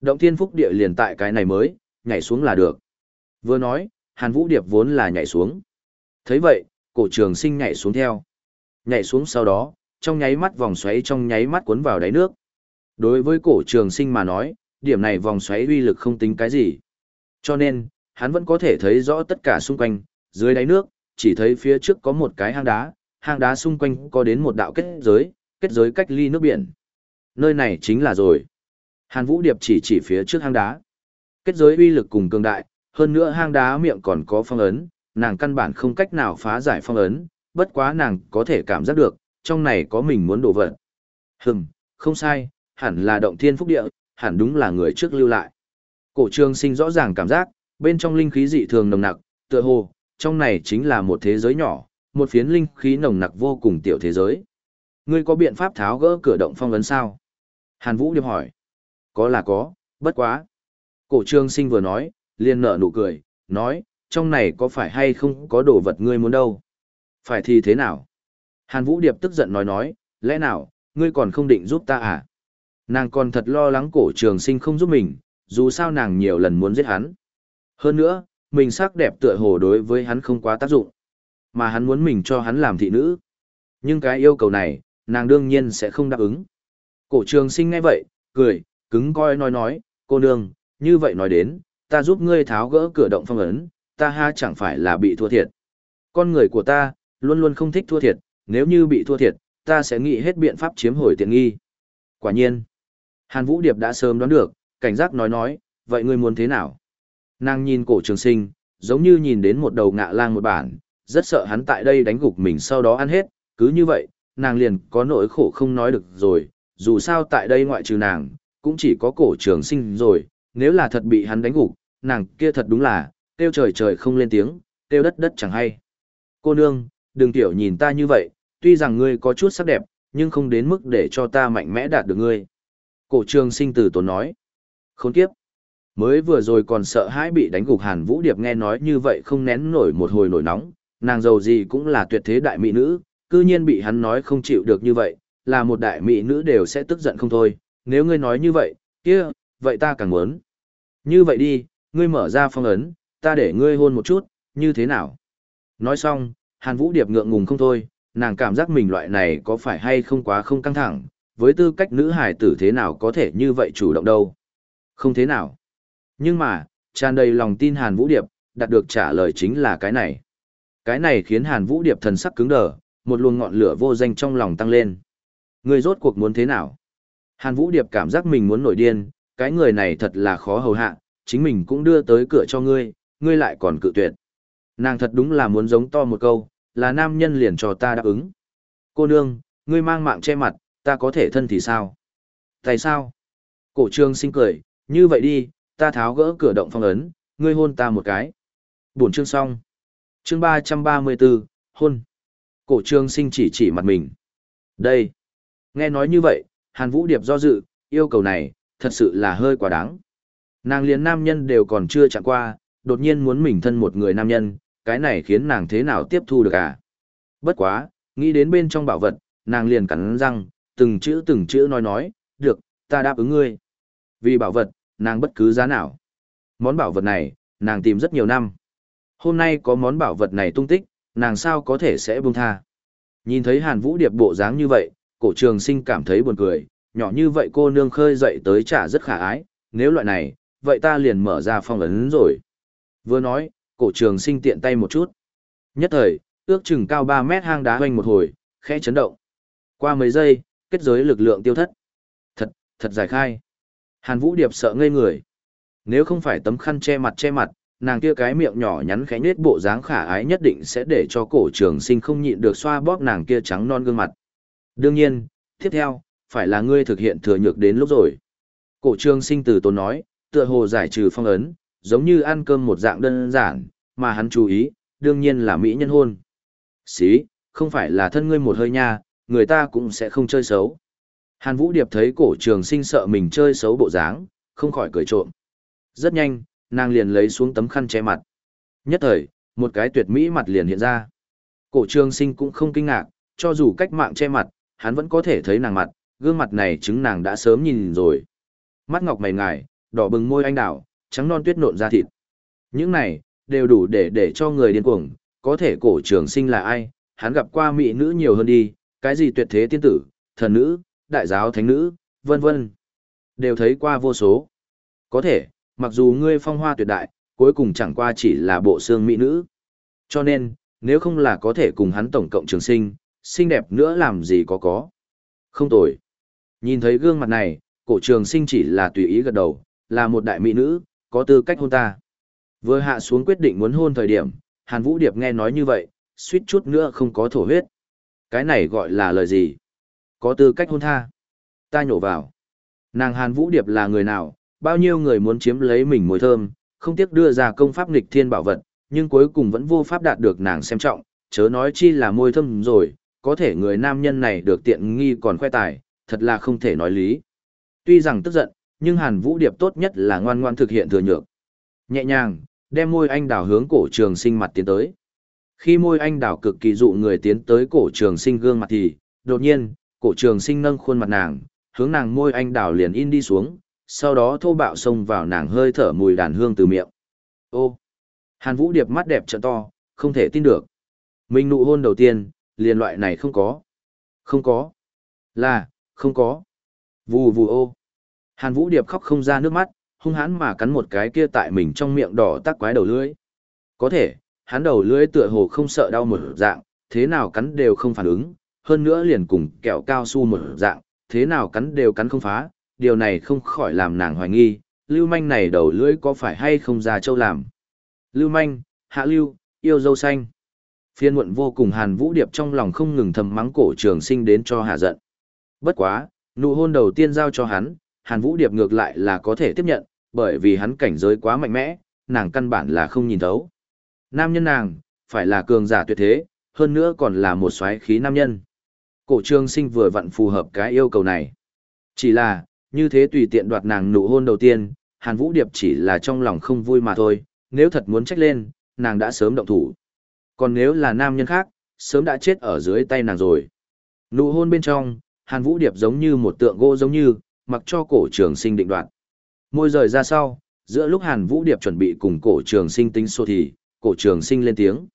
Động thiên phúc địa liền tại cái này mới, nhảy xuống là được. Vừa nói, Hàn Vũ Điệp vốn là nhảy xuống. thấy vậy, cổ trường sinh nhảy xuống theo. Nhảy xuống sau đó, trong nháy mắt vòng xoáy trong nháy mắt cuốn vào đáy nước. Đối với cổ trường sinh mà nói, điểm này vòng xoáy uy lực không tính cái gì. Cho nên, hắn vẫn có thể thấy rõ tất cả xung quanh, dưới đáy nước, chỉ thấy phía trước có một cái hang đá, hang đá xung quanh có đến một đạo kết giới, kết giới cách ly nước biển. Nơi này chính là rồi. Hàn Vũ Điệp chỉ chỉ phía trước hang đá. Kết giới uy lực cùng cường đại, hơn nữa hang đá miệng còn có phong ấn, nàng căn bản không cách nào phá giải phong ấn, bất quá nàng có thể cảm giác được, trong này có mình muốn đổ vật. Hừm, không sai, hẳn là động thiên phúc địa, hẳn đúng là người trước lưu lại. Cổ trường sinh rõ ràng cảm giác, bên trong linh khí dị thường nồng nặc, tựa hồ, trong này chính là một thế giới nhỏ, một phiến linh khí nồng nặc vô cùng tiểu thế giới. Ngươi có biện pháp tháo gỡ cửa động phong ấn sao? Hàn Vũ điệp hỏi. Có là có, bất quá. Cổ trường sinh vừa nói, liền nở nụ cười, nói, trong này có phải hay không có đồ vật ngươi muốn đâu? Phải thì thế nào? Hàn Vũ Điệp tức giận nói nói, lẽ nào, ngươi còn không định giúp ta à? Nàng còn thật lo lắng cổ trường sinh không giúp mình, dù sao nàng nhiều lần muốn giết hắn. Hơn nữa, mình sắc đẹp tựa hồ đối với hắn không quá tác dụng. mà hắn muốn mình cho hắn làm thị nữ. Nhưng cái yêu cầu này, nàng đương nhiên sẽ không đáp ứng. Cổ trường sinh ngay vậy, cười, cứng coi nói nói, cô nương, như vậy nói đến, ta giúp ngươi tháo gỡ cửa động phong ấn, ta ha chẳng phải là bị thua thiệt. Con người của ta, luôn luôn không thích thua thiệt, nếu như bị thua thiệt, ta sẽ nghĩ hết biện pháp chiếm hồi tiện nghi. Quả nhiên, Hàn Vũ Điệp đã sớm đoán được, cảnh giác nói nói, vậy ngươi muốn thế nào? Nàng nhìn cổ trường sinh, giống như nhìn đến một đầu ngạ lang một bản, rất sợ hắn tại đây đánh gục mình sau đó ăn hết, cứ như vậy, nàng liền có nỗi khổ không nói được rồi, dù sao tại đây ngoại trừ nàng, cũng chỉ có cổ trường sinh rồi, nếu là thật bị hắn đánh gục, nàng kia thật đúng là, tiêu trời trời không lên tiếng, tiêu đất đất chẳng hay. Cô nương, đừng tiểu nhìn ta như vậy, tuy rằng ngươi có chút sắc đẹp, nhưng không đến mức để cho ta mạnh mẽ đạt được ngươi. Cổ trường sinh từ tốn nói. Khốn kiếp. Mới vừa rồi còn sợ hãi bị đánh gục Hàn Vũ Điệp nghe nói như vậy không nén nổi một hồi nổi nóng, nàng giàu gì cũng là tuyệt thế đại mỹ nữ, cư nhiên bị hắn nói không chịu được như vậy, là một đại mỹ nữ đều sẽ tức giận không thôi, nếu ngươi nói như vậy, kia, vậy ta càng muốn. Như vậy đi, ngươi mở ra phong ấn, ta để ngươi hôn một chút, như thế nào? Nói xong, Hàn Vũ Điệp ngượng ngùng không thôi, nàng cảm giác mình loại này có phải hay không quá không căng thẳng, với tư cách nữ hải tử thế nào có thể như vậy chủ động đâu. Không thế nào. Nhưng mà, tràn đầy lòng tin Hàn Vũ Điệp, đạt được trả lời chính là cái này. Cái này khiến Hàn Vũ Điệp thần sắc cứng đờ, một luồng ngọn lửa vô danh trong lòng tăng lên. Người rốt cuộc muốn thế nào? Hàn Vũ Điệp cảm giác mình muốn nổi điên, cái người này thật là khó hầu hạ, chính mình cũng đưa tới cửa cho ngươi, ngươi lại còn cự tuyệt. Nàng thật đúng là muốn giống to một câu, là nam nhân liền cho ta đáp ứng. Cô nương, ngươi mang mạng che mặt, ta có thể thân thì sao? Tại sao? Cổ trương sinh cười, như vậy đi, ta tháo gỡ cửa động phong ấn, ngươi hôn ta một cái. Buổi chương xong. Chương 334, hôn. Cổ trương sinh chỉ chỉ mặt mình. Đây. Nghe nói như vậy, Hàn Vũ Điệp do dự, yêu cầu này, thật sự là hơi quá đáng. Nàng liền nam nhân đều còn chưa chạm qua, đột nhiên muốn mình thân một người nam nhân, cái này khiến nàng thế nào tiếp thu được à? Bất quá, nghĩ đến bên trong bảo vật, nàng liền cắn răng, từng chữ từng chữ nói nói, được, ta đáp ứng ngươi. Vì bảo vật, nàng bất cứ giá nào. Món bảo vật này, nàng tìm rất nhiều năm. Hôm nay có món bảo vật này tung tích, nàng sao có thể sẽ buông tha. Nhìn thấy Hàn Vũ Điệp bộ dáng như vậy, cổ trường sinh cảm thấy buồn cười, nhỏ như vậy cô nương khơi dậy tới trả rất khả ái, nếu loại này, vậy ta liền mở ra phong ấn rồi. Vừa nói, cổ trường sinh tiện tay một chút. Nhất thời, ước chừng cao 3 mét hang đá hoành một hồi, khẽ chấn động. Qua mấy giây, kết giới lực lượng tiêu thất. Thật, thật giải khai. Hàn Vũ Điệp sợ ngây người. Nếu không phải tấm khăn che mặt che mặt, nàng kia cái miệng nhỏ nhắn khẽ nết bộ dáng khả ái nhất định sẽ để cho cổ trường sinh không nhịn được xoa bóp nàng kia trắng non gương mặt. Đương nhiên, tiếp theo, phải là ngươi thực hiện thừa nhược đến lúc rồi. Cổ trường sinh từ tốn nói, tựa hồ giải trừ phong ấn, giống như ăn cơm một dạng đơn giản, mà hắn chú ý, đương nhiên là mỹ nhân hôn. Xí, không phải là thân ngươi một hơi nha, người ta cũng sẽ không chơi xấu. Hàn Vũ Điệp thấy cổ trường sinh sợ mình chơi xấu bộ dáng, không khỏi cười trộm. Rất nhanh, nàng liền lấy xuống tấm khăn che mặt. Nhất thời, một cái tuyệt mỹ mặt liền hiện ra. Cổ trường sinh cũng không kinh ngạc, cho dù cách mạng che mặt, hắn vẫn có thể thấy nàng mặt, gương mặt này chứng nàng đã sớm nhìn rồi. Mắt ngọc mày ngài, đỏ bừng môi anh đào, trắng non tuyết nộn ra thịt. Những này, đều đủ để để cho người điên cuồng, có thể cổ trường sinh là ai, hắn gặp qua mỹ nữ nhiều hơn đi, cái gì tuyệt thế tiên tử, thần nữ, đại giáo thánh nữ, vân vân. Đều thấy qua vô số. Có thể, mặc dù ngươi phong hoa tuyệt đại, cuối cùng chẳng qua chỉ là bộ xương mỹ nữ. Cho nên, nếu không là có thể cùng hắn tổng cộng trường sinh, xinh đẹp nữa làm gì có có. Không tồi. Nhìn thấy gương mặt này, cổ trường sinh chỉ là tùy ý gật đầu, là một đại mỹ nữ, có tư cách hôn ta. Vừa hạ xuống quyết định muốn hôn thời điểm, Hàn Vũ Điệp nghe nói như vậy, suýt chút nữa không có thổ huyết. Cái này gọi là lời gì? Có tư cách hôn tha. Ta nhổ vào. Nàng Hàn Vũ Điệp là người nào, bao nhiêu người muốn chiếm lấy mình mùi thơm, không tiếc đưa ra công pháp nghịch thiên bảo vật, nhưng cuối cùng vẫn vô pháp đạt được nàng xem trọng, chớ nói chi là môi thơm rồi, có thể người nam nhân này được tiện nghi còn khoe tài, thật là không thể nói lý. Tuy rằng tức giận, nhưng Hàn Vũ Điệp tốt nhất là ngoan ngoan thực hiện thừa nhược. Nhẹ nhàng, đem môi anh đào hướng cổ trường sinh mặt tiến tới. Khi môi anh đào cực kỳ dụ người tiến tới cổ trường sinh gương mặt thì, đột nhiên, cổ trường sinh nâng khuôn mặt nàng, hướng nàng môi anh đào liền in đi xuống, sau đó thô bạo xông vào nàng hơi thở mùi đàn hương từ miệng. Ô! Hàn Vũ Điệp mắt đẹp trợ to, không thể tin được. Mình nụ hôn đầu tiên, liền loại này không có. Không có. Là, không có. Vù vù ô. Hàn Vũ Điệp khóc không ra nước mắt, hung hãn mà cắn một cái kia tại mình trong miệng đỏ tắc quái đầu lưỡi. Có thể, hắn đầu lưỡi tựa hồ không sợ đau một dạng, thế nào cắn đều không phản ứng, hơn nữa liền cùng kẹo cao su một dạng, thế nào cắn đều cắn không phá, điều này không khỏi làm nàng hoài nghi, lưu manh này đầu lưỡi có phải hay không ra châu làm. Lưu manh, hạ lưu, yêu dâu xanh. Phiên muộn vô cùng Hàn Vũ Điệp trong lòng không ngừng thầm mắng cổ trường sinh đến cho hạ giận. Bất quá, nụ hôn đầu tiên giao cho hắn, Hàn Vũ Điệp ngược lại là có thể tiếp nhận, bởi vì hắn cảnh giới quá mạnh mẽ, nàng căn bản là không nhìn thấu. Nam nhân nàng, phải là cường giả tuyệt thế, hơn nữa còn là một xoáy khí nam nhân. Cổ trường sinh vừa vặn phù hợp cái yêu cầu này. Chỉ là, như thế tùy tiện đoạt nàng nụ hôn đầu tiên, Hàn Vũ Điệp chỉ là trong lòng không vui mà thôi, nếu thật muốn trách lên, nàng đã sớm động thủ. Còn nếu là nam nhân khác, sớm đã chết ở dưới tay nàng rồi. Nụ hôn bên trong, Hàn Vũ Điệp giống như một tượng gỗ giống như, mặc cho cổ trường sinh định đoạt. Môi rời ra sau, giữa lúc Hàn Vũ Điệp chuẩn bị cùng cổ trường sinh tính số thì, cổ trường sinh lên tiếng.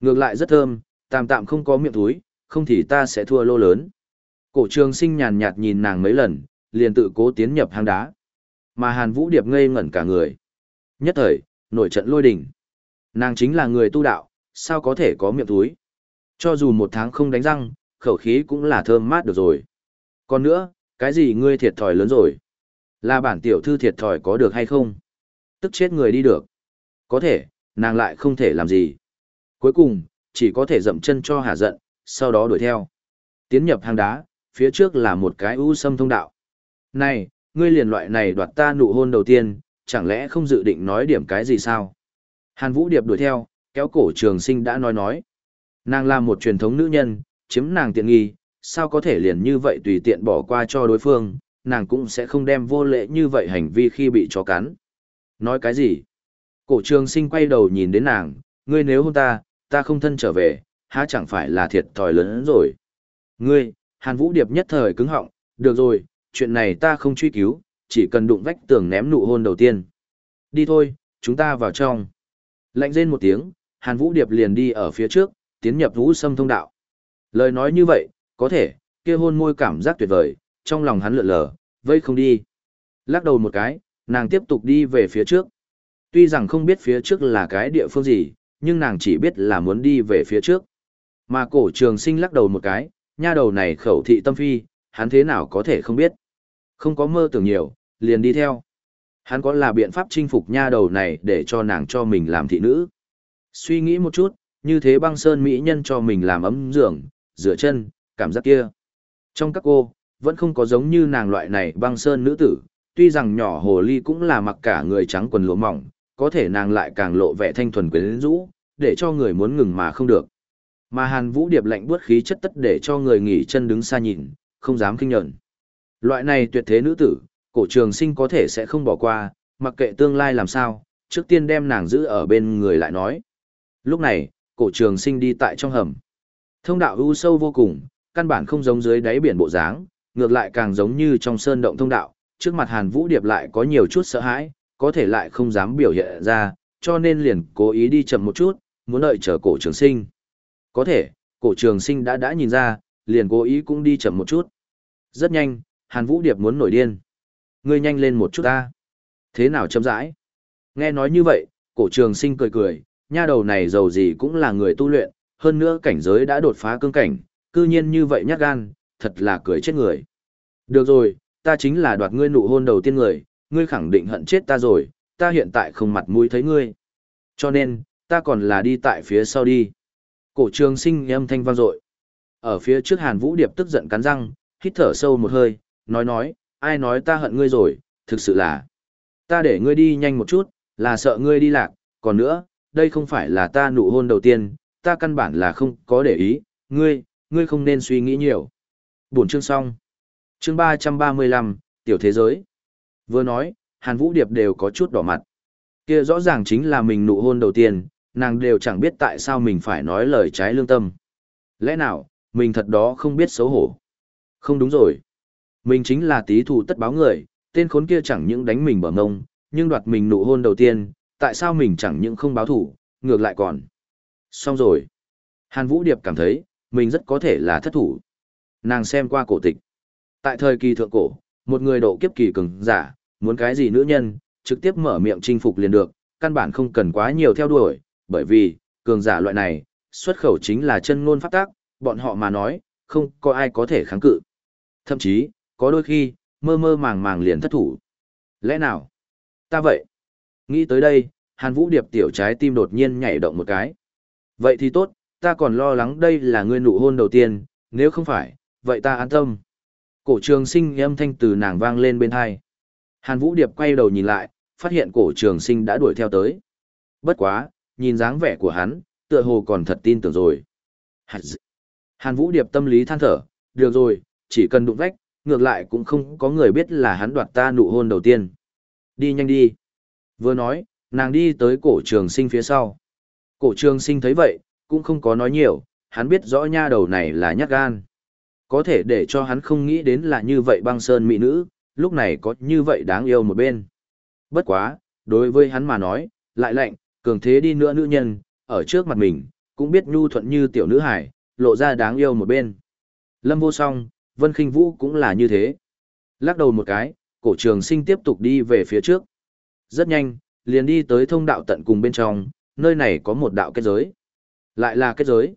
Ngược lại rất thơm, tạm tạm không có miệng túi, không thì ta sẽ thua lô lớn. Cổ trường sinh nhàn nhạt nhìn nàng mấy lần, liền tự cố tiến nhập hang đá. Mà Hàn Vũ Điệp ngây ngẩn cả người. Nhất thời, nổi trận lôi đình. Nàng chính là người tu đạo, sao có thể có miệng túi. Cho dù một tháng không đánh răng, khẩu khí cũng là thơm mát được rồi. Còn nữa, cái gì ngươi thiệt thòi lớn rồi? Là bản tiểu thư thiệt thòi có được hay không? Tức chết người đi được. Có thể, nàng lại không thể làm gì. Cuối cùng, chỉ có thể dậm chân cho hà giận, sau đó đuổi theo. Tiến nhập hang đá, phía trước là một cái u sâm thông đạo. Này, ngươi liền loại này đoạt ta nụ hôn đầu tiên, chẳng lẽ không dự định nói điểm cái gì sao? Hàn Vũ Điệp đuổi theo, kéo cổ trường sinh đã nói nói. Nàng là một truyền thống nữ nhân, chiếm nàng tiện nghi, sao có thể liền như vậy tùy tiện bỏ qua cho đối phương, nàng cũng sẽ không đem vô lễ như vậy hành vi khi bị chó cắn. Nói cái gì? Cổ trường sinh quay đầu nhìn đến nàng, ngươi nếu hôn ta, ta không thân trở về, há chẳng phải là thiệt thòi lớn hơn rồi. Ngươi, Hàn Vũ Điệp nhất thời cứng họng, được rồi, chuyện này ta không truy cứu, chỉ cần đụng vách tường ném nụ hôn đầu tiên. Đi thôi, chúng ta vào trong. Lạnh rên một tiếng, Hàn Vũ Điệp liền đi ở phía trước, tiến nhập vũ sâm thông đạo. Lời nói như vậy, có thể, kia hôn môi cảm giác tuyệt vời, trong lòng hắn lượn lờ, vây không đi. Lắc đầu một cái, nàng tiếp tục đi về phía trước. Tuy rằng không biết phía trước là cái địa phương gì, nhưng nàng chỉ biết là muốn đi về phía trước. Mà cổ trường sinh lắc đầu một cái, nha đầu này khẩu thị tâm phi, hắn thế nào có thể không biết. Không có mơ tưởng nhiều, liền đi theo. Hắn có là biện pháp chinh phục nha đầu này để cho nàng cho mình làm thị nữ. Suy nghĩ một chút, như thế băng sơn mỹ nhân cho mình làm ấm giường, rửa chân, cảm giác kia. Trong các cô, vẫn không có giống như nàng loại này băng sơn nữ tử, tuy rằng nhỏ hồ ly cũng là mặc cả người trắng quần lụa mỏng, có thể nàng lại càng lộ vẻ thanh thuần quyến rũ, để cho người muốn ngừng mà không được. Mà Hàn Vũ Điệp lạnh buốt khí chất tất để cho người nghỉ chân đứng xa nhìn, không dám kinh nhận. Loại này tuyệt thế nữ tử, cổ trường sinh có thể sẽ không bỏ qua, mặc kệ tương lai làm sao, trước tiên đem nàng giữ ở bên người lại nói. Lúc này, cổ trường sinh đi tại trong hầm. Thông đạo u sâu vô cùng, căn bản không giống dưới đáy biển bộ dáng, ngược lại càng giống như trong sơn động thông đạo, trước mặt Hàn Vũ Điệp lại có nhiều chút sợ hãi, có thể lại không dám biểu hiện ra, cho nên liền cố ý đi chậm một chút, muốn đợi chờ cổ trường sinh. Có thể, cổ trường sinh đã đã nhìn ra, liền cố ý cũng đi chậm một chút. Rất nhanh, Hàn Vũ Điệp muốn nổi điên. Ngươi nhanh lên một chút ta. Thế nào chậm rãi? Nghe nói như vậy, cổ trường sinh cười cười, nha đầu này giàu gì cũng là người tu luyện, hơn nữa cảnh giới đã đột phá cương cảnh, cư nhiên như vậy nhát gan, thật là cười chết người. Được rồi, ta chính là đoạt ngươi nụ hôn đầu tiên người, ngươi khẳng định hận chết ta rồi, ta hiện tại không mặt mũi thấy ngươi. Cho nên, ta còn là đi tại phía sau đi. Cổ trường sinh âm thanh vang dội. Ở phía trước Hàn Vũ Điệp tức giận cắn răng, hít thở sâu một hơi, nói nói, ai nói ta hận ngươi rồi, thực sự là. Ta để ngươi đi nhanh một chút, là sợ ngươi đi lạc, còn nữa, đây không phải là ta nụ hôn đầu tiên, ta căn bản là không có để ý, ngươi, ngươi không nên suy nghĩ nhiều. Buổi chương xong. Chương 335, Tiểu Thế Giới. Vừa nói, Hàn Vũ Điệp đều có chút đỏ mặt. Kia rõ ràng chính là mình nụ hôn đầu tiên, nàng đều chẳng biết tại sao mình phải nói lời trái lương tâm. Lẽ nào, mình thật đó không biết xấu hổ. Không đúng rồi. Mình chính là tí thù tất báo người, tên khốn kia chẳng những đánh mình bở ngông, nhưng đoạt mình nụ hôn đầu tiên, tại sao mình chẳng những không báo thủ, ngược lại còn. Xong rồi. Hàn Vũ Điệp cảm thấy, mình rất có thể là thất thủ. Nàng xem qua cổ tịch. Tại thời kỳ thượng cổ, một người độ kiếp kỳ cường giả, muốn cái gì nữ nhân, trực tiếp mở miệng chinh phục liền được, căn bản không cần quá nhiều theo đuổi, bởi vì, cường giả loại này, xuất khẩu chính là chân ngôn pháp tác, bọn họ mà nói, không có ai có thể kháng cự. Thậm chí, có đôi khi, mơ mơ màng màng liền thất thủ. Lẽ nào? Ta vậy. Nghĩ tới đây, Hàn Vũ Điệp tiểu trái tim đột nhiên nhảy động một cái. Vậy thì tốt, ta còn lo lắng đây là ngươi nụ hôn đầu tiên, nếu không phải, vậy ta an tâm. Cổ trường sinh âm thanh từ nàng vang lên bên hai. Hàn Vũ Điệp quay đầu nhìn lại, phát hiện cổ trường sinh đã đuổi theo tới. Bất quá, nhìn dáng vẻ của hắn, tựa hồ còn thật tin tưởng rồi. Hàn Vũ Điệp tâm lý than thở, được rồi, chỉ cần đụng vách, ngược lại cũng không có người biết là hắn đoạt ta nụ hôn đầu tiên. Đi nhanh đi. Vừa nói, nàng đi tới cổ trường sinh phía sau. Cổ trường sinh thấy vậy, cũng không có nói nhiều, hắn biết rõ nha đầu này là nhát gan. Có thể để cho hắn không nghĩ đến là như vậy băng sơn mỹ nữ, lúc này có như vậy đáng yêu một bên. Bất quá, đối với hắn mà nói, lại lạnh, cường thế đi nữa nữ nhân, ở trước mặt mình, cũng biết nhu thuận như tiểu nữ hải, lộ ra đáng yêu một bên. Lâm vô song, Vân Kinh Vũ cũng là như thế. Lắc đầu một cái, cổ trường sinh tiếp tục đi về phía trước. Rất nhanh, liền đi tới thông đạo tận cùng bên trong, nơi này có một đạo kết giới. Lại là kết giới.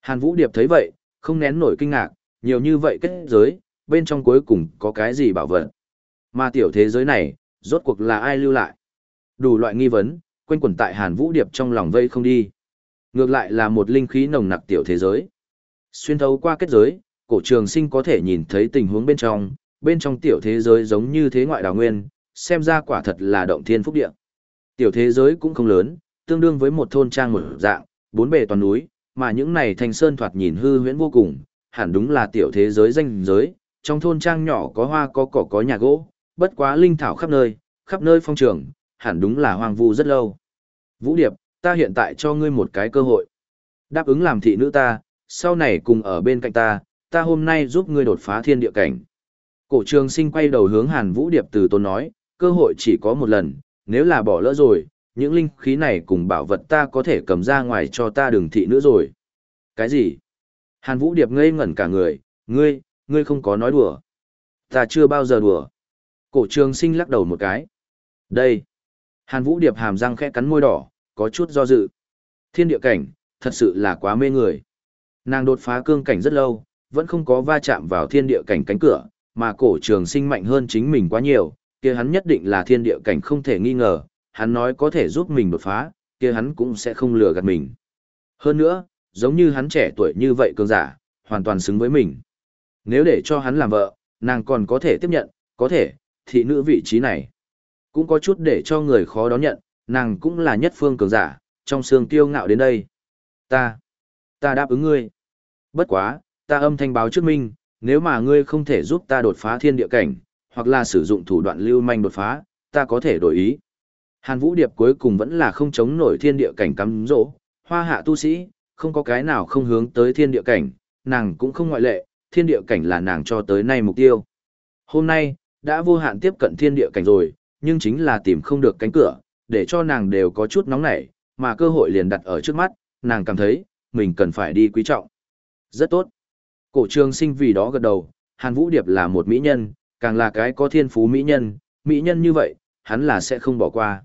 Hàn Vũ Điệp thấy vậy, không nén nổi kinh ngạc, nhiều như vậy kết giới, bên trong cuối cùng có cái gì bảo vật. Mà tiểu thế giới này, rốt cuộc là ai lưu lại? Đủ loại nghi vấn, quanh quẩn tại Hàn Vũ Điệp trong lòng vây không đi. Ngược lại là một linh khí nồng nặc tiểu thế giới. Xuyên thấu qua kết giới, cổ trường sinh có thể nhìn thấy tình huống bên trong, bên trong tiểu thế giới giống như thế ngoại đào nguyên, xem ra quả thật là động thiên phúc địa. Tiểu thế giới cũng không lớn, tương đương với một thôn trang một dạng, bốn bề toàn núi, mà những này thành sơn thoạt nhìn hư huyễn vô cùng, hẳn đúng là tiểu thế giới danh giới, trong thôn trang nhỏ có hoa có cỏ có nhà gỗ, bất quá linh thảo khắp nơi, khắp nơi phong trường, hẳn đúng là hoang vu rất lâu. Vũ Điệp, ta hiện tại cho ngươi một cái cơ hội. Đáp ứng làm thị nữ ta, sau này cùng ở bên cạnh ta, ta hôm nay giúp ngươi đột phá thiên địa cảnh. Cổ trường sinh quay đầu hướng Hàn Vũ Điệp từ tôn nói, cơ hội chỉ có một lần, nếu là bỏ lỡ rồi, những linh khí này cùng bảo vật ta có thể cầm ra ngoài cho ta đừng thị nữa rồi. Cái gì? Hàn Vũ Điệp ngây ngẩn cả người, ngươi, ngươi không có nói đùa. Ta chưa bao giờ đùa. Cổ trường sinh lắc đầu một cái. Đây. Hàn Vũ Điệp hàm răng khẽ cắn môi đỏ, có chút do dự. Thiên địa cảnh, thật sự là quá mê người. Nàng đột phá cương cảnh rất lâu, vẫn không có va chạm vào thiên địa cảnh cánh cửa, mà cổ trường sinh mạnh hơn chính mình quá nhiều, kia hắn nhất định là thiên địa cảnh không thể nghi ngờ, hắn nói có thể giúp mình đột phá, kia hắn cũng sẽ không lừa gạt mình. Hơn nữa, giống như hắn trẻ tuổi như vậy cường giả, hoàn toàn xứng với mình. Nếu để cho hắn làm vợ, nàng còn có thể tiếp nhận, có thể, thị nữ vị trí này. Cũng có chút để cho người khó đón nhận, nàng cũng là nhất phương cường giả, trong xương tiêu ngạo đến đây. Ta, ta đáp ứng ngươi. Bất quá, ta âm thanh báo trước minh, nếu mà ngươi không thể giúp ta đột phá thiên địa cảnh, hoặc là sử dụng thủ đoạn lưu manh đột phá, ta có thể đổi ý. Hàn Vũ Điệp cuối cùng vẫn là không chống nổi thiên địa cảnh cắm dỗ, hoa hạ tu sĩ, không có cái nào không hướng tới thiên địa cảnh, nàng cũng không ngoại lệ, thiên địa cảnh là nàng cho tới nay mục tiêu. Hôm nay, đã vô hạn tiếp cận thiên địa cảnh rồi, nhưng chính là tìm không được cánh cửa, để cho nàng đều có chút nóng nảy, mà cơ hội liền đặt ở trước mắt, nàng cảm thấy, mình cần phải đi quý trọng. Rất tốt. Cổ trường sinh vì đó gật đầu, Hàn Vũ Điệp là một mỹ nhân, càng là cái có thiên phú mỹ nhân, mỹ nhân như vậy, hắn là sẽ không bỏ qua.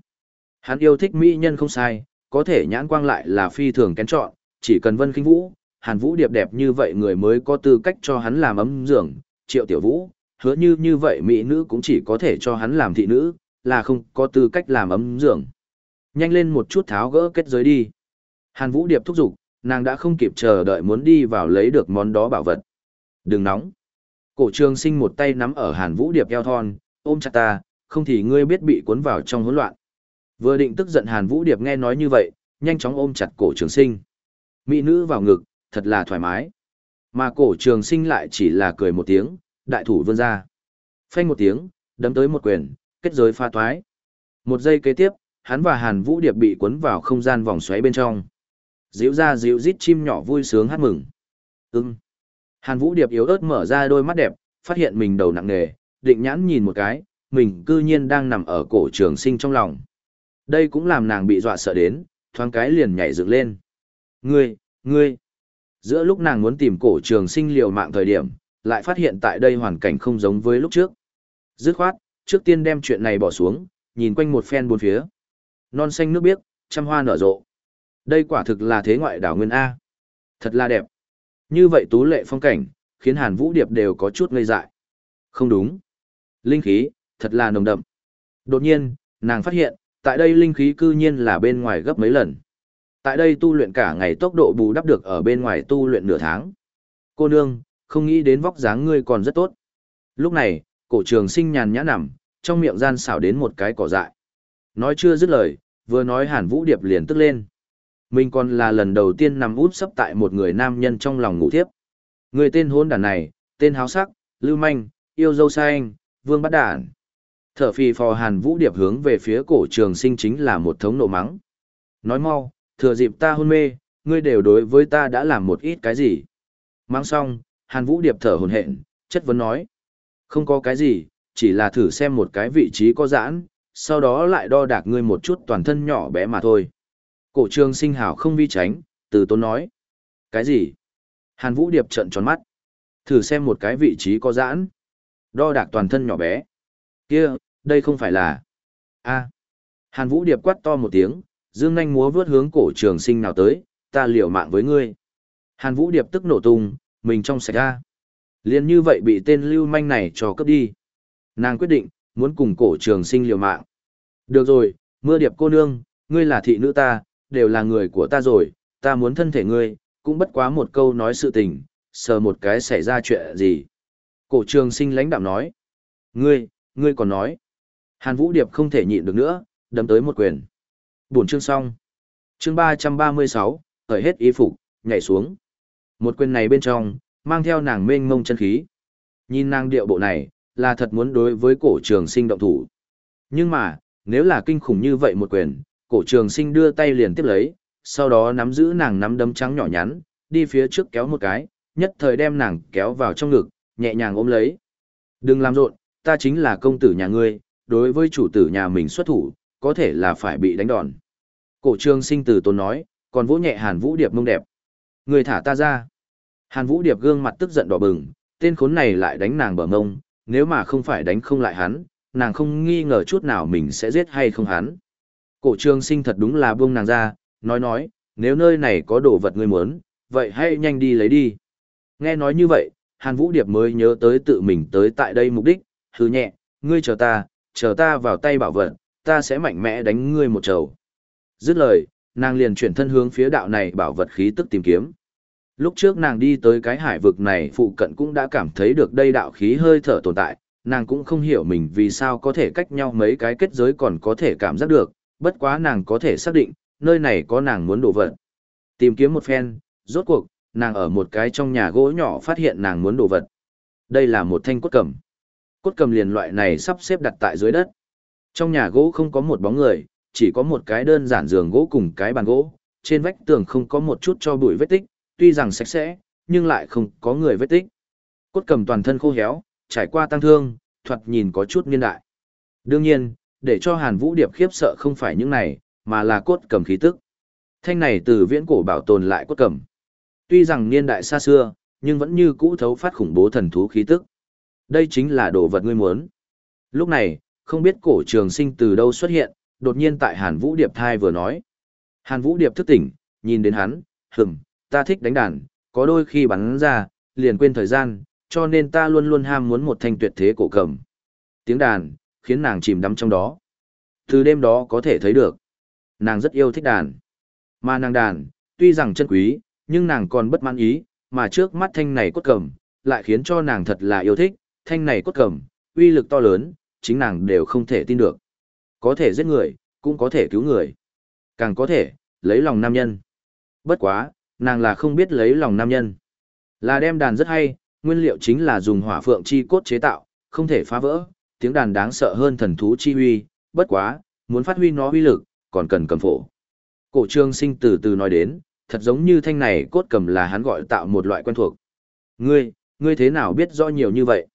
Hắn yêu thích mỹ nhân không sai, có thể nhãn quang lại là phi thường kén chọn, chỉ cần Vân Kinh Vũ, Hàn Vũ Điệp đẹp như vậy người mới có tư cách cho hắn làm ấm giường, Triệu Tiểu Vũ, hứa như như vậy mỹ nữ cũng chỉ có thể cho hắn làm thị nữ, là không có tư cách làm ấm giường. Nhanh lên một chút tháo gỡ kết giới đi. Hàn Vũ Điệp thúc giục, nàng đã không kịp chờ đợi muốn đi vào lấy được món đó bảo vật. Đừng nóng. Cổ trường sinh một tay nắm ở Hàn Vũ Điệp eo thon, ôm chặt ta, không thì ngươi biết bị cuốn vào trong hỗn loạn. Vừa định tức giận Hàn Vũ Điệp nghe nói như vậy, nhanh chóng ôm chặt cổ trường sinh. Mỹ nữ vào ngực, thật là thoải mái. Mà cổ trường sinh lại chỉ là cười một tiếng, đại thủ vươn ra. Phanh một tiếng, đấm tới một quyền, kết giới pha thoái. Một giây kế tiếp, hắn và Hàn Vũ Điệp bị cuốn vào không gian vòng xoáy bên trong. Díu ra díu rít chim nhỏ vui sướng hát mừng. Ừm. Hàn Vũ Điệp yếu ớt mở ra đôi mắt đẹp, phát hiện mình đầu nặng nề, định nhãn nhìn một cái, mình cư nhiên đang nằm ở cổ trường sinh trong lòng. Đây cũng làm nàng bị dọa sợ đến, thoáng cái liền nhảy dựng lên. Ngươi, ngươi, Giữa lúc nàng muốn tìm cổ trường sinh liều mạng thời điểm, lại phát hiện tại đây hoàn cảnh không giống với lúc trước. Dứt khoát, trước tiên đem chuyện này bỏ xuống, nhìn quanh một phen bốn phía. Non xanh nước biếc, trăm hoa nở rộ. Đây quả thực là thế ngoại đảo nguyên A. Thật là đẹp. Như vậy tú lệ phong cảnh, khiến Hàn Vũ Điệp đều có chút ngây dại. Không đúng. Linh khí, thật là nồng đậm. Đột nhiên, nàng phát hiện, tại đây linh khí cư nhiên là bên ngoài gấp mấy lần. Tại đây tu luyện cả ngày tốc độ bù đắp được ở bên ngoài tu luyện nửa tháng. Cô nương, không nghĩ đến vóc dáng ngươi còn rất tốt. Lúc này, cổ trường sinh nhàn nhã nằm, trong miệng gian xảo đến một cái cỏ dại. Nói chưa dứt lời, vừa nói Hàn Vũ Điệp liền tức lên. Mình còn là lần đầu tiên nằm út sấp tại một người nam nhân trong lòng ngủ thiếp. Người tên hôn đàn này, tên háo sắc, lưu manh, yêu dâu sai anh, vương bắt đản. Thở phì phò Hàn Vũ Điệp hướng về phía cổ trường sinh chính là một thống nộ mắng. Nói mau, thừa dịp ta hôn mê, ngươi đều đối với ta đã làm một ít cái gì. Mang xong, Hàn Vũ Điệp thở hồn hện, chất vấn nói. Không có cái gì, chỉ là thử xem một cái vị trí có giãn, sau đó lại đo đạc ngươi một chút toàn thân nhỏ bé mà thôi. Cổ trường sinh hảo không vi tránh, từ tốn nói. Cái gì? Hàn Vũ Điệp trận tròn mắt. Thử xem một cái vị trí có giãn. Đo đạc toàn thân nhỏ bé. kia đây không phải là... a Hàn Vũ Điệp quát to một tiếng, dương Nhanh múa vớt hướng cổ trường sinh nào tới, ta liều mạng với ngươi. Hàn Vũ Điệp tức nổ tung, mình trong sạch ra. Liên như vậy bị tên lưu manh này cho cướp đi. Nàng quyết định, muốn cùng cổ trường sinh liều mạng. Được rồi, mưa điệp cô nương, ngươi là thị nữ ta, đều là người của ta rồi, ta muốn thân thể ngươi, cũng bất quá một câu nói sự tình, sờ một cái xảy ra chuyện gì. Cổ trường sinh lãnh đạm nói. Ngươi, ngươi còn nói. Hàn Vũ Điệp không thể nhịn được nữa, đấm tới một quyền. Buồn chương xong. Chương 336, khởi hết y phục, nhảy xuống. Một quyền này bên trong, mang theo nàng mênh mông chân khí. Nhìn nàng điệu bộ này, là thật muốn đối với cổ trường sinh động thủ. Nhưng mà, nếu là kinh khủng như vậy một quyền, cổ trường sinh đưa tay liền tiếp lấy, sau đó nắm giữ nàng nắm đấm trắng nhỏ nhắn, đi phía trước kéo một cái, nhất thời đem nàng kéo vào trong ngực, nhẹ nhàng ôm lấy. Đừng làm rộn, ta chính là công tử nhà ngươi, đối với chủ tử nhà mình xuất thủ, có thể là phải bị đánh đòn. Cổ Trương sinh từ tôn nói, còn vỗ nhẹ Hàn Vũ Điệp mông đẹp. Người thả ta ra. Hàn Vũ Điệp gương mặt tức giận đỏ bừng, tên khốn này lại đánh nàng bờ mông, nếu mà không phải đánh không lại hắn, nàng không nghi ngờ chút nào mình sẽ giết hay không hắn. Cổ Trương sinh thật đúng là buông nàng ra, nói nói, nếu nơi này có đồ vật ngươi muốn, vậy hãy nhanh đi lấy đi. Nghe nói như vậy, Hàn Vũ Điệp mới nhớ tới tự mình tới tại đây mục đích, hứ nhẹ, ngươi chờ ta, chờ ta vào tay bảo vật, ta sẽ mạnh mẽ đánh ngươi một trầu. Dứt lời, nàng liền chuyển thân hướng phía đạo này bảo vật khí tức tìm kiếm. Lúc trước nàng đi tới cái hải vực này phụ cận cũng đã cảm thấy được đây đạo khí hơi thở tồn tại, nàng cũng không hiểu mình vì sao có thể cách nhau mấy cái kết giới còn có thể cảm giác được, bất quá nàng có thể xác định, nơi này có nàng muốn đổ vật. Tìm kiếm một phen, rốt cuộc, nàng ở một cái trong nhà gỗ nhỏ phát hiện nàng muốn đổ vật. Đây là một thanh cốt cầm. Cốt cầm liền loại này sắp xếp đặt tại dưới đất. Trong nhà gỗ không có một bóng người, chỉ có một cái đơn giản giường gỗ cùng cái bàn gỗ, trên vách tường không có một chút cho bụi vết tích, tuy rằng sạch sẽ, nhưng lại không có người vết tích. Cốt cầm toàn thân khô héo, trải qua tăng thương, thoạt nhìn có chút niên đại. Đương nhiên, để cho Hàn Vũ Điệp khiếp sợ không phải những này, mà là cốt cầm khí tức. Thanh này từ viễn cổ bảo tồn lại cốt cầm. Tuy rằng niên đại xa xưa, nhưng vẫn như cũ thấu phát khủng bố thần thú khí tức. Đây chính là đồ vật ngươi muốn. Lúc này, không biết cổ trường sinh từ đâu xuất hiện, đột nhiên tại Hàn Vũ Điệp thai vừa nói. Hàn Vũ Điệp thức tỉnh, nhìn đến hắn, hừm, ta thích đánh đàn, có đôi khi bắn ra, liền quên thời gian, cho nên ta luôn luôn ham muốn một thanh tuyệt thế cổ cầm. Tiếng đàn, khiến nàng chìm đắm trong đó. Từ đêm đó có thể thấy được, nàng rất yêu thích đàn. Mà nàng đàn, tuy rằng chân quý, nhưng nàng còn bất mãn ý, mà trước mắt thanh này cốt cầm, lại khiến cho nàng thật là yêu thích, thanh này cốt cầm, uy lực to lớn, chính nàng đều không thể tin được. Có thể giết người, cũng có thể cứu người. Càng có thể, lấy lòng nam nhân. Bất quá, nàng là không biết lấy lòng nam nhân. Là đem đàn rất hay, nguyên liệu chính là dùng hỏa phượng chi cốt chế tạo, không thể phá vỡ, tiếng đàn đáng sợ hơn thần thú chi huy, bất quá, muốn phát huy nó huy lực, còn cần cầm phổ. Cổ trương sinh từ từ nói đến, thật giống như thanh này cốt cầm là hắn gọi tạo một loại quen thuộc. Ngươi, ngươi thế nào biết rõ nhiều như vậy?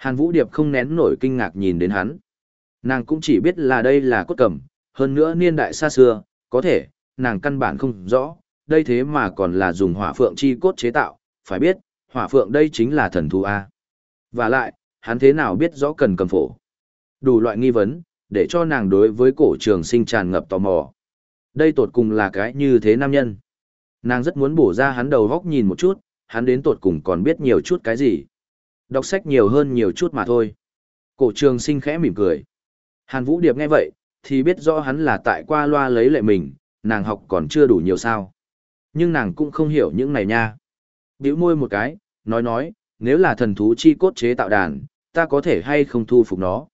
Hàn Vũ Điệp không nén nổi kinh ngạc nhìn đến hắn. Nàng cũng chỉ biết là đây là cốt cầm, hơn nữa niên đại xa xưa, có thể, nàng căn bản không rõ, đây thế mà còn là dùng hỏa phượng chi cốt chế tạo, phải biết, hỏa phượng đây chính là thần thú A. Và lại, hắn thế nào biết rõ cần cầm phổ. Đủ loại nghi vấn, để cho nàng đối với cổ trường sinh tràn ngập tò mò. Đây tột cùng là cái như thế nam nhân. Nàng rất muốn bổ ra hắn đầu góc nhìn một chút, hắn đến tột cùng còn biết nhiều chút cái gì. Đọc sách nhiều hơn nhiều chút mà thôi. Cổ trường sinh khẽ mỉm cười. Hàn Vũ Điệp nghe vậy, thì biết rõ hắn là tại qua loa lấy lệ mình, nàng học còn chưa đủ nhiều sao. Nhưng nàng cũng không hiểu những này nha. Biểu môi một cái, nói nói, nếu là thần thú chi cốt chế tạo đàn, ta có thể hay không thu phục nó.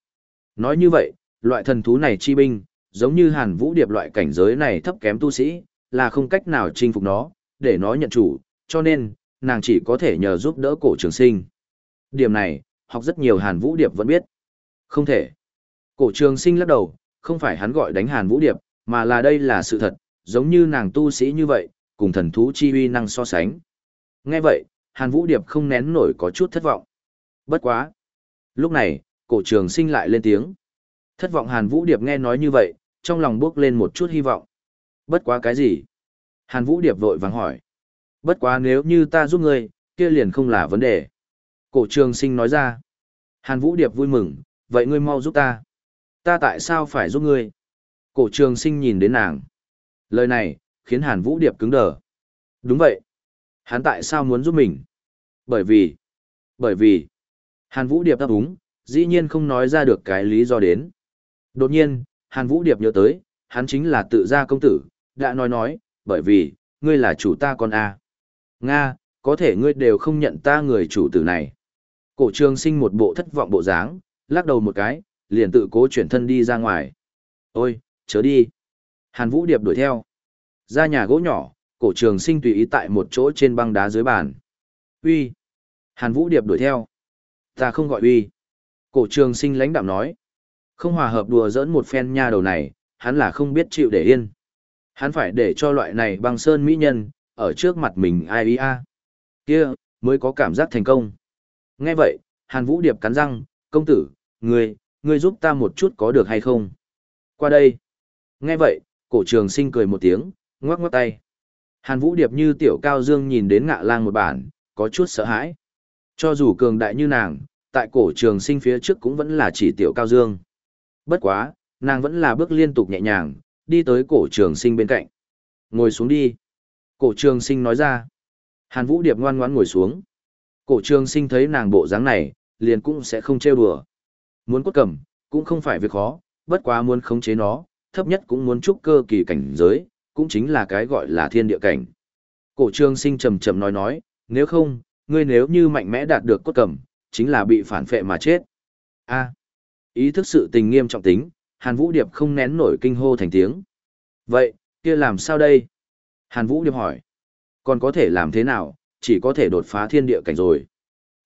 Nói như vậy, loại thần thú này chi binh, giống như hàn vũ điệp loại cảnh giới này thấp kém tu sĩ, là không cách nào chinh phục nó, để nó nhận chủ, cho nên, nàng chỉ có thể nhờ giúp đỡ cổ trường sinh. Điểm này, học rất nhiều hàn vũ điệp vẫn biết. Không thể. Cổ trường sinh lắc đầu, không phải hắn gọi đánh hàn vũ điệp, mà là đây là sự thật, giống như nàng tu sĩ như vậy, cùng thần thú chi uy năng so sánh. Nghe vậy, hàn vũ điệp không nén nổi có chút thất vọng. Bất quá. Lúc này, cổ trường sinh lại lên tiếng. Thất vọng hàn vũ điệp nghe nói như vậy, trong lòng bước lên một chút hy vọng. Bất quá cái gì? Hàn vũ điệp vội vàng hỏi. Bất quá nếu như ta giúp ngươi, kia liền không là vấn đề. Cổ trường sinh nói ra. Hàn vũ điệp vui mừng, vậy ngươi mau giúp ta. Ta tại sao phải giúp ngươi? Cổ trường sinh nhìn đến nàng. Lời này, khiến Hàn Vũ Điệp cứng đờ. Đúng vậy. Hắn tại sao muốn giúp mình? Bởi vì... Bởi vì... Hàn Vũ Điệp đáp úng, dĩ nhiên không nói ra được cái lý do đến. Đột nhiên, Hàn Vũ Điệp nhớ tới, hắn chính là tự gia công tử, đã nói nói, bởi vì, ngươi là chủ ta con A. Nga, có thể ngươi đều không nhận ta người chủ tử này. Cổ trường sinh một bộ thất vọng bộ dáng, lắc đầu một cái, liền tự cố chuyển thân đi ra ngoài. Ôi, chớ đi. Hàn Vũ Điệp đuổi theo. Ra nhà gỗ nhỏ, cổ trường sinh tùy ý tại một chỗ trên băng đá dưới bàn. Uy. Hàn Vũ Điệp đuổi theo. Ta không gọi uy. Cổ trường sinh lãnh đạm nói. Không hòa hợp đùa dỡn một phen nha đầu này, hắn là không biết chịu để yên. Hắn phải để cho loại này băng sơn mỹ nhân, ở trước mặt mình ai ý a kia mới có cảm giác thành công. Nghe vậy, Hàn Vũ Điệp cắn răng, công tử, ngươi, ngươi giúp ta một chút có được hay không? Qua đây. Nghe vậy, cổ trường sinh cười một tiếng, ngoắc ngoắc tay. Hàn Vũ Điệp như tiểu cao dương nhìn đến ngạ lang một bản, có chút sợ hãi. Cho dù cường đại như nàng, tại cổ trường sinh phía trước cũng vẫn là chỉ tiểu cao dương. Bất quá, nàng vẫn là bước liên tục nhẹ nhàng, đi tới cổ trường sinh bên cạnh. Ngồi xuống đi. Cổ trường sinh nói ra. Hàn Vũ Điệp ngoan ngoãn ngồi xuống. Cổ trường sinh thấy nàng bộ dáng này, liền cũng sẽ không trêu đùa. Muốn cốt cầm, cũng không phải việc khó, bất quá muốn khống chế nó, thấp nhất cũng muốn trúc cơ kỳ cảnh giới, cũng chính là cái gọi là thiên địa cảnh. Cổ trường sinh trầm trầm nói nói, nếu không, ngươi nếu như mạnh mẽ đạt được cốt cầm, chính là bị phản phệ mà chết. A. ý thức sự tình nghiêm trọng tính, Hàn Vũ Điệp không nén nổi kinh hô thành tiếng. Vậy, kia làm sao đây? Hàn Vũ Điệp hỏi. Còn có thể làm thế nào, chỉ có thể đột phá thiên địa cảnh rồi.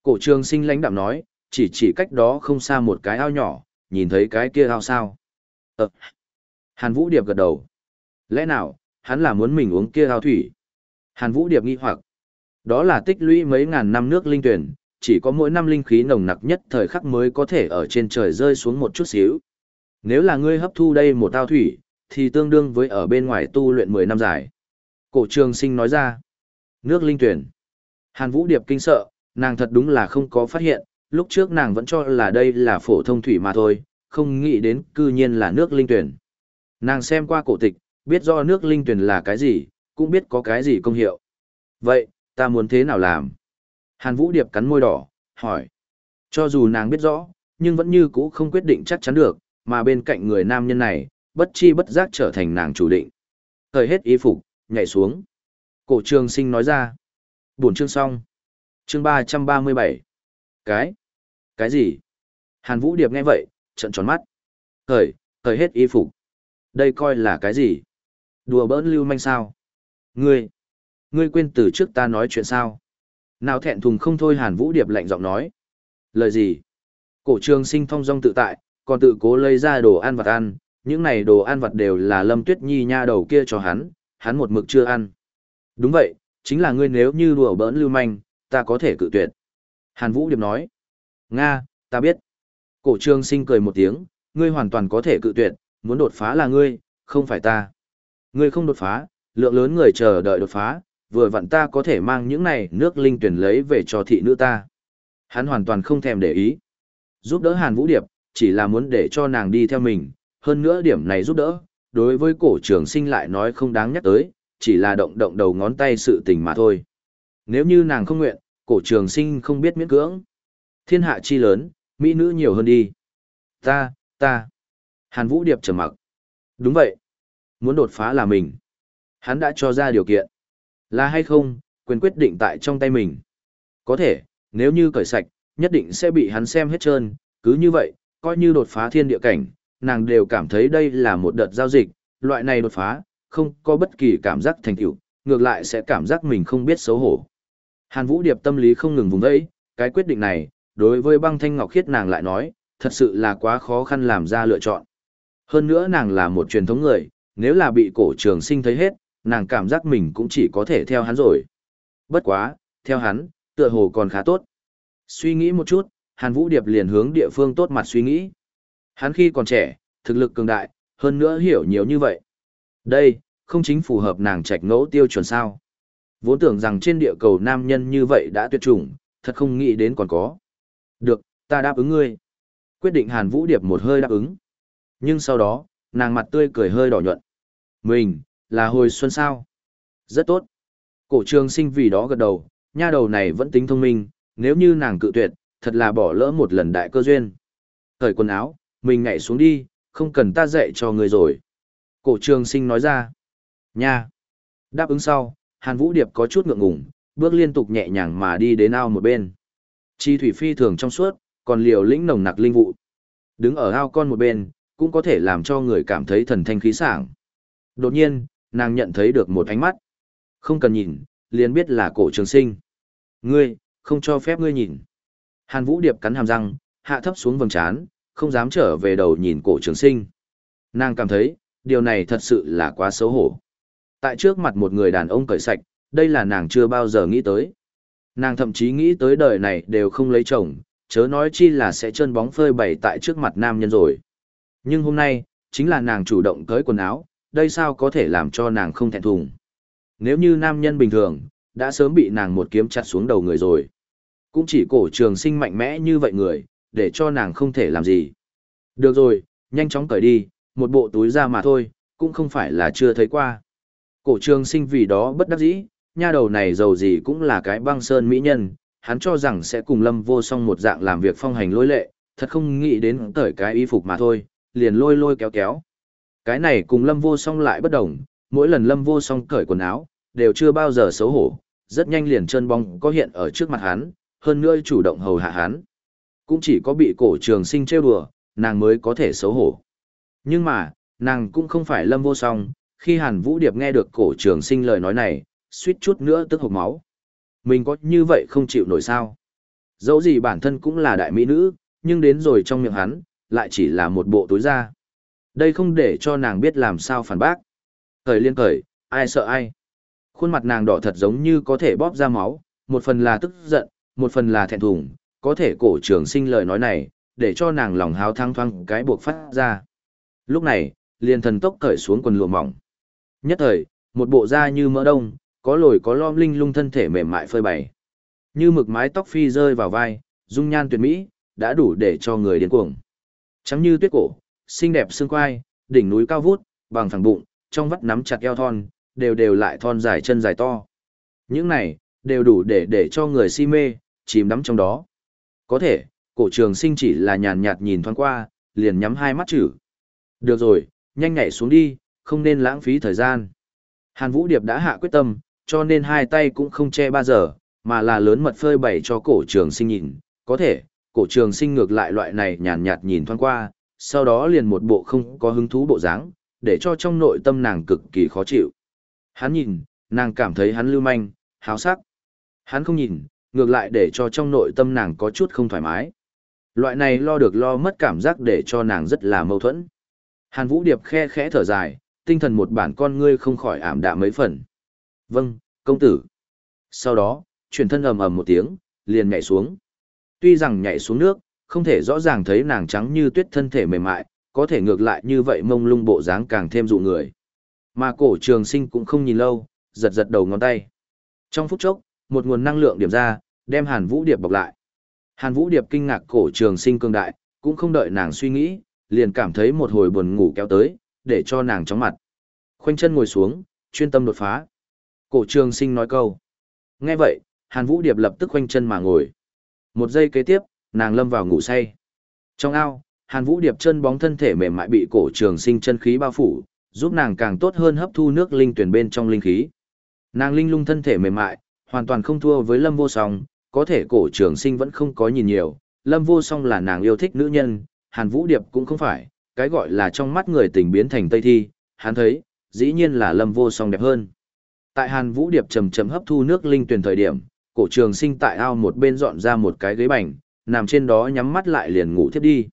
Cổ trường sinh lãnh đạm nói, chỉ chỉ cách đó không xa một cái ao nhỏ, nhìn thấy cái kia ao sao. Ờ. Hàn Vũ Điệp gật đầu. Lẽ nào, hắn là muốn mình uống kia ao thủy? Hàn Vũ Điệp nghi hoặc. Đó là tích lũy mấy ngàn năm nước linh tuyển, chỉ có mỗi năm linh khí nồng nặc nhất thời khắc mới có thể ở trên trời rơi xuống một chút xíu. Nếu là ngươi hấp thu đây một ao thủy, thì tương đương với ở bên ngoài tu luyện 10 năm dài. Cổ trường sinh nói ra. Nước linh tuyển. Hàn Vũ Điệp kinh sợ, nàng thật đúng là không có phát hiện, lúc trước nàng vẫn cho là đây là phổ thông thủy mà thôi, không nghĩ đến cư nhiên là nước linh tuyển. Nàng xem qua cổ tịch, biết do nước linh tuyển là cái gì, cũng biết có cái gì công hiệu. Vậy, ta muốn thế nào làm? Hàn Vũ Điệp cắn môi đỏ, hỏi. Cho dù nàng biết rõ, nhưng vẫn như cũ không quyết định chắc chắn được, mà bên cạnh người nam nhân này, bất chi bất giác trở thành nàng chủ định. Thời hết ý phục, nhảy xuống. Cổ trường sinh nói ra. Buồn chương xong. Chương ba trăm ba mươi bảy. Cái? Cái gì? Hàn Vũ Điệp nghe vậy, trận tròn mắt. Thời, thời hết y phục. Đây coi là cái gì? Đùa bỡn lưu manh sao? Ngươi, ngươi quên từ trước ta nói chuyện sao? Nào thẹn thùng không thôi Hàn Vũ Điệp lạnh giọng nói. Lời gì? Cổ trường sinh thong dong tự tại, còn tự cố lấy ra đồ ăn vặt ăn, những này đồ ăn vặt đều là Lâm Tuyết Nhi nha đầu kia cho hắn, hắn một mực chưa ăn. Đúng vậy, chính là ngươi nếu như đùa bỡn lưu manh, ta có thể cự tuyệt. Hàn Vũ Điệp nói. Nga, ta biết. Cổ trường sinh cười một tiếng, ngươi hoàn toàn có thể cự tuyệt, muốn đột phá là ngươi, không phải ta. Ngươi không đột phá, Lượng lớn người chờ đợi đột phá, vừa vặn ta có thể mang những này nước linh tuyển lấy về cho thị nữ ta. Hắn hoàn toàn không thèm để ý. Giúp đỡ Hàn Vũ Điệp, chỉ là muốn để cho nàng đi theo mình, hơn nữa điểm này giúp đỡ, đối với cổ trường sinh lại nói không đáng nhắc tới, chỉ là động động đầu ngón tay sự tình mà thôi. Nếu như nàng không nguyện, cổ trường sinh không biết miễn cưỡng. Thiên hạ chi lớn, mỹ nữ nhiều hơn đi. Ta, ta. Hàn Vũ Điệp trầm mặc. Đúng vậy. Muốn đột phá là mình. Hắn đã cho ra điều kiện. Là hay không, quyền quyết định tại trong tay mình. Có thể, nếu như cởi sạch, nhất định sẽ bị hắn xem hết trơn. Cứ như vậy, coi như đột phá thiên địa cảnh, nàng đều cảm thấy đây là một đợt giao dịch. Loại này đột phá, không có bất kỳ cảm giác thành tựu, ngược lại sẽ cảm giác mình không biết xấu hổ. Hàn Vũ Điệp tâm lý không ngừng vùng vẫy, cái quyết định này, đối với băng thanh ngọc khiết nàng lại nói, thật sự là quá khó khăn làm ra lựa chọn. Hơn nữa nàng là một truyền thống người, nếu là bị cổ trường sinh thấy hết, nàng cảm giác mình cũng chỉ có thể theo hắn rồi. Bất quá, theo hắn, tựa hồ còn khá tốt. Suy nghĩ một chút, Hàn Vũ Điệp liền hướng địa phương tốt mặt suy nghĩ. Hắn khi còn trẻ, thực lực cường đại, hơn nữa hiểu nhiều như vậy. Đây, không chính phù hợp nàng trạch ngẫu tiêu chuẩn sao. Vốn tưởng rằng trên địa cầu nam nhân như vậy đã tuyệt chủng, thật không nghĩ đến còn có. Được, ta đáp ứng ngươi. Quyết định Hàn Vũ Điệp một hơi đáp ứng. Nhưng sau đó, nàng mặt tươi cười hơi đỏ nhuận. Mình, là hồi xuân sao? Rất tốt. Cổ trường sinh vì đó gật đầu, nha đầu này vẫn tính thông minh, nếu như nàng cự tuyệt, thật là bỏ lỡ một lần đại cơ duyên. Thời quần áo, mình nhảy xuống đi, không cần ta dạy cho người rồi. Cổ trường sinh nói ra. Nha. Đáp ứng sau, Hàn Vũ Điệp có chút ngượng ngùng, bước liên tục nhẹ nhàng mà đi đến ao một bên. Chi thủy phi thường trong suốt, còn liều lĩnh nồng nặc linh vụ. Đứng ở ao con một bên, cũng có thể làm cho người cảm thấy thần thanh khí sảng. Đột nhiên, nàng nhận thấy được một ánh mắt. Không cần nhìn, liền biết là cổ trường sinh. Ngươi, không cho phép ngươi nhìn. Hàn Vũ Điệp cắn hàm răng, hạ thấp xuống vầng trán, không dám trở về đầu nhìn cổ trường sinh. Nàng cảm thấy, điều này thật sự là quá xấu hổ. Tại trước mặt một người đàn ông cởi sạch, đây là nàng chưa bao giờ nghĩ tới. Nàng thậm chí nghĩ tới đời này đều không lấy chồng, chớ nói chi là sẽ chân bóng phơi bày tại trước mặt nam nhân rồi. Nhưng hôm nay, chính là nàng chủ động cởi quần áo, đây sao có thể làm cho nàng không thẹn thùng. Nếu như nam nhân bình thường, đã sớm bị nàng một kiếm chặt xuống đầu người rồi. Cũng chỉ cổ trường sinh mạnh mẽ như vậy người, để cho nàng không thể làm gì. Được rồi, nhanh chóng cởi đi, một bộ túi ra mà thôi, cũng không phải là chưa thấy qua. Cổ trường sinh vì đó bất đắc dĩ, nha đầu này giàu gì cũng là cái băng sơn mỹ nhân, hắn cho rằng sẽ cùng lâm vô song một dạng làm việc phong hành lôi lệ, thật không nghĩ đến cởi cái y phục mà thôi, liền lôi lôi kéo kéo. Cái này cùng lâm vô song lại bất đồng, mỗi lần lâm vô song cởi quần áo, đều chưa bao giờ xấu hổ, rất nhanh liền chân bóng có hiện ở trước mặt hắn, hơn nữa chủ động hầu hạ hắn. Cũng chỉ có bị cổ trường sinh trêu đùa, nàng mới có thể xấu hổ. Nhưng mà, nàng cũng không phải lâm vô song, khi Hàn Vũ Điệp nghe được cổ trường sinh lời nói này, suýt chút nữa tức hộc máu. Mình có như vậy không chịu nổi sao? Dẫu gì bản thân cũng là đại mỹ nữ, nhưng đến rồi trong miệng hắn, lại chỉ là một bộ túi da. Đây không để cho nàng biết làm sao phản bác. Thời liên thời, ai sợ ai. Khuôn mặt nàng đỏ thật giống như có thể bóp ra máu, một phần là tức giận, một phần là thẹn thùng, có thể cổ trường sinh lời nói này, để cho nàng lòng háo thăng thoang cái buộc phát ra. Lúc này, liền thần tốc cởi xuống quần lụa mỏng. Nhất thời, một bộ da như mỡ đông, có lồi có lom linh lung thân thể mềm mại phơi bày. Như mực mái tóc phi rơi vào vai, dung nhan tuyệt mỹ, đã đủ để cho người điên cuồng. Trắng như tuyết cổ, xinh đẹp xương quai, đỉnh núi cao vút, bằng phẳng bụng, trong vắt nắm chặt eo thon, đều đều lại thon dài chân dài to. Những này, đều đủ để để cho người si mê, chìm đắm trong đó. Có thể, cổ trường sinh chỉ là nhàn nhạt nhìn thoáng qua, liền nhắm hai mắt chữ. Được rồi, nhanh nhảy xuống đi, không nên lãng phí thời gian. Hàn Vũ Điệp đã hạ quyết tâm, cho nên hai tay cũng không che ba giờ, mà là lớn mật phơi bày cho cổ trường sinh nhìn. Có thể, cổ trường sinh ngược lại loại này nhàn nhạt nhìn thoáng qua, sau đó liền một bộ không có hứng thú bộ dáng, để cho trong nội tâm nàng cực kỳ khó chịu. Hắn nhìn, nàng cảm thấy hắn lưu manh, háo sắc. Hắn không nhìn, ngược lại để cho trong nội tâm nàng có chút không thoải mái. Loại này lo được lo mất cảm giác để cho nàng rất là mâu thuẫn. Hàn Vũ Điệp khe khẽ thở dài, tinh thần một bản con ngươi không khỏi ảm đạm mấy phần. Vâng, công tử. Sau đó, chuyển thân ầm ầm một tiếng, liền nhảy xuống. Tuy rằng nhảy xuống nước, không thể rõ ràng thấy nàng trắng như tuyết thân thể mềm mại, có thể ngược lại như vậy mông lung bộ dáng càng thêm dụ người. Mà cổ trường sinh cũng không nhìn lâu, giật giật đầu ngón tay. Trong phút chốc, một nguồn năng lượng điểm ra, đem Hàn Vũ Điệp bọc lại. Hàn Vũ Điệp kinh ngạc cổ trường sinh cương đại, cũng không đợi nàng suy nghĩ, liền cảm thấy một hồi buồn ngủ kéo tới, để cho nàng chóng mặt. Khoanh chân ngồi xuống, chuyên tâm đột phá. Cổ trường sinh nói câu. Nghe vậy, Hàn Vũ Điệp lập tức khoanh chân mà ngồi. Một giây kế tiếp, nàng lâm vào ngủ say. Trong ao, Hàn Vũ Điệp chân bóng thân thể mềm mại bị cổ trường sinh chân khí bao phủ, giúp nàng càng tốt hơn hấp thu nước linh tuyển bên trong linh khí. Nàng linh lung thân thể mềm mại, hoàn toàn không thua với Lâm Vô Song, có thể cổ trường sinh vẫn không có nhìn nhiều, Lâm Vô Song là nàng yêu thích nữ nhân, Hàn Vũ Điệp cũng không phải, cái gọi là trong mắt người tình biến thành Tây Thi, hắn thấy, dĩ nhiên là Lâm Vô Song đẹp hơn. Tại Hàn Vũ Điệp chầm chầm hấp thu nước linh tuyển thời điểm, cổ trường sinh tại ao một bên dọn ra một cái ghế bành, nằm trên đó nhắm mắt lại liền ngủ thiếp đi.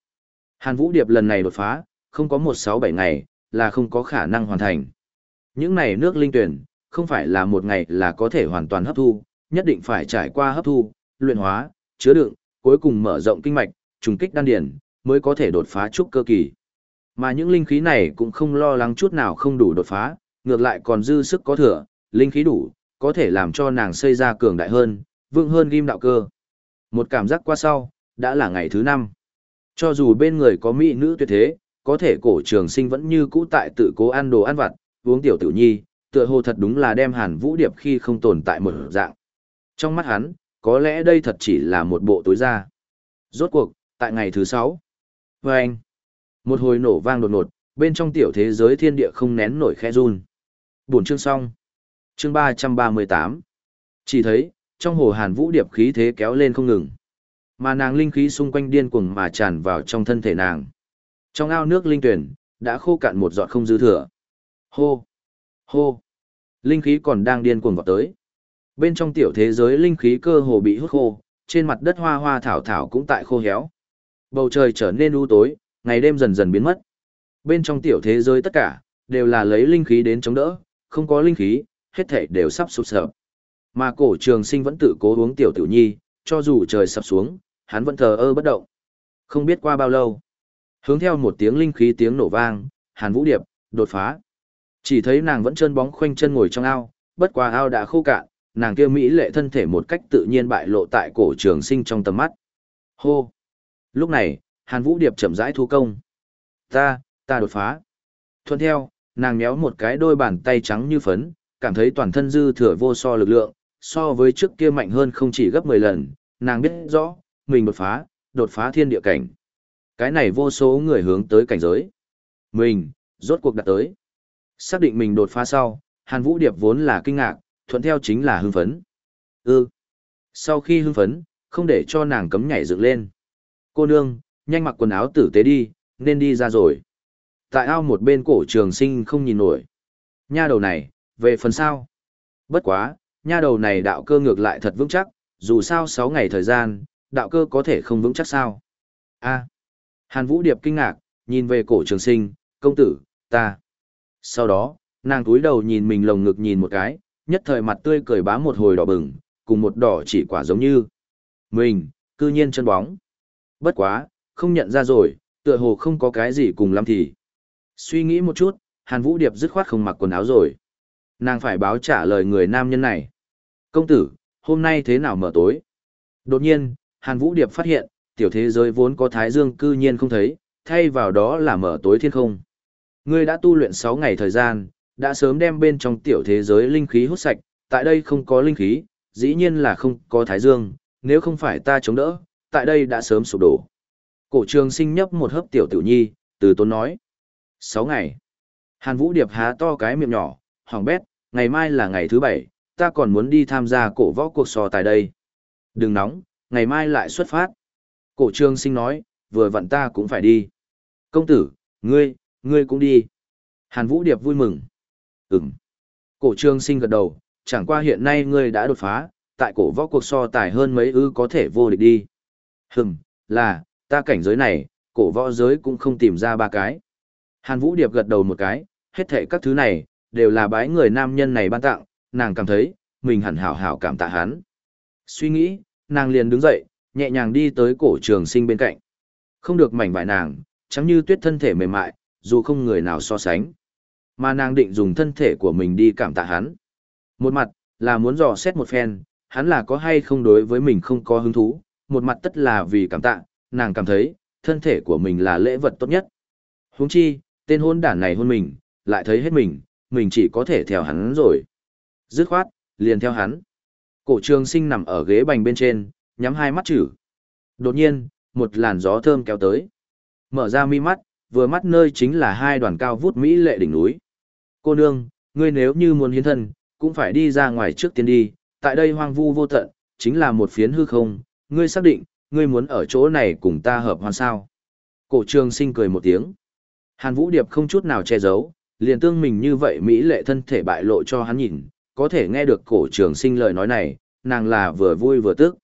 Hàn Vũ Điệp lần này đột phá, không có một sáu bảy ngày, là không có khả năng hoàn thành. Những này nước linh tuyển, không phải là một ngày là có thể hoàn toàn hấp thu, nhất định phải trải qua hấp thu, luyện hóa, chứa đựng, cuối cùng mở rộng kinh mạch, trùng kích đan điển, mới có thể đột phá trúc cơ kỳ. Mà những linh khí này cũng không lo lắng chút nào không đủ đột phá, ngược lại còn dư sức có thừa, linh khí đủ, có thể làm cho nàng xây ra cường đại hơn, vương hơn ghim đạo cơ. Một cảm giác qua sau, đã là ngày thứ năm. Cho dù bên người có mỹ nữ tuyệt thế, có thể cổ trường sinh vẫn như cũ tại tự cố ăn đồ ăn vặt, uống tiểu tiểu nhi, tựa hồ thật đúng là đem hàn vũ điệp khi không tồn tại một dạng. Trong mắt hắn, có lẽ đây thật chỉ là một bộ tối ra. Rốt cuộc, tại ngày thứ sáu, và anh, một hồi nổ vang đột ngột, bên trong tiểu thế giới thiên địa không nén nổi khe run. Buổi chương xong. Chương ba ba mươi tám Chỉ thấy, trong hồ hàn vũ điệp khí thế kéo lên không ngừng. Mà nàng linh khí xung quanh điên cuồng mà tràn vào trong thân thể nàng. Trong ao nước linh tuyển, đã khô cạn một giọt không dư thừa. Hô! Hô! Linh khí còn đang điên cuồng vào tới. Bên trong tiểu thế giới linh khí cơ hồ bị hút khô, trên mặt đất hoa hoa thảo thảo cũng tại khô héo. Bầu trời trở nên u tối, ngày đêm dần dần biến mất. Bên trong tiểu thế giới tất cả, đều là lấy linh khí đến chống đỡ, không có linh khí, hết thảy đều sắp sụp sập. Mà cổ trường sinh vẫn tự cố uống tiểu tiểu nhi, cho dù trời sập xuống, hắn vẫn thờ ơ bất động. Không biết qua bao lâu, hướng theo một tiếng linh khí tiếng nổ vang, Hàn Vũ Điệp đột phá. Chỉ thấy nàng vẫn chân bóng khoanh chân ngồi trong ao, bất quá ao đã khô cạn, nàng kia mỹ lệ thân thể một cách tự nhiên bại lộ tại cổ trường sinh trong tầm mắt. Hô. Lúc này, Hàn Vũ Điệp chậm rãi thu công. Ta, ta đột phá. Thuận theo, nàng méo một cái đôi bàn tay trắng như phấn, cảm thấy toàn thân dư thừa vô so lực lượng, so với trước kia mạnh hơn không chỉ gấp 10 lần, nàng biết rõ, mình đột phá, đột phá thiên địa cảnh. Cái này vô số người hướng tới cảnh giới. Mình, rốt cuộc đạt tới. Xác định mình đột phá sau, Hàn Vũ Điệp vốn là kinh ngạc, thuận theo chính là hưng phấn. Ư. Sau khi hưng phấn, không để cho nàng cấm nhảy dựng lên. Cô nương, nhanh mặc quần áo tử tế đi, nên đi ra rồi. Tại ao một bên cổ trường sinh không nhìn nổi. Nha đầu này, về phần sau. Bất quá, nha đầu này đạo cơ ngược lại thật vững chắc, dù sao 6 ngày thời gian, đạo cơ có thể không vững chắc sao. a Hàn Vũ Điệp kinh ngạc, nhìn về cổ trường sinh, công tử, ta. Sau đó, nàng túi đầu nhìn mình lồng ngực nhìn một cái, nhất thời mặt tươi cười bá một hồi đỏ bừng, cùng một đỏ chỉ quả giống như. Mình, cư nhiên chân bóng. Bất quá, không nhận ra rồi, tựa hồ không có cái gì cùng lắm thì. Suy nghĩ một chút, Hàn Vũ Điệp dứt khoát không mặc quần áo rồi. Nàng phải báo trả lời người nam nhân này. Công tử, hôm nay thế nào mở tối? Đột nhiên, Hàn Vũ Điệp phát hiện, tiểu thế giới vốn có thái dương cư nhiên không thấy, thay vào đó là mở tối thiên không. Ngươi đã tu luyện 6 ngày thời gian, đã sớm đem bên trong tiểu thế giới linh khí hút sạch, tại đây không có linh khí, dĩ nhiên là không có thái dương, nếu không phải ta chống đỡ, tại đây đã sớm sụp đổ. Cổ trường sinh nhấp một hớp tiểu tiểu nhi, từ tốn nói. sáu ngày. Hàn Vũ Điệp há to cái miệng nhỏ, hoàng bét, ngày mai là ngày thứ bảy, ta còn muốn đi tham gia cổ võ cuộc so tại đây. Đừng nóng, ngày mai lại xuất phát. Cổ trường sinh nói, vừa vặn ta cũng phải đi. Công tử, ngươi, ngươi cũng đi. Hàn Vũ Điệp vui mừng. Ừm. Cổ trường sinh gật đầu, chẳng qua hiện nay ngươi đã đột phá, tại cổ võ cuộc so tài hơn mấy ư có thể vô địch đi. Hừm, là, ta cảnh giới này, cổ võ giới cũng không tìm ra ba cái. Hàn Vũ Điệp gật đầu một cái, hết thệ các thứ này, đều là bái người nam nhân này ban tặng, nàng cảm thấy, mình hẳn hảo hảo cảm tạ hắn. Suy nghĩ, nàng liền đứng dậy, nhẹ nhàng đi tới cổ trường sinh bên cạnh. Không được mảnh vải nàng, trắng như tuyết thân thể mềm mại, dù không người nào so sánh. Mà nàng định dùng thân thể của mình đi cảm tạ hắn. Một mặt, là muốn dò xét một phen, hắn là có hay không đối với mình không có hứng thú, một mặt tất là vì cảm tạ, nàng cảm thấy, thân thể của mình là lễ vật tốt nhất. Huống chi, tên hôn đản này hôn mình, lại thấy hết mình, mình chỉ có thể theo hắn rồi. Dứt khoát, liền theo hắn. Cổ trường sinh nằm ở ghế bành bên trên, nhắm hai mắt chữ. Đột nhiên, một làn gió thơm kéo tới. Mở ra mi mắt, vừa mắt nơi chính là hai đoàn cao vút Mỹ lệ đỉnh núi. Cô nương, ngươi nếu như muốn hiến thân, cũng phải đi ra ngoài trước tiên đi, tại đây hoang vu vô tận, chính là một phiến hư không, ngươi xác định, ngươi muốn ở chỗ này cùng ta hợp hoàn sao. Cổ trường sinh cười một tiếng. Hàn Vũ Điệp không chút nào che giấu, liền tương mình như vậy Mỹ lệ thân thể bại lộ cho hắn nhìn, có thể nghe được cổ trường sinh lời nói này, nàng là vừa vui vừa tức.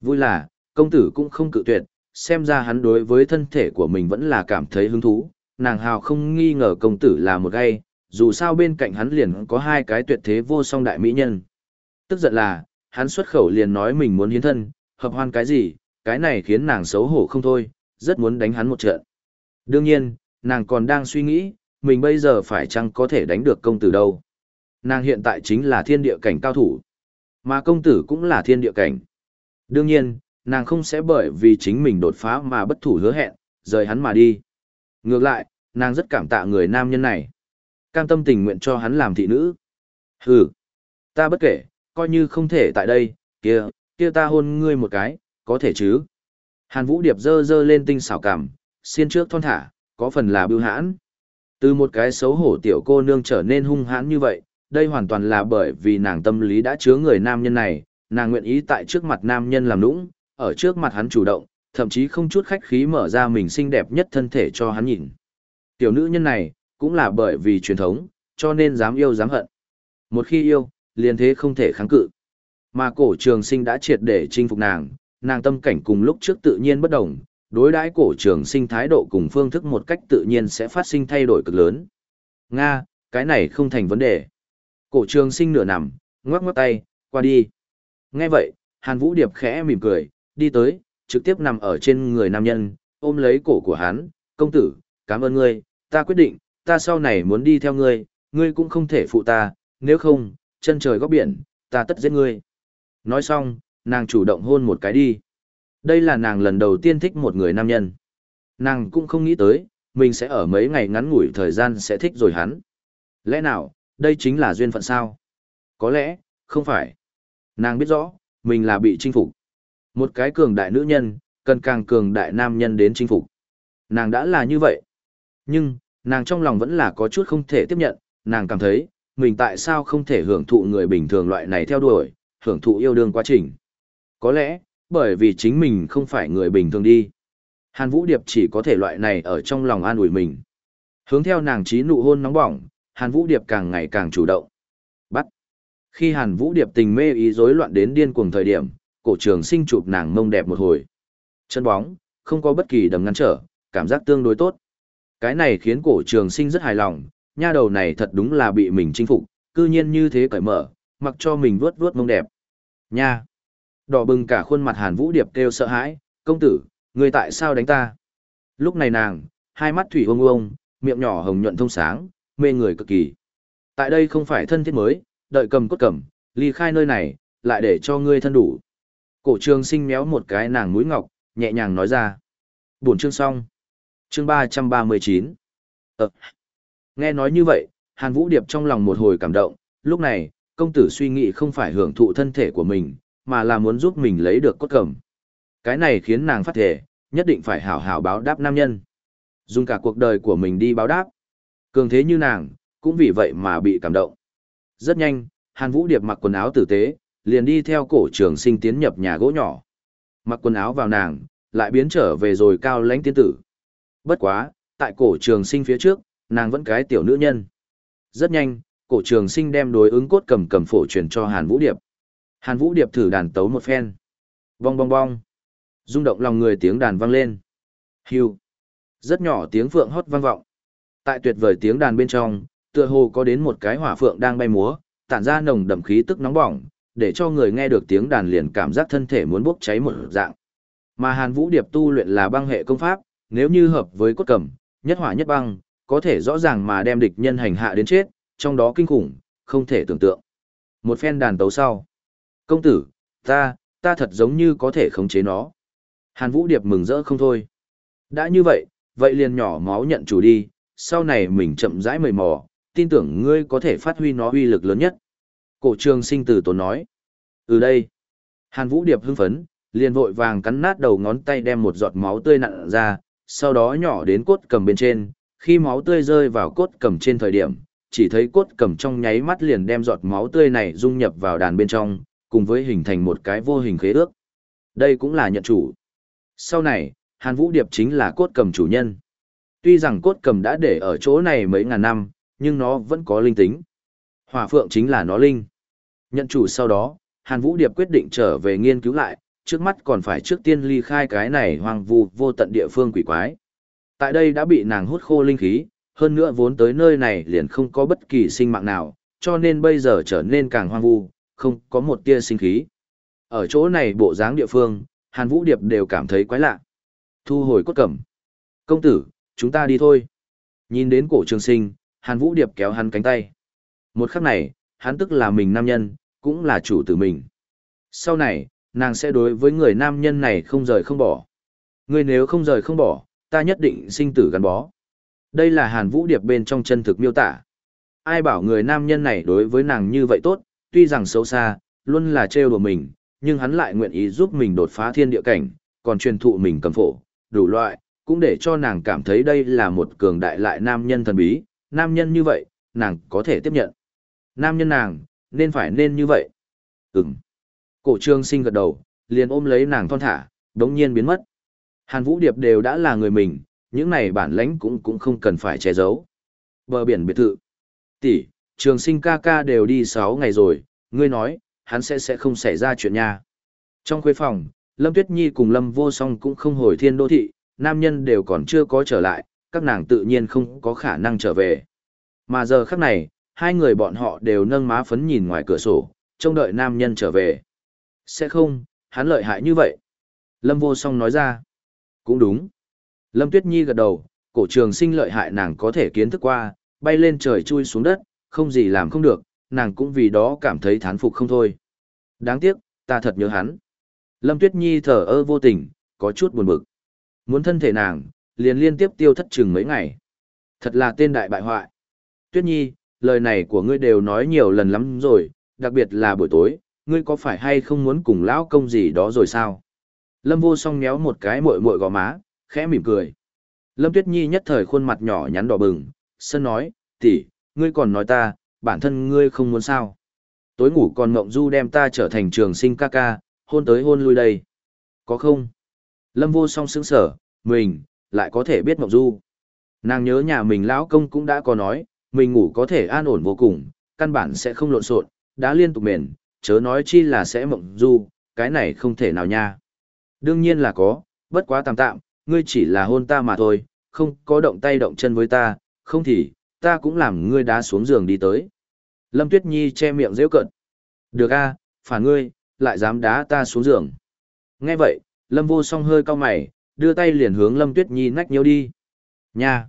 Vui là, công tử cũng không cự tuyệt, xem ra hắn đối với thân thể của mình vẫn là cảm thấy hứng thú, nàng hào không nghi ngờ công tử là một gay, dù sao bên cạnh hắn liền có hai cái tuyệt thế vô song đại mỹ nhân. Tức giận là, hắn xuất khẩu liền nói mình muốn hiến thân, hợp hoan cái gì, cái này khiến nàng xấu hổ không thôi, rất muốn đánh hắn một trận. Đương nhiên, nàng còn đang suy nghĩ, mình bây giờ phải chăng có thể đánh được công tử đâu. Nàng hiện tại chính là thiên địa cảnh cao thủ, mà công tử cũng là thiên địa cảnh. Đương nhiên, nàng không sẽ bởi vì chính mình đột phá mà bất thủ hứa hẹn, rời hắn mà đi. Ngược lại, nàng rất cảm tạ người nam nhân này. Cam tâm tình nguyện cho hắn làm thị nữ. Hừ, ta bất kể, coi như không thể tại đây, kia, kia ta hôn ngươi một cái, có thể chứ. Hàn Vũ Điệp dơ dơ lên tinh xảo cảm, xiên trước thon thả, có phần là bưu hãn. Từ một cái xấu hổ tiểu cô nương trở nên hung hãn như vậy, đây hoàn toàn là bởi vì nàng tâm lý đã chứa người nam nhân này, nàng nguyện ý tại trước mặt nam nhân làm nũng, ở trước mặt hắn chủ động, thậm chí không chút khách khí mở ra mình xinh đẹp nhất thân thể cho hắn nhìn. Tiểu nữ nhân này, cũng là bởi vì truyền thống, cho nên dám yêu dám hận. Một khi yêu, liền thế không thể kháng cự. Mà cổ trường sinh đã triệt để chinh phục nàng, nàng tâm cảnh cùng lúc trước tự nhiên bất đồng, đối đãi cổ trường sinh thái độ cùng phương thức một cách tự nhiên sẽ phát sinh thay đổi cực lớn. Nga, cái này không thành vấn đề. Cổ trường sinh nửa nằm, ngoắc ngoắc tay, qua đi. Nghe vậy, Hàn Vũ Điệp khẽ mỉm cười, đi tới, trực tiếp nằm ở trên người nam nhân, ôm lấy cổ của hắn, công tử, cảm ơn ngươi, ta quyết định, ta sau này muốn đi theo ngươi, ngươi cũng không thể phụ ta, nếu không, chân trời góc biển, ta tất giết ngươi. Nói xong, nàng chủ động hôn một cái đi. Đây là nàng lần đầu tiên thích một người nam nhân. Nàng cũng không nghĩ tới, mình sẽ ở mấy ngày ngắn ngủi thời gian sẽ thích rồi hắn. Lẽ nào, đây chính là duyên phận sao? Có lẽ, không phải. Nàng biết rõ, mình là bị chinh phục. Một cái cường đại nữ nhân, cần càng cường đại nam nhân đến chinh phục. Nàng đã là như vậy. Nhưng, nàng trong lòng vẫn là có chút không thể tiếp nhận, nàng cảm thấy, mình tại sao không thể hưởng thụ người bình thường loại này theo đuổi, hưởng thụ yêu đương quá trình. Có lẽ, bởi vì chính mình không phải người bình thường đi. Hàn Vũ Điệp chỉ có thể loại này ở trong lòng an ủi mình. Hướng theo nàng trí nụ hôn nóng bỏng, Hàn Vũ Điệp càng ngày càng chủ động. Bắt. Khi Hàn Vũ Điệp tình mê ý rối loạn đến điên cuồng thời điểm, cổ trường sinh chụp nàng mông đẹp một hồi. Chân bóng, không có bất kỳ đầm ngăn trở, cảm giác tương đối tốt. Cái này khiến cổ trường sinh rất hài lòng, nha đầu này thật đúng là bị mình chinh phục, cư nhiên như thế cởi mở, mặc cho mình vuốt vuốt mông đẹp. Nha! Đỏ bừng cả khuôn mặt Hàn Vũ Điệp kêu sợ hãi, công tử, người tại sao đánh ta? Lúc này nàng, hai mắt thủy ông ông, miệng nhỏ hồng nhuận thông sáng, mê người cực kỳ. Tại đây không phải thân thiết mới, đợi cầm cốt cầm, ly khai nơi này, lại để cho ngươi thân đủ. Cổ trường sinh méo một cái nàng mũi ngọc, nhẹ nhàng nói ra. Buồn chương xong. Chương ba trăm ba mươi chín. Ờ. Nghe nói như vậy, Hàn Vũ Điệp trong lòng một hồi cảm động, lúc này, công tử suy nghĩ không phải hưởng thụ thân thể của mình, mà là muốn giúp mình lấy được cốt cầm. Cái này khiến nàng phát thể, nhất định phải hảo hảo báo đáp nam nhân. Dùng cả cuộc đời của mình đi báo đáp. Cường thế như nàng, cũng vì vậy mà bị cảm động. Rất nhanh, Hàn Vũ Điệp mặc quần áo tử tế, liền đi theo cổ trường sinh tiến nhập nhà gỗ nhỏ. Mặc quần áo vào nàng, lại biến trở về rồi cao lãnh tiên tử. Bất quá, tại cổ trường sinh phía trước, nàng vẫn cái tiểu nữ nhân. Rất nhanh, cổ trường sinh đem đối ứng cốt cầm cầm phổ truyền cho Hàn Vũ Điệp. Hàn Vũ Điệp thử đàn tấu một phen. Bong bong bong. rung động lòng người tiếng đàn vang lên. Hiu. Rất nhỏ tiếng phượng hót vang vọng. Tại tuyệt vời tiếng đàn bên trong, tựa hồ có đến một cái hỏa phượng đang bay múa, tản ra nồng đậm khí tức nóng bỏng, để cho người nghe được tiếng đàn liền cảm giác thân thể muốn bốc cháy một dạng. Mà Hàn Vũ Điệp tu luyện là băng hệ công pháp, nếu như hợp với cốt cầm, nhất hỏa nhất băng, có thể rõ ràng mà đem địch nhân hành hạ đến chết, trong đó kinh khủng, không thể tưởng tượng. Một phen đàn tấu sau. Công tử, ta, ta thật giống như có thể khống chế nó. Hàn Vũ Điệp mừng rỡ không thôi. Đã như vậy, vậy liền nhỏ máu nhận chủ đi, sau này mình chậm rãi mời mò, tin tưởng ngươi có thể phát huy nó uy lực lớn nhất. Cổ trường sinh từ tốn nói. Từ đây, Hàn Vũ Điệp hưng phấn, liền vội vàng cắn nát đầu ngón tay đem một giọt máu tươi nặn ra, sau đó nhỏ đến cốt cầm bên trên, khi máu tươi rơi vào cốt cầm trên thời điểm, chỉ thấy cốt cầm trong nháy mắt liền đem giọt máu tươi này dung nhập vào đàn bên trong, cùng với hình thành một cái vô hình khế ước. Đây cũng là nhận chủ. Sau này, Hàn Vũ Điệp chính là cốt cầm chủ nhân. Tuy rằng cốt cầm đã để ở chỗ này mấy ngàn năm, nhưng nó vẫn có linh tính. Hỏa phượng chính là nó linh. Nhận chủ sau đó, Hàn Vũ Điệp quyết định trở về nghiên cứu lại, trước mắt còn phải trước tiên ly khai cái này hoang vu vô tận địa phương quỷ quái. Tại đây đã bị nàng hút khô linh khí, hơn nữa vốn tới nơi này liền không có bất kỳ sinh mạng nào, cho nên bây giờ trở nên càng hoang vu, không có một tia sinh khí. Ở chỗ này bộ dáng địa phương, Hàn Vũ Điệp đều cảm thấy quái lạ. Thu hồi cốt cẩm. Công tử, chúng ta đi thôi. Nhìn đến cổ trường sinh, Hàn Vũ Điệp kéo hắn cánh tay. Một khắc này, hắn tức là mình nam nhân, cũng là chủ tử mình. Sau này, nàng sẽ đối với người nam nhân này không rời không bỏ. ngươi nếu không rời không bỏ, ta nhất định sinh tử gắn bó. Đây là Hàn Vũ Điệp bên trong chân thực miêu tả. Ai bảo người nam nhân này đối với nàng như vậy tốt, tuy rằng xấu xa, luôn là trêu đùa mình, nhưng hắn lại nguyện ý giúp mình đột phá thiên địa cảnh, còn truyền thụ mình cầm phổ, đủ loại, cũng để cho nàng cảm thấy đây là một cường đại lại nam nhân thần bí, nam nhân như vậy, nàng có thể tiếp nhận. Nam nhân nàng, nên phải nên như vậy. Ừm. Cổ trương sinh gật đầu, liền ôm lấy nàng thon thả, đống nhiên biến mất. Hàn Vũ Điệp đều đã là người mình, những này bản lãnh cũng cũng không cần phải che giấu. Bờ biển biệt thự. Tỷ, trường sinh ca ca đều đi 6 ngày rồi, ngươi nói, hắn sẽ sẽ không xảy ra chuyện nha. Trong khuê phòng, Lâm Tuyết Nhi cùng Lâm Vô Song cũng không hồi thiên đô thị, nam nhân đều còn chưa có trở lại, các nàng tự nhiên không có khả năng trở về. Mà giờ khắc này, hai người bọn họ đều nâng má phấn nhìn ngoài cửa sổ, trông đợi nam nhân trở về. Sẽ không, hắn lợi hại như vậy. Lâm Vô Song nói ra. Cũng đúng. Lâm Tuyết Nhi gật đầu, cổ trường sinh lợi hại nàng có thể kiến thức qua, bay lên trời chui xuống đất, không gì làm không được, nàng cũng vì đó cảm thấy thán phục không thôi. Đáng tiếc, ta thật nhớ hắn. Lâm Tuyết Nhi thở ơ vô tình, có chút buồn bực. Muốn thân thể nàng, liền liên tiếp tiêu thất chừng mấy ngày. Thật là tên đại bại hoại. Tuyết Nhi, lời này của ngươi đều nói nhiều lần lắm rồi, đặc biệt là buổi tối, ngươi có phải hay không muốn cùng lão công gì đó rồi sao? Lâm vô song méo một cái muội muội gò má, khẽ mỉm cười. Lâm Tuyết Nhi nhất thời khuôn mặt nhỏ nhắn đỏ bừng, sân nói, tỷ, ngươi còn nói ta, bản thân ngươi không muốn sao. Tối ngủ còn mộng du đem ta trở thành trường sinh ca ca, hôn tới hôn lui đây. Có không? Lâm vô song sững sở, mình, lại có thể biết mộng du. Nàng nhớ nhà mình lão công cũng đã có nói, mình ngủ có thể an ổn vô cùng, căn bản sẽ không lộn xộn, đã liên tục mền, chớ nói chi là sẽ mộng du, cái này không thể nào nha. Đương nhiên là có, bất quá tạm tạm, ngươi chỉ là hôn ta mà thôi, không có động tay động chân với ta, không thì, ta cũng làm ngươi đá xuống giường đi tới. Lâm Tuyết Nhi che miệng rêu cận. Được a, phản ngươi, lại dám đá ta xuống giường. Nghe vậy, Lâm vô song hơi cao mày, đưa tay liền hướng Lâm Tuyết Nhi nách nhau đi. Nha!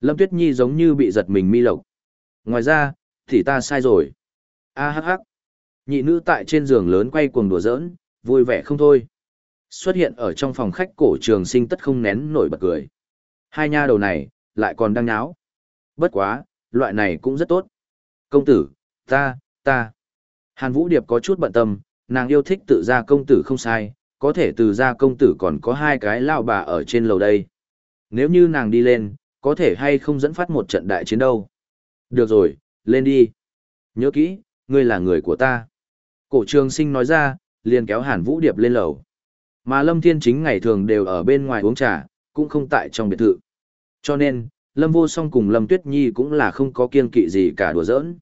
Lâm Tuyết Nhi giống như bị giật mình mi lộc. Ngoài ra, thì ta sai rồi. A hắc hắc. Nhị nữ tại trên giường lớn quay cuồng đùa giỡn, vui vẻ không thôi. Xuất hiện ở trong phòng khách cổ trường sinh tất không nén nổi bật cười. Hai nha đầu này, lại còn đang nháo. Bất quá, loại này cũng rất tốt. Công tử, ta, ta. Hàn Vũ Điệp có chút bận tâm, nàng yêu thích tự ra công tử không sai, có thể từ ra công tử còn có hai cái lao bà ở trên lầu đây. Nếu như nàng đi lên, có thể hay không dẫn phát một trận đại chiến đâu. Được rồi, lên đi. Nhớ kỹ, ngươi là người của ta. Cổ trường sinh nói ra, liền kéo Hàn Vũ Điệp lên lầu. Mà Lâm Thiên chính ngày thường đều ở bên ngoài uống trà, cũng không tại trong biệt thự. Cho nên, Lâm Vô Song cùng Lâm Tuyết Nhi cũng là không có kiên kỵ gì cả đùa giỡn.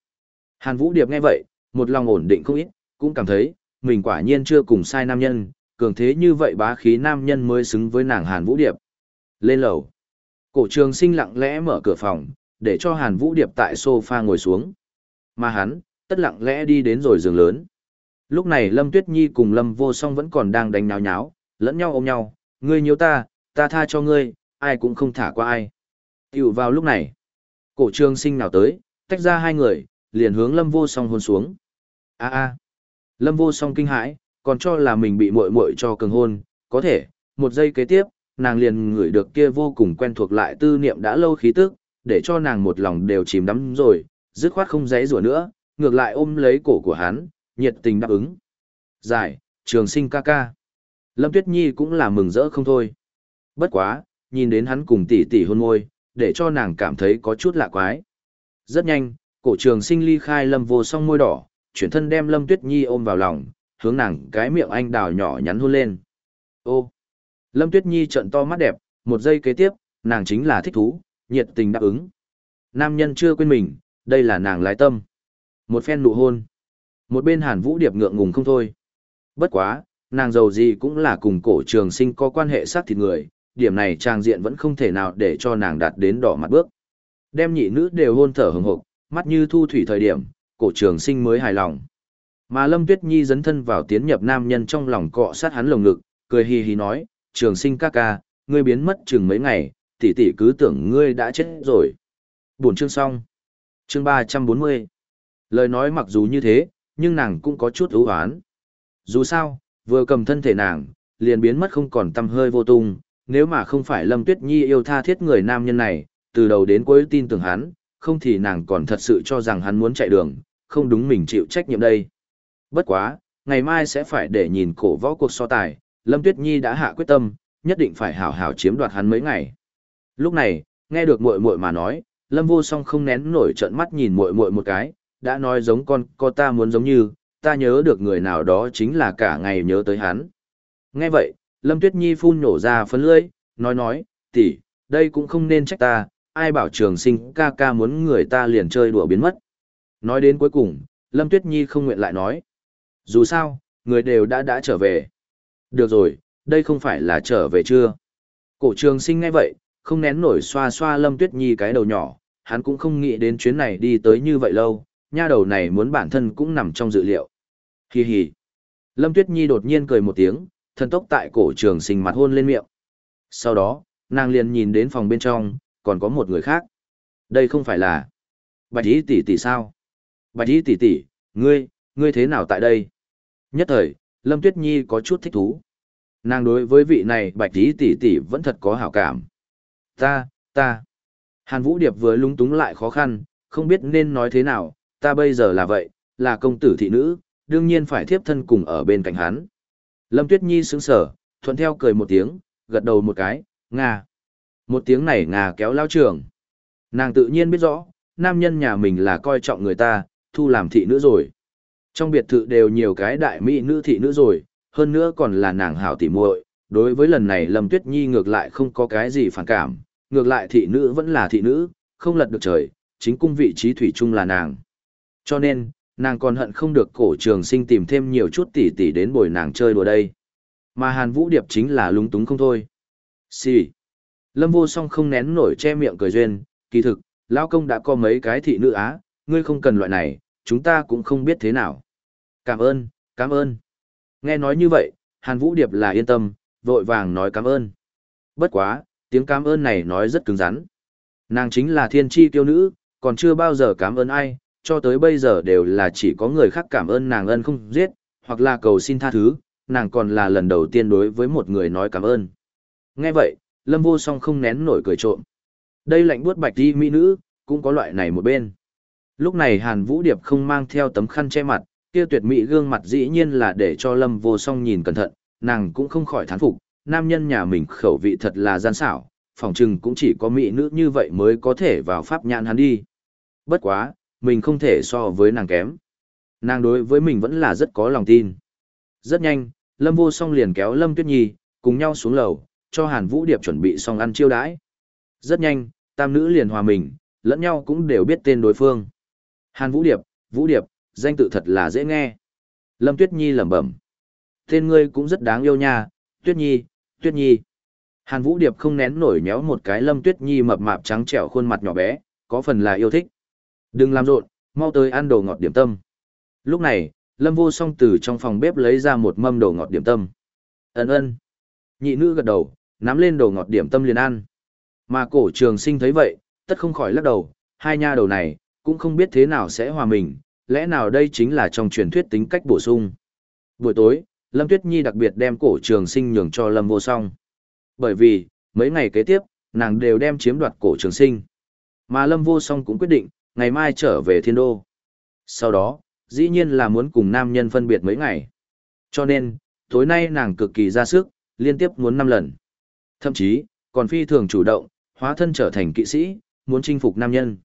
Hàn Vũ Điệp nghe vậy, một lòng ổn định không ít, cũng cảm thấy, mình quả nhiên chưa cùng sai nam nhân, cường thế như vậy bá khí nam nhân mới xứng với nàng Hàn Vũ Điệp. Lên lầu. Cổ trường sinh lặng lẽ mở cửa phòng, để cho Hàn Vũ Điệp tại sofa ngồi xuống. Mà hắn, tất lặng lẽ đi đến rồi giường lớn. Lúc này Lâm Tuyết Nhi cùng Lâm Vô Song vẫn còn đang đánh nháo nháo, lẫn nhau ôm nhau, ngươi nhớ ta, ta tha cho ngươi, ai cũng không thả qua ai. Tiểu vào lúc này, Cổ trường sinh nào tới, tách ra hai người, liền hướng lâm vô song hôn xuống. a a lâm vô song kinh hãi, còn cho là mình bị muội muội cho cường hôn, có thể, một giây kế tiếp, nàng liền ngửi được kia vô cùng quen thuộc lại tư niệm đã lâu khí tức, để cho nàng một lòng đều chìm đắm rồi, dứt khoát không giấy rủa nữa, ngược lại ôm lấy cổ của hắn, nhiệt tình đáp ứng. Giải, trường sinh ca ca. Lâm Tuyết Nhi cũng là mừng rỡ không thôi. Bất quá, nhìn đến hắn cùng tỷ tỷ hôn môi, để cho nàng cảm thấy có chút lạ quái. Rất nhanh, cổ trường sinh ly khai lâm vô song môi đỏ, chuyển thân đem Lâm Tuyết Nhi ôm vào lòng, hướng nàng cái miệng anh đào nhỏ nhắn hôn lên. Ô! Lâm Tuyết Nhi trợn to mắt đẹp, một giây kế tiếp, nàng chính là thích thú, nhiệt tình đáp ứng. Nam nhân chưa quên mình, đây là nàng lái tâm. Một phen nụ hôn. Một bên Hàn Vũ Điệp ngượng ngùng không thôi. Bất quá, nàng giàu gì cũng là cùng cổ trường sinh có quan hệ sát thịt người, điểm này trang diện vẫn không thể nào để cho nàng đạt đến đỏ mặt bước. Đem nhị nữ đều hôn thở hừng hực, mắt như thu thủy thời điểm, cổ trường sinh mới hài lòng. Mà Lâm Tuyết Nhi dấn thân vào tiến nhập nam nhân trong lòng cọ sát hắn lồng ngực, cười hì hì nói, trường sinh ca ca, ngươi biến mất chừng mấy ngày, tỷ tỷ cứ tưởng ngươi đã chết rồi. Buồn chương xong. Chương 340. Lời nói mặc dù như thế, nhưng nàng cũng có chút ưu hoán. Dù sao, vừa cầm thân thể nàng, liền biến mất không còn tâm hơi vô tung, nếu mà không phải Lâm Tuyết Nhi yêu tha thiết người nam nhân này, từ đầu đến cuối tin tưởng hắn, không thì nàng còn thật sự cho rằng hắn muốn chạy đường, không đúng mình chịu trách nhiệm đây. Bất quá, ngày mai sẽ phải để nhìn cổ võ cuộc so tài, Lâm Tuyết Nhi đã hạ quyết tâm, nhất định phải hảo hảo chiếm đoạt hắn mấy ngày. Lúc này, nghe được muội muội mà nói, Lâm Vô Song không nén nổi trợn mắt nhìn muội muội một cái, đã nói giống con có ta muốn giống như, ta nhớ được người nào đó chính là cả ngày nhớ tới hắn. Nghe vậy, Lâm Tuyết Nhi phun nổ ra phấn lưỡi, nói nói, tỷ, đây cũng không nên trách ta, ai bảo trường sinh ca ca muốn người ta liền chơi đùa biến mất. Nói đến cuối cùng, Lâm Tuyết Nhi không nguyện lại nói. Dù sao, người đều đã đã trở về. Được rồi, đây không phải là trở về chưa? Cổ trường sinh ngay vậy, không nén nổi xoa xoa Lâm Tuyết Nhi cái đầu nhỏ, hắn cũng không nghĩ đến chuyến này đi tới như vậy lâu, nha đầu này muốn bản thân cũng nằm trong dự liệu. Hi hi. Lâm Tuyết Nhi đột nhiên cười một tiếng, thần tốc tại cổ trường sinh mặt hôn lên miệng. Sau đó, nàng liền nhìn đến phòng bên trong, còn có một người khác. Đây không phải là Bạch Y tỷ tỷ sao? Bạch Y tỷ tỷ, ngươi, ngươi thế nào tại đây? Nhất thời, Lâm Tuyết Nhi có chút thích thú. Nàng đối với vị này Bạch Y tỷ tỷ vẫn thật có hảo cảm. Ta, ta. Hàn Vũ Điệp vừa lung túng lại khó khăn, không biết nên nói thế nào, ta bây giờ là vậy, là công tử thị nữ, đương nhiên phải thiếp thân cùng ở bên cạnh hắn. Lâm Tuyết Nhi sững sở, thuận theo cười một tiếng, gật đầu một cái, ngà. Một tiếng này ngà kéo lao trường. Nàng tự nhiên biết rõ, nam nhân nhà mình là coi trọng người ta, thu làm thị nữ rồi. Trong biệt thự đều nhiều cái đại mỹ nữ thị nữ rồi, hơn nữa còn là nàng hảo tỉ muội. Đối với lần này Lâm Tuyết Nhi ngược lại không có cái gì phản cảm, ngược lại thị nữ vẫn là thị nữ, không lật được trời, chính cung vị trí thủy chung là nàng. Cho nên, nàng còn hận không được cổ trường sinh tìm thêm nhiều chút tỷ tỷ đến bồi nàng chơi đùa đây. Mà Hàn Vũ Điệp chính là lúng túng không thôi. Xì. Lâm vô song không nén nổi che miệng cười duyên, kỳ thực, lão công đã có mấy cái thị nữ á, ngươi không cần loại này, chúng ta cũng không biết thế nào. Cảm ơn, cảm ơn. Nghe nói như vậy, Hàn Vũ Điệp là yên tâm, vội vàng nói cảm ơn. Bất quá, tiếng cảm ơn này nói rất cứng rắn. Nàng chính là thiên tri tiêu nữ, còn chưa bao giờ cảm ơn ai, cho tới bây giờ đều là chỉ có người khác cảm ơn nàng ân không giết, hoặc là cầu xin tha thứ, nàng còn là lần đầu tiên đối với một người nói cảm ơn. Nghe vậy, Lâm Vô Song không nén nổi cười trộm. Đây lạnh buốt bạch đi mỹ nữ, cũng có loại này một bên. Lúc này Hàn Vũ Điệp không mang theo tấm khăn che mặt, kia tuyệt mỹ gương mặt dĩ nhiên là để cho Lâm Vô Song nhìn cẩn thận, nàng cũng không khỏi thán phục, nam nhân nhà mình khẩu vị thật là gian xảo, phòng trừng cũng chỉ có mỹ nữ như vậy mới có thể vào pháp nhãn hắn đi. Bất quá, mình không thể so với nàng kém. Nàng đối với mình vẫn là rất có lòng tin. Rất nhanh, Lâm Vô Song liền kéo Lâm Tuyết Nhi, cùng nhau xuống lầu, cho Hàn Vũ Điệp chuẩn bị xong ăn chiêu đãi. Rất nhanh, tam nữ liền hòa mình, lẫn nhau cũng đều biết tên đối phương. Hàn Vũ Điệp, Vũ Điệp, danh tự thật là dễ nghe. Lâm Tuyết Nhi lẩm bẩm. Tên ngươi cũng rất đáng yêu nha, Tuyết Nhi, Tuyết Nhi. Hàn Vũ Điệp không nén nổi nhéo một cái Lâm Tuyết Nhi mập mạp trắng trẻo khuôn mặt nhỏ bé, có phần là yêu thích. Đừng làm rộn, mau tới ăn đồ ngọt điểm tâm. Lúc này, Lâm Vô Song từ trong phòng bếp lấy ra một mâm đồ ngọt điểm tâm. Ân ơn. Nhị nữ gật đầu, nắm lên đồ ngọt điểm tâm liền ăn. Mà cổ trường sinh thấy vậy, tất không khỏi lắc đầu, hai nha đầu này, cũng không biết thế nào sẽ hòa mình, lẽ nào đây chính là trong truyền thuyết tính cách bổ sung. Buổi tối, Lâm Tuyết Nhi đặc biệt đem cổ trường sinh nhường cho Lâm vô song. Bởi vì, mấy ngày kế tiếp, nàng đều đem chiếm đoạt cổ trường sinh. Mà Lâm vô song cũng quyết định, ngày mai trở về thiên đô. Sau đó, dĩ nhiên là muốn cùng nam nhân phân biệt mấy ngày. Cho nên, tối nay nàng cực kỳ ra sức, liên tiếp muốn năm lần. Thậm chí, còn phi thường chủ động, hóa thân trở thành kỵ sĩ, muốn chinh phục nam nhân.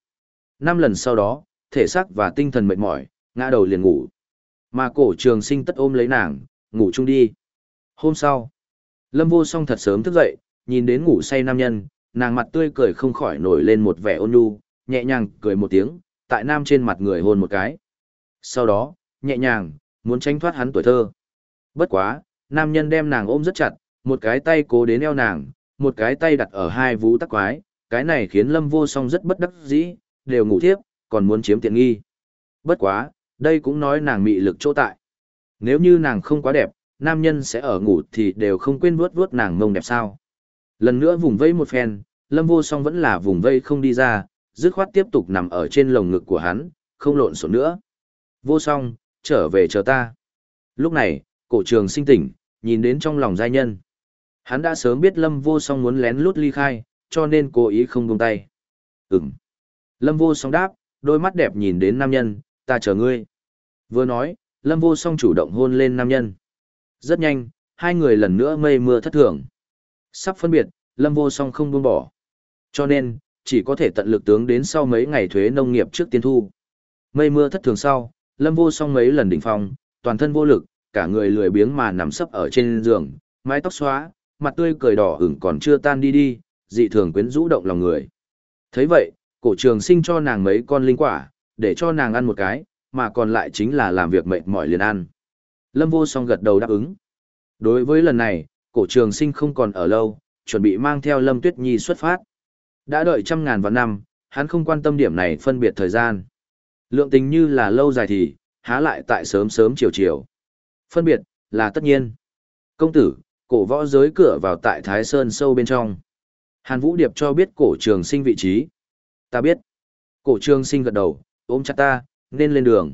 Năm lần sau đó, thể xác và tinh thần mệt mỏi, ngã đầu liền ngủ. Mà cổ trường sinh tất ôm lấy nàng, ngủ chung đi. Hôm sau, Lâm vô song thật sớm thức dậy, nhìn đến ngủ say nam nhân, nàng mặt tươi cười không khỏi nổi lên một vẻ ôn nhu, nhẹ nhàng cười một tiếng, tại nam trên mặt người hôn một cái. Sau đó, nhẹ nhàng, muốn tránh thoát hắn tuổi thơ. Bất quá, nam nhân đem nàng ôm rất chặt, một cái tay cố đến eo nàng, một cái tay đặt ở hai vú tắc quái, cái này khiến lâm vô song rất bất đắc dĩ, đều ngủ thiếp, còn muốn chiếm tiện nghi. Bất quá, đây cũng nói nàng mị lực chỗ tại. Nếu như nàng không quá đẹp, nam nhân sẽ ở ngủ thì đều không quên vuốt vuốt nàng mông đẹp sao. Lần nữa vùng vây một phen, lâm vô song vẫn là vùng vây không đi ra, dứt khoát tiếp tục nằm ở trên lồng ngực của hắn, không lộn xộn nữa. Vô song, trở về chờ ta. Lúc này, cổ trường sinh tỉnh, nhìn đến trong lòng giai nhân. Hắn đã sớm biết Lâm Vô Song muốn lén lút ly khai, cho nên cố ý không buông tay. Ừm. Lâm Vô Song đáp, đôi mắt đẹp nhìn đến nam nhân, ta chờ ngươi. Vừa nói, Lâm Vô Song chủ động hôn lên nam nhân. Rất nhanh, hai người lần nữa mây mưa thất thường. Sắp phân biệt, Lâm Vô Song không buông bỏ. Cho nên, chỉ có thể tận lực tướng đến sau mấy ngày thuế nông nghiệp trước tiên thu. Mây mưa thất thường sau, Lâm Vô Song mấy lần đỉnh phong, toàn thân vô lực, cả người lười biếng mà nằm sấp ở trên giường, mái tóc xóa, mặt tươi cười đỏ ửng còn chưa tan đi đi, dị thường quyến rũ động lòng người. Thấy vậy, cổ trường sinh cho nàng mấy con linh quả, để cho nàng ăn một cái, mà còn lại chính là làm việc mệt mỏi liền ăn. Lâm vô song gật đầu đáp ứng. Đối với lần này, cổ trường sinh không còn ở lâu, chuẩn bị mang theo Lâm Tuyết Nhi xuất phát. Đã đợi trăm ngàn vạn năm, hắn không quan tâm điểm này phân biệt thời gian. Lượng tình như là lâu dài thì, há lại tại sớm sớm chiều chiều. Phân biệt, là tất nhiên. Công tử, cổ võ giới cửa vào tại Thái Sơn sâu bên trong. Hàn Vũ Điệp cho biết cổ trường sinh vị trí. Ta biết. Cổ trường sinh gật đầu, ôm chặt ta, nên lên đường.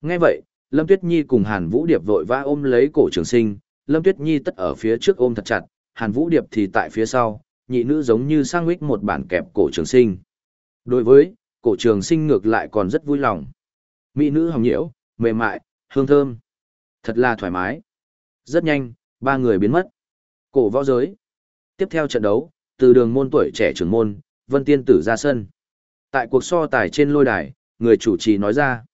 Nghe vậy, Lâm Tuyết Nhi cùng Hàn Vũ Điệp vội vã ôm lấy cổ trường sinh, Lâm Tuyết Nhi tất ở phía trước ôm thật chặt, Hàn Vũ Điệp thì tại phía sau, nhị nữ giống như sang huyết một bản kẹp cổ trường sinh. Đối với, cổ trường sinh ngược lại còn rất vui lòng. Mỹ nữ hồng nhiễu, mềm mại, hương thơm. Thật là thoải mái. Rất nhanh, ba người biến mất. Cổ võ giới. Tiếp theo trận đấu, từ đường môn tuổi trẻ trưởng môn, Vân Tiên Tử ra sân. Tại cuộc so tài trên lôi đài, người chủ trì nói ra.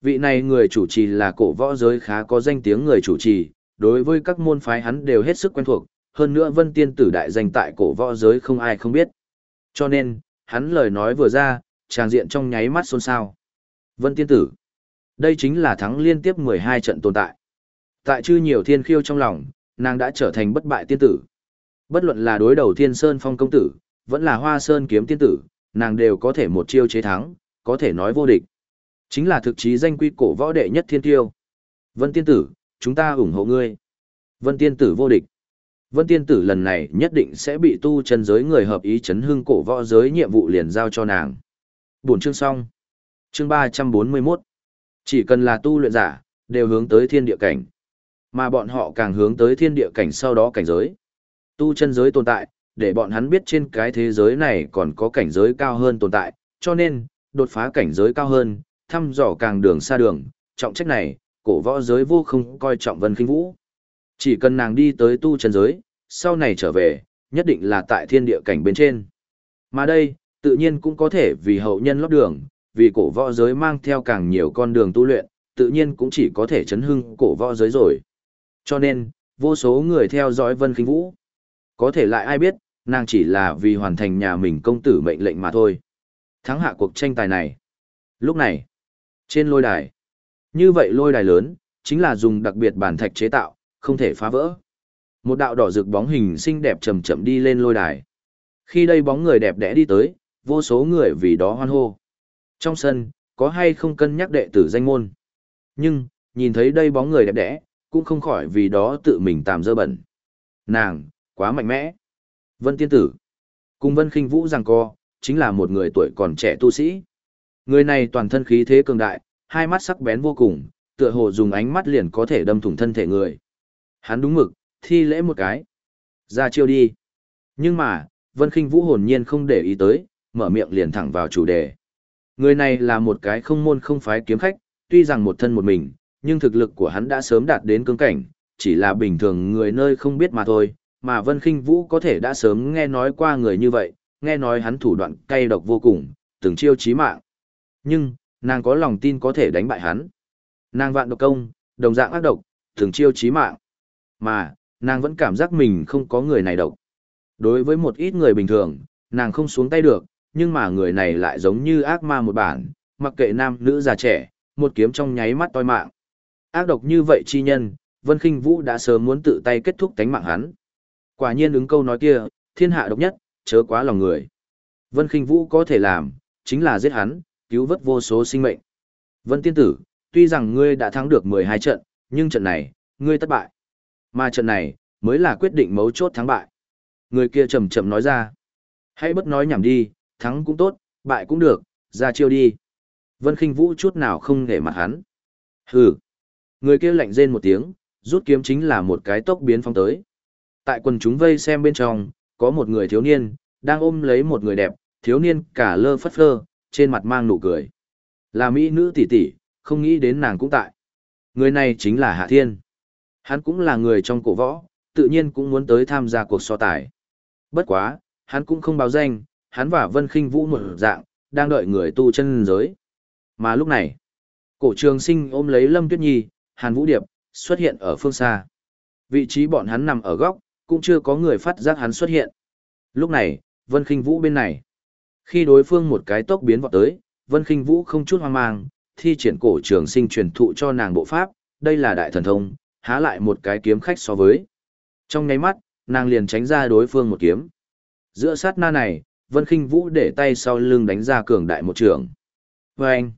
Vị này người chủ trì là cổ võ giới khá có danh tiếng người chủ trì, đối với các môn phái hắn đều hết sức quen thuộc, hơn nữa Vân Tiên Tử đại danh tại cổ võ giới không ai không biết. Cho nên, hắn lời nói vừa ra, tràng diện trong nháy mắt xôn xao. Vân Tiên Tử. Đây chính là thắng liên tiếp 12 trận tồn tại. Tại chư nhiều thiên khiêu trong lòng, nàng đã trở thành bất bại tiên tử. Bất luận là đối đầu Thiên Sơn Phong công tử, vẫn là Hoa Sơn kiếm tiên tử, nàng đều có thể một chiêu chế thắng, có thể nói vô địch. Chính là thực chí danh quy cổ võ đệ nhất thiên tiêu. Vân tiên tử, chúng ta ủng hộ ngươi. Vân tiên tử vô địch. Vân tiên tử lần này nhất định sẽ bị tu chân giới người hợp ý chấn hưng cổ võ giới nhiệm vụ liền giao cho nàng. Buổi chương xong. Chương 341. Chỉ cần là tu luyện giả, đều hướng tới thiên địa cảnh. Mà bọn họ càng hướng tới thiên địa cảnh sau đó cảnh giới. Tu chân giới tồn tại, để bọn hắn biết trên cái thế giới này còn có cảnh giới cao hơn tồn tại, cho nên, đột phá cảnh giới cao hơn, thăm dò càng đường xa đường, trọng trách này, cổ võ giới vô không coi trọng Vân Kinh Vũ. Chỉ cần nàng đi tới tu chân giới, sau này trở về, nhất định là tại thiên địa cảnh bên trên. Mà đây, tự nhiên cũng có thể vì hậu nhân lót đường, vì cổ võ giới mang theo càng nhiều con đường tu luyện, tự nhiên cũng chỉ có thể chấn hưng cổ võ giới rồi. Cho nên, vô số người theo dõi Vân Kinh Vũ. Có thể lại ai biết, nàng chỉ là vì hoàn thành nhà mình công tử mệnh lệnh mà thôi. Thắng hạ cuộc tranh tài này. Lúc này, trên lôi đài. Như vậy lôi đài lớn, chính là dùng đặc biệt bản thạch chế tạo, không thể phá vỡ. Một đạo đỏ rực bóng hình xinh đẹp chậm chậm đi lên lôi đài. Khi đây bóng người đẹp đẽ đi tới, vô số người vì đó hoan hô. Trong sân, có hay không cân nhắc đệ tử danh môn. Nhưng, nhìn thấy đây bóng người đẹp đẽ, cũng không khỏi vì đó tự mình tạm dơ bẩn. Nàng, quá mạnh mẽ. Vân tiên tử. Cùng Vân khinh vũ rằng co, chính là một người tuổi còn trẻ tu sĩ. Người này toàn thân khí thế cường đại, hai mắt sắc bén vô cùng, tựa hồ dùng ánh mắt liền có thể đâm thủng thân thể người. Hắn đúng mực, thi lễ một cái. Ra chiêu đi. Nhưng mà, Vân Kinh Vũ hồn nhiên không để ý tới, mở miệng liền thẳng vào chủ đề. Người này là một cái không môn không phái kiếm khách, tuy rằng một thân một mình, nhưng thực lực của hắn đã sớm đạt đến cương cảnh, chỉ là bình thường người nơi không biết mà thôi, mà Vân Kinh Vũ có thể đã sớm nghe nói qua người như vậy, nghe nói hắn thủ đoạn cay độc vô cùng, từng chiêu chí mạng. Nhưng, nàng có lòng tin có thể đánh bại hắn. Nàng vạn độc công, đồng dạng ác độc, từng chiêu chí mạng. Mà, nàng vẫn cảm giác mình không có người này độc. Đối với một ít người bình thường, nàng không xuống tay được, nhưng mà người này lại giống như ác ma một bản, mặc kệ nam nữ già trẻ, một kiếm trong nháy mắt toi mạng. Ác độc như vậy chi nhân, Vân Kinh Vũ đã sớm muốn tự tay kết thúc tánh mạng hắn. Quả nhiên ứng câu nói kia, thiên hạ độc nhất, chớ quá lòng người. Vân Kinh Vũ có thể làm, chính là giết hắn, cứu vớt vô số sinh mệnh. Vân Tiên Tử, tuy rằng ngươi đã thắng được 12 trận, nhưng trận này, ngươi thất bại. Mà trận này, mới là quyết định mấu chốt thắng bại. Người kia chậm chậm nói ra. Hãy bất nói nhảm đi, thắng cũng tốt, bại cũng được, ra chiêu đi. Vân khinh Vũ chút nào không để mặt hắn. Hừ. Người kia lạnh rên một tiếng, rút kiếm chính là một cái tốc biến phong tới. Tại quần chúng vây xem bên trong, có một người thiếu niên, đang ôm lấy một người đẹp, thiếu niên cả lơ phất phơ, trên mặt mang nụ cười. Là mỹ nữ tỷ tỷ, không nghĩ đến nàng cũng tại. Người này chính là Hạ Thiên. Hắn cũng là người trong cổ võ, tự nhiên cũng muốn tới tham gia cuộc so tài. Bất quá, hắn cũng không báo danh, hắn và Vân Khinh Vũ một dạng, đang đợi người tu chân giới. Mà lúc này, cổ trường sinh ôm lấy Lâm Tuyết Nhi, Hàn Vũ Điệp, xuất hiện ở phương xa. Vị trí bọn hắn nằm ở góc, cũng chưa có người phát giác hắn xuất hiện. Lúc này, Vân Khinh Vũ bên này. Khi đối phương một cái tốc biến vọt tới, Vân Khinh Vũ không chút hoang mang, thi triển cổ trường sinh truyền thụ cho nàng bộ pháp, đây là đại thần thông, há lại một cái kiếm khách so với. Trong nháy mắt, nàng liền tránh ra đối phương một kiếm. Giữa sát na này, Vân Khinh Vũ để tay sau lưng đánh ra cường đại một trường. Và anh,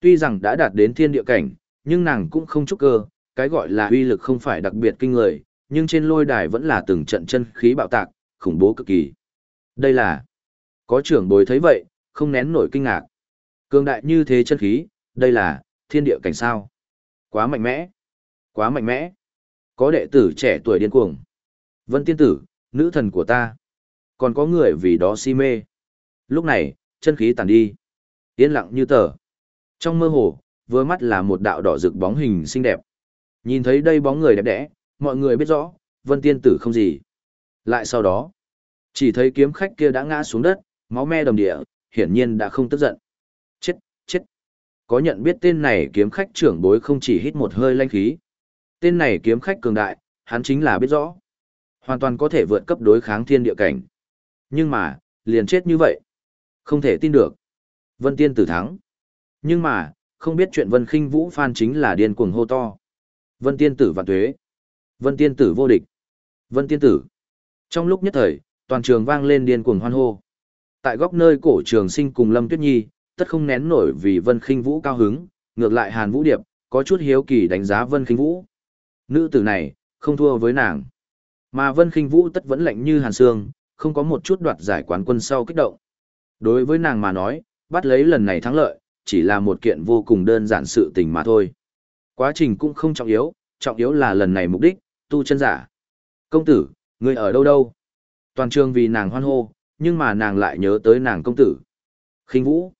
tuy rằng đã đạt đến thiên địa cảnh, nhưng nàng cũng không chúc cơ, cái gọi là uy lực không phải đặc biệt kinh người, nhưng trên lôi đài vẫn là từng trận chân khí bạo tạc, khủng bố cực kỳ. Đây là, có trưởng bối thấy vậy, không nén nổi kinh ngạc. Cường đại như thế chân khí, đây là, thiên địa cảnh sao. Quá mạnh mẽ, quá mạnh mẽ. Có đệ tử trẻ tuổi điên cuồng. Vân tiên tử, nữ thần của ta. Còn có người vì đó si mê. Lúc này, chân khí tàn đi. Yên lặng như tờ. Trong mơ hồ, vừa mắt là một đạo đỏ rực bóng hình xinh đẹp. Nhìn thấy đây bóng người đẹp đẽ, mọi người biết rõ, vân tiên tử không gì. Lại sau đó, chỉ thấy kiếm khách kia đã ngã xuống đất, máu me đầm địa, hiển nhiên đã không tức giận. Chết, chết. Có nhận biết tên này kiếm khách trưởng bối không chỉ hít một hơi lanh khí. Tên này kiếm khách cường đại, hắn chính là biết rõ. Hoàn toàn có thể vượt cấp đối kháng thiên địa cảnh. Nhưng mà, liền chết như vậy. Không thể tin được. Vân Tiên tử thắng. Nhưng mà, không biết chuyện Vân Khinh Vũ Phan chính là điên cuồng hô to. Vân Tiên tử vạn tuế. Vân Tiên tử vô địch. Vân Tiên tử. Trong lúc nhất thời, toàn trường vang lên điên cuồng hoan hô. Tại góc nơi cổ trường sinh cùng Lâm Tuyết Nhi, tất không nén nổi vì Vân Khinh Vũ cao hứng, ngược lại Hàn Vũ Điệp, có chút hiếu kỳ đánh giá Vân Khinh Vũ. Nữ tử này, không thua với nàng. Mà Vân Khinh Vũ tất vẫn lạnh như hàn xương, không có một chút đoạt giải quán quân sau kích động. Đối với nàng mà nói, bắt lấy lần này thắng lợi, chỉ là một kiện vô cùng đơn giản sự tình mà thôi. Quá trình cũng không trọng yếu, trọng yếu là lần này mục đích, tu chân giả. Công tử, người ở đâu đâu? Toàn trường vì nàng hoan hô, nhưng mà nàng lại nhớ tới nàng công tử. khinh vũ.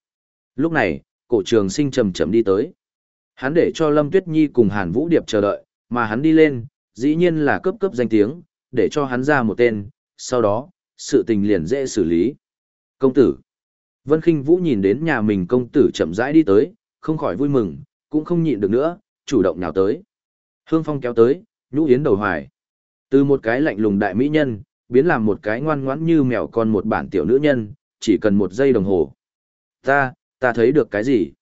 Lúc này, cổ trường sinh chậm chậm đi tới. Hắn để cho Lâm Tuyết Nhi cùng Hàn Vũ Điệp chờ đợi, mà hắn đi lên, dĩ nhiên là cấp cấp danh tiếng, để cho hắn ra một tên, sau đó, sự tình liền dễ xử lý. Công tử. Vân Kinh Vũ nhìn đến nhà mình công tử chậm rãi đi tới, không khỏi vui mừng, cũng không nhịn được nữa, chủ động nhào tới. Hương Phong kéo tới, nhũ yến đầu hoài. Từ một cái lạnh lùng đại mỹ nhân, biến làm một cái ngoan ngoãn như mèo con một bản tiểu nữ nhân, chỉ cần một giây đồng hồ. Ta, ta thấy được cái gì?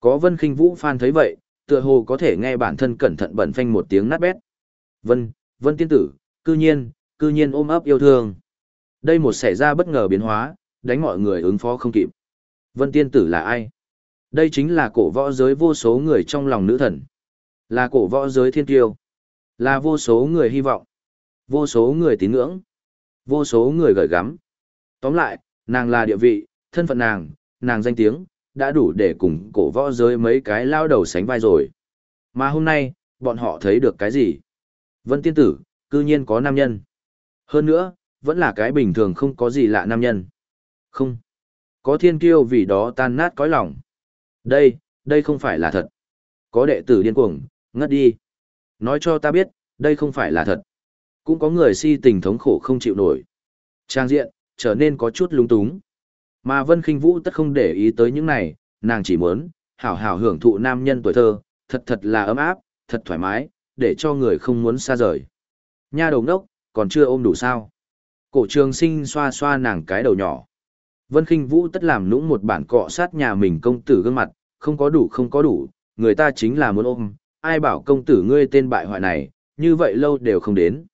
Có Vân Kinh Vũ Phan thấy vậy, tựa hồ có thể nghe bản thân cẩn thận bẩn phanh một tiếng nát bét. Vân, Vân tiên tử, cư nhiên, cư nhiên ôm ấp yêu thương. Đây một xảy ra bất ngờ biến hóa, đánh mọi người ứng phó không kịp. Vân tiên tử là ai? Đây chính là cổ võ giới vô số người trong lòng nữ thần. Là cổ võ giới thiên tiêu. Là vô số người hy vọng. Vô số người tín ngưỡng. Vô số người gửi gắm. Tóm lại, nàng là địa vị, Thân phận nàng, nàng danh tiếng, đã đủ để cùng cổ võ giới mấy cái lao đầu sánh vai rồi. Mà hôm nay, bọn họ thấy được cái gì? Vân tiên tử, cư nhiên có nam nhân. Hơn nữa, vẫn là cái bình thường không có gì lạ nam nhân. Không. Có thiên kiêu vì đó tan nát cõi lòng. Đây, đây không phải là thật. Có đệ tử điên cuồng, ngất đi. Nói cho ta biết, đây không phải là thật. Cũng có người si tình thống khổ không chịu nổi. Trang diện, trở nên có chút lung túng. Mà Vân Kinh Vũ tất không để ý tới những này, nàng chỉ muốn, hảo hảo hưởng thụ nam nhân tuổi thơ, thật thật là ấm áp, thật thoải mái, để cho người không muốn xa rời. Nha đầu đốc, còn chưa ôm đủ sao. Cổ trường sinh xoa xoa nàng cái đầu nhỏ. Vân Kinh Vũ tất làm nũng một bản cọ sát nhà mình công tử gương mặt, không có đủ không có đủ, người ta chính là muốn ôm, ai bảo công tử ngươi tên bại hoại này, như vậy lâu đều không đến.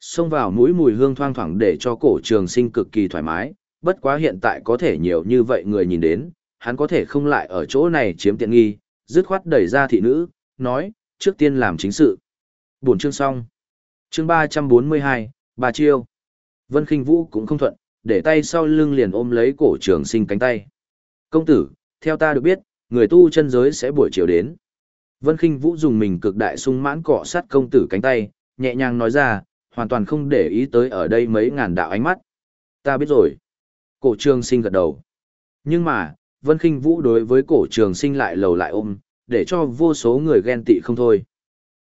Xông vào mũi mùi hương thoang thoảng để cho cổ trường sinh cực kỳ thoải mái, bất quá hiện tại có thể nhiều như vậy người nhìn đến, hắn có thể không lại ở chỗ này chiếm tiện nghi, dứt khoát đẩy ra thị nữ, nói, trước tiên làm chính sự. Buổi chương xong. Chương 342, bà chiêu. Vân Kinh Vũ cũng không thuận, để tay sau lưng liền ôm lấy cổ trường sinh cánh tay. Công tử, theo ta được biết, người tu chân giới sẽ buổi chiều đến. Vân Kinh Vũ dùng mình cực đại sung mãn cọ sát công tử cánh tay, nhẹ nhàng nói ra, hoàn toàn không để ý tới ở đây mấy ngàn đạo ánh mắt. Ta biết rồi. Cổ trường sinh gật đầu. Nhưng mà, Vân Kinh Vũ đối với cổ trường sinh lại lầu lại ôm, để cho vô số người ghen tị không thôi.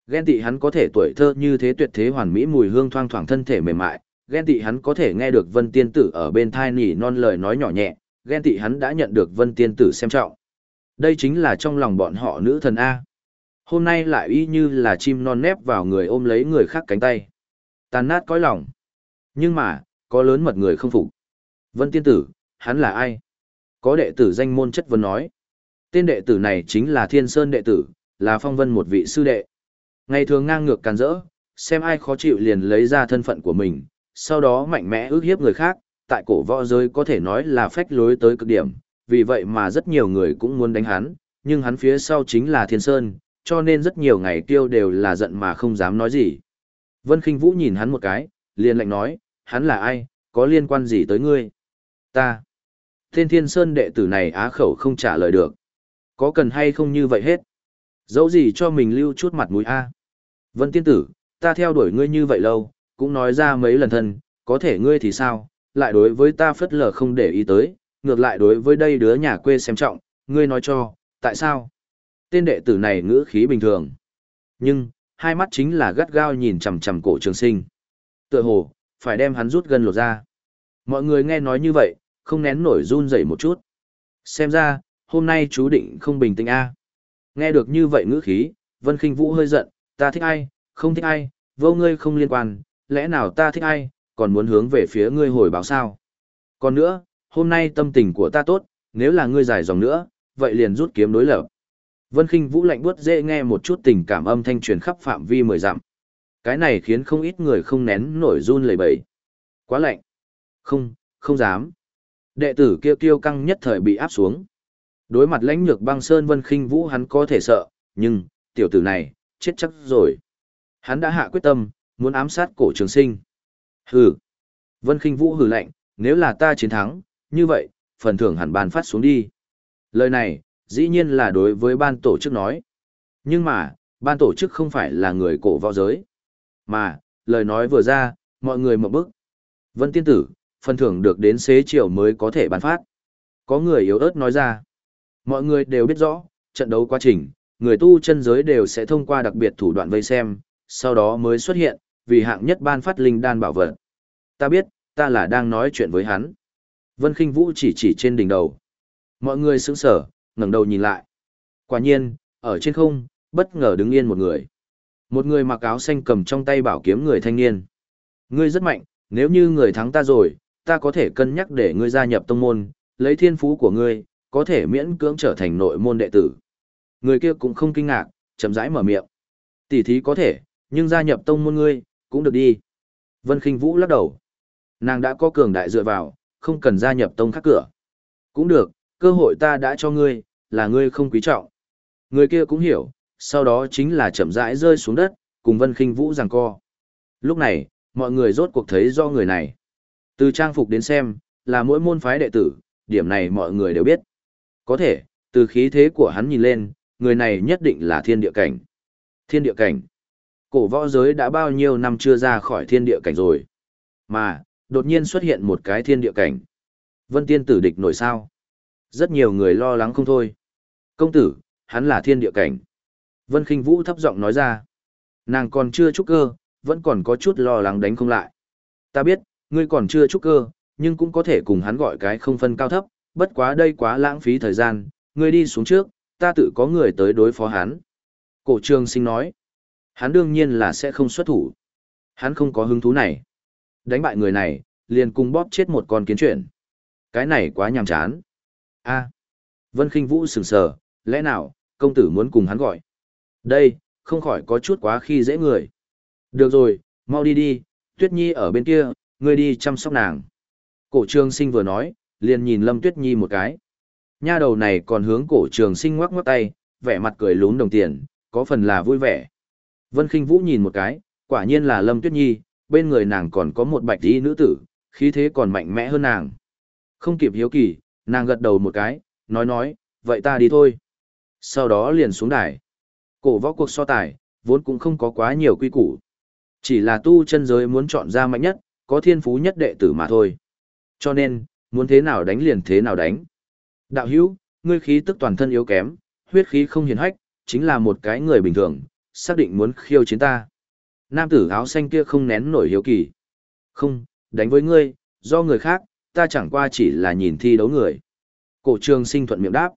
Ghen tị hắn có thể tuổi thơ như thế tuyệt thế hoàn mỹ mùi hương thoang thoảng thân thể mềm mại, ghen tị hắn có thể nghe được Vân Tiên Tử ở bên thai nỉ non lời nói nhỏ nhẹ, ghen tị hắn đã nhận được Vân Tiên Tử xem trọng. Đây chính là trong lòng bọn họ nữ thần A. Hôm nay lại y như là chim non nép vào người ôm lấy người khác cánh tay. Tàn nát cõi lòng. Nhưng mà, có lớn mật người không phục. Vân Tiên Tử, hắn là ai? Có đệ tử danh môn chất vấn nói. Tên đệ tử này chính là Thiên Sơn đệ tử, là phong vân một vị sư đệ. Ngày thường ngang ngược càn rỡ, xem ai khó chịu liền lấy ra thân phận của mình, sau đó mạnh mẽ ước hiếp người khác, tại cổ võ giới có thể nói là phách lối tới cực điểm, vì vậy mà rất nhiều người cũng muốn đánh hắn, nhưng hắn phía sau chính là Thiên Sơn, cho nên rất nhiều ngày tiêu đều là giận mà không dám nói gì. Vân Kinh Vũ nhìn hắn một cái, liền lạnh nói, hắn là ai, có liên quan gì tới ngươi? Ta. Tên Thiên Sơn đệ tử này á khẩu không trả lời được. Có cần hay không như vậy hết? Dẫu gì cho mình lưu chút mặt mũi a. Vân tiên tử, ta theo đuổi ngươi như vậy lâu, cũng nói ra mấy lần thân, có thể ngươi thì sao, lại đối với ta phất lờ không để ý tới, ngược lại đối với đây đứa nhà quê xem trọng, ngươi nói cho, tại sao? Tên đệ tử này ngữ khí bình thường. Nhưng, hai mắt chính là gắt gao nhìn chằm chằm cổ trường sinh. Tựa hồ, phải đem hắn rút gần lột ra. Mọi người nghe nói như vậy, không nén nổi run rẩy một chút. Xem ra, hôm nay chú định không bình tĩnh a. Nghe được như vậy ngữ khí, Vân Kinh Vũ hơi giận, ta thích ai, không thích ai, vô ngươi không liên quan, lẽ nào ta thích ai, còn muốn hướng về phía ngươi hồi báo sao? Còn nữa, hôm nay tâm tình của ta tốt, nếu là ngươi dài dòng nữa, vậy liền rút kiếm đối lập. Vân Kinh Vũ lạnh buốt dễ nghe một chút tình cảm âm thanh truyền khắp phạm vi mười dặm. Cái này khiến không ít người không nén nổi run lẩy bẩy. Quá lạnh. Không, không dám. Đệ tử kia kiêu căng nhất thời bị áp xuống. Đối mặt lãnh nhược băng sơn Vân Kinh Vũ hắn có thể sợ, nhưng, tiểu tử này, chết chắc rồi. Hắn đã hạ quyết tâm, muốn ám sát cổ trường sinh. Hừ. Vân Kinh Vũ hừ lạnh, nếu là ta chiến thắng, như vậy, phần thưởng hẳn ban phát xuống đi. Lời này, dĩ nhiên là đối với ban tổ chức nói. Nhưng mà, ban tổ chức không phải là người cổ võ giới. Mà, lời nói vừa ra, mọi người một bức. Vân tiên tử, phần thưởng được đến xế chiều mới có thể ban phát. Có người yếu ớt nói ra. Mọi người đều biết rõ, trận đấu quá trình, người tu chân giới đều sẽ thông qua đặc biệt thủ đoạn vây xem, sau đó mới xuất hiện, vì hạng nhất ban phát linh đan bảo vật. Ta biết, ta là đang nói chuyện với hắn. Vân Kinh Vũ chỉ chỉ trên đỉnh đầu. Mọi người sững sở, ngẩng đầu nhìn lại. Quả nhiên, ở trên không, bất ngờ đứng yên một người. Một người mặc áo xanh cầm trong tay bảo kiếm người thanh niên. Ngươi rất mạnh, nếu như người thắng ta rồi, ta có thể cân nhắc để ngươi gia nhập tông môn, lấy thiên phú của ngươi, có thể miễn cưỡng trở thành nội môn đệ tử. Người kia cũng không kinh ngạc, chậm rãi mở miệng. Tỷ thí có thể, nhưng gia nhập tông môn ngươi, cũng được đi. Vân Kinh Vũ lắc đầu. Nàng đã có cường đại dựa vào, không cần gia nhập tông khác cửa. Cũng được, cơ hội ta đã cho ngươi, là ngươi không quý trọng. Người kia cũng hiểu, sau đó chính là chậm rãi rơi xuống đất, cùng Vân Kinh Vũ giằng co. Lúc này, mọi người rốt cuộc thấy do người này. Từ trang phục đến xem, là mỗi môn phái đệ tử, điểm này mọi người đều biết. Có thể, từ khí thế của hắn nhìn lên, người này nhất định là thiên địa cảnh. Thiên địa cảnh. Cổ võ giới đã bao nhiêu năm chưa ra khỏi thiên địa cảnh rồi. Mà, đột nhiên xuất hiện một cái thiên địa cảnh. Vân tiên tử địch nổi sao. Rất nhiều người lo lắng không thôi. Công tử, hắn là thiên địa cảnh. Vân khinh vũ thấp giọng nói ra. Nàng còn chưa trúc cơ, vẫn còn có chút lo lắng đánh không lại. Ta biết, ngươi còn chưa trúc cơ, nhưng cũng có thể cùng hắn gọi cái không phân cao thấp, bất quá đây quá lãng phí thời gian, ngươi đi xuống trước, ta tự có người tới đối phó hắn. Cổ trường sinh nói, hắn đương nhiên là sẽ không xuất thủ. Hắn không có hứng thú này. Đánh bại người này, liền cùng bóp chết một con kiến chuyển. Cái này quá nhàm chán. a Vân Kinh Vũ sừng sờ, lẽ nào, công tử muốn cùng hắn gọi. Đây, không khỏi có chút quá khi dễ người. Được rồi, mau đi đi, Tuyết Nhi ở bên kia, ngươi đi chăm sóc nàng. Cổ trường sinh vừa nói, liền nhìn Lâm Tuyết Nhi một cái. Nha đầu này còn hướng cổ trường sinh ngoắc ngoắc tay, vẻ mặt cười lún đồng tiền, có phần là vui vẻ. Vân Kinh Vũ nhìn một cái, quả nhiên là Lâm Tuyết Nhi, bên người nàng còn có một bạch y nữ tử, khí thế còn mạnh mẽ hơn nàng. Không kịp hiếu kỳ, nàng gật đầu một cái, nói nói, vậy ta đi thôi. Sau đó liền xuống đài. Cổ võ cuộc so tài, vốn cũng không có quá nhiều quy củ. Chỉ là tu chân giới muốn chọn ra mạnh nhất, có thiên phú nhất đệ tử mà thôi. Cho nên, muốn thế nào đánh liền thế nào đánh. Đạo hữu, ngươi khí tức toàn thân yếu kém, huyết khí không hiền hách, chính là một cái người bình thường, xác định muốn khiêu chiến ta. Nam tử áo xanh kia không nén nổi hiếu kỳ. Không, đánh với ngươi, do người khác, ta chẳng qua chỉ là nhìn thi đấu người. Cổ trường sinh thuận miệng đáp.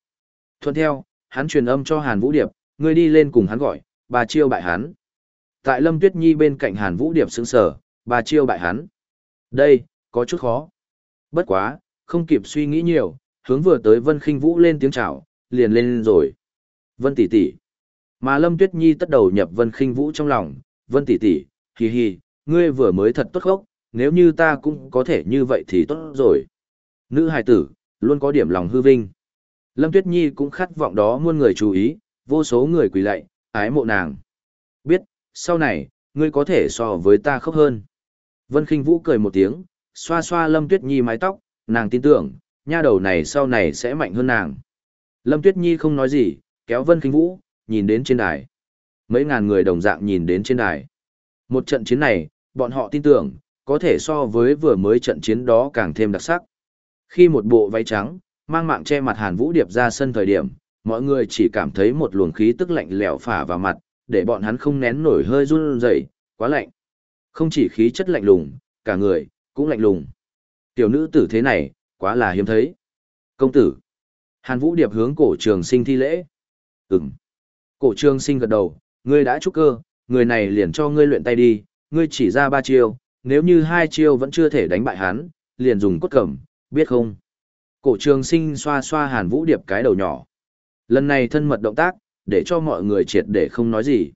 Thuận theo, hắn truyền âm cho Hàn Vũ Điệp, ngươi đi lên cùng hắn gọi, bà chiêu bại hắn. Tại Lâm Tuyết Nhi bên cạnh Hàn Vũ Điệp sững sờ, bà chiêu bại hắn. Đây, có chút khó. Bất quá, không kịp suy nghĩ nhiều, hướng vừa tới Vân Khinh Vũ lên tiếng chào, liền lên rồi. Vân tỷ tỷ. Mà Lâm Tuyết Nhi tất đầu nhập Vân Khinh Vũ trong lòng, Vân tỷ tỷ, hi hi, ngươi vừa mới thật tốt gốc, nếu như ta cũng có thể như vậy thì tốt rồi. Nữ hài tử, luôn có điểm lòng hư vinh. Lâm Tuyết Nhi cũng khát vọng đó muôn người chú ý, vô số người quỳ lạy, ái mộ nàng. Biết, sau này, ngươi có thể so với ta khóc hơn. Vân Kinh Vũ cười một tiếng, xoa xoa Lâm Tuyết Nhi mái tóc, nàng tin tưởng, nha đầu này sau này sẽ mạnh hơn nàng. Lâm Tuyết Nhi không nói gì, kéo Vân Kinh Vũ, nhìn đến trên đài. Mấy ngàn người đồng dạng nhìn đến trên đài. Một trận chiến này, bọn họ tin tưởng, có thể so với vừa mới trận chiến đó càng thêm đặc sắc. Khi một bộ váy trắng, mang mạng che mặt Hàn Vũ Điệp ra sân thời điểm, mọi người chỉ cảm thấy một luồng khí tức lạnh lẽo phả vào mặt, để bọn hắn không nén nổi hơi run rẩy, quá lạnh. Không chỉ khí chất lạnh lùng, cả người cũng lạnh lùng. Tiểu nữ tử thế này, quá là hiếm thấy. Công tử. Hàn Vũ Điệp hướng cổ trường sinh thi lễ. Ừm. Cổ trường sinh gật đầu, ngươi đã trúc cơ, người này liền cho ngươi luyện tay đi, ngươi chỉ ra ba chiêu, nếu như hai chiêu vẫn chưa thể đánh bại hắn, liền dùng cốt cẩm, biết không? Cổ trường sinh xoa xoa Hàn Vũ Điệp cái đầu nhỏ. Lần này thân mật động tác, để cho mọi người triệt để không nói gì.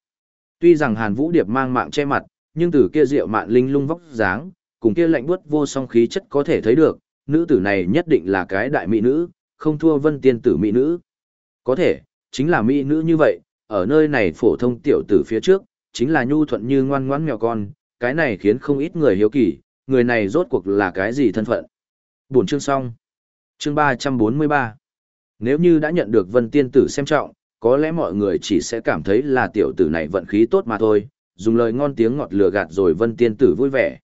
Tuy rằng Hàn Vũ Điệp mang mạng che mặt, nhưng từ kia rượu mạn linh lung vóc dáng, cùng kia lạnh buốt vô song khí chất có thể thấy được, nữ tử này nhất định là cái đại mỹ nữ, không thua vân tiên tử mỹ nữ. Có thể, chính là mỹ nữ như vậy, ở nơi này phổ thông tiểu tử phía trước, chính là nhu thuận như ngoan ngoãn mèo con, cái này khiến không ít người hiếu kỳ, người này rốt cuộc là cái gì thân phận. Buổi chương xong. Chương 343. Nếu như đã nhận được vân tiên tử xem trọng, có lẽ mọi người chỉ sẽ cảm thấy là tiểu tử này vận khí tốt mà thôi, dùng lời ngon tiếng ngọt lừa gạt rồi vân tiên tử vui vẻ.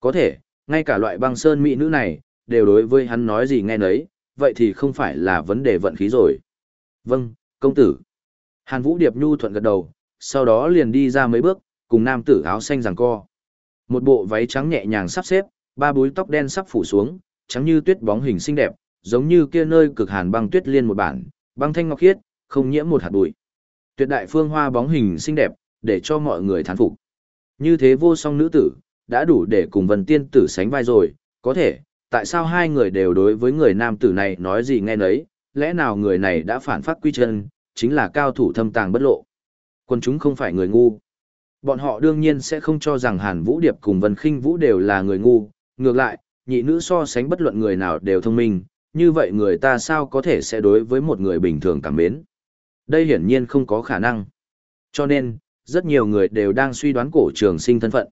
Có thể, ngay cả loại băng sơn mỹ nữ này, đều đối với hắn nói gì nghe nấy, vậy thì không phải là vấn đề vận khí rồi. Vâng, công tử. Hàn Vũ Điệp nhu thuận gật đầu, sau đó liền đi ra mấy bước, cùng nam tử áo xanh giằng co. Một bộ váy trắng nhẹ nhàng sắp xếp, ba búi tóc đen sắp phủ xuống, trắng như tuyết bóng hình xinh đẹp, giống như kia nơi cực hàn băng tuyết liên một bản, băng thanh ngọc khiết, không nhiễm một hạt bụi. Tuyệt đại phương hoa bóng hình xinh đẹp, để cho mọi người thán phục. Như thế vô song nữ tử, đã đủ để cùng Vân Tiên tử sánh vai rồi, có thể, tại sao hai người đều đối với người nam tử này nói gì nghe nấy, lẽ nào người này đã phản phát quy chân, chính là cao thủ thâm tàng bất lộ. Quân chúng không phải người ngu. Bọn họ đương nhiên sẽ không cho rằng Hàn Vũ Điệp cùng Vân Khinh Vũ đều là người ngu, ngược lại, nhị nữ so sánh bất luận người nào đều thông minh, như vậy người ta sao có thể sẽ đối với một người bình thường cảm mến. Đây hiển nhiên không có khả năng. Cho nên, rất nhiều người đều đang suy đoán cổ trường sinh thân phận.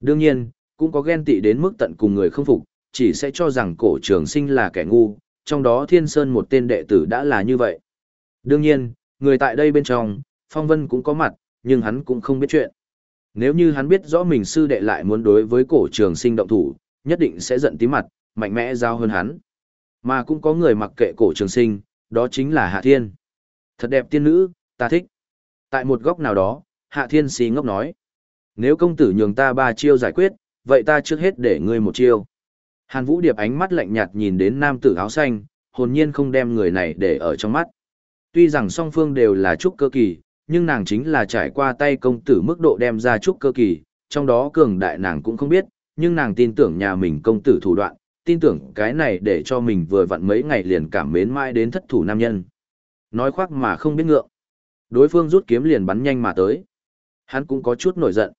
Đương nhiên, cũng có ghen tị đến mức tận cùng người không phục, chỉ sẽ cho rằng cổ trường sinh là kẻ ngu, trong đó Thiên Sơn một tên đệ tử đã là như vậy. Đương nhiên, người tại đây bên trong, Phong Vân cũng có mặt, nhưng hắn cũng không biết chuyện. Nếu như hắn biết rõ mình sư đệ lại muốn đối với cổ trường sinh động thủ, nhất định sẽ giận tí mặt, mạnh mẽ giao hơn hắn. Mà cũng có người mặc kệ cổ trường sinh, đó chính là Hạ Thiên. Thật đẹp tiên nữ, ta thích. Tại một góc nào đó, Hạ Thiên xí ngốc nói. Nếu công tử nhường ta ba chiêu giải quyết, vậy ta trước hết để ngươi một chiêu. Hàn Vũ Điệp ánh mắt lạnh nhạt nhìn đến nam tử áo xanh, hồn nhiên không đem người này để ở trong mắt. Tuy rằng song phương đều là trúc cơ kỳ, nhưng nàng chính là trải qua tay công tử mức độ đem ra trúc cơ kỳ, trong đó cường đại nàng cũng không biết, nhưng nàng tin tưởng nhà mình công tử thủ đoạn, tin tưởng cái này để cho mình vừa vặn mấy ngày liền cảm mến mãi đến thất thủ nam nhân. Nói khoác mà không biết ngượng. Đối phương rút kiếm liền bắn nhanh mà tới. Hắn cũng có chút nổi giận.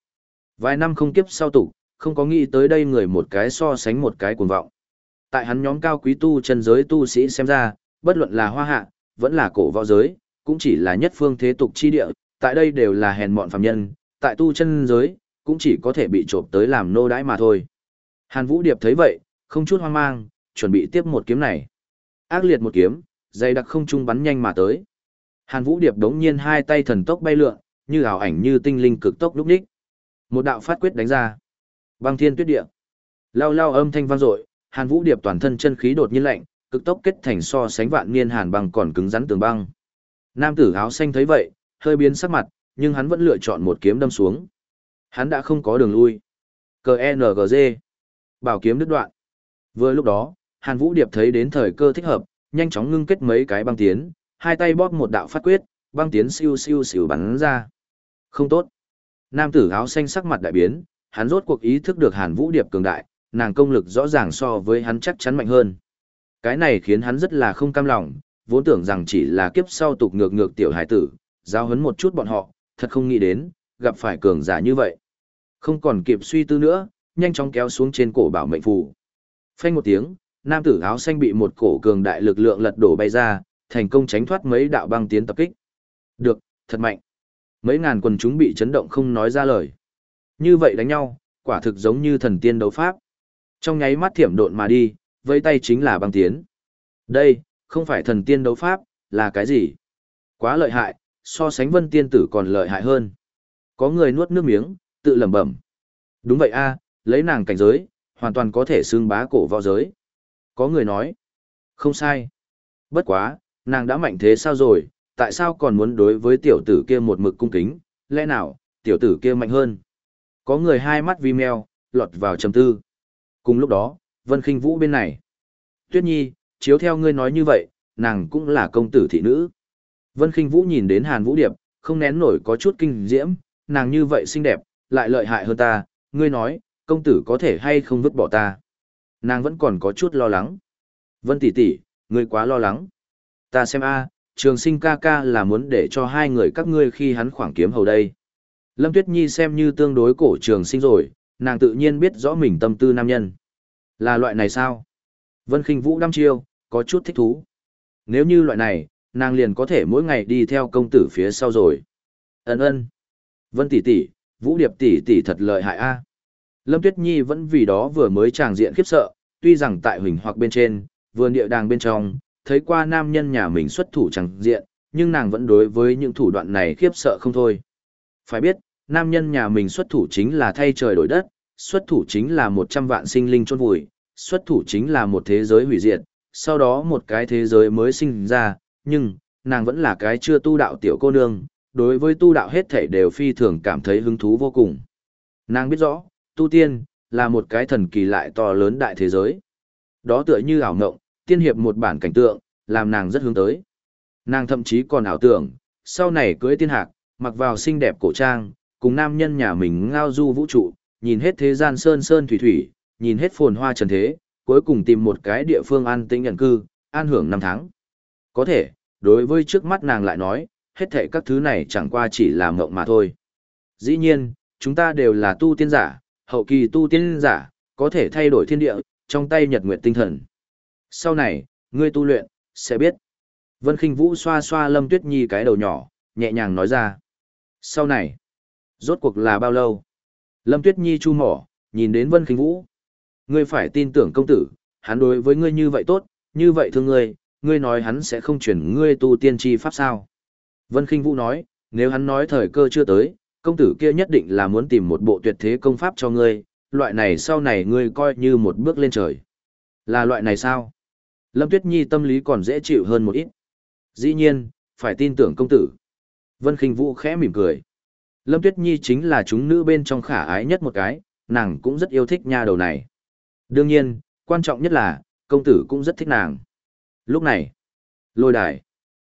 Vài năm không kiếp sau tục, không có nghĩ tới đây người một cái so sánh một cái cuồng vọng. Tại hắn nhóm cao quý tu chân giới tu sĩ xem ra, bất luận là hoa hạ, vẫn là cổ võ giới, cũng chỉ là nhất phương thế tục chi địa, tại đây đều là hèn mọn phàm nhân, tại tu chân giới, cũng chỉ có thể bị trộm tới làm nô đãi mà thôi. Hàn Vũ Điệp thấy vậy, không chút hoang mang, chuẩn bị tiếp một kiếm này. Ác liệt một kiếm, dây đặc không trung bắn nhanh mà tới. Hàn Vũ Điệp đống nhiên hai tay thần tốc bay lượn, như ảo ảnh như tinh linh cực tốc lúc ních. Một đạo phát quyết đánh ra. Băng thiên tuyết địa. Lao lao âm thanh vang dội, Hàn Vũ Điệp toàn thân chân khí đột nhiên lạnh, cực tốc kết thành so sánh vạn niên hàn băng còn cứng rắn tường băng. Nam tử áo xanh thấy vậy, hơi biến sắc mặt, nhưng hắn vẫn lựa chọn một kiếm đâm xuống. Hắn đã không có đường lui. Cờ Bảo kiếm đứt đoạn. Vừa lúc đó, Hàn Vũ Điệp thấy đến thời cơ thích hợp, nhanh chóng ngưng kết mấy cái băng tiến, hai tay bóp một đạo phát quyết, băng tiến siêu siêu siêu bắn ra. Không tốt. Nam tử áo xanh sắc mặt đại biến, hắn rốt cuộc ý thức được Hàn Vũ Điệp cường đại, nàng công lực rõ ràng so với hắn chắc chắn mạnh hơn. Cái này khiến hắn rất là không cam lòng, vốn tưởng rằng chỉ là kiếp sau tục ngược ngược tiểu hải tử, giao hấn một chút bọn họ, thật không nghĩ đến, gặp phải cường giả như vậy. Không còn kịp suy tư nữa, nhanh chóng kéo xuống trên cổ bảo mệnh phù. Phanh một tiếng, nam tử áo xanh bị một cổ cường đại lực lượng lật đổ bay ra, thành công tránh thoát mấy đạo băng tiến tập kích. Được, thật mạnh. Mấy ngàn quần chúng bị chấn động không nói ra lời. Như vậy đánh nhau, quả thực giống như thần tiên đấu pháp. Trong nháy mắt thiểm độn mà đi, vây tay chính là băng tiến. Đây, không phải thần tiên đấu pháp, là cái gì? Quá lợi hại, so sánh vân tiên tử còn lợi hại hơn. Có người nuốt nước miếng, tự lẩm bẩm. Đúng vậy a, lấy nàng cảnh giới, hoàn toàn có thể xương bá cổ võ giới. Có người nói, không sai. Bất quá, nàng đã mạnh thế sao rồi, tại sao còn muốn đối với tiểu tử kia một mực cung kính, lẽ nào, tiểu tử kia mạnh hơn. Có người hai mắt vi meo, lọt vào trầm tư. Cùng lúc đó, Vân Kinh Vũ bên này. Tuyết Nhi, chiếu theo ngươi nói như vậy, nàng cũng là công tử thị nữ. Vân Kinh Vũ nhìn đến Hàn Vũ Điệp, không nén nổi có chút kinh diễm, nàng như vậy xinh đẹp, lại lợi hại hơn ta, ngươi nói, công tử có thể hay không vứt bỏ ta. Nàng vẫn còn có chút lo lắng. Vân tỷ tỷ, ngươi quá lo lắng. Ta xem a, trường sinh ca ca là muốn để cho hai người các ngươi khi hắn khoảng kiếm hầu đây. Lâm Tuyết Nhi xem như tương đối cổ trường sinh rồi, nàng tự nhiên biết rõ mình tâm tư nam nhân. Là loại này sao? Vân Kinh Vũ đăm chiêu, có chút thích thú. Nếu như loại này, nàng liền có thể mỗi ngày đi theo công tử phía sau rồi. Ấn ơn. Vân tỷ tỷ, Vũ Điệp tỷ tỷ thật lợi hại a. Lâm Tuyết Nhi vẫn vì đó vừa mới tràng diện khiếp sợ, tuy rằng tại huỳnh hoặc bên trên, vườn địa đàng bên trong, thấy qua nam nhân nhà mình xuất thủ chẳng diện, nhưng nàng vẫn đối với những thủ đoạn này khiếp sợ không thôi. Phải biết, nam nhân nhà mình xuất thủ chính là thay trời đổi đất, xuất thủ chính là một trăm vạn sinh linh chôn vùi, xuất thủ chính là một thế giới hủy diệt, sau đó một cái thế giới mới sinh ra, nhưng, nàng vẫn là cái chưa tu đạo tiểu cô nương, đối với tu đạo hết thể đều phi thường cảm thấy hứng thú vô cùng. Nàng biết rõ, tu tiên, là một cái thần kỳ lại to lớn đại thế giới. Đó tựa như ảo ngộng, tiên hiệp một bản cảnh tượng, làm nàng rất hướng tới. Nàng thậm chí còn ảo tưởng, sau này cưới tiên hạc, mặc vào xinh đẹp cổ trang, cùng nam nhân nhà mình ngao du vũ trụ, nhìn hết thế gian sơn sơn thủy thủy, nhìn hết phồn hoa trần thế, cuối cùng tìm một cái địa phương an tĩnh nhận cư, an hưởng năm tháng. Có thể, đối với trước mắt nàng lại nói, hết thệ các thứ này chẳng qua chỉ là mộng mà thôi. Dĩ nhiên, chúng ta đều là tu tiên giả, hậu kỳ tu tiên giả, có thể thay đổi thiên địa, trong tay nhật nguyện tinh thần. Sau này, ngươi tu luyện, sẽ biết. Vân Kinh Vũ xoa xoa Lâm Tuyết Nhi cái đầu nhỏ, nhẹ nhàng nói ra. Sau này, rốt cuộc là bao lâu? Lâm Tuyết Nhi chu mỏ, nhìn đến Vân Kinh Vũ. Ngươi phải tin tưởng công tử, hắn đối với ngươi như vậy tốt, như vậy thương ngươi, ngươi nói hắn sẽ không chuyển ngươi tu tiên chi pháp sao? Vân Kinh Vũ nói, nếu hắn nói thời cơ chưa tới, công tử kia nhất định là muốn tìm một bộ tuyệt thế công pháp cho ngươi, loại này sau này ngươi coi như một bước lên trời. Là loại này sao? Lâm Tuyết Nhi tâm lý còn dễ chịu hơn một ít. Dĩ nhiên, phải tin tưởng công tử. Vân Kinh Vũ khẽ mỉm cười. Lâm Tuyết Nhi chính là chúng nữ bên trong khả ái nhất một cái, nàng cũng rất yêu thích nha đầu này. Đương nhiên, quan trọng nhất là, công tử cũng rất thích nàng. Lúc này, lôi đài,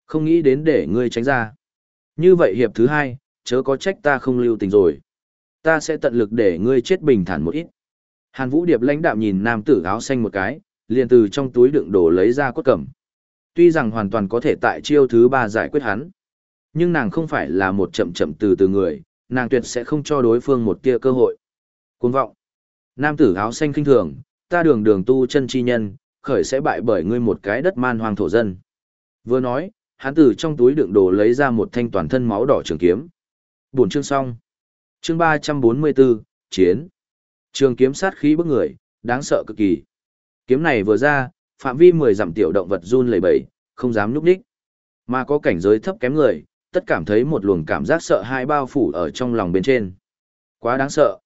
không nghĩ đến để ngươi tránh ra. Như vậy hiệp thứ hai, chớ có trách ta không lưu tình rồi. Ta sẽ tận lực để ngươi chết bình thản một ít. Hàn Vũ Điệp lãnh đạm nhìn nam tử áo xanh một cái, liền từ trong túi đựng đồ lấy ra cốt cẩm. Tuy rằng hoàn toàn có thể tại chiêu thứ ba giải quyết hắn, nhưng nàng không phải là một chậm chậm từ từ người, nàng tuyệt sẽ không cho đối phương một tia cơ hội. Cuồng vọng. Nam tử áo xanh kinh thường, ta đường đường tu chân chi nhân, khởi sẽ bại bởi ngươi một cái đất man hoang thổ dân. Vừa nói, hắn từ trong túi đựng đồ lấy ra một thanh toàn thân máu đỏ trường kiếm. Buồn chương xong. Chương 344, Chiến. Trường kiếm sát khí bức người, đáng sợ cực kỳ. Kiếm này vừa ra, phạm vi 10 dặm tiểu động vật run lẩy bẩy, không dám nhúc nhích. Mà có cảnh giới thấp kém người, tất cảm thấy một luồng cảm giác sợ hãi bao phủ ở trong lòng bên trên. Quá đáng sợ.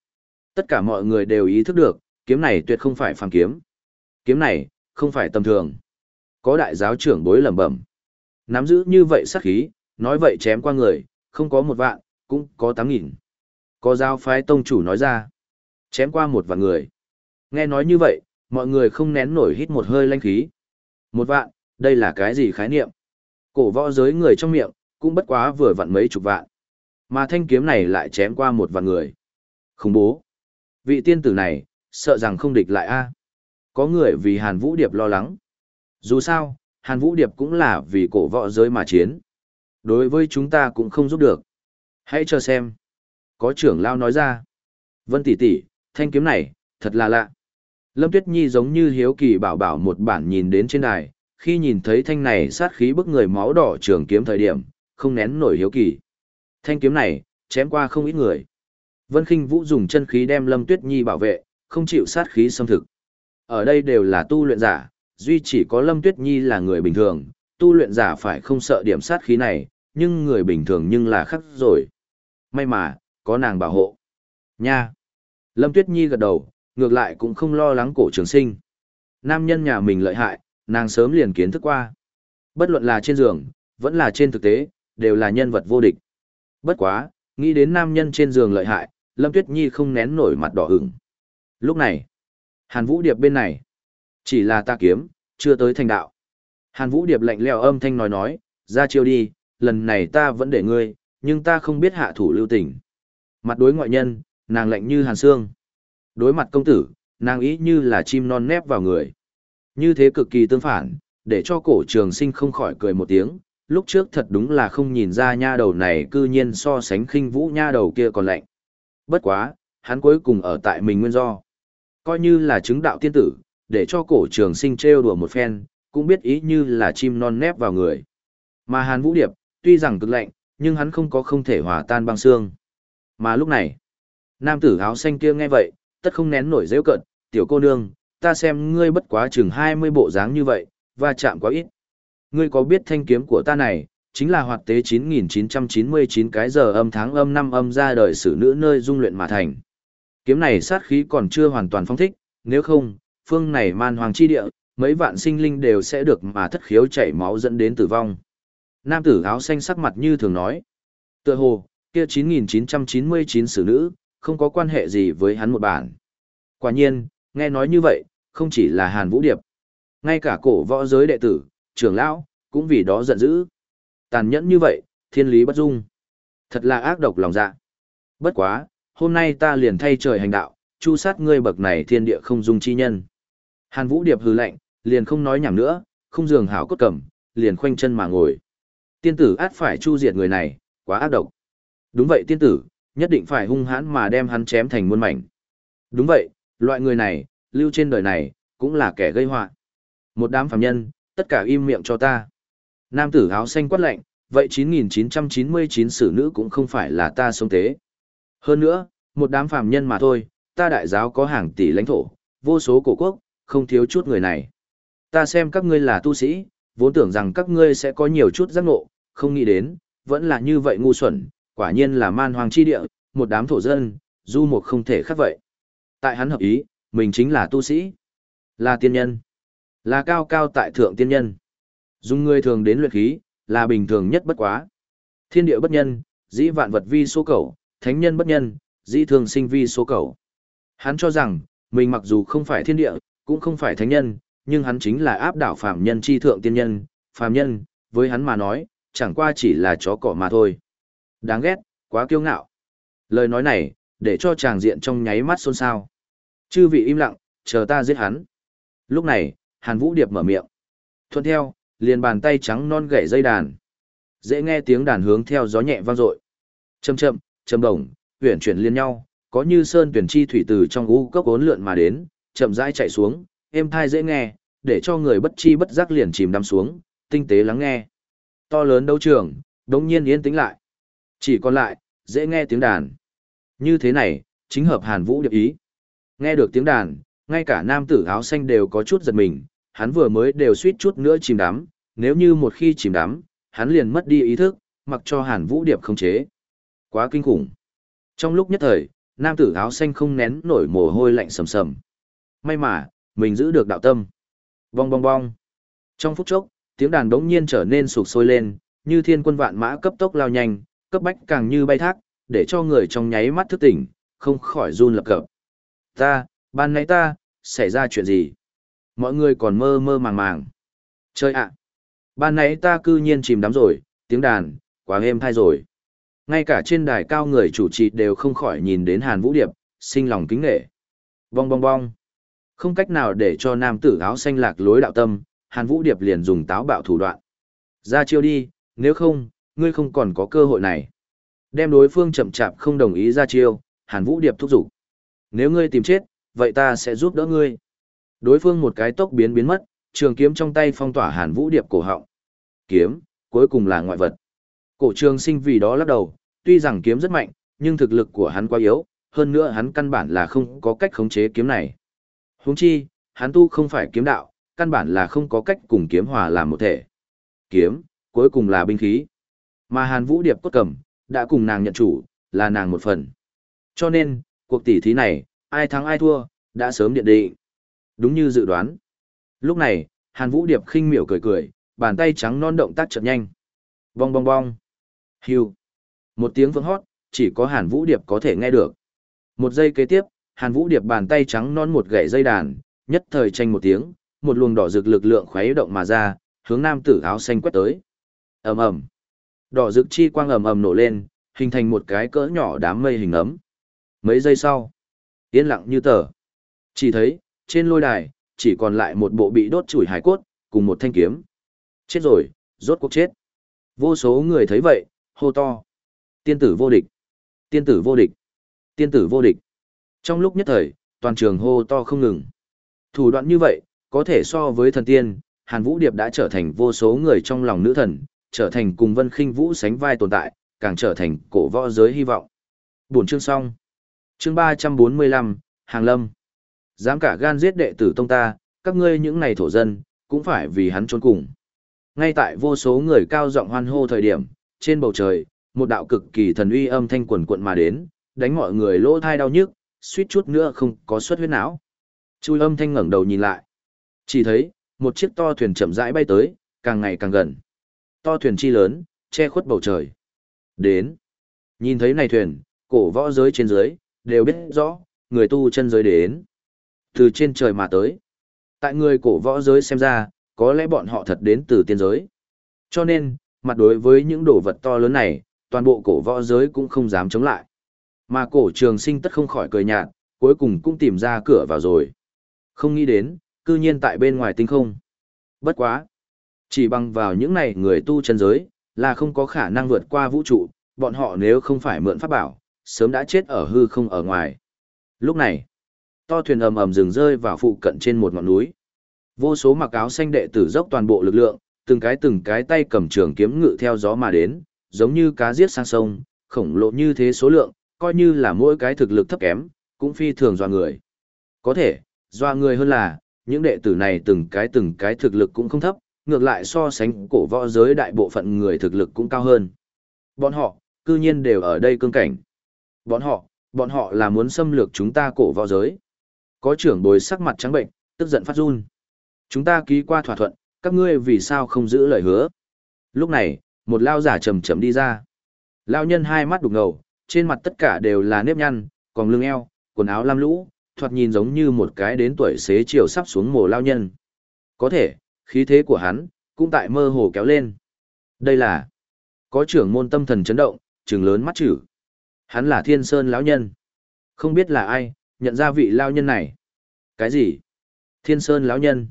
Tất cả mọi người đều ý thức được, kiếm này tuyệt không phải phàm kiếm. Kiếm này, không phải tầm thường. Có đại giáo trưởng bối lẩm bẩm. Nắm giữ như vậy sát khí, nói vậy chém qua người, không có một vạn, cũng có tám nghìn. Có giáo phái tông chủ nói ra. Chém qua một vạn người. Nghe nói như vậy, mọi người không nén nổi hít một hơi lanh khí. Một vạn, đây là cái gì khái niệm? Cổ võ giới người trong miệng, cũng bất quá vừa vặn mấy chục vạn. Mà thanh kiếm này lại chém qua một vạn người. Khủng bố. Vị tiên tử này, sợ rằng không địch lại a. À? Có người vì Hàn Vũ Điệp lo lắng. Dù sao, Hàn Vũ Điệp cũng là vì cổ võ giới mà chiến. Đối với chúng ta cũng không giúp được. Hãy chờ xem. Có trưởng lao nói ra. Vân tỷ tỷ, thanh kiếm này, thật là lạ. Lâm Tuyết Nhi giống như hiếu kỳ bảo bảo một bản nhìn đến trên đài, khi nhìn thấy thanh này sát khí bức người máu đỏ trường kiếm thời điểm, không nén nổi hiếu kỳ. Thanh kiếm này, chém qua không ít người. Vân Kinh Vũ dùng chân khí đem Lâm Tuyết Nhi bảo vệ, không chịu sát khí xâm thực. Ở đây đều là tu luyện giả, duy chỉ có Lâm Tuyết Nhi là người bình thường, tu luyện giả phải không sợ điểm sát khí này, nhưng người bình thường nhưng là khắc rồi. May mà, có nàng bảo hộ. Nha! Lâm Tuyết Nhi gật đầu, ngược lại cũng không lo lắng cổ trường sinh. Nam nhân nhà mình lợi hại, nàng sớm liền kiến thức qua. Bất luận là trên giường, vẫn là trên thực tế, đều là nhân vật vô địch. Bất quá, nghĩ đến nam nhân trên giường lợi hại, Lâm Tuyết Nhi không nén nổi mặt đỏ ửng. Lúc này, Hàn Vũ Điệp bên này, chỉ là ta kiếm, chưa tới thành đạo. Hàn Vũ Điệp lạnh lẽo âm thanh nói nói, ra chiêu đi, lần này ta vẫn để ngươi, nhưng ta không biết hạ thủ lưu tình. Mặt đối ngoại nhân, nàng lạnh như hàn xương. Đối mặt công tử, nàng ý như là chim non nép vào người. Như thế cực kỳ tương phản, để cho cổ trường sinh không khỏi cười một tiếng, lúc trước thật đúng là không nhìn ra nha đầu này cư nhiên so sánh khinh vũ nha đầu kia còn lạnh. Bất quá, hắn cuối cùng ở tại mình nguyên do. Coi như là chứng đạo tiên tử, để cho cổ trường sinh trêu đùa một phen, cũng biết ý như là chim non nép vào người. Mà Hàn Vũ Điệp, tuy rằng cực lạnh, nhưng hắn không có không thể hòa tan băng xương. Mà lúc này, nam tử áo xanh kia nghe vậy, tất không nén nổi dễ cận, tiểu cô nương, ta xem ngươi bất quá chừng 20 bộ dáng như vậy, và chạm quá ít. Ngươi có biết thanh kiếm của ta này, chính là hoạt tế 9999 cái giờ âm tháng âm năm âm ra đời sử nữ nơi dung luyện mà thành. Kiếm này sát khí còn chưa hoàn toàn phong thích, nếu không, phương này man hoàng chi địa, mấy vạn sinh linh đều sẽ được mà thất khiếu chảy máu dẫn đến tử vong. Nam tử áo xanh sắc mặt như thường nói. Tựa hồ, kia 9999 sử nữ, không có quan hệ gì với hắn một bản. Quả nhiên, nghe nói như vậy, không chỉ là Hàn Vũ Điệp. Ngay cả cổ võ giới đệ tử, trưởng lão, cũng vì đó giận dữ. Tàn nhẫn như vậy, thiên lý bất dung. Thật là ác độc lòng dạ. Bất quá, hôm nay ta liền thay trời hành đạo, chu sát ngươi bậc này thiên địa không dung chi nhân. Hàn Vũ Điệp hừ lạnh, liền không nói nhảm nữa, không giường hảo cốt cầm, liền khoanh chân mà ngồi. Tiên tử át phải chu diệt người này, quá ác độc. Đúng vậy tiên tử, nhất định phải hung hãn mà đem hắn chém thành muôn mảnh. Đúng vậy, loại người này, lưu trên đời này, cũng là kẻ gây họa. Một đám phàm nhân, tất cả im miệng cho ta. Nam tử áo xanh quát lạnh, vậy 9999 sử nữ cũng không phải là ta sống tế. Hơn nữa, một đám phàm nhân mà thôi, ta đại giáo có hàng tỷ lãnh thổ, vô số cổ quốc, không thiếu chút người này. Ta xem các ngươi là tu sĩ, vốn tưởng rằng các ngươi sẽ có nhiều chút giác ngộ, không nghĩ đến, vẫn là như vậy ngu xuẩn, quả nhiên là man hoàng chi địa, một đám thổ dân, du một không thể khác vậy. Tại hắn hợp ý, mình chính là tu sĩ, là tiên nhân, là cao cao tại thượng tiên nhân. Dùng người thường đến luyện khí, là bình thường nhất bất quá. Thiên địa bất nhân, dĩ vạn vật vi số cầu, thánh nhân bất nhân, dĩ thường sinh vi số cầu. Hắn cho rằng, mình mặc dù không phải thiên địa, cũng không phải thánh nhân, nhưng hắn chính là áp đảo phàm nhân chi thượng tiên nhân, phàm nhân, với hắn mà nói, chẳng qua chỉ là chó cỏ mà thôi. Đáng ghét, quá kiêu ngạo. Lời nói này, để cho chàng diện trong nháy mắt xôn xao. Chư vị im lặng, chờ ta giết hắn. Lúc này, Hàn Vũ Điệp mở miệng. Thuận theo, liền bàn tay trắng non gậy dây đàn. Dễ nghe tiếng đàn hướng theo gió nhẹ vang dội. Chậm chậm, chậm đồng, huyền chuyển liên nhau, có như sơn tuyển chi thủy từ trong u cốc ốn lượn mà đến, chậm rãi chạy xuống, êm thai dễ nghe, để cho người bất chi bất giác liền chìm đắm xuống, tinh tế lắng nghe. To lớn đấu trường, đống nhiên yên tĩnh lại. Chỉ còn lại, dễ nghe tiếng đàn. Như thế này, chính hợp Hàn Vũ điệp ý. Nghe được tiếng đàn, ngay cả nam tử áo xanh đều có chút giật mình, hắn vừa mới đều suýt chút nữa chìm đắm, nếu như một khi chìm đắm, hắn liền mất đi ý thức, mặc cho Hàn Vũ điệp không chế. Quá kinh khủng. Trong lúc nhất thời, nam tử áo xanh không nén nổi mồ hôi lạnh sầm sầm. May mà, mình giữ được đạo tâm. Bong bong bong. Trong phút chốc, tiếng đàn đống nhiên trở nên sụp sôi lên, như thiên quân vạn mã cấp tốc lao nhanh, cấp bách càng như bay thác, để cho người trong nháy mắt thức tỉnh, không khỏi run lập cập. Ta, ban nãy ta, xảy ra chuyện gì? Mọi người còn mơ mơ màng màng. Chơi ạ! Ban nãy ta cư nhiên chìm đắm rồi, tiếng đàn, quá êm thai rồi. Ngay cả trên đài cao người chủ trì đều không khỏi nhìn đến Hàn Vũ Điệp, sinh lòng kính nghệ. Bong bong bong. Không cách nào để cho nam tử áo xanh lạc lối đạo tâm, Hàn Vũ Điệp liền dùng táo bạo thủ đoạn. Ra chiêu đi, nếu không, ngươi không còn có cơ hội này. Đem đối phương chậm chạp không đồng ý ra chiêu, Hàn Vũ Điệp thúc giục. Nếu ngươi tìm chết, vậy ta sẽ giúp đỡ ngươi. Đối phương một cái tốc biến biến mất, trường kiếm trong tay phong tỏa Hàn Vũ Điệp cổ họng. Kiếm, cuối cùng là ngoại vật. Cổ trường sinh vì đó lắc đầu, tuy rằng kiếm rất mạnh, nhưng thực lực của hắn quá yếu, hơn nữa hắn căn bản là không có cách khống chế kiếm này. Huống chi, hắn tu không phải kiếm đạo, căn bản là không có cách cùng kiếm hòa làm một thể. Kiếm, cuối cùng là binh khí. Mà Hàn Vũ Điệp cốt cầm, đã cùng nàng nhận chủ, là nàng một phần. Cho nên, cuộc tỷ thí này, ai thắng ai thua, đã sớm điện định. Đúng như dự đoán. Lúc này, Hàn Vũ Điệp khinh miểu cười cười, bàn tay trắng non động tác chậm nhanh. Bong bong bong. Hiu. Một tiếng vang hót, chỉ có Hàn Vũ Điệp có thể nghe được. Một giây kế tiếp, Hàn Vũ Điệp bàn tay trắng non một gậy dây đàn, nhất thời tranh một tiếng, một luồng đỏ rực lực lượng khuấy động mà ra, hướng nam tử áo xanh quét tới. Ầm ầm. Đỏ rực chi quang ầm ầm nổ lên, hình thành một cái cỡ nhỏ đám mây hình ấm. Mấy giây sau, yên lặng như tờ. Chỉ thấy, trên lôi đài, chỉ còn lại một bộ bị đốt chủi hải cốt, cùng một thanh kiếm. Chết rồi, rốt cuộc chết. Vô số người thấy vậy, hô to. Tiên tử vô địch. Tiên tử vô địch. Tiên tử vô địch. Trong lúc nhất thời, toàn trường hô to không ngừng. Thủ đoạn như vậy, có thể so với thần tiên, Hàn Vũ Điệp đã trở thành vô số người trong lòng nữ thần, trở thành cùng Vân Khinh Vũ sánh vai tồn tại, càng trở thành cổ võ giới hy vọng. Buổi chương xong. Chương 345, Hàng Lâm. Dám cả gan giết đệ tử tông ta, các ngươi những này thổ dân, cũng phải vì hắn trốn cùng. Ngay tại vô số người cao giọng hoan hô thời điểm, trên bầu trời, một đạo cực kỳ thần uy âm thanh quần quận mà đến, đánh mọi người lỗ thai đau nhức, suýt chút nữa không có suất huyết não. Chui âm thanh ngẩng đầu nhìn lại. Chỉ thấy, một chiếc to thuyền chậm rãi bay tới, càng ngày càng gần. To thuyền chi lớn, che khuất bầu trời. Đến. Nhìn thấy này thuyền, cổ võ giới trên dưới, đều biết rõ, người tu chân giới đến. Từ trên trời mà tới. Tại người cổ võ giới xem ra, có lẽ bọn họ thật đến từ tiên giới. Cho nên, mặt đối với những đồ vật to lớn này, toàn bộ cổ võ giới cũng không dám chống lại. Mà cổ trường sinh tất không khỏi cười nhạt, cuối cùng cũng tìm ra cửa vào rồi. Không nghĩ đến, cư nhiên tại bên ngoài tinh không. Bất quá. Chỉ bằng vào những này người tu chân giới, là không có khả năng vượt qua vũ trụ, bọn họ nếu không phải mượn pháp bảo, sớm đã chết ở hư không ở ngoài. Lúc này, to thuyền ầm ầm dừng rơi vào phụ cận trên một ngọn núi. Vô số mặc áo xanh đệ tử dốc toàn bộ lực lượng, từng cái từng cái tay cầm trường kiếm ngự theo gió mà đến, giống như cá giết sang sông, khổng lồ như thế số lượng, coi như là mỗi cái thực lực thấp kém, cũng phi thường dọa người. Có thể, dọa người hơn là, những đệ tử này từng cái từng cái thực lực cũng không thấp, ngược lại so sánh cổ võ giới đại bộ phận người thực lực cũng cao hơn. Bọn họ, cư nhiên đều ở đây cương cảnh. Bọn họ, bọn họ là muốn xâm lược chúng ta cổ võ giới. Có trưởng bồi sắc mặt trắng bệnh, tức giận phát run. Chúng ta ký qua thỏa thuận, các ngươi vì sao không giữ lời hứa. Lúc này, một lao giả trầm trầm đi ra. Lao nhân hai mắt đục ngầu, trên mặt tất cả đều là nếp nhăn, còn lưng eo, quần áo lam lũ, thoạt nhìn giống như một cái đến tuổi xế chiều sắp xuống mồ lao nhân. Có thể, khí thế của hắn, cũng tại mơ hồ kéo lên. Đây là, có trưởng môn tâm thần chấn động, trừng lớn mắt chữ. Hắn là thiên sơn lão nhân. Không biết là ai, nhận ra vị lao nhân này. Cái gì? Thiên sơn lão nhân.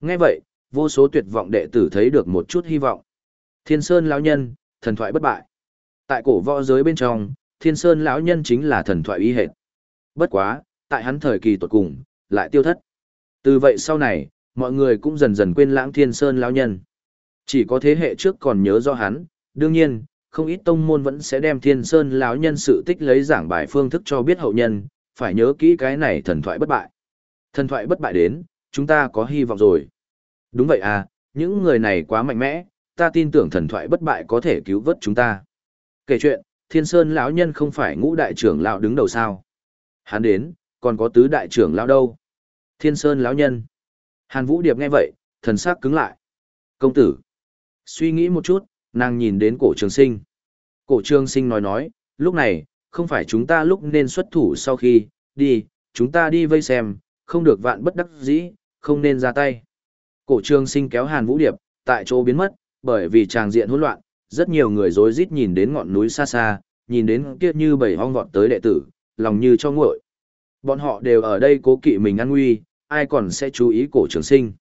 Nghe vậy, vô số tuyệt vọng đệ tử thấy được một chút hy vọng. Thiên sơn lão nhân, thần thoại bất bại. Tại cổ võ giới bên trong, thiên sơn lão nhân chính là thần thoại y hệt. Bất quá, tại hắn thời kỳ tột cùng, lại tiêu thất. Từ vậy sau này, mọi người cũng dần dần quên lãng thiên sơn lão nhân. Chỉ có thế hệ trước còn nhớ do hắn, đương nhiên, không ít tông môn vẫn sẽ đem thiên sơn lão nhân sự tích lấy giảng bài phương thức cho biết hậu nhân, phải nhớ kỹ cái này thần thoại bất bại. Thần thoại bất bại đến, chúng ta có hy vọng rồi. Đúng vậy à, những người này quá mạnh mẽ, ta tin tưởng thần thoại bất bại có thể cứu vớt chúng ta. Kể chuyện, thiên sơn lão nhân không phải ngũ đại trưởng lão đứng đầu sao. Hắn đến, còn có tứ đại trưởng lão đâu. Thiên sơn lão nhân. Hàn Vũ Điệp nghe vậy, thần sắc cứng lại. Công tử. Suy nghĩ một chút, nàng nhìn đến cổ trường sinh. Cổ trường sinh nói nói, lúc này, không phải chúng ta lúc nên xuất thủ sau khi, đi, chúng ta đi vây xem, không được vạn bất đắc dĩ, không nên ra tay. Cổ trường sinh kéo Hàn Vũ Điệp, tại chỗ biến mất, bởi vì tràng diện hỗn loạn, rất nhiều người rối rít nhìn đến ngọn núi xa xa, nhìn đến kia như bầy hong vọt tới đệ tử, lòng như cho nguội. Bọn họ đều ở đây cố kỵ mình an nguy, ai còn sẽ chú ý cổ trường sinh.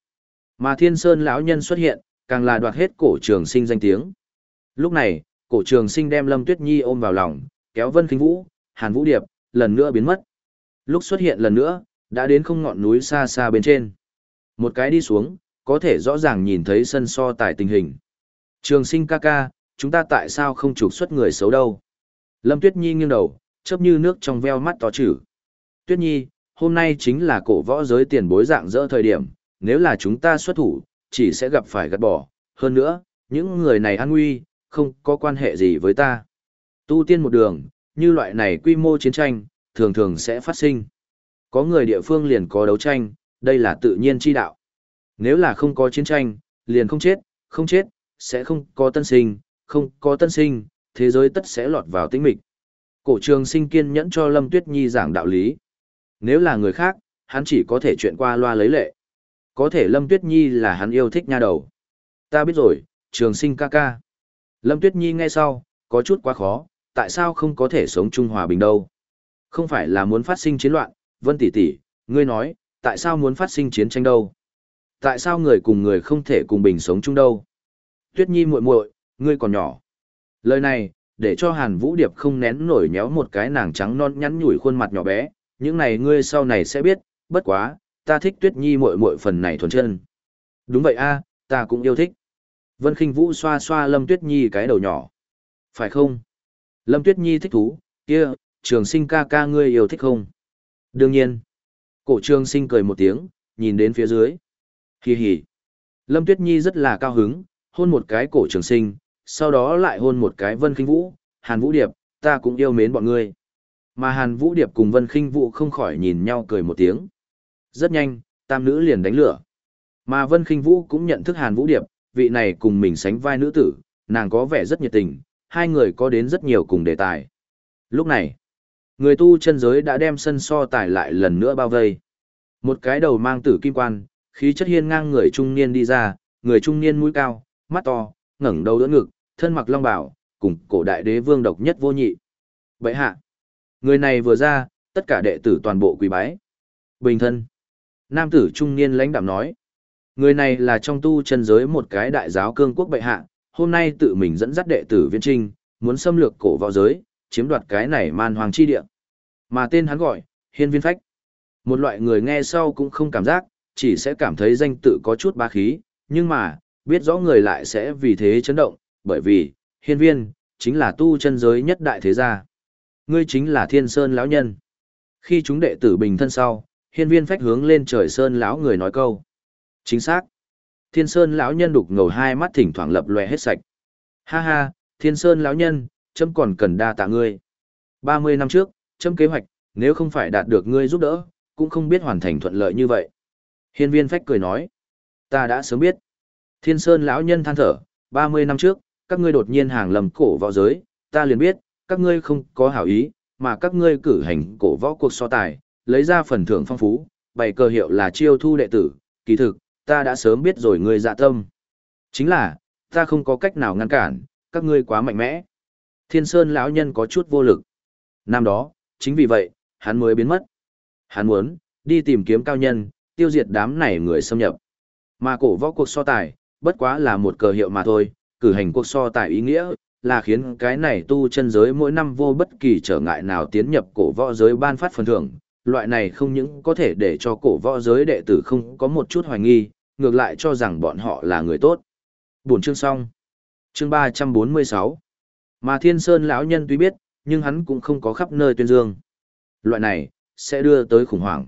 Mà thiên sơn lão nhân xuất hiện, càng là đoạt hết cổ trường sinh danh tiếng. Lúc này, cổ trường sinh đem Lâm Tuyết Nhi ôm vào lòng, kéo Vân Kinh Vũ, Hàn Vũ Điệp, lần nữa biến mất. Lúc xuất hiện lần nữa, đã đến không ngọn núi xa xa bên trên. Một cái đi xuống, có thể rõ ràng nhìn thấy sân so tài tình hình. Trường sinh ca ca, chúng ta tại sao không trục xuất người xấu đâu? Lâm Tuyết Nhi nghiêng đầu, chớp như nước trong veo mắt to chữ. Tuyết Nhi, hôm nay chính là cổ võ giới tiền bối dạng dỡ thời điểm, nếu là chúng ta xuất thủ, chỉ sẽ gặp phải gắt bỏ. Hơn nữa, những người này an nguy, không có quan hệ gì với ta. Tu tiên một đường, như loại này quy mô chiến tranh, thường thường sẽ phát sinh. Có người địa phương liền có đấu tranh, đây là tự nhiên chi đạo. Nếu là không có chiến tranh, liền không chết, không chết, sẽ không có tân sinh, không có tân sinh, thế giới tất sẽ lọt vào tĩnh mịch. Cổ trường sinh kiên nhẫn cho Lâm Tuyết Nhi giảng đạo lý. Nếu là người khác, hắn chỉ có thể chuyện qua loa lấy lệ. Có thể Lâm Tuyết Nhi là hắn yêu thích nha đầu. Ta biết rồi, trường sinh ca ca. Lâm Tuyết Nhi nghe sau, có chút quá khó, tại sao không có thể sống chung hòa bình đâu? Không phải là muốn phát sinh chiến loạn, Vân tỷ tỷ, ngươi nói, tại sao muốn phát sinh chiến tranh đâu? Tại sao người cùng người không thể cùng bình sống chung đâu? Tuyết Nhi muội muội, ngươi còn nhỏ. Lời này, để cho Hàn Vũ Điệp không nén nổi nhéo một cái nàng trắng non nhắn nhủi khuôn mặt nhỏ bé, những này ngươi sau này sẽ biết, bất quá, ta thích Tuyết Nhi muội muội phần này thuần chân. Đúng vậy a, ta cũng yêu thích. Vân Khinh Vũ xoa xoa Lâm Tuyết Nhi cái đầu nhỏ. Phải không? Lâm Tuyết Nhi thích thú, kia, trường sinh ca ca ngươi yêu thích không? Đương nhiên. Cổ trường sinh cười một tiếng, nhìn đến phía dưới. Hi hi. Lâm Tuyết Nhi rất là cao hứng, hôn một cái cổ trường sinh, sau đó lại hôn một cái Vân Khinh Vũ, Hàn Vũ Điệp, ta cũng yêu mến bọn ngươi. Mà Hàn Vũ Điệp cùng Vân Khinh Vũ không khỏi nhìn nhau cười một tiếng. Rất nhanh, tam nữ liền đánh lửa. Mà Vân Khinh Vũ cũng nhận thức Hàn Vũ Điệp, vị này cùng mình sánh vai nữ tử, nàng có vẻ rất nhiệt tình, hai người có đến rất nhiều cùng đề tài. Lúc này, người tu chân giới đã đem sân so tài lại lần nữa bao vây. Một cái đầu mang tử kim quan, khí chất hiên ngang người trung niên đi ra, người trung niên mũi cao, mắt to, ngẩng đầu đỡ ngực, thân mặc long bào, cùng cổ đại đế vương độc nhất vô nhị. Vậy hạ, người này vừa ra, tất cả đệ tử toàn bộ quỳ bái. Bình thân. Nam tử trung niên lãnh đạm nói. Người này là trong tu chân giới một cái đại giáo cương quốc bệ hạ, hôm nay tự mình dẫn dắt đệ tử viên trinh, muốn xâm lược cổ vào giới, chiếm đoạt cái này man hoàng chi địa. Mà tên hắn gọi, hiên viên phách. Một loại người nghe sau cũng không cảm giác, chỉ sẽ cảm thấy danh tự có chút bá khí, nhưng mà, biết rõ người lại sẽ vì thế chấn động, bởi vì, hiên viên, chính là tu chân giới nhất đại thế gia. Ngươi chính là thiên sơn lão nhân. Khi chúng đệ tử bình thân sau, Hiên viên phách hướng lên trời sơn lão người nói câu. Chính xác. Thiên sơn lão nhân đục ngầu hai mắt thỉnh thoảng lập lòe hết sạch. Ha ha, thiên sơn lão nhân, chấm còn cần đa tạ ngươi. 30 năm trước, chấm kế hoạch, nếu không phải đạt được ngươi giúp đỡ, cũng không biết hoàn thành thuận lợi như vậy. Hiên viên phách cười nói. Ta đã sớm biết. Thiên sơn lão nhân than thở, 30 năm trước, các ngươi đột nhiên hàng lầm cổ vào giới, ta liền biết, các ngươi không có hảo ý, mà các ngươi cử hành cổ võ cuộc so tài, lấy ra phần thưởng phong phú, bày cờ hiệu là chiêu thu đệ tử, kỳ thực, ta đã sớm biết rồi ngươi dạ tâm. Chính là, ta không có cách nào ngăn cản, các ngươi quá mạnh mẽ. Thiên Sơn lão nhân có chút vô lực. Năm đó, chính vì vậy, hắn mới biến mất. Hắn muốn, đi tìm kiếm cao nhân, tiêu diệt đám này người xâm nhập. Mà cổ võ cuộc so tài, bất quá là một cờ hiệu mà thôi, cử hành cuộc so tài ý nghĩa, là khiến cái này tu chân giới mỗi năm vô bất kỳ trở ngại nào tiến nhập cổ võ giới ban phát phần thưởng. Loại này không những có thể để cho cổ võ giới đệ tử không có một chút hoài nghi, ngược lại cho rằng bọn họ là người tốt. Buổi chương xong. Chương 346. Mà Thiên Sơn lão nhân tuy biết, nhưng hắn cũng không có khắp nơi tuyên dương. Loại này, sẽ đưa tới khủng hoảng.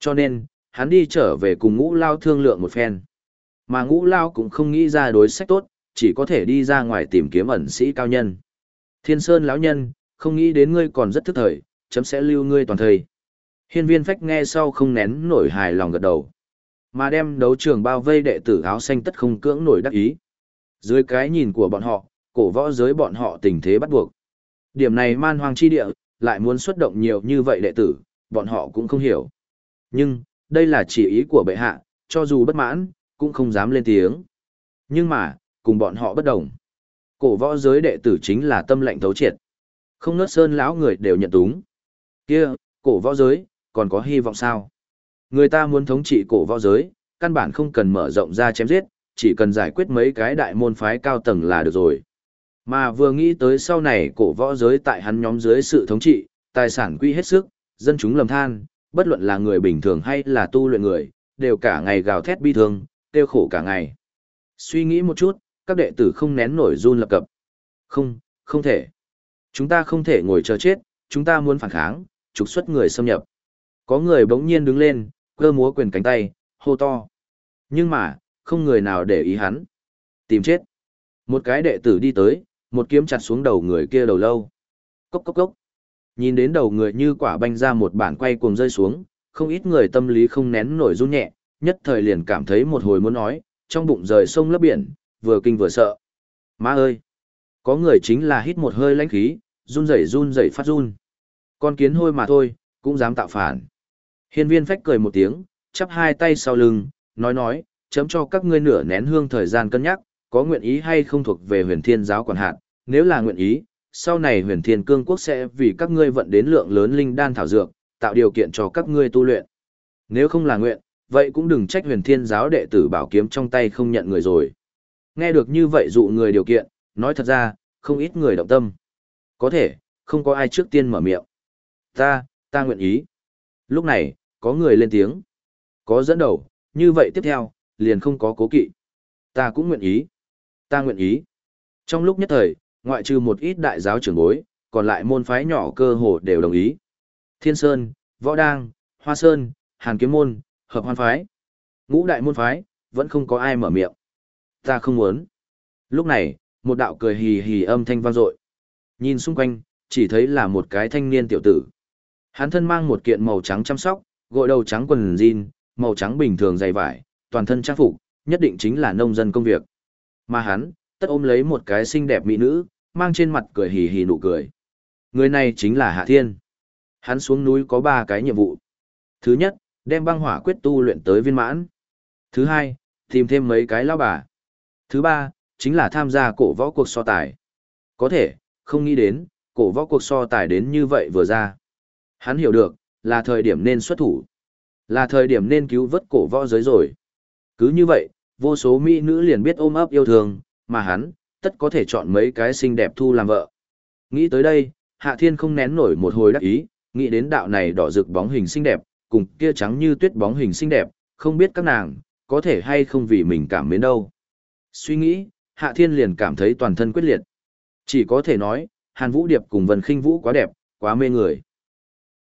Cho nên, hắn đi trở về cùng ngũ lao thương lượng một phen. Mà ngũ lao cũng không nghĩ ra đối sách tốt, chỉ có thể đi ra ngoài tìm kiếm ẩn sĩ cao nhân. Thiên Sơn lão nhân, không nghĩ đến ngươi còn rất thức thời, chấm sẽ lưu ngươi toàn thời. Hiên viên phách nghe sau không nén nổi hài lòng gật đầu. Mà đem đấu trường bao vây đệ tử áo xanh tất không cưỡng nổi đắc ý. Dưới cái nhìn của bọn họ, cổ võ giới bọn họ tình thế bắt buộc. Điểm này man hoang chi địa, lại muốn xuất động nhiều như vậy đệ tử, bọn họ cũng không hiểu. Nhưng, đây là chỉ ý của bệ hạ, cho dù bất mãn, cũng không dám lên tiếng. Nhưng mà, cùng bọn họ bất đồng. Cổ võ giới đệ tử chính là tâm lệnh thấu triệt. Không nớt sơn lão người đều nhận túng. Kia, cổ võ giới, còn có hy vọng sao? Người ta muốn thống trị cổ võ giới, căn bản không cần mở rộng ra chém giết, chỉ cần giải quyết mấy cái đại môn phái cao tầng là được rồi. Mà vừa nghĩ tới sau này cổ võ giới tại hắn nhóm dưới sự thống trị, tài sản quy hết sức, dân chúng lầm than, bất luận là người bình thường hay là tu luyện người, đều cả ngày gào thét bi thương, tiêu khổ cả ngày. Suy nghĩ một chút, các đệ tử không nén nổi run lập cập. Không, không thể. Chúng ta không thể ngồi chờ chết, chúng ta muốn phản kháng, trục xuất người xâm nhập. Có người bỗng nhiên đứng lên, cơ múa quyền cánh tay, hô to. Nhưng mà, không người nào để ý hắn. Tìm chết. Một cái đệ tử đi tới, một kiếm chặt xuống đầu người kia đầu lâu. Cốc cốc cốc. Nhìn đến đầu người như quả banh ra một bản quay cuồng rơi xuống, không ít người tâm lý không nén nổi run nhẹ, nhất thời liền cảm thấy một hồi muốn nói, trong bụng rời sông lấp biển, vừa kinh vừa sợ. Má ơi! Có người chính là hít một hơi lãnh khí, run rẩy run rẩy phát run. Con kiến hôi mà thôi, cũng dám tạo phản. Hiên viên phách cười một tiếng, chắp hai tay sau lưng, nói nói, chấm cho các ngươi nửa nén hương thời gian cân nhắc, có nguyện ý hay không thuộc về huyền thiên giáo quản hạt, nếu là nguyện ý, sau này huyền thiên cương quốc sẽ vì các ngươi vận đến lượng lớn linh đan thảo dược, tạo điều kiện cho các ngươi tu luyện. Nếu không là nguyện, vậy cũng đừng trách huyền thiên giáo đệ tử bảo kiếm trong tay không nhận người rồi. Nghe được như vậy dụ người điều kiện, nói thật ra, không ít người động tâm. Có thể, không có ai trước tiên mở miệng. Ta, ta nguyện ý. Lúc này, có người lên tiếng. Có dẫn đầu, như vậy tiếp theo, liền không có cố kỵ. Ta cũng nguyện ý. Ta nguyện ý. Trong lúc nhất thời, ngoại trừ một ít đại giáo trưởng bối, còn lại môn phái nhỏ cơ hồ đều đồng ý. Thiên Sơn, Võ Đang, Hoa Sơn, Hàn Kiếm Môn, Hợp Hoan Phái. Ngũ đại môn phái, vẫn không có ai mở miệng. Ta không muốn. Lúc này, một đạo cười hì hì âm thanh vang dội. Nhìn xung quanh, chỉ thấy là một cái thanh niên tiểu tử. Hắn thân mang một kiện màu trắng chăm sóc, gội đầu trắng quần jean, màu trắng bình thường dày vải, toàn thân trang phục, nhất định chính là nông dân công việc. Mà hắn, tất ôm lấy một cái xinh đẹp mỹ nữ, mang trên mặt cười hì hì nụ cười. Người này chính là Hạ Thiên. Hắn xuống núi có ba cái nhiệm vụ. Thứ nhất, đem băng hỏa quyết tu luyện tới viên mãn. Thứ hai, tìm thêm mấy cái lao bà. Thứ ba, chính là tham gia cổ võ cuộc so tài. Có thể, không nghĩ đến, cổ võ cuộc so tài đến như vậy vừa ra. Hắn hiểu được, là thời điểm nên xuất thủ. Là thời điểm nên cứu vớt cổ võ giới rồi. Cứ như vậy, vô số mỹ nữ liền biết ôm ấp yêu thương, mà hắn, tất có thể chọn mấy cái xinh đẹp thu làm vợ. Nghĩ tới đây, Hạ Thiên không nén nổi một hồi đắc ý, nghĩ đến đạo này đỏ rực bóng hình xinh đẹp, cùng kia trắng như tuyết bóng hình xinh đẹp, không biết các nàng, có thể hay không vì mình cảm mến đâu. Suy nghĩ, Hạ Thiên liền cảm thấy toàn thân quyết liệt. Chỉ có thể nói, Hàn Vũ Điệp cùng Vân Khinh Vũ quá đẹp, quá mê người.